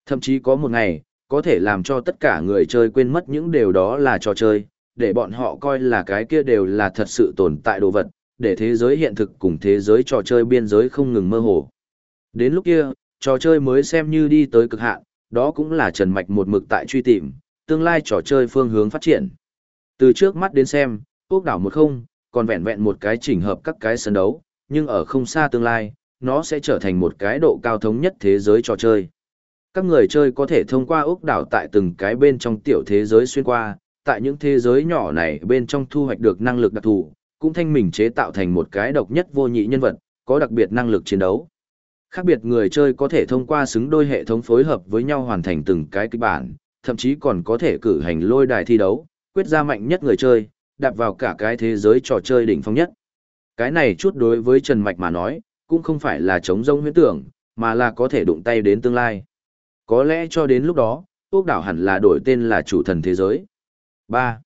Thậm chí có một ngày, có thể làm cho tất cả người chơi quên mất những điều đó là trò chơi, để bọn họ coi là cái kia đều là thật sự tồn tại đồ vật, để thế giới hiện thực cùng thế giới trò chơi biên giới không ngừng mơ hồ. Đến lúc kia, trò chơi mới xem như đi tới cực hạn, đó cũng là Trần Mạch một mực tại truy tìm, tương lai trò chơi phương hướng phát triển. Từ trước mắt đến xem, quốc đảo một không, còn vẹn vẹn một cái chỉnh hợp các cái sân đấu, nhưng ở không xa tương lai, nó sẽ trở thành một cái độ cao thống nhất thế giới trò chơi. Các người chơi có thể thông qua ốc đảo tại từng cái bên trong tiểu thế giới xuyên qua, tại những thế giới nhỏ này bên trong thu hoạch được năng lực đặc thù, cũng thanh mình chế tạo thành một cái độc nhất vô nhị nhân vật, có đặc biệt năng lực chiến đấu. Khác biệt người chơi có thể thông qua xứng đôi hệ thống phối hợp với nhau hoàn thành từng cái kịch bản, thậm chí còn có thể cử hành lôi đài thi đấu, quyết ra mạnh nhất người chơi, đạp vào cả cái thế giới trò chơi đỉnh phong nhất. Cái này chút đối với Trần Mạch mà nói, cũng không phải là chống rông huyễn tưởng, mà là có thể đụng tay đến tương lai. Có lẽ cho đến lúc đó, ốc đảo hẳn là đổi tên là chủ thần thế giới. 3.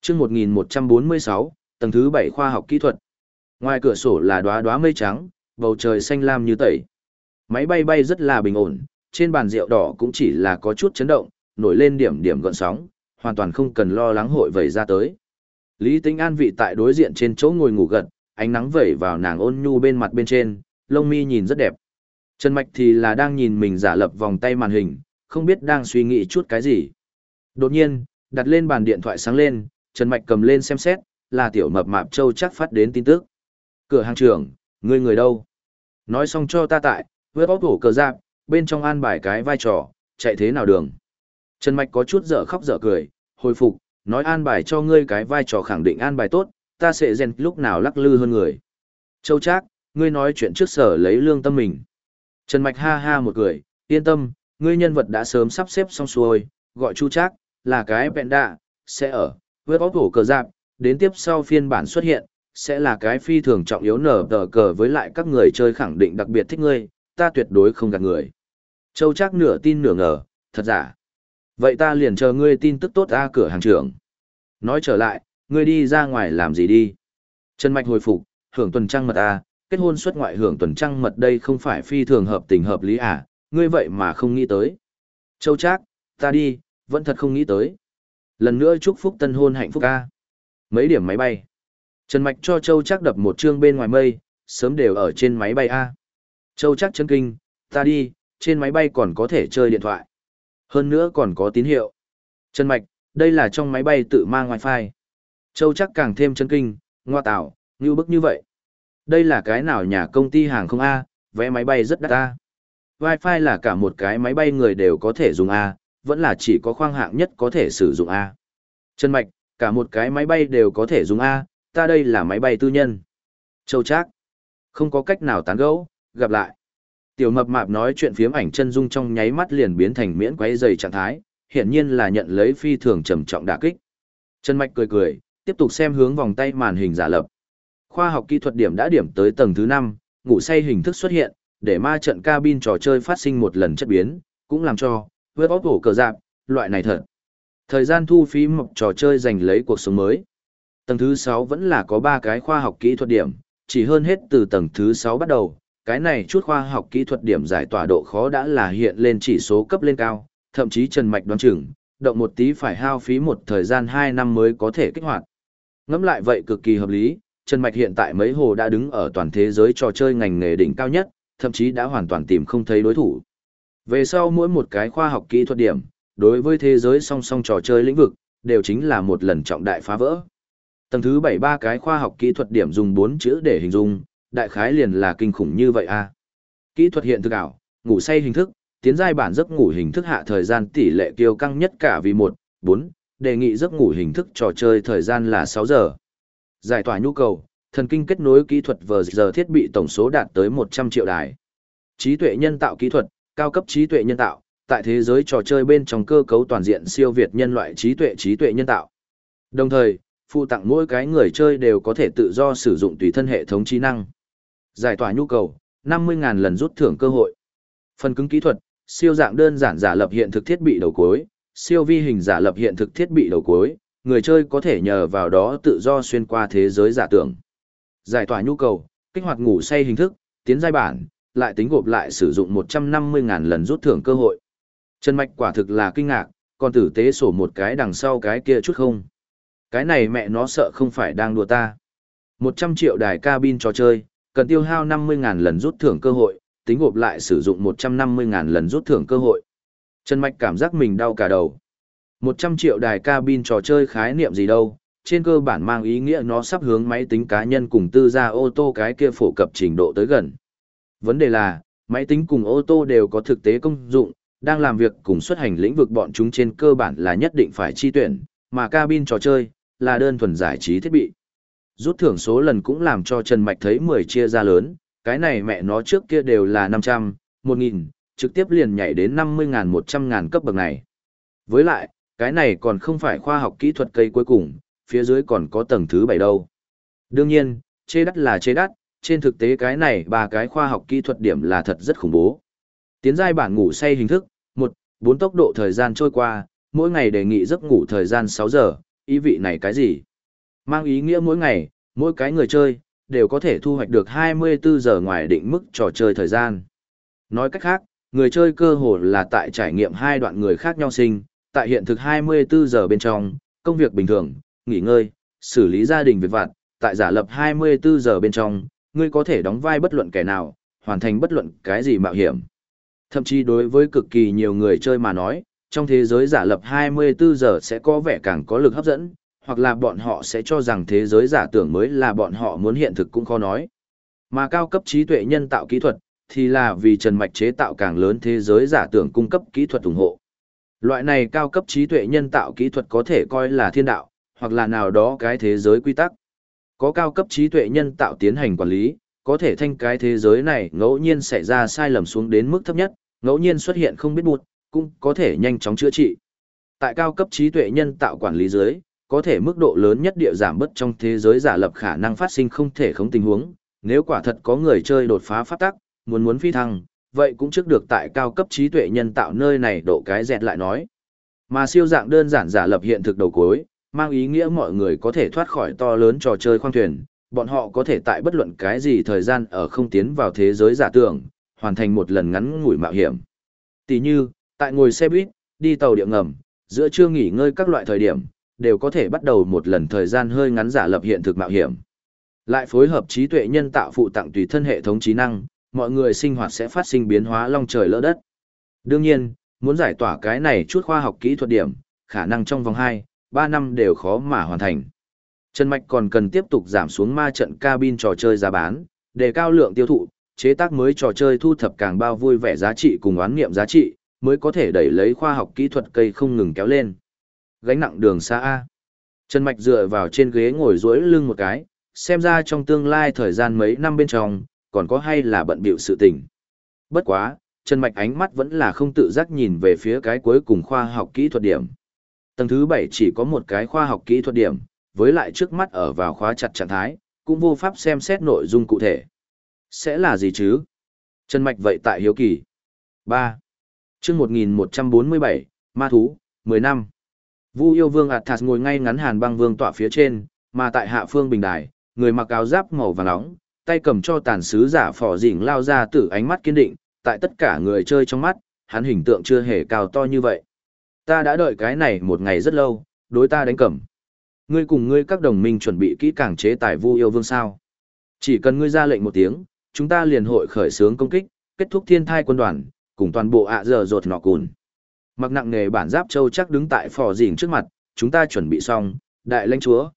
chương 1146, tầng thứ 7 khoa học kỹ thuật. Ngoài cửa sổ là đóa đóa mây trắng, bầu trời xanh lam như tẩy. Máy bay bay rất là bình ổn, trên bàn rượu đỏ cũng chỉ là có chút chấn động, nổi lên điểm điểm gợn sóng, hoàn toàn không cần lo lắng hội vẩy ra tới. Lý Tĩnh An vị tại đối diện trên chỗ ngồi ngủ gật, ánh nắng vẩy vào nàng ôn nhu bên mặt bên trên, lông mi nhìn rất đẹp. Trần Mạch thì là đang nhìn mình giả lập vòng tay màn hình, không biết đang suy nghĩ chút cái gì. Đột nhiên, đặt lên bàn điện thoại sáng lên, Trần Mạch cầm lên xem xét, là tiểu mập mạp châu chắc phát đến tin tức. Cửa hàng trưởng, ngươi người đâu? Nói xong cho ta tại, vớt bóp hổ cờ giáp, bên trong an bài cái vai trò, chạy thế nào đường? Trần Mạch có chút dở khóc dở cười, hồi phục, nói an bài cho ngươi cái vai trò khẳng định an bài tốt, ta sẽ rèn lúc nào lắc lư hơn người. Châu Trác, ngươi nói chuyện trước sở lấy lương tâm mình. Trần Mạch ha ha một cười, yên tâm, ngươi nhân vật đã sớm sắp xếp xong xuôi, gọi Chu Trác, là cái bẹn đạ, sẽ ở, với bóp hổ cờ giáp, đến tiếp sau phiên bản xuất hiện, sẽ là cái phi thường trọng yếu nở tờ cờ với lại các người chơi khẳng định đặc biệt thích ngươi, ta tuyệt đối không gạt người. Châu chắc nửa tin nửa ngờ, thật giả. Vậy ta liền chờ ngươi tin tức tốt ra cửa hàng trưởng. Nói trở lại, ngươi đi ra ngoài làm gì đi? Trần Mạch hồi phục, hưởng tuần trăng mật à, kết hôn xuất ngoại hưởng tuần trăng mật đây không phải phi thường hợp tình hợp lý à, ngươi vậy mà không nghĩ tới. Châu Trác, ta đi, vẫn thật không nghĩ tới. Lần nữa chúc phúc tân hôn hạnh phúc ca. Mấy điểm máy bay. Trần Mạch cho Châu Trác đập một chương bên ngoài mây, sớm đều ở trên máy bay A. Châu Trác chân kinh, ta đi, trên máy bay còn có thể chơi điện thoại. Hơn nữa còn có tín hiệu. Trần Mạch, đây là trong máy bay tự mang wifi. Châu chắc càng thêm chân kinh, ngoa tạo, như bức như vậy. Đây là cái nào nhà công ty hàng không A, vé máy bay rất đắt A. Wi-Fi là cả một cái máy bay người đều có thể dùng A, vẫn là chỉ có khoang hạng nhất có thể sử dụng A. Trần Mạch, cả một cái máy bay đều có thể dùng A, ta đây là máy bay tư nhân. Châu Trác, không có cách nào tán gẫu, gặp lại. Tiểu mập mạp nói chuyện phiếm ảnh chân dung trong nháy mắt liền biến thành miễn quấy dày trạng thái, hiển nhiên là nhận lấy phi thường trầm trọng đả kích. Trần Mạch cười cười, tiếp tục xem hướng vòng tay màn hình giả lập. Khoa học kỹ thuật điểm đã điểm tới tầng thứ 5, ngủ say hình thức xuất hiện, để ma trận cabin trò chơi phát sinh một lần chất biến, cũng làm cho, vớt bóp hổ cờ dạp, loại này thật. Thời gian thu phí mộc trò chơi giành lấy cuộc sống mới. Tầng thứ 6 vẫn là có 3 cái khoa học kỹ thuật điểm, chỉ hơn hết từ tầng thứ 6 bắt đầu, cái này chút khoa học kỹ thuật điểm giải tỏa độ khó đã là hiện lên chỉ số cấp lên cao, thậm chí Trần Mạch đoán chừng, động một tí phải hao phí một thời gian 2 năm mới có thể kích hoạt. Ngẫm lại vậy cực kỳ hợp lý, Trần Mạch hiện tại mấy hồ đã đứng ở toàn thế giới trò chơi ngành nghề đỉnh cao nhất, thậm chí đã hoàn toàn tìm không thấy đối thủ. Về sau mỗi một cái khoa học kỹ thuật điểm, đối với thế giới song song trò chơi lĩnh vực, đều chính là một lần trọng đại phá vỡ. Tầng thứ 73 cái khoa học kỹ thuật điểm dùng 4 chữ để hình dung, đại khái liền là kinh khủng như vậy a. À. Kỹ thuật hiện thực ảo, ngủ say hình thức, tiến giai bản giấc ngủ hình thức hạ thời gian tỷ lệ kiêu căng nhất cả vì 1, 4, đề nghị giấc ngủ hình thức trò chơi thời gian là 6 giờ. Giải tỏa nhu cầu, thần kinh kết nối kỹ thuật vừa giờ thiết bị tổng số đạt tới 100 triệu đài. Trí tuệ nhân tạo kỹ thuật, cao cấp trí tuệ nhân tạo, tại thế giới trò chơi bên trong cơ cấu toàn diện siêu việt nhân loại trí tuệ trí tuệ nhân tạo. Đồng thời, phụ tặng mỗi cái người chơi đều có thể tự do sử dụng tùy thân hệ thống trí năng. Giải tỏa nhu cầu, 50.000 lần rút thưởng cơ hội. Phần cứng kỹ thuật, siêu dạng đơn giản giả lập hiện thực thiết bị đầu cuối, siêu vi hình giả lập hiện thực thiết bị đầu cuối, người chơi có thể nhờ vào đó tự do xuyên qua thế giới giả tưởng. Giải tỏa nhu cầu, kích hoạt ngủ say hình thức, tiến giai bản, lại tính gộp lại sử dụng 150.000 lần rút thưởng cơ hội. Trần Mạch quả thực là kinh ngạc, còn tử tế sổ một cái đằng sau cái kia chút không. Cái này mẹ nó sợ không phải đang đùa ta. 100 triệu đài cabin trò chơi, cần tiêu hao 50.000 lần rút thưởng cơ hội, tính gộp lại sử dụng 150.000 lần rút thưởng cơ hội. Trần Mạch cảm giác mình đau cả đầu. 100 triệu đài cabin trò chơi khái niệm gì đâu, trên cơ bản mang ý nghĩa nó sắp hướng máy tính cá nhân cùng tư gia ô tô cái kia phổ cập trình độ tới gần. Vấn đề là, máy tính cùng ô tô đều có thực tế công dụng, đang làm việc cùng xuất hành lĩnh vực bọn chúng trên cơ bản là nhất định phải chi tuyển, mà cabin trò chơi là đơn thuần giải trí thiết bị. Rút thưởng số lần cũng làm cho Trần Mạch thấy 10 chia ra lớn, cái này mẹ nó trước kia đều là 500, 1000, trực tiếp liền nhảy đến 50.000 100.000 cấp bậc này. Với lại, cái này còn không phải khoa học kỹ thuật cây cuối cùng, phía dưới còn có tầng thứ 7 đâu. Đương nhiên, chê đắt là chê đắt, trên thực tế cái này ba cái khoa học kỹ thuật điểm là thật rất khủng bố. Tiến giai bản ngủ say hình thức, bốn tốc độ thời gian trôi qua, mỗi ngày đề nghị giấc ngủ thời gian 6 giờ, ý vị này cái gì? Mang ý nghĩa mỗi ngày, mỗi cái người chơi, đều có thể thu hoạch được 24 giờ ngoài định mức trò chơi thời gian. Nói cách khác, người chơi cơ hồ là tại trải nghiệm hai đoạn người khác nhau sinh, tại hiện thực 24 giờ bên trong, công việc bình thường, nghỉ ngơi, xử lý gia đình việc vặt, tại giả lập 24 giờ bên trong, ngươi có thể đóng vai bất luận kẻ nào, hoàn thành bất luận cái gì mạo hiểm. Thậm chí đối với cực kỳ nhiều người chơi mà nói, trong thế giới giả lập 24 giờ sẽ có vẻ càng có lực hấp dẫn, hoặc là bọn họ sẽ cho rằng thế giới giả tưởng mới là bọn họ muốn hiện thực cũng khó nói. Mà cao cấp trí tuệ nhân tạo kỹ thuật, thì là vì Trần Mạch chế tạo càng lớn thế giới giả tưởng cung cấp kỹ thuật ủng hộ. Loại này cao cấp trí tuệ nhân tạo kỹ thuật có thể coi là thiên đạo, hoặc là nào đó cái thế giới quy tắc. Có cao cấp trí tuệ nhân tạo tiến hành quản lý, có thể thanh cái thế giới này ngẫu nhiên xảy ra sai lầm xuống đến mức thấp nhất, ngẫu nhiên xuất hiện không biết bụt, cũng có thể nhanh chóng chữa trị. Tại cao cấp trí tuệ nhân tạo quản lý dưới, có thể mức độ lớn nhất địa giảm bất trong thế giới giả lập khả năng phát sinh không thể không tình huống, nếu quả thật có người chơi đột phá pháp tắc, muốn muốn phi thăng, vậy cũng trước được tại cao cấp trí tuệ nhân tạo nơi này độ cái dẹt lại nói. Mà siêu dạng đơn giản giả lập hiện thực đầu cuối, mang ý nghĩa mọi người có thể thoát khỏi to lớn trò chơi khoang thuyền, bọn họ có thể tại bất luận cái gì thời gian ở không tiến vào thế giới giả tưởng, hoàn thành một lần ngắn ngủi mạo hiểm. Tỷ như, tại ngồi xe buýt, đi tàu điện ngầm, giữa trưa nghỉ ngơi các loại thời điểm, đều có thể bắt đầu một lần thời gian hơi ngắn giả lập hiện thực mạo hiểm. Lại phối hợp trí tuệ nhân tạo phụ tặng tùy thân hệ thống trí năng, mọi người sinh hoạt sẽ phát sinh biến hóa long trời lỡ đất. Đương nhiên, muốn giải tỏa cái này chút khoa học kỹ thuật điểm, khả năng trong vòng 2, 3 năm đều khó mà hoàn thành. Trần Mạch còn cần tiếp tục giảm xuống ma trận cabin trò chơi giá bán, để cao lượng tiêu thụ, chế tác mới trò chơi thu thập càng bao vui vẻ giá trị cùng oán nghiệm giá trị, mới có thể đẩy lấy khoa học kỹ thuật cây không ngừng kéo lên. Gánh nặng đường xa A. Trần Mạch dựa vào trên ghế ngồi duỗi lưng một cái, xem ra trong tương lai thời gian mấy năm bên trong, còn có hay là bận bịu sự tình. Bất quá, Trần Mạch ánh mắt vẫn là không tự giác nhìn về phía cái cuối cùng khoa học kỹ thuật điểm. Tầng thứ 7 chỉ có một cái khoa học kỹ thuật điểm, với lại trước mắt ở vào khóa chặt trạng thái, cũng vô pháp xem xét nội dung cụ thể. Sẽ là gì chứ? Trần Mạch vậy tại Hiếu Kỳ. 3. chương 1147, Ma Thú, 10 năm. Vu yêu vương Athas ngồi ngay ngắn hàn băng vương tọa phía trên, mà tại hạ phương bình đài, người mặc áo giáp màu vàng nóng, tay cầm cho tàn sứ giả phò dỉnh lao ra từ ánh mắt kiên định, tại tất cả người chơi trong mắt, hắn hình tượng chưa hề cao to như vậy. Ta đã đợi cái này một ngày rất lâu, đối ta đánh cẩm. Ngươi cùng ngươi các đồng minh chuẩn bị kỹ càng chế tài vu yêu vương sao. Chỉ cần ngươi ra lệnh một tiếng, chúng ta liền hội khởi xướng công kích, kết thúc thiên thai quân đoàn, cùng toàn bộ ạ giờ rột nọ cùn. Mặc nặng nghề bản giáp châu chắc đứng tại phò dình trước mặt, chúng ta chuẩn bị xong, đại lãnh chúa.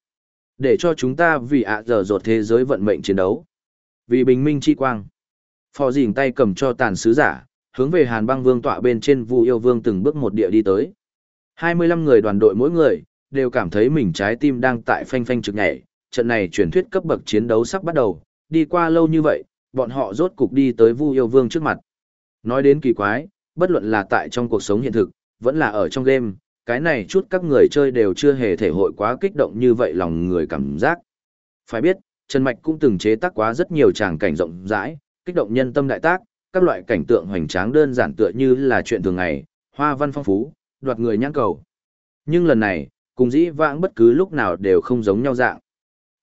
Để cho chúng ta vì ạ giờ rột thế giới vận mệnh chiến đấu. Vì bình minh chi quang. Phò dình tay cầm cho tàn sứ giả, hướng về hàn băng vương tọa bên trên vu yêu vương từng bước một địa đi tới. 25 người đoàn đội mỗi người, đều cảm thấy mình trái tim đang tại phanh phanh trực nhảy, trận này truyền thuyết cấp bậc chiến đấu sắp bắt đầu, đi qua lâu như vậy, bọn họ rốt cục đi tới Vu Yêu Vương trước mặt. Nói đến kỳ quái, bất luận là tại trong cuộc sống hiện thực, vẫn là ở trong game, cái này chút các người chơi đều chưa hề thể hội quá kích động như vậy lòng người cảm giác. Phải biết, Trần Mạch cũng từng chế tác quá rất nhiều tràng cảnh rộng rãi, kích động nhân tâm đại tác, các loại cảnh tượng hoành tráng đơn giản tựa như là chuyện thường ngày, hoa văn phong phú, đoạt người nhãn cầu. Nhưng lần này, cùng dĩ vãng bất cứ lúc nào đều không giống nhau dạng.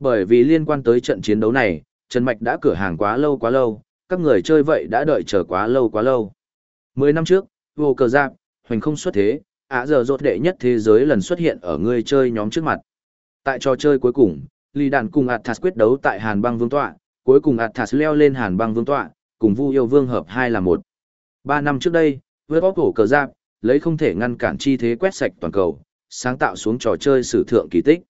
Bởi vì liên quan tới trận chiến đấu này, Trần Mạch đã cửa hàng quá lâu quá lâu, các người chơi vậy đã đợi chờ quá lâu quá lâu. Mười năm trước, vô cờ giáp, hoành không xuất thế, ạ giờ rốt đệ nhất thế giới lần xuất hiện ở người chơi nhóm trước mặt. Tại trò chơi cuối cùng, Lý Đàn cùng Athas quyết đấu tại Hàn băng vương tọa, cuối cùng Athas leo lên Hàn băng vương tọa, cùng Vu yêu vương hợp hai là một. Ba năm trước đây, với bóp cổ cờ giáp, lấy không thể ngăn cản chi thế quét sạch toàn cầu, sáng tạo xuống trò chơi sử thượng kỳ tích.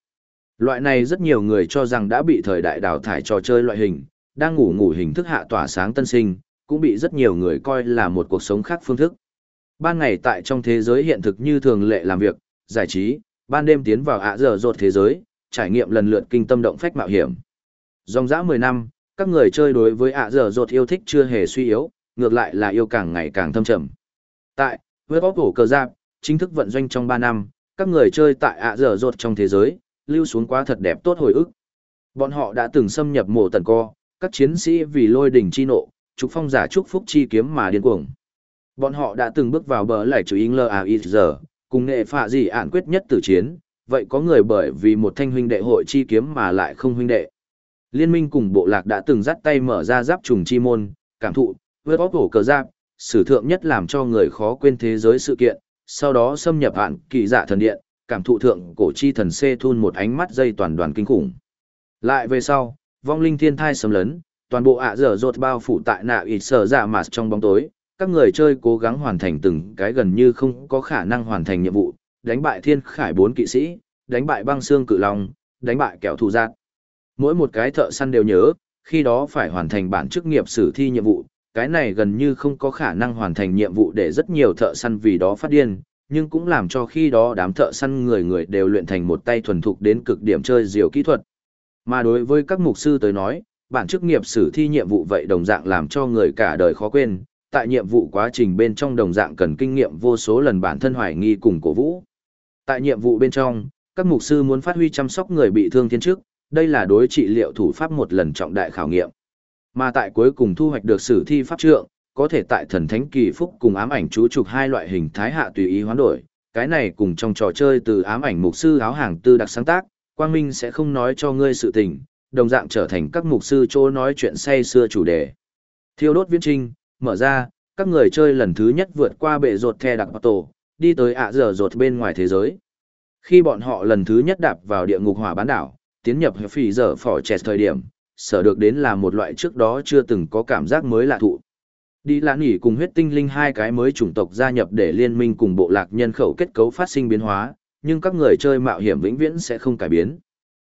Loại này rất nhiều người cho rằng đã bị thời đại đào thải trò chơi loại hình, đang ngủ ngủ hình thức hạ tỏa sáng tân sinh, cũng bị rất nhiều người coi là một cuộc sống khác phương thức. Ban ngày tại trong thế giới hiện thực như thường lệ làm việc, giải trí, ban đêm tiến vào ạ giờ rột thế giới, trải nghiệm lần lượt kinh tâm động phách mạo hiểm. Dòng dã 10 năm, các người chơi đối với ạ giờ rột yêu thích chưa hề suy yếu, ngược lại là yêu càng ngày càng thâm trầm. Tại, với bóp cổ cờ giáp, chính thức vận doanh trong 3 năm, các người chơi tại ạ giờ rột trong thế giới, lưu xuống quá thật đẹp tốt hồi ức. Bọn họ đã từng xâm nhập mộ tần co, các chiến sĩ vì lôi đỉnh chi nộ, trục phong giả trúc phúc chi kiếm mà điên cuồng. Bọn họ đã từng bước vào bờ lại chủ in giờ, cùng nghệ phạ gì ản quyết nhất tử chiến, vậy có người bởi vì một thanh huynh đệ hội chi kiếm mà lại không huynh đệ. Liên minh cùng bộ lạc đã từng dắt tay mở ra giáp trùng chi môn, cảm thụ, vượt bóp hổ cờ giáp, sử thượng nhất làm cho người khó quên thế giới sự kiện, sau đó xâm nhập hạn kỳ giả thần điện, cảm thụ thượng cổ chi thần xê thun một ánh mắt dây toàn đoàn kinh khủng. Lại về sau, vong linh thiên thai sấm lấn, toàn bộ ạ dở dột bao phủ tại nạ ịt sở dạ mạt trong bóng tối, các người chơi cố gắng hoàn thành từng cái gần như không có khả năng hoàn thành nhiệm vụ, đánh bại thiên khải bốn kỵ sĩ, đánh bại băng xương cự long, đánh bại kẻo thù giạt. Mỗi một cái thợ săn đều nhớ, khi đó phải hoàn thành bản chức nghiệp sử thi nhiệm vụ, cái này gần như không có khả năng hoàn thành nhiệm vụ để rất nhiều thợ săn vì đó phát điên, nhưng cũng làm cho khi đó đám thợ săn người người đều luyện thành một tay thuần thục đến cực điểm chơi diều kỹ thuật. Mà đối với các mục sư tới nói, bản chức nghiệp sử thi nhiệm vụ vậy đồng dạng làm cho người cả đời khó quên, tại nhiệm vụ quá trình bên trong đồng dạng cần kinh nghiệm vô số lần bản thân hoài nghi cùng cổ vũ. Tại nhiệm vụ bên trong, các mục sư muốn phát huy chăm sóc người bị thương thiên chức, đây là đối trị liệu thủ pháp một lần trọng đại khảo nghiệm. Mà tại cuối cùng thu hoạch được sử thi pháp trượng, có thể tại thần thánh kỳ phúc cùng ám ảnh chú trục hai loại hình thái hạ tùy ý hoán đổi. Cái này cùng trong trò chơi từ ám ảnh mục sư áo hàng tư đặc sáng tác, Quang Minh sẽ không nói cho ngươi sự tình, đồng dạng trở thành các mục sư chỗ nói chuyện say xưa chủ đề. Thiêu đốt viễn trinh, mở ra, các người chơi lần thứ nhất vượt qua bệ rột the đặc tổ, đi tới ạ giờ rột bên ngoài thế giới. Khi bọn họ lần thứ nhất đạp vào địa ngục hỏa bán đảo, tiến nhập phỉ giờ phỏ chẹt thời điểm, sở được đến là một loại trước đó chưa từng có cảm giác mới lạ thụ. Đi lãn nghỉ cùng huyết tinh linh hai cái mới chủng tộc gia nhập để liên minh cùng bộ lạc nhân khẩu kết cấu phát sinh biến hóa, nhưng các người chơi mạo hiểm vĩnh viễn sẽ không cải biến.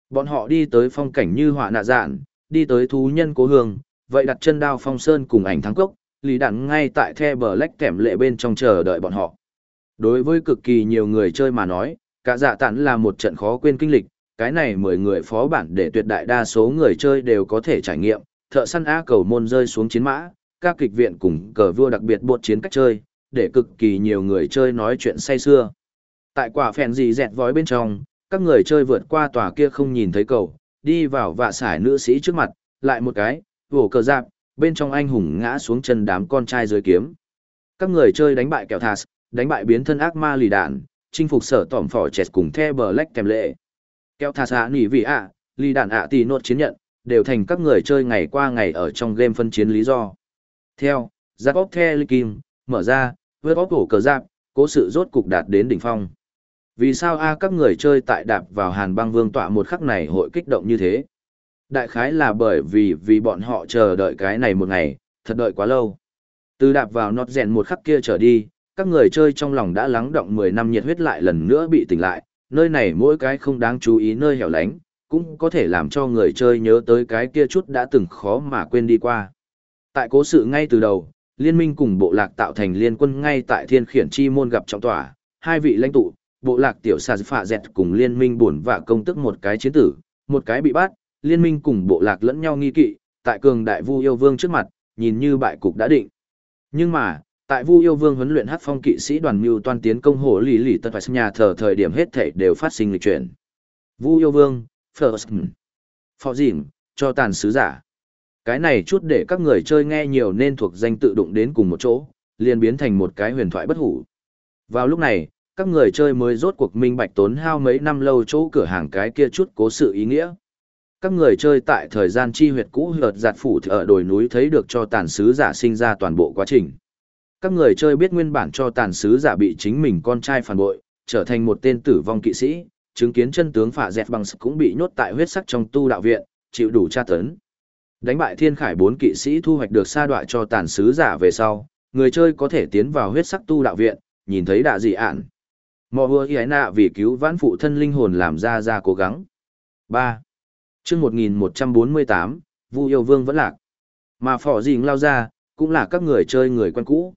Bọn họ đi tới phong cảnh như họa nạ dạn, đi tới thú nhân cố hương, vậy đặt chân đao phong sơn cùng ảnh thắng cốc, lý đẳng ngay tại the bờ lách kèm lệ bên trong chờ đợi bọn họ. Đối với cực kỳ nhiều người chơi mà nói, cả dạ tản là một trận khó quên kinh lịch, cái này mười người phó bản để tuyệt đại đa số người chơi đều có thể trải nghiệm, thợ săn á cầu môn rơi xuống chiến mã, các kịch viện cùng cờ vua đặc biệt bột chiến cách chơi, để cực kỳ nhiều người chơi nói chuyện say xưa. Tại quả phèn gì dẹt vói bên trong, các người chơi vượt qua tòa kia không nhìn thấy cầu, đi vào vạ sải nữ sĩ trước mặt, lại một cái, vổ cờ dạp bên trong anh hùng ngã xuống chân đám con trai dưới kiếm. Các người chơi đánh bại kẹo thas, đánh bại biến thân ác ma lì đạn, chinh phục sở tỏm phỏ chẹt cùng the bờ lách kèm lệ. Kẹo thas hạ nỉ vị ạ, lì đạn ạ tì nốt chiến nhận, đều thành các người chơi ngày qua ngày ở trong game phân chiến lý do. Theo, giáp óc the kim, mở ra, vượt óc cổ cờ giáp, cố sự rốt cục đạt đến đỉnh phong. Vì sao a các người chơi tại đạp vào hàn băng vương tọa một khắc này hội kích động như thế? Đại khái là bởi vì vì bọn họ chờ đợi cái này một ngày, thật đợi quá lâu. Từ đạp vào nọt rèn một khắc kia trở đi, các người chơi trong lòng đã lắng động 10 năm nhiệt huyết lại lần nữa bị tỉnh lại, nơi này mỗi cái không đáng chú ý nơi hẻo lánh, cũng có thể làm cho người chơi nhớ tới cái kia chút đã từng khó mà quên đi qua. Tại cố sự ngay từ đầu, liên minh cùng bộ lạc tạo thành liên quân ngay tại thiên khiển chi môn gặp trọng tỏa, hai vị lãnh tụ, bộ lạc tiểu sa phạ dẹt cùng liên minh buồn và công tức một cái chiến tử, một cái bị bắt, liên minh cùng bộ lạc lẫn nhau nghi kỵ, tại cường đại vu yêu vương trước mặt, nhìn như bại cục đã định. Nhưng mà, tại vu yêu vương huấn luyện hát phong kỵ sĩ đoàn mưu toan tiến công hồ lì lì tật nhà thờ thời điểm hết thể đều phát sinh lịch chuyển. Vu yêu vương, First, Phò Dìm, cho tàn sứ giả. Cái này chút để các người chơi nghe nhiều nên thuộc danh tự đụng đến cùng một chỗ, liền biến thành một cái huyền thoại bất hủ. Vào lúc này, các người chơi mới rốt cuộc minh bạch tốn hao mấy năm lâu chỗ cửa hàng cái kia chút cố sự ý nghĩa. Các người chơi tại thời gian chi huyệt cũ hợt giạt phủ ở đồi núi thấy được cho tàn sứ giả sinh ra toàn bộ quá trình. Các người chơi biết nguyên bản cho tàn sứ giả bị chính mình con trai phản bội, trở thành một tên tử vong kỵ sĩ, chứng kiến chân tướng phả dẹt bằng cũng bị nhốt tại huyết sắc trong tu đạo viện, chịu đủ tra tấn. Đánh bại thiên khải bốn kỵ sĩ thu hoạch được sa đoạ cho tàn sứ giả về sau, người chơi có thể tiến vào huyết sắc tu đạo viện, nhìn thấy đạ dị ản Mò hùa y nạ vì cứu vãn phụ thân linh hồn làm ra ra cố gắng. 3. chương 1148, Vu yêu vương vẫn lạc. Mà phỏ dình lao ra, cũng là các người chơi người quen cũ.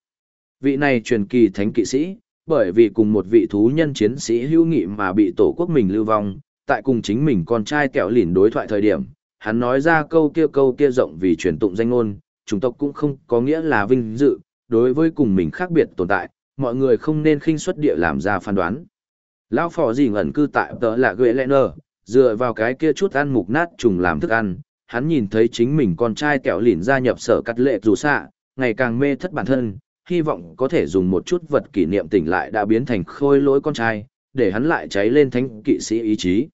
Vị này truyền kỳ thánh kỵ sĩ, bởi vì cùng một vị thú nhân chiến sĩ hữu nghị mà bị tổ quốc mình lưu vong, tại cùng chính mình con trai kẹo lỉn đối thoại thời điểm, hắn nói ra câu kia câu kia rộng vì truyền tụng danh ngôn, chủng tộc cũng không có nghĩa là vinh dự, đối với cùng mình khác biệt tồn tại, mọi người không nên khinh suất địa làm ra phán đoán. Lão phò gì ngẩn cư tại tớ là ghệ lẽ nơ, dựa vào cái kia chút ăn mục nát trùng làm thức ăn, hắn nhìn thấy chính mình con trai kẹo lỉn gia nhập sở cắt lệ dù xạ, ngày càng mê thất bản thân, hy vọng có thể dùng một chút vật kỷ niệm tỉnh lại đã biến thành khôi lỗi con trai, để hắn lại cháy lên thánh kỵ sĩ ý chí.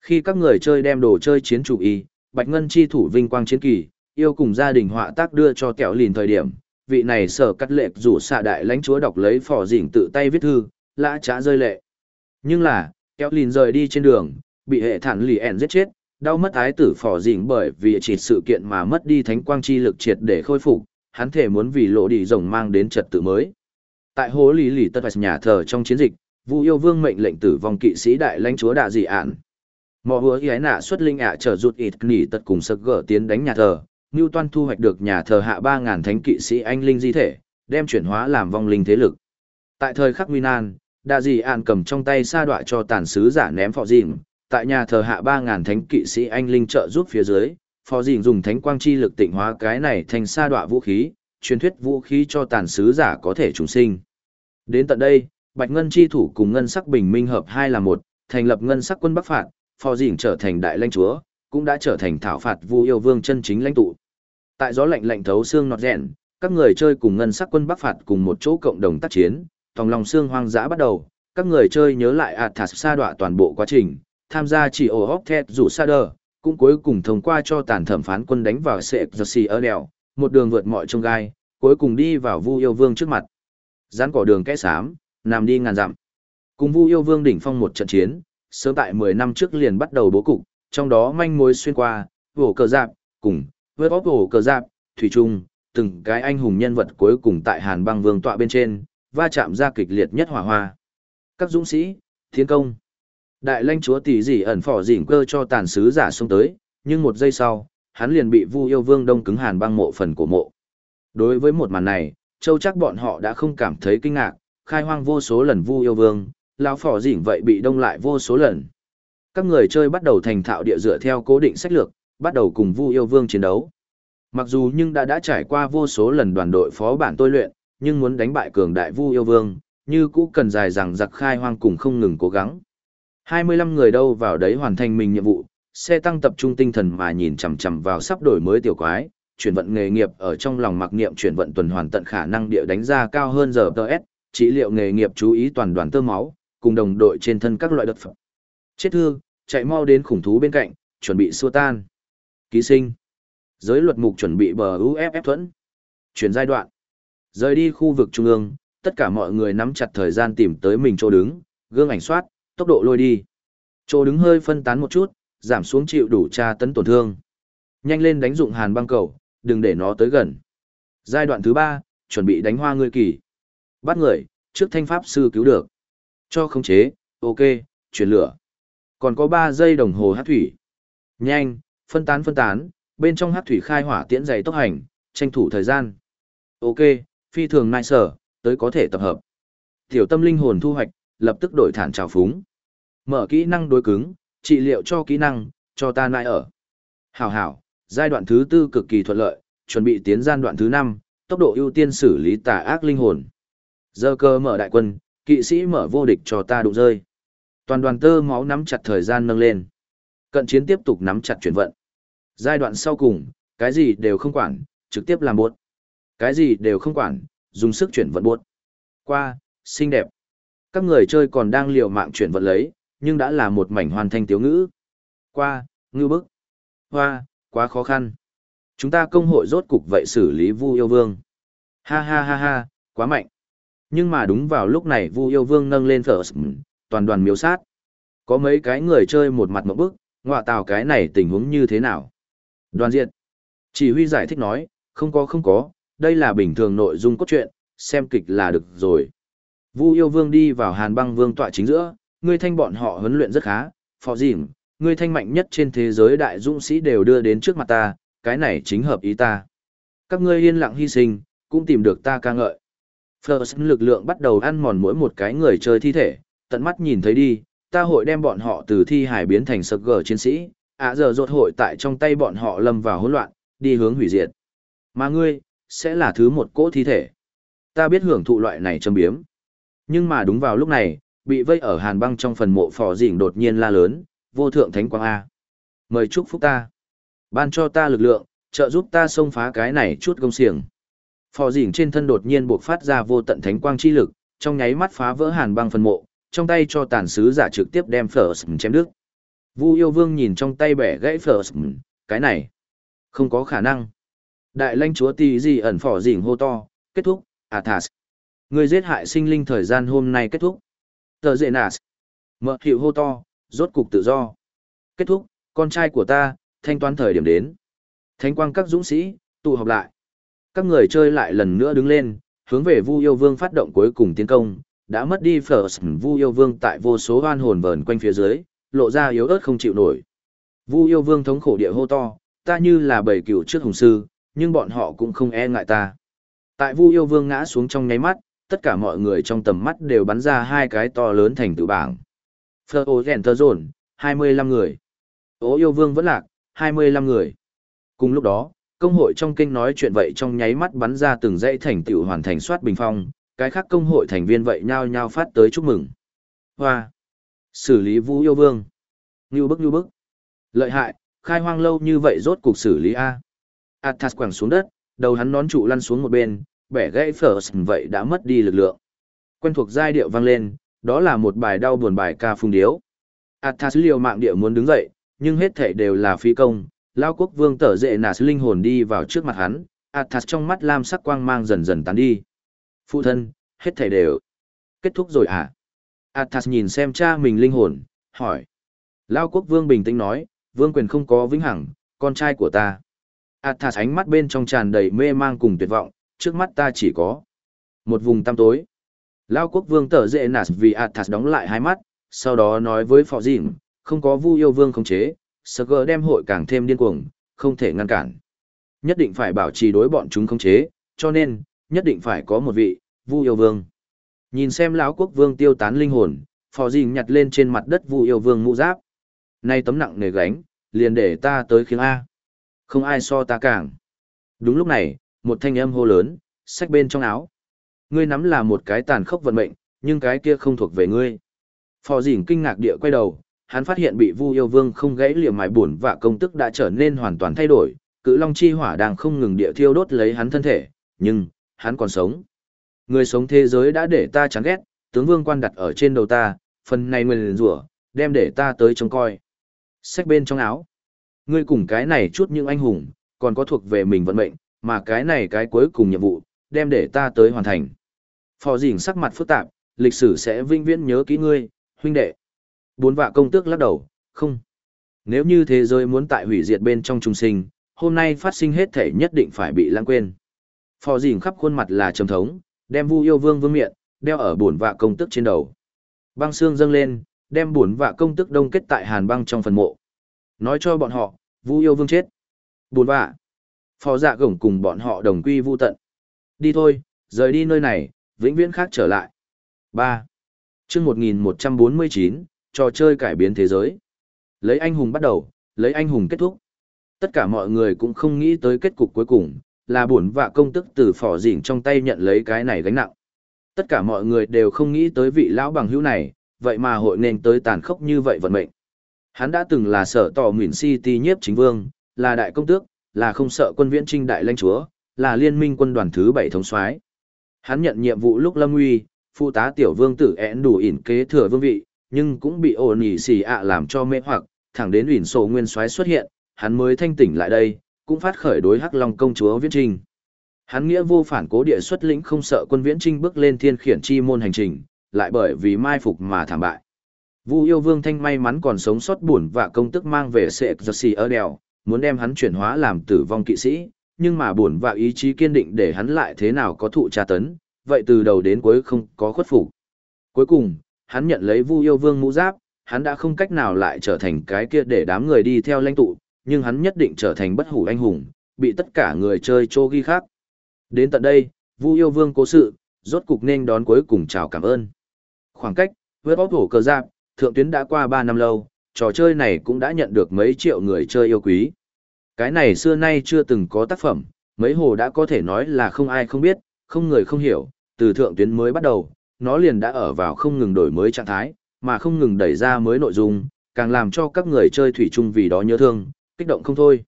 Khi các người chơi đem đồ chơi chiến chủ y, Bạch Ngân chi thủ vinh quang chiến kỳ, yêu cùng gia đình họa tác đưa cho kẹo lìn thời điểm, vị này sở cắt lệ rủ xạ đại lãnh chúa đọc lấy phỏ dỉnh tự tay viết thư, lã trá rơi lệ. Nhưng là, kẹo lìn rời đi trên đường, bị hệ thản lì ẻn giết chết, đau mất ái tử phỏ dỉnh bởi vì chỉ sự kiện mà mất đi thánh quang chi lực triệt để khôi phục, hắn thể muốn vì lộ đi rồng mang đến trật tự mới. Tại hố lý lì tất nhà thờ trong chiến dịch, Vu yêu vương mệnh lệnh tử vong kỵ sĩ đại lãnh chúa đạ dị ản. Mò hứa gái nạ xuất linh ạ trở rụt ít nỉ tật cùng sực gỡ tiến đánh nhà thờ, Ngưu Toan thu hoạch được nhà thờ hạ 3.000 thánh kỵ sĩ anh linh di thể, đem chuyển hóa làm vong linh thế lực. Tại thời khắc nguy nan, đạ dị ạn cầm trong tay sa đọa cho tàn sứ giả ném phò dìm, tại nhà thờ hạ 3.000 thánh kỵ sĩ anh linh trợ giúp phía dưới, phò dìm dùng thánh quang chi lực tịnh hóa cái này thành sa đọa vũ khí, truyền thuyết vũ khí cho tàn sứ giả có thể trùng sinh. Đến tận đây, Bạch Ngân chi thủ cùng Ngân sắc bình minh hợp hai là một, thành lập Ngân sắc quân Bắc phạt, phò dình trở thành đại lãnh chúa, cũng đã trở thành thảo phạt vu yêu vương chân chính lãnh tụ. Tại gió lạnh lạnh thấu xương nọt rèn, các người chơi cùng Ngân sắc quân Bắc phạt cùng một chỗ cộng đồng tác chiến, tòng lòng xương hoang dã bắt đầu, các người chơi nhớ lại Athas sa đọa toàn bộ quá trình, tham gia chỉ ổ hóc thét rủ sa đờ, cũng cuối cùng thông qua cho tàn thẩm phán quân đánh vào sệ giật ở đèo, một đường vượt mọi trông gai, cuối cùng đi vào Vu Yêu Vương trước mặt. Rắn cỏ đường kẽ xám, nằm đi ngàn dặm. Cùng Vu Yêu Vương đỉnh phong một trận chiến, sớm tại 10 năm trước liền bắt đầu bố cục, trong đó manh mối xuyên qua, vổ cờ giáp, cùng, với bóp vổ cờ giáp, thủy trung, từng cái anh hùng nhân vật cuối cùng tại Hàn băng vương tọa bên trên, va chạm ra kịch liệt nhất hỏa hoa. Các dũng sĩ, thiên công. Đại lãnh chúa tỷ dị ẩn phỏ dỉnh cơ cho tàn sứ giả xông tới, nhưng một giây sau, hắn liền bị Vu Yêu Vương đông cứng hàn băng mộ phần của mộ. Đối với một màn này, châu chắc bọn họ đã không cảm thấy kinh ngạc, khai hoang vô số lần Vu Yêu Vương, lão phỏ dỉn vậy bị đông lại vô số lần. Các người chơi bắt đầu thành thạo địa dựa theo cố định sách lược, bắt đầu cùng Vu Yêu Vương chiến đấu. Mặc dù nhưng đã đã trải qua vô số lần đoàn đội phó bản tôi luyện, nhưng muốn đánh bại cường đại Vu Yêu Vương, như cũ cần dài rằng giặc khai hoang cùng không ngừng cố gắng. 25 người đâu vào đấy hoàn thành mình nhiệm vụ, xe tăng tập trung tinh thần mà nhìn chằm chằm vào sắp đổi mới tiểu quái, chuyển vận nghề nghiệp ở trong lòng mặc niệm chuyển vận tuần hoàn tận khả năng địa đánh ra cao hơn giờ TS, trị liệu nghề nghiệp chú ý toàn đoàn tơ máu, cùng đồng đội trên thân các loại đất phẩm. Chết thương, chạy mau đến khủng thú bên cạnh, chuẩn bị xua tan. Ký sinh. Giới luật mục chuẩn bị bờ UFF thuẫn. Chuyển giai đoạn. Rời đi khu vực trung ương, tất cả mọi người nắm chặt thời gian tìm tới mình chỗ đứng, gương ảnh soát, tốc độ lôi đi. Chỗ đứng hơi phân tán một chút, giảm xuống chịu đủ tra tấn tổn thương. Nhanh lên đánh dụng hàn băng cầu, đừng để nó tới gần. Giai đoạn thứ ba, chuẩn bị đánh hoa ngươi kỳ. Bắt người, trước thanh pháp sư cứu được. Cho khống chế, ok, chuyển lửa. Còn có 3 giây đồng hồ hát thủy. Nhanh, phân tán phân tán, bên trong hát thủy khai hỏa tiễn dày tốc hành, tranh thủ thời gian. Ok, phi thường nai sở, tới có thể tập hợp. Tiểu tâm linh hồn thu hoạch, lập tức đổi thản trào phúng. Mở kỹ năng đối cứng, trị liệu cho kỹ năng, cho ta nai ở. Hảo hảo, giai đoạn thứ tư cực kỳ thuận lợi, chuẩn bị tiến gian đoạn thứ năm, tốc độ ưu tiên xử lý tà ác linh hồn. Giờ cơ mở đại quân, kỵ sĩ mở vô địch cho ta đụng rơi. Toàn đoàn tơ máu nắm chặt thời gian nâng lên. Cận chiến tiếp tục nắm chặt chuyển vận. Giai đoạn sau cùng, cái gì đều không quản, trực tiếp làm buốt. Cái gì đều không quản, dùng sức chuyển vận buốt. Qua, xinh đẹp. Các người chơi còn đang liều mạng chuyển vận lấy, nhưng đã là một mảnh hoàn thành tiếu ngữ. Qua, ngư bức. Hoa, quá khó khăn. Chúng ta công hội rốt cục vậy xử lý Vu Yêu Vương. Ha ha ha ha, quá mạnh. Nhưng mà đúng vào lúc này Vu Yêu Vương nâng lên First, toàn đoàn miếu sát. Có mấy cái người chơi một mặt một bức, ngọa tào cái này tình huống như thế nào? Đoàn diện. Chỉ huy giải thích nói, không có không có, đây là bình thường nội dung cốt truyện, xem kịch là được rồi. Vu yêu vương đi vào hàn băng vương tọa chính giữa, ngươi thanh bọn họ huấn luyện rất khá, phò dìm, ngươi thanh mạnh nhất trên thế giới đại dũng sĩ đều đưa đến trước mặt ta, cái này chính hợp ý ta. Các ngươi yên lặng hy sinh, cũng tìm được ta ca ngợi. First lực lượng bắt đầu ăn mòn mỗi một cái người chơi thi thể, tận mắt nhìn thấy đi, ta hội đem bọn họ từ thi hải biến thành sực gờ chiến sĩ, ạ giờ rột hội tại trong tay bọn họ lâm vào hỗn loạn, đi hướng hủy diệt. Mà ngươi, sẽ là thứ một cỗ thi thể. Ta biết hưởng thụ loại này châm biếm. Nhưng mà đúng vào lúc này, bị vây ở hàn băng trong phần mộ phò dỉnh đột nhiên la lớn, vô thượng thánh quang A. Mời chúc phúc ta. Ban cho ta lực lượng, trợ giúp ta xông phá cái này chút công xiềng. Phò dỉnh trên thân đột nhiên buộc phát ra vô tận thánh quang chi lực, trong nháy mắt phá vỡ hàn băng phân mộ, trong tay cho tàn sứ giả trực tiếp đem First chém đứt. Vu yêu vương nhìn trong tay bẻ gãy First, cái này, không có khả năng. Đại lãnh chúa tì gì ẩn phò dỉnh hô to, kết thúc, Athas. Người giết hại sinh linh thời gian hôm nay kết thúc. Tờ dệ nạt. Mở hiệu hô to, rốt cục tự do. Kết thúc, con trai của ta, thanh toán thời điểm đến. Thánh quang các dũng sĩ, tụ họp lại. Các người chơi lại lần nữa đứng lên, hướng về Vu Yêu Vương phát động cuối cùng tiến công, đã mất đi First Vu Yêu Vương tại vô số oan hồn vờn quanh phía dưới, lộ ra yếu ớt không chịu nổi. Vu Yêu Vương thống khổ địa hô to, ta như là bầy cừu trước hùng sư, nhưng bọn họ cũng không e ngại ta. Tại Vu Yêu Vương ngã xuống trong nháy mắt, tất cả mọi người trong tầm mắt đều bắn ra hai cái to lớn thành tựu bảng. Fleur hai mươi 25 người. Ô Yêu Vương vẫn lạc, 25 người. Cùng lúc đó, công hội trong kinh nói chuyện vậy trong nháy mắt bắn ra từng dãy thành tựu hoàn thành soát bình phong, cái khác công hội thành viên vậy nhao nhao phát tới chúc mừng. Hoa! Xử lý Vũ Yêu Vương. Như bức như bức. Lợi hại, khai hoang lâu như vậy rốt cục xử lý A. Athas quẳng xuống đất, đầu hắn nón trụ lăn xuống một bên, bẻ gãy First vậy đã mất đi lực lượng. Quen thuộc giai điệu vang lên, đó là một bài đau buồn bài ca phung điếu. Athas liều mạng địa muốn đứng dậy, nhưng hết thể đều là phi công. Lao quốc vương tở dệ nà linh hồn đi vào trước mặt hắn, Athas trong mắt lam sắc quang mang dần dần tán đi. Phụ thân, hết thảy đều. Kết thúc rồi à? Athas nhìn xem cha mình linh hồn, hỏi. Lao quốc vương bình tĩnh nói, vương quyền không có vĩnh hằng, con trai của ta. Athas ánh mắt bên trong tràn đầy mê mang cùng tuyệt vọng, trước mắt ta chỉ có một vùng tăm tối. Lao quốc vương tở dệ nạt vì Athas đóng lại hai mắt, sau đó nói với phò dịnh, không có vu yêu vương khống chế, sơ gờ đem hội càng thêm điên cuồng, không thể ngăn cản. Nhất định phải bảo trì đối bọn chúng khống chế, cho nên, nhất định phải có một vị, vu yêu vương. Nhìn xem lão quốc vương tiêu tán linh hồn, phò dình nhặt lên trên mặt đất vu yêu vương mũ giáp. Nay tấm nặng nề gánh, liền để ta tới khiến A. Không ai so ta càng. Đúng lúc này, một thanh âm hô lớn, sách bên trong áo. Ngươi nắm là một cái tàn khốc vận mệnh, nhưng cái kia không thuộc về ngươi. Phò dình kinh ngạc địa quay đầu, hắn phát hiện bị Vu Yêu Vương không gãy liềm mài buồn và công tức đã trở nên hoàn toàn thay đổi, cự long chi hỏa đang không ngừng địa thiêu đốt lấy hắn thân thể, nhưng hắn còn sống. Người sống thế giới đã để ta chán ghét, tướng vương quan đặt ở trên đầu ta, phần này nguyên rủa, đem để ta tới trông coi. Xách bên trong áo. Ngươi cùng cái này chút những anh hùng, còn có thuộc về mình vận mệnh, mà cái này cái cuối cùng nhiệm vụ, đem để ta tới hoàn thành. Phò dình sắc mặt phức tạp, lịch sử sẽ vinh viễn nhớ kỹ ngươi, huynh đệ. Bốn vạ công tước lắc đầu, không. Nếu như thế giới muốn tại hủy diệt bên trong trung sinh, hôm nay phát sinh hết thể nhất định phải bị lãng quên. Phò dìm khắp khuôn mặt là trầm thống, đem vu yêu vương vương miệng, đeo ở bổn vạ công tước trên đầu. Băng xương dâng lên, đem bổn vạ công tước đông kết tại hàn băng trong phần mộ. Nói cho bọn họ, vu yêu vương chết. Bổn vạ. Phò dạ gổng cùng bọn họ đồng quy vu tận. Đi thôi, rời đi nơi này, vĩnh viễn khác trở lại. 3. chương 1149, trò chơi cải biến thế giới. Lấy anh hùng bắt đầu, lấy anh hùng kết thúc. Tất cả mọi người cũng không nghĩ tới kết cục cuối cùng, là buồn vạ công tức từ phỏ dịnh trong tay nhận lấy cái này gánh nặng. Tất cả mọi người đều không nghĩ tới vị lão bằng hữu này, vậy mà hội nên tới tàn khốc như vậy vận mệnh. Hắn đã từng là sở tỏ Nguyễn City nhiếp chính vương, là đại công tước, là không sợ quân viễn trinh đại lãnh chúa, là liên minh quân đoàn thứ bảy thống soái. Hắn nhận nhiệm vụ lúc lâm nguy, phụ tá tiểu vương tử én đủ ỉn kế thừa vương vị, nhưng cũng bị ổn ỉ xì ạ làm cho mê hoặc, thẳng đến ủy sổ nguyên soái xuất hiện, hắn mới thanh tỉnh lại đây, cũng phát khởi đối hắc long công chúa viễn trinh. Hắn nghĩa vô phản cố địa xuất lĩnh không sợ quân viễn trinh bước lên thiên khiển chi môn hành trình, lại bởi vì mai phục mà thảm bại. Vu yêu vương thanh may mắn còn sống sót buồn và công tức mang về sệ giật xì ở đèo, muốn đem hắn chuyển hóa làm tử vong kỵ sĩ, nhưng mà buồn và ý chí kiên định để hắn lại thế nào có thụ tra tấn, vậy từ đầu đến cuối không có khuất phục. Cuối cùng, hắn nhận lấy Vu Yêu Vương mũ giáp, hắn đã không cách nào lại trở thành cái kia để đám người đi theo lãnh tụ, nhưng hắn nhất định trở thành bất hủ anh hùng, bị tất cả người chơi chô ghi khác. Đến tận đây, Vu Yêu Vương cố sự, rốt cục nên đón cuối cùng chào cảm ơn. Khoảng cách, vượt bóp hổ cờ giáp, thượng tuyến đã qua 3 năm lâu, trò chơi này cũng đã nhận được mấy triệu người chơi yêu quý. Cái này xưa nay chưa từng có tác phẩm, mấy hồ đã có thể nói là không ai không biết, không người không hiểu, từ thượng tuyến mới bắt đầu, nó liền đã ở vào không ngừng đổi mới trạng thái, mà không ngừng đẩy ra mới nội dung, càng làm cho các người chơi thủy chung vì đó nhớ thương, kích động không thôi.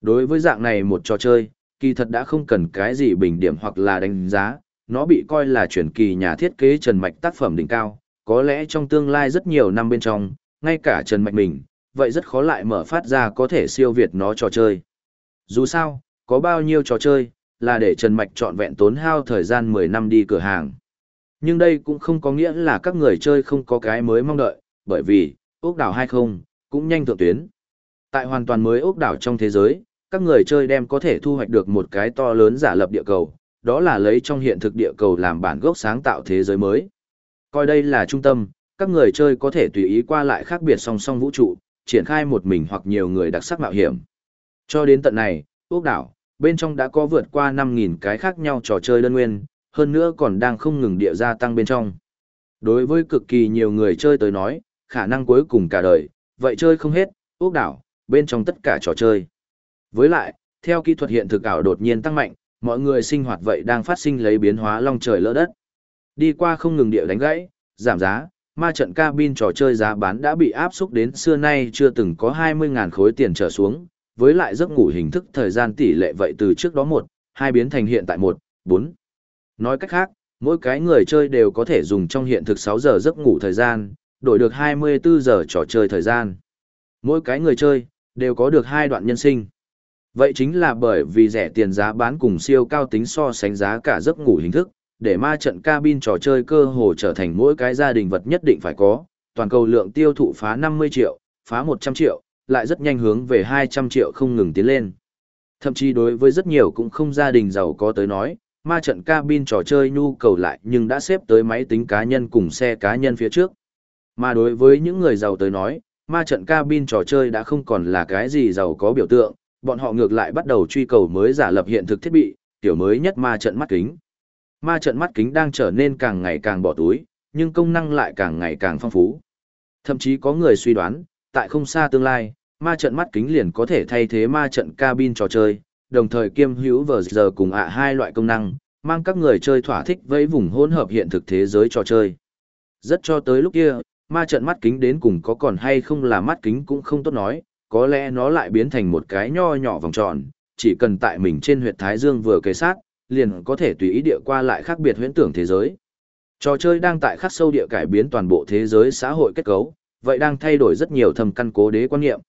Đối với dạng này một trò chơi, kỳ thật đã không cần cái gì bình điểm hoặc là đánh giá, nó bị coi là truyền kỳ nhà thiết kế Trần Mạch tác phẩm đỉnh cao, có lẽ trong tương lai rất nhiều năm bên trong, ngay cả Trần Mạch mình, vậy rất khó lại mở phát ra có thể siêu việt nó trò chơi. Dù sao, có bao nhiêu trò chơi, là để Trần Mạch chọn vẹn tốn hao thời gian 10 năm đi cửa hàng. Nhưng đây cũng không có nghĩa là các người chơi không có cái mới mong đợi, bởi vì, ốc đảo hay không, cũng nhanh thượng tuyến. Tại hoàn toàn mới ốc đảo trong thế giới, các người chơi đem có thể thu hoạch được một cái to lớn giả lập địa cầu, đó là lấy trong hiện thực địa cầu làm bản gốc sáng tạo thế giới mới. Coi đây là trung tâm, các người chơi có thể tùy ý qua lại khác biệt song song vũ trụ, triển khai một mình hoặc nhiều người đặc sắc mạo hiểm. Cho đến tận này, ốc đảo, bên trong đã có vượt qua 5.000 cái khác nhau trò chơi đơn nguyên, hơn nữa còn đang không ngừng địa gia tăng bên trong. Đối với cực kỳ nhiều người chơi tới nói, khả năng cuối cùng cả đời, vậy chơi không hết, ốc đảo, bên trong tất cả trò chơi. Với lại, theo kỹ thuật hiện thực ảo đột nhiên tăng mạnh, mọi người sinh hoạt vậy đang phát sinh lấy biến hóa long trời lỡ đất. Đi qua không ngừng địa đánh gãy, giảm giá, ma trận cabin trò chơi giá bán đã bị áp xúc đến xưa nay chưa từng có 20.000 khối tiền trở xuống, với lại giấc ngủ hình thức thời gian tỷ lệ vậy từ trước đó một, hai biến thành hiện tại một, bốn. Nói cách khác, mỗi cái người chơi đều có thể dùng trong hiện thực 6 giờ giấc ngủ thời gian, đổi được 24 giờ trò chơi thời gian. Mỗi cái người chơi, đều có được hai đoạn nhân sinh. Vậy chính là bởi vì rẻ tiền giá bán cùng siêu cao tính so sánh giá cả giấc ngủ hình thức, để ma trận cabin trò chơi cơ hồ trở thành mỗi cái gia đình vật nhất định phải có, toàn cầu lượng tiêu thụ phá 50 triệu, phá 100 triệu, lại rất nhanh hướng về 200 triệu không ngừng tiến lên. Thậm chí đối với rất nhiều cũng không gia đình giàu có tới nói, ma trận cabin trò chơi nhu cầu lại nhưng đã xếp tới máy tính cá nhân cùng xe cá nhân phía trước. Mà đối với những người giàu tới nói, ma trận cabin trò chơi đã không còn là cái gì giàu có biểu tượng, bọn họ ngược lại bắt đầu truy cầu mới giả lập hiện thực thiết bị, tiểu mới nhất ma trận mắt kính. Ma trận mắt kính đang trở nên càng ngày càng bỏ túi, nhưng công năng lại càng ngày càng phong phú. Thậm chí có người suy đoán, tại không xa tương lai, ma trận mắt kính liền có thể thay thế ma trận cabin trò chơi, đồng thời kiêm hữu vờ giờ cùng ạ hai loại công năng, mang các người chơi thỏa thích với vùng hỗn hợp hiện thực thế giới trò chơi. Rất cho tới lúc kia, ma trận mắt kính đến cùng có còn hay không là mắt kính cũng không tốt nói, có lẽ nó lại biến thành một cái nho nhỏ vòng tròn, chỉ cần tại mình trên huyệt Thái Dương vừa kề sát, liền có thể tùy ý địa qua lại khác biệt huyễn tưởng thế giới. Trò chơi đang tại khắc sâu địa cải biến toàn bộ thế giới xã hội kết cấu, vậy đang thay đổi rất nhiều thầm căn cố đế quan niệm.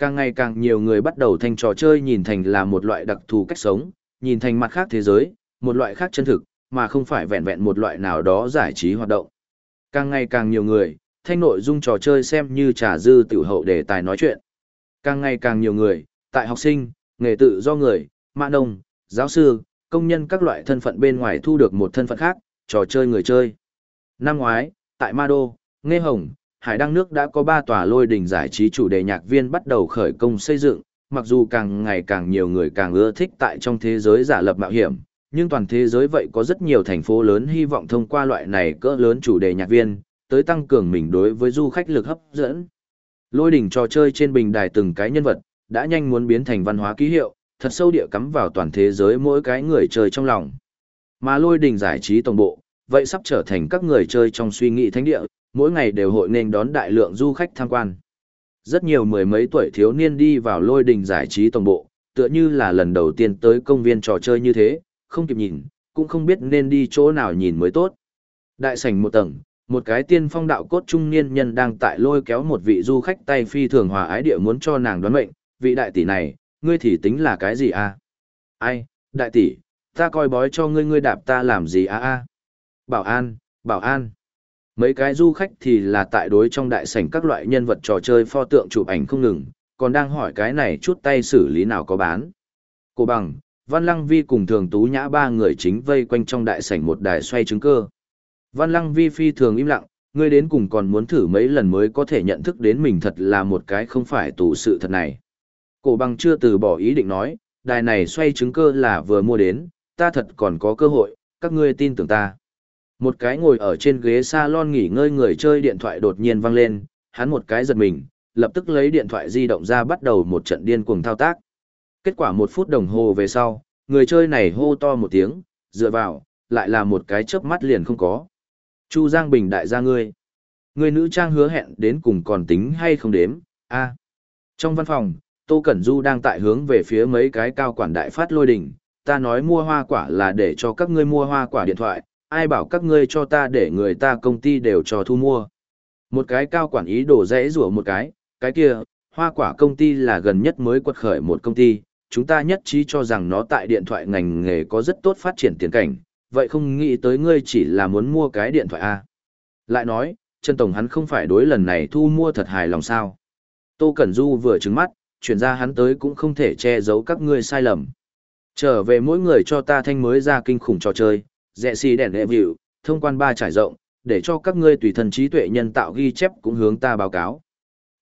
Càng ngày càng nhiều người bắt đầu thành trò chơi nhìn thành là một loại đặc thù cách sống, nhìn thành mặt khác thế giới, một loại khác chân thực, mà không phải vẹn vẹn một loại nào đó giải trí hoạt động. Càng ngày càng nhiều người, thanh nội dung trò chơi xem như trà dư tiểu hậu đề tài nói chuyện. Càng ngày càng nhiều người, tại học sinh, nghề tự do người, mạ nông, giáo sư, công nhân các loại thân phận bên ngoài thu được một thân phận khác, trò chơi người chơi. Năm ngoái, tại Ma Đô, Nghe Hồng, Hải Đăng nước đã có ba tòa lôi đỉnh giải trí chủ đề nhạc viên bắt đầu khởi công xây dựng, mặc dù càng ngày càng nhiều người càng ưa thích tại trong thế giới giả lập mạo hiểm, nhưng toàn thế giới vậy có rất nhiều thành phố lớn hy vọng thông qua loại này cỡ lớn chủ đề nhạc viên, tới tăng cường mình đối với du khách lực hấp dẫn. Lôi đỉnh trò chơi trên bình đài từng cái nhân vật, đã nhanh muốn biến thành văn hóa ký hiệu, thật sâu địa cắm vào toàn thế giới mỗi cái người chơi trong lòng. Mà lôi đỉnh giải trí tổng bộ, vậy sắp trở thành các người chơi trong suy nghĩ thánh địa, mỗi ngày đều hội nên đón đại lượng du khách tham quan. Rất nhiều mười mấy tuổi thiếu niên đi vào lôi đình giải trí tổng bộ, tựa như là lần đầu tiên tới công viên trò chơi như thế, không kịp nhìn, cũng không biết nên đi chỗ nào nhìn mới tốt. Đại sảnh một tầng, một cái tiên phong đạo cốt trung niên nhân đang tại lôi kéo một vị du khách tay phi thường hòa ái địa muốn cho nàng đoán mệnh, vị đại tỷ này, ngươi thì tính là cái gì a? Ai, đại tỷ, ta coi bói cho ngươi ngươi đạp ta làm gì a a? Bảo an, bảo an. Mấy cái du khách thì là tại đối trong đại sảnh các loại nhân vật trò chơi pho tượng chụp ảnh không ngừng, còn đang hỏi cái này chút tay xử lý nào có bán. Cô bằng, Văn Lăng Vi cùng Thường Tú Nhã ba người chính vây quanh trong đại sảnh một đài xoay trứng cơ. Văn Lăng Vi phi thường im lặng, ngươi đến cùng còn muốn thử mấy lần mới có thể nhận thức đến mình thật là một cái không phải tù sự thật này. Cổ bằng chưa từ bỏ ý định nói, đài này xoay trứng cơ là vừa mua đến, ta thật còn có cơ hội, các ngươi tin tưởng ta. Một cái ngồi ở trên ghế salon nghỉ ngơi người chơi điện thoại đột nhiên vang lên, hắn một cái giật mình, lập tức lấy điện thoại di động ra bắt đầu một trận điên cuồng thao tác. Kết quả một phút đồng hồ về sau, người chơi này hô to một tiếng, dựa vào, lại là một cái chớp mắt liền không có. Chu Giang Bình đại gia ngươi. Người nữ trang hứa hẹn đến cùng còn tính hay không đếm, a Trong văn phòng, Tô Cẩn Du đang tại hướng về phía mấy cái cao quản đại phát lôi đỉnh, ta nói mua hoa quả là để cho các ngươi mua hoa quả điện thoại, ai bảo các ngươi cho ta để người ta công ty đều cho thu mua. Một cái cao quản ý đổ rẽ rủa một cái, cái kia, hoa quả công ty là gần nhất mới quật khởi một công ty, chúng ta nhất trí cho rằng nó tại điện thoại ngành nghề có rất tốt phát triển tiền cảnh, vậy không nghĩ tới ngươi chỉ là muốn mua cái điện thoại A. Lại nói, Trần Tổng hắn không phải đối lần này thu mua thật hài lòng sao. Tô Cẩn Du vừa trứng mắt, chuyển ra hắn tới cũng không thể che giấu các ngươi sai lầm. Trở về mỗi người cho ta thanh mới ra kinh khủng trò chơi, dẹ xì đèn đệ vịu, thông quan ba trải rộng, để cho các ngươi tùy thần trí tuệ nhân tạo ghi chép cũng hướng ta báo cáo.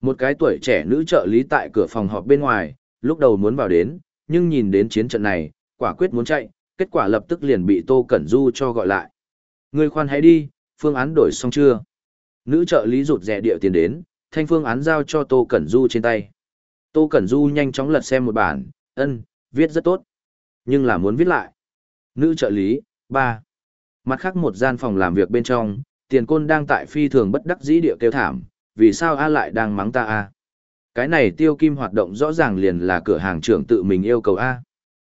Một cái tuổi trẻ nữ trợ lý tại cửa phòng họp bên ngoài, lúc đầu muốn vào đến, nhưng nhìn đến chiến trận này, quả quyết muốn chạy, kết quả lập tức liền bị Tô Cẩn Du cho gọi lại. Ngươi khoan hãy đi, phương án đổi xong chưa? Nữ trợ lý rụt rẻ điệu tiền đến, thanh phương án giao cho Tô Cẩn Du trên tay. Tô Cẩn Du nhanh chóng lật xem một bản, ân, viết rất tốt. Nhưng là muốn viết lại. Nữ trợ lý, ba. Mặt khác một gian phòng làm việc bên trong, tiền côn đang tại phi thường bất đắc dĩ địa kêu thảm, vì sao A lại đang mắng ta A. Cái này tiêu kim hoạt động rõ ràng liền là cửa hàng trưởng tự mình yêu cầu A.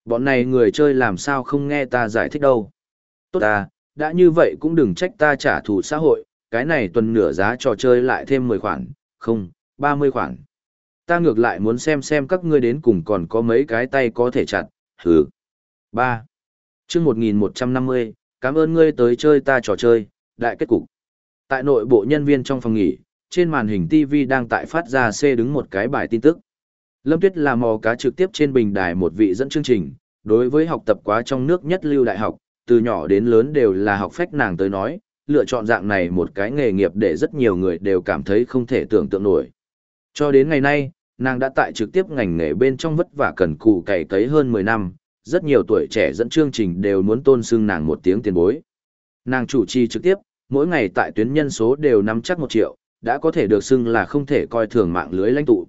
Bọn này người chơi làm sao không nghe ta giải thích đâu. Tốt ta, đã như vậy cũng đừng trách ta trả thù xã hội, cái này tuần nửa giá trò chơi lại thêm 10 khoản, không, 30 khoản. Ta ngược lại muốn xem xem các ngươi đến cùng còn có mấy cái tay có thể chặt, hừ. 3 chương 1150, cảm ơn ngươi tới chơi ta trò chơi, đại kết cục. Tại nội bộ nhân viên trong phòng nghỉ, trên màn hình TV đang tại phát ra C đứng một cái bài tin tức. Lâm Tuyết là mò cá trực tiếp trên bình đài một vị dẫn chương trình, đối với học tập quá trong nước nhất lưu đại học, từ nhỏ đến lớn đều là học phách nàng tới nói, lựa chọn dạng này một cái nghề nghiệp để rất nhiều người đều cảm thấy không thể tưởng tượng nổi. Cho đến ngày nay, nàng đã tại trực tiếp ngành nghề bên trong vất vả cần cù cày cấy hơn 10 năm, rất nhiều tuổi trẻ dẫn chương trình đều muốn tôn xưng nàng một tiếng tiền bối. Nàng chủ trì trực tiếp, mỗi ngày tại tuyến nhân số đều nắm chắc một triệu, đã có thể được xưng là không thể coi thường mạng lưới lãnh tụ.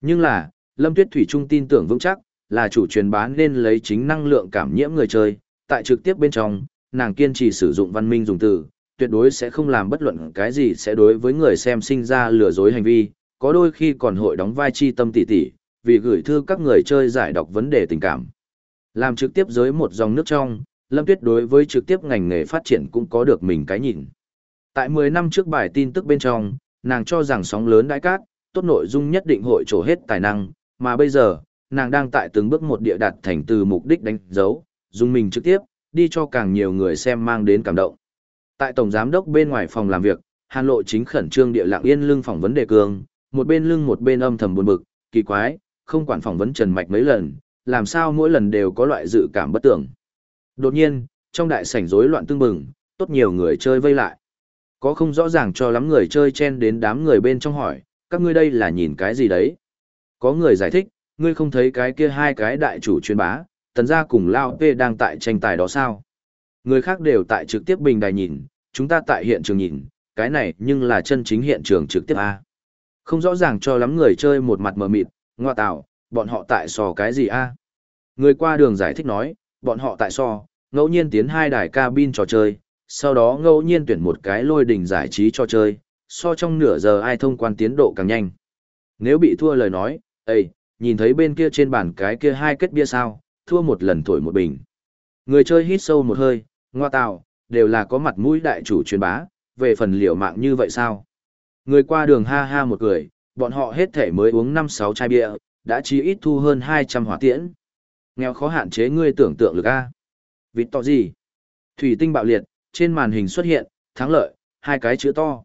Nhưng là, Lâm Tuyết Thủy Trung tin tưởng vững chắc, là chủ truyền bán nên lấy chính năng lượng cảm nhiễm người chơi, tại trực tiếp bên trong, nàng kiên trì sử dụng văn minh dùng từ, tuyệt đối sẽ không làm bất luận cái gì sẽ đối với người xem sinh ra lừa dối hành vi, có đôi khi còn hội đóng vai chi tâm tỷ tỷ, vì gửi thư các người chơi giải đọc vấn đề tình cảm. Làm trực tiếp dưới một dòng nước trong, Lâm Tuyết đối với trực tiếp ngành nghề phát triển cũng có được mình cái nhìn. Tại 10 năm trước bài tin tức bên trong, nàng cho rằng sóng lớn đại cát, tốt nội dung nhất định hội trổ hết tài năng, mà bây giờ, nàng đang tại từng bước một địa đạt thành từ mục đích đánh dấu, dùng mình trực tiếp, đi cho càng nhiều người xem mang đến cảm động. Tại tổng giám đốc bên ngoài phòng làm việc, Hàn Lộ chính khẩn trương địa lặng yên lưng phỏng vấn đề cường, một bên lưng một bên âm thầm buồn bực, kỳ quái, không quản phỏng vấn Trần Mạch mấy lần, làm sao mỗi lần đều có loại dự cảm bất tưởng. Đột nhiên, trong đại sảnh rối loạn tương bừng, tốt nhiều người chơi vây lại. Có không rõ ràng cho lắm người chơi chen đến đám người bên trong hỏi, các ngươi đây là nhìn cái gì đấy? Có người giải thích, ngươi không thấy cái kia hai cái đại chủ chuyên bá, tần gia cùng Lao P đang tại tranh tài đó sao? Người khác đều tại trực tiếp bình đài nhìn, chúng ta tại hiện trường nhìn, cái này nhưng là chân chính hiện trường trực tiếp A. Không rõ ràng cho lắm người chơi một mặt mờ mịt, ngoa tạo, bọn họ tại sò cái gì A. Người qua đường giải thích nói, bọn họ tại so, ngẫu nhiên tiến hai đài cabin trò chơi, sau đó ngẫu nhiên tuyển một cái lôi đỉnh giải trí cho chơi, so trong nửa giờ ai thông quan tiến độ càng nhanh. Nếu bị thua lời nói, Ê, nhìn thấy bên kia trên bàn cái kia hai kết bia sao, thua một lần thổi một bình. Người chơi hít sâu một hơi, ngoa tạo, đều là có mặt mũi đại chủ truyền bá, về phần liệu mạng như vậy sao? Người qua đường ha ha một cười, bọn họ hết thể mới uống 5-6 chai bia, đã chí ít thu hơn 200 hỏa tiễn. Nghèo khó hạn chế ngươi tưởng tượng lực a. Vịt to gì? Thủy tinh bạo liệt, trên màn hình xuất hiện, thắng lợi, hai cái chữ to.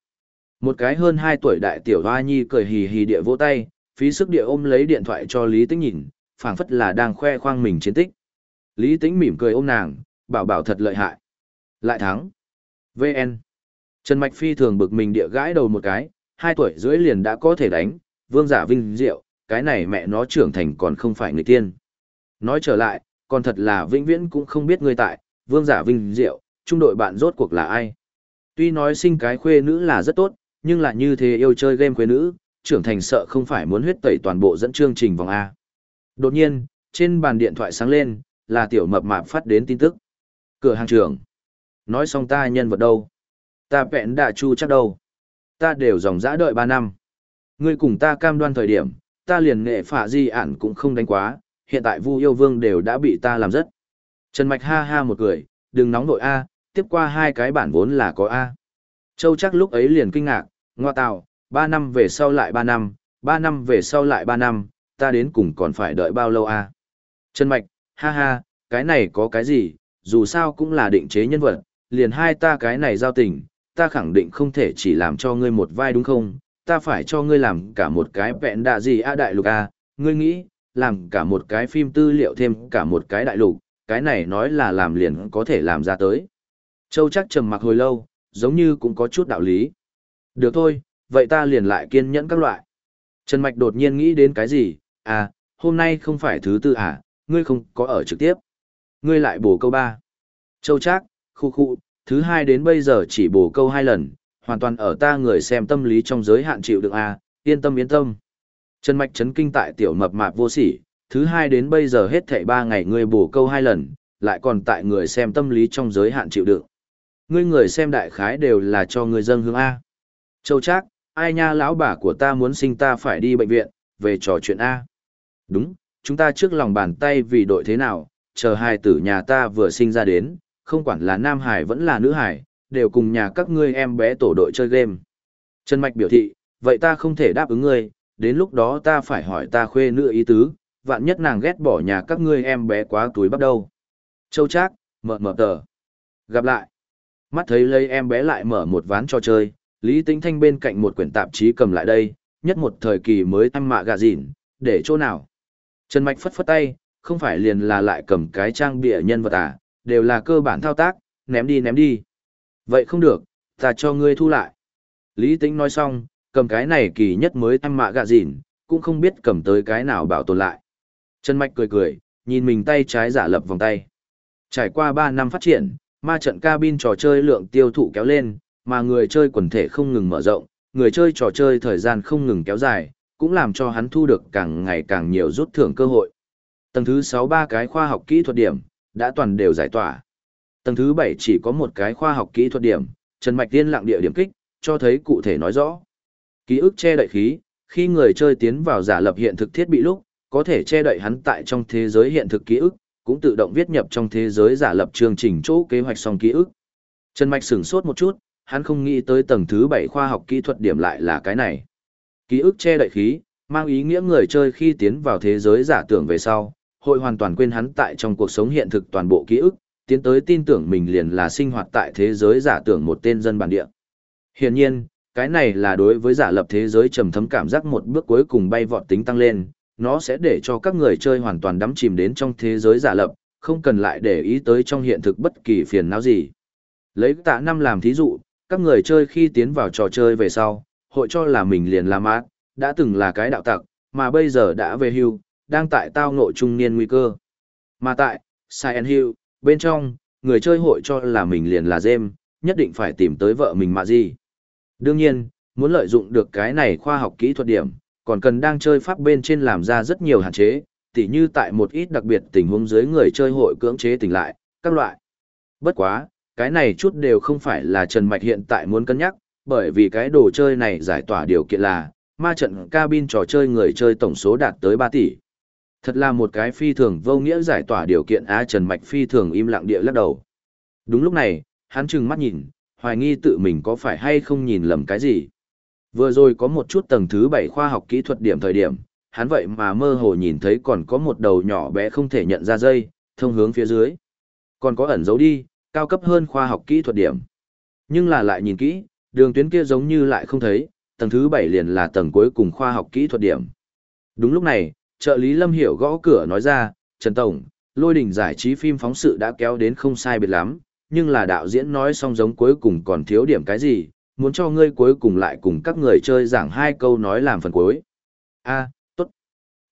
Một cái hơn 2 tuổi đại tiểu hoa nhi cười hì hì địa vỗ tay, phí sức địa ôm lấy điện thoại cho Lý Tĩnh nhìn, phảng phất là đang khoe khoang mình chiến tích. Lý Tĩnh mỉm cười ôm nàng, bảo bảo thật lợi hại. Lại thắng. VN. Trần Mạch Phi thường bực mình địa gãi đầu một cái, hai tuổi rưỡi liền đã có thể đánh, vương giả vinh diệu, cái này mẹ nó trưởng thành còn không phải người tiên. Nói trở lại, còn thật là vĩnh viễn cũng không biết người tại, vương giả vinh diệu, trung đội bạn rốt cuộc là ai. Tuy nói sinh cái khuê nữ là rất tốt, nhưng là như thế yêu chơi game khuê nữ, trưởng thành sợ không phải muốn huyết tẩy toàn bộ dẫn chương trình vòng A. Đột nhiên, trên bàn điện thoại sáng lên, là tiểu mập mạp phát đến tin tức. Cửa hàng trưởng. Nói xong ta nhân vật đâu? Ta vẹn đạ chu chắc đâu? Ta đều dòng dã đợi 3 năm. Ngươi cùng ta cam đoan thời điểm, ta liền nghệ phạ di ản cũng không đánh quá, hiện tại Vu Yêu Vương đều đã bị ta làm rất. Trần Mạch ha ha một cười, đừng nóng nội A, tiếp qua hai cái bản vốn là có A. Châu chắc lúc ấy liền kinh ngạc, ngoa tạo, ba năm về sau lại ba năm, ba năm về sau lại ba năm, ta đến cùng còn phải đợi bao lâu A. Trần Mạch, ha ha, cái này có cái gì, dù sao cũng là định chế nhân vật, liền hai ta cái này giao tình, ta khẳng định không thể chỉ làm cho ngươi một vai đúng không, ta phải cho ngươi làm cả một cái vẹn đạ gì a đại lục a, ngươi nghĩ, làm cả một cái phim tư liệu thêm cả một cái đại lục, cái này nói là làm liền có thể làm ra tới. Châu chắc trầm mặc hồi lâu, giống như cũng có chút đạo lý. Được thôi, vậy ta liền lại kiên nhẫn các loại. Trần Mạch đột nhiên nghĩ đến cái gì, à, hôm nay không phải thứ tư à, ngươi không có ở trực tiếp. Ngươi lại bổ câu ba. Châu chắc, khu khu, thứ hai đến bây giờ chỉ bổ câu hai lần, hoàn toàn ở ta người xem tâm lý trong giới hạn chịu được à, yên tâm yên tâm. Trần Mạch chấn kinh tại tiểu mập mạp vô sỉ, thứ hai đến bây giờ hết thảy ba ngày ngươi bổ câu hai lần, lại còn tại người xem tâm lý trong giới hạn chịu đựng. Ngươi người xem đại khái đều là cho người dân hướng A. Châu Trác, ai nha lão bà của ta muốn sinh ta phải đi bệnh viện, về trò chuyện A. Đúng, chúng ta trước lòng bàn tay vì đội thế nào, chờ hai tử nhà ta vừa sinh ra đến, không quản là nam hải vẫn là nữ hải, đều cùng nhà các ngươi em bé tổ đội chơi game. Trần Mạch biểu thị, vậy ta không thể đáp ứng ngươi, đến lúc đó ta phải hỏi ta khuê nữ ý tứ, vạn nhất nàng ghét bỏ nhà các ngươi em bé quá túi bắt đầu. Châu Trác, mở mở tờ. Gặp lại. Mắt thấy lấy em bé lại mở một ván trò chơi, Lý Tĩnh Thanh bên cạnh một quyển tạp chí cầm lại đây, nhất một thời kỳ mới ăn mạ gà dịn, để chỗ nào. Trần Mạch phất phất tay, không phải liền là lại cầm cái trang bịa nhân vật à, đều là cơ bản thao tác, ném đi ném đi. Vậy không được, ta cho ngươi thu lại. Lý Tĩnh nói xong, cầm cái này kỳ nhất mới ăn mạ gạ dịn, cũng không biết cầm tới cái nào bảo tồn lại. Trần Mạch cười cười, nhìn mình tay trái giả lập vòng tay. Trải qua 3 năm phát triển, ma trận cabin trò chơi lượng tiêu thụ kéo lên, mà người chơi quần thể không ngừng mở rộng, người chơi trò chơi thời gian không ngừng kéo dài, cũng làm cho hắn thu được càng ngày càng nhiều rút thưởng cơ hội. Tầng thứ sáu ba cái khoa học kỹ thuật điểm, đã toàn đều giải tỏa. Tầng thứ 7 chỉ có một cái khoa học kỹ thuật điểm, Trần Mạch Tiên lặng địa điểm kích, cho thấy cụ thể nói rõ. Ký ức che đậy khí, khi người chơi tiến vào giả lập hiện thực thiết bị lúc, có thể che đậy hắn tại trong thế giới hiện thực ký ức, cũng tự động viết nhập trong thế giới giả lập chương trình chỗ kế hoạch xong ký ức. Trần Mạch sửng sốt một chút, hắn không nghĩ tới tầng thứ 7 khoa học kỹ thuật điểm lại là cái này. Ký ức che đậy khí, mang ý nghĩa người chơi khi tiến vào thế giới giả tưởng về sau, hội hoàn toàn quên hắn tại trong cuộc sống hiện thực toàn bộ ký ức, tiến tới tin tưởng mình liền là sinh hoạt tại thế giới giả tưởng một tên dân bản địa. Hiển nhiên, cái này là đối với giả lập thế giới trầm thấm cảm giác một bước cuối cùng bay vọt tính tăng lên, nó sẽ để cho các người chơi hoàn toàn đắm chìm đến trong thế giới giả lập, không cần lại để ý tới trong hiện thực bất kỳ phiền não gì. Lấy tạ năm làm thí dụ, các người chơi khi tiến vào trò chơi về sau, hội cho là mình liền là mát, đã từng là cái đạo tặc, mà bây giờ đã về hưu, đang tại tao ngộ trung niên nguy cơ. Mà tại, Silent Hill, bên trong, người chơi hội cho là mình liền là dêm nhất định phải tìm tới vợ mình mà gì. Đương nhiên, muốn lợi dụng được cái này khoa học kỹ thuật điểm, còn cần đang chơi pháp bên trên làm ra rất nhiều hạn chế, tỉ như tại một ít đặc biệt tình huống dưới người chơi hội cưỡng chế tỉnh lại, các loại. Bất quá, cái này chút đều không phải là Trần Mạch hiện tại muốn cân nhắc, bởi vì cái đồ chơi này giải tỏa điều kiện là, ma trận cabin trò chơi người chơi tổng số đạt tới 3 tỷ. Thật là một cái phi thường vô nghĩa giải tỏa điều kiện Á Trần Mạch phi thường im lặng địa lắc đầu. Đúng lúc này, hắn trừng mắt nhìn, hoài nghi tự mình có phải hay không nhìn lầm cái gì. Vừa rồi có một chút tầng thứ 7 khoa học kỹ thuật điểm thời điểm, hắn vậy mà mơ hồ nhìn thấy còn có một đầu nhỏ bé không thể nhận ra dây, thông hướng phía dưới. Còn có ẩn giấu đi, cao cấp hơn khoa học kỹ thuật điểm. Nhưng là lại nhìn kỹ, đường tuyến kia giống như lại không thấy, tầng thứ 7 liền là tầng cuối cùng khoa học kỹ thuật điểm. Đúng lúc này, trợ lý Lâm Hiểu gõ cửa nói ra, Trần Tổng, lôi đỉnh giải trí phim phóng sự đã kéo đến không sai biệt lắm, nhưng là đạo diễn nói xong giống cuối cùng còn thiếu điểm cái gì, muốn cho ngươi cuối cùng lại cùng các người chơi giảng hai câu nói làm phần cuối. a tốt.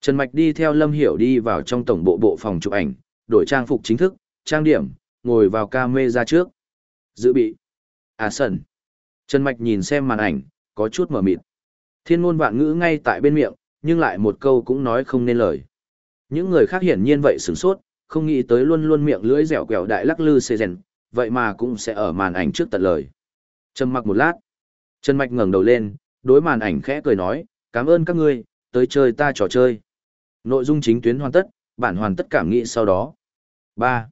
Trần Mạch đi theo Lâm Hiểu đi vào trong tổng bộ bộ phòng chụp ảnh, đổi trang phục chính thức, trang điểm, ngồi vào ca mê ra trước. Dự bị. À sần. Trần Mạch nhìn xem màn ảnh, có chút mở mịt. Thiên ngôn vạn ngữ ngay tại bên miệng, nhưng lại một câu cũng nói không nên lời. Những người khác hiển nhiên vậy sửng sốt, không nghĩ tới luôn luôn miệng lưỡi dẻo quẹo đại lắc lư xê rèn, vậy mà cũng sẽ ở màn ảnh trước tận lời. Trầm mặc một lát, Trần Mạch ngẩng đầu lên, đối màn ảnh khẽ cười nói, cảm ơn các ngươi, tới chơi ta trò chơi. Nội dung chính tuyến hoàn tất, bản hoàn tất cảm nghĩ sau đó. 3.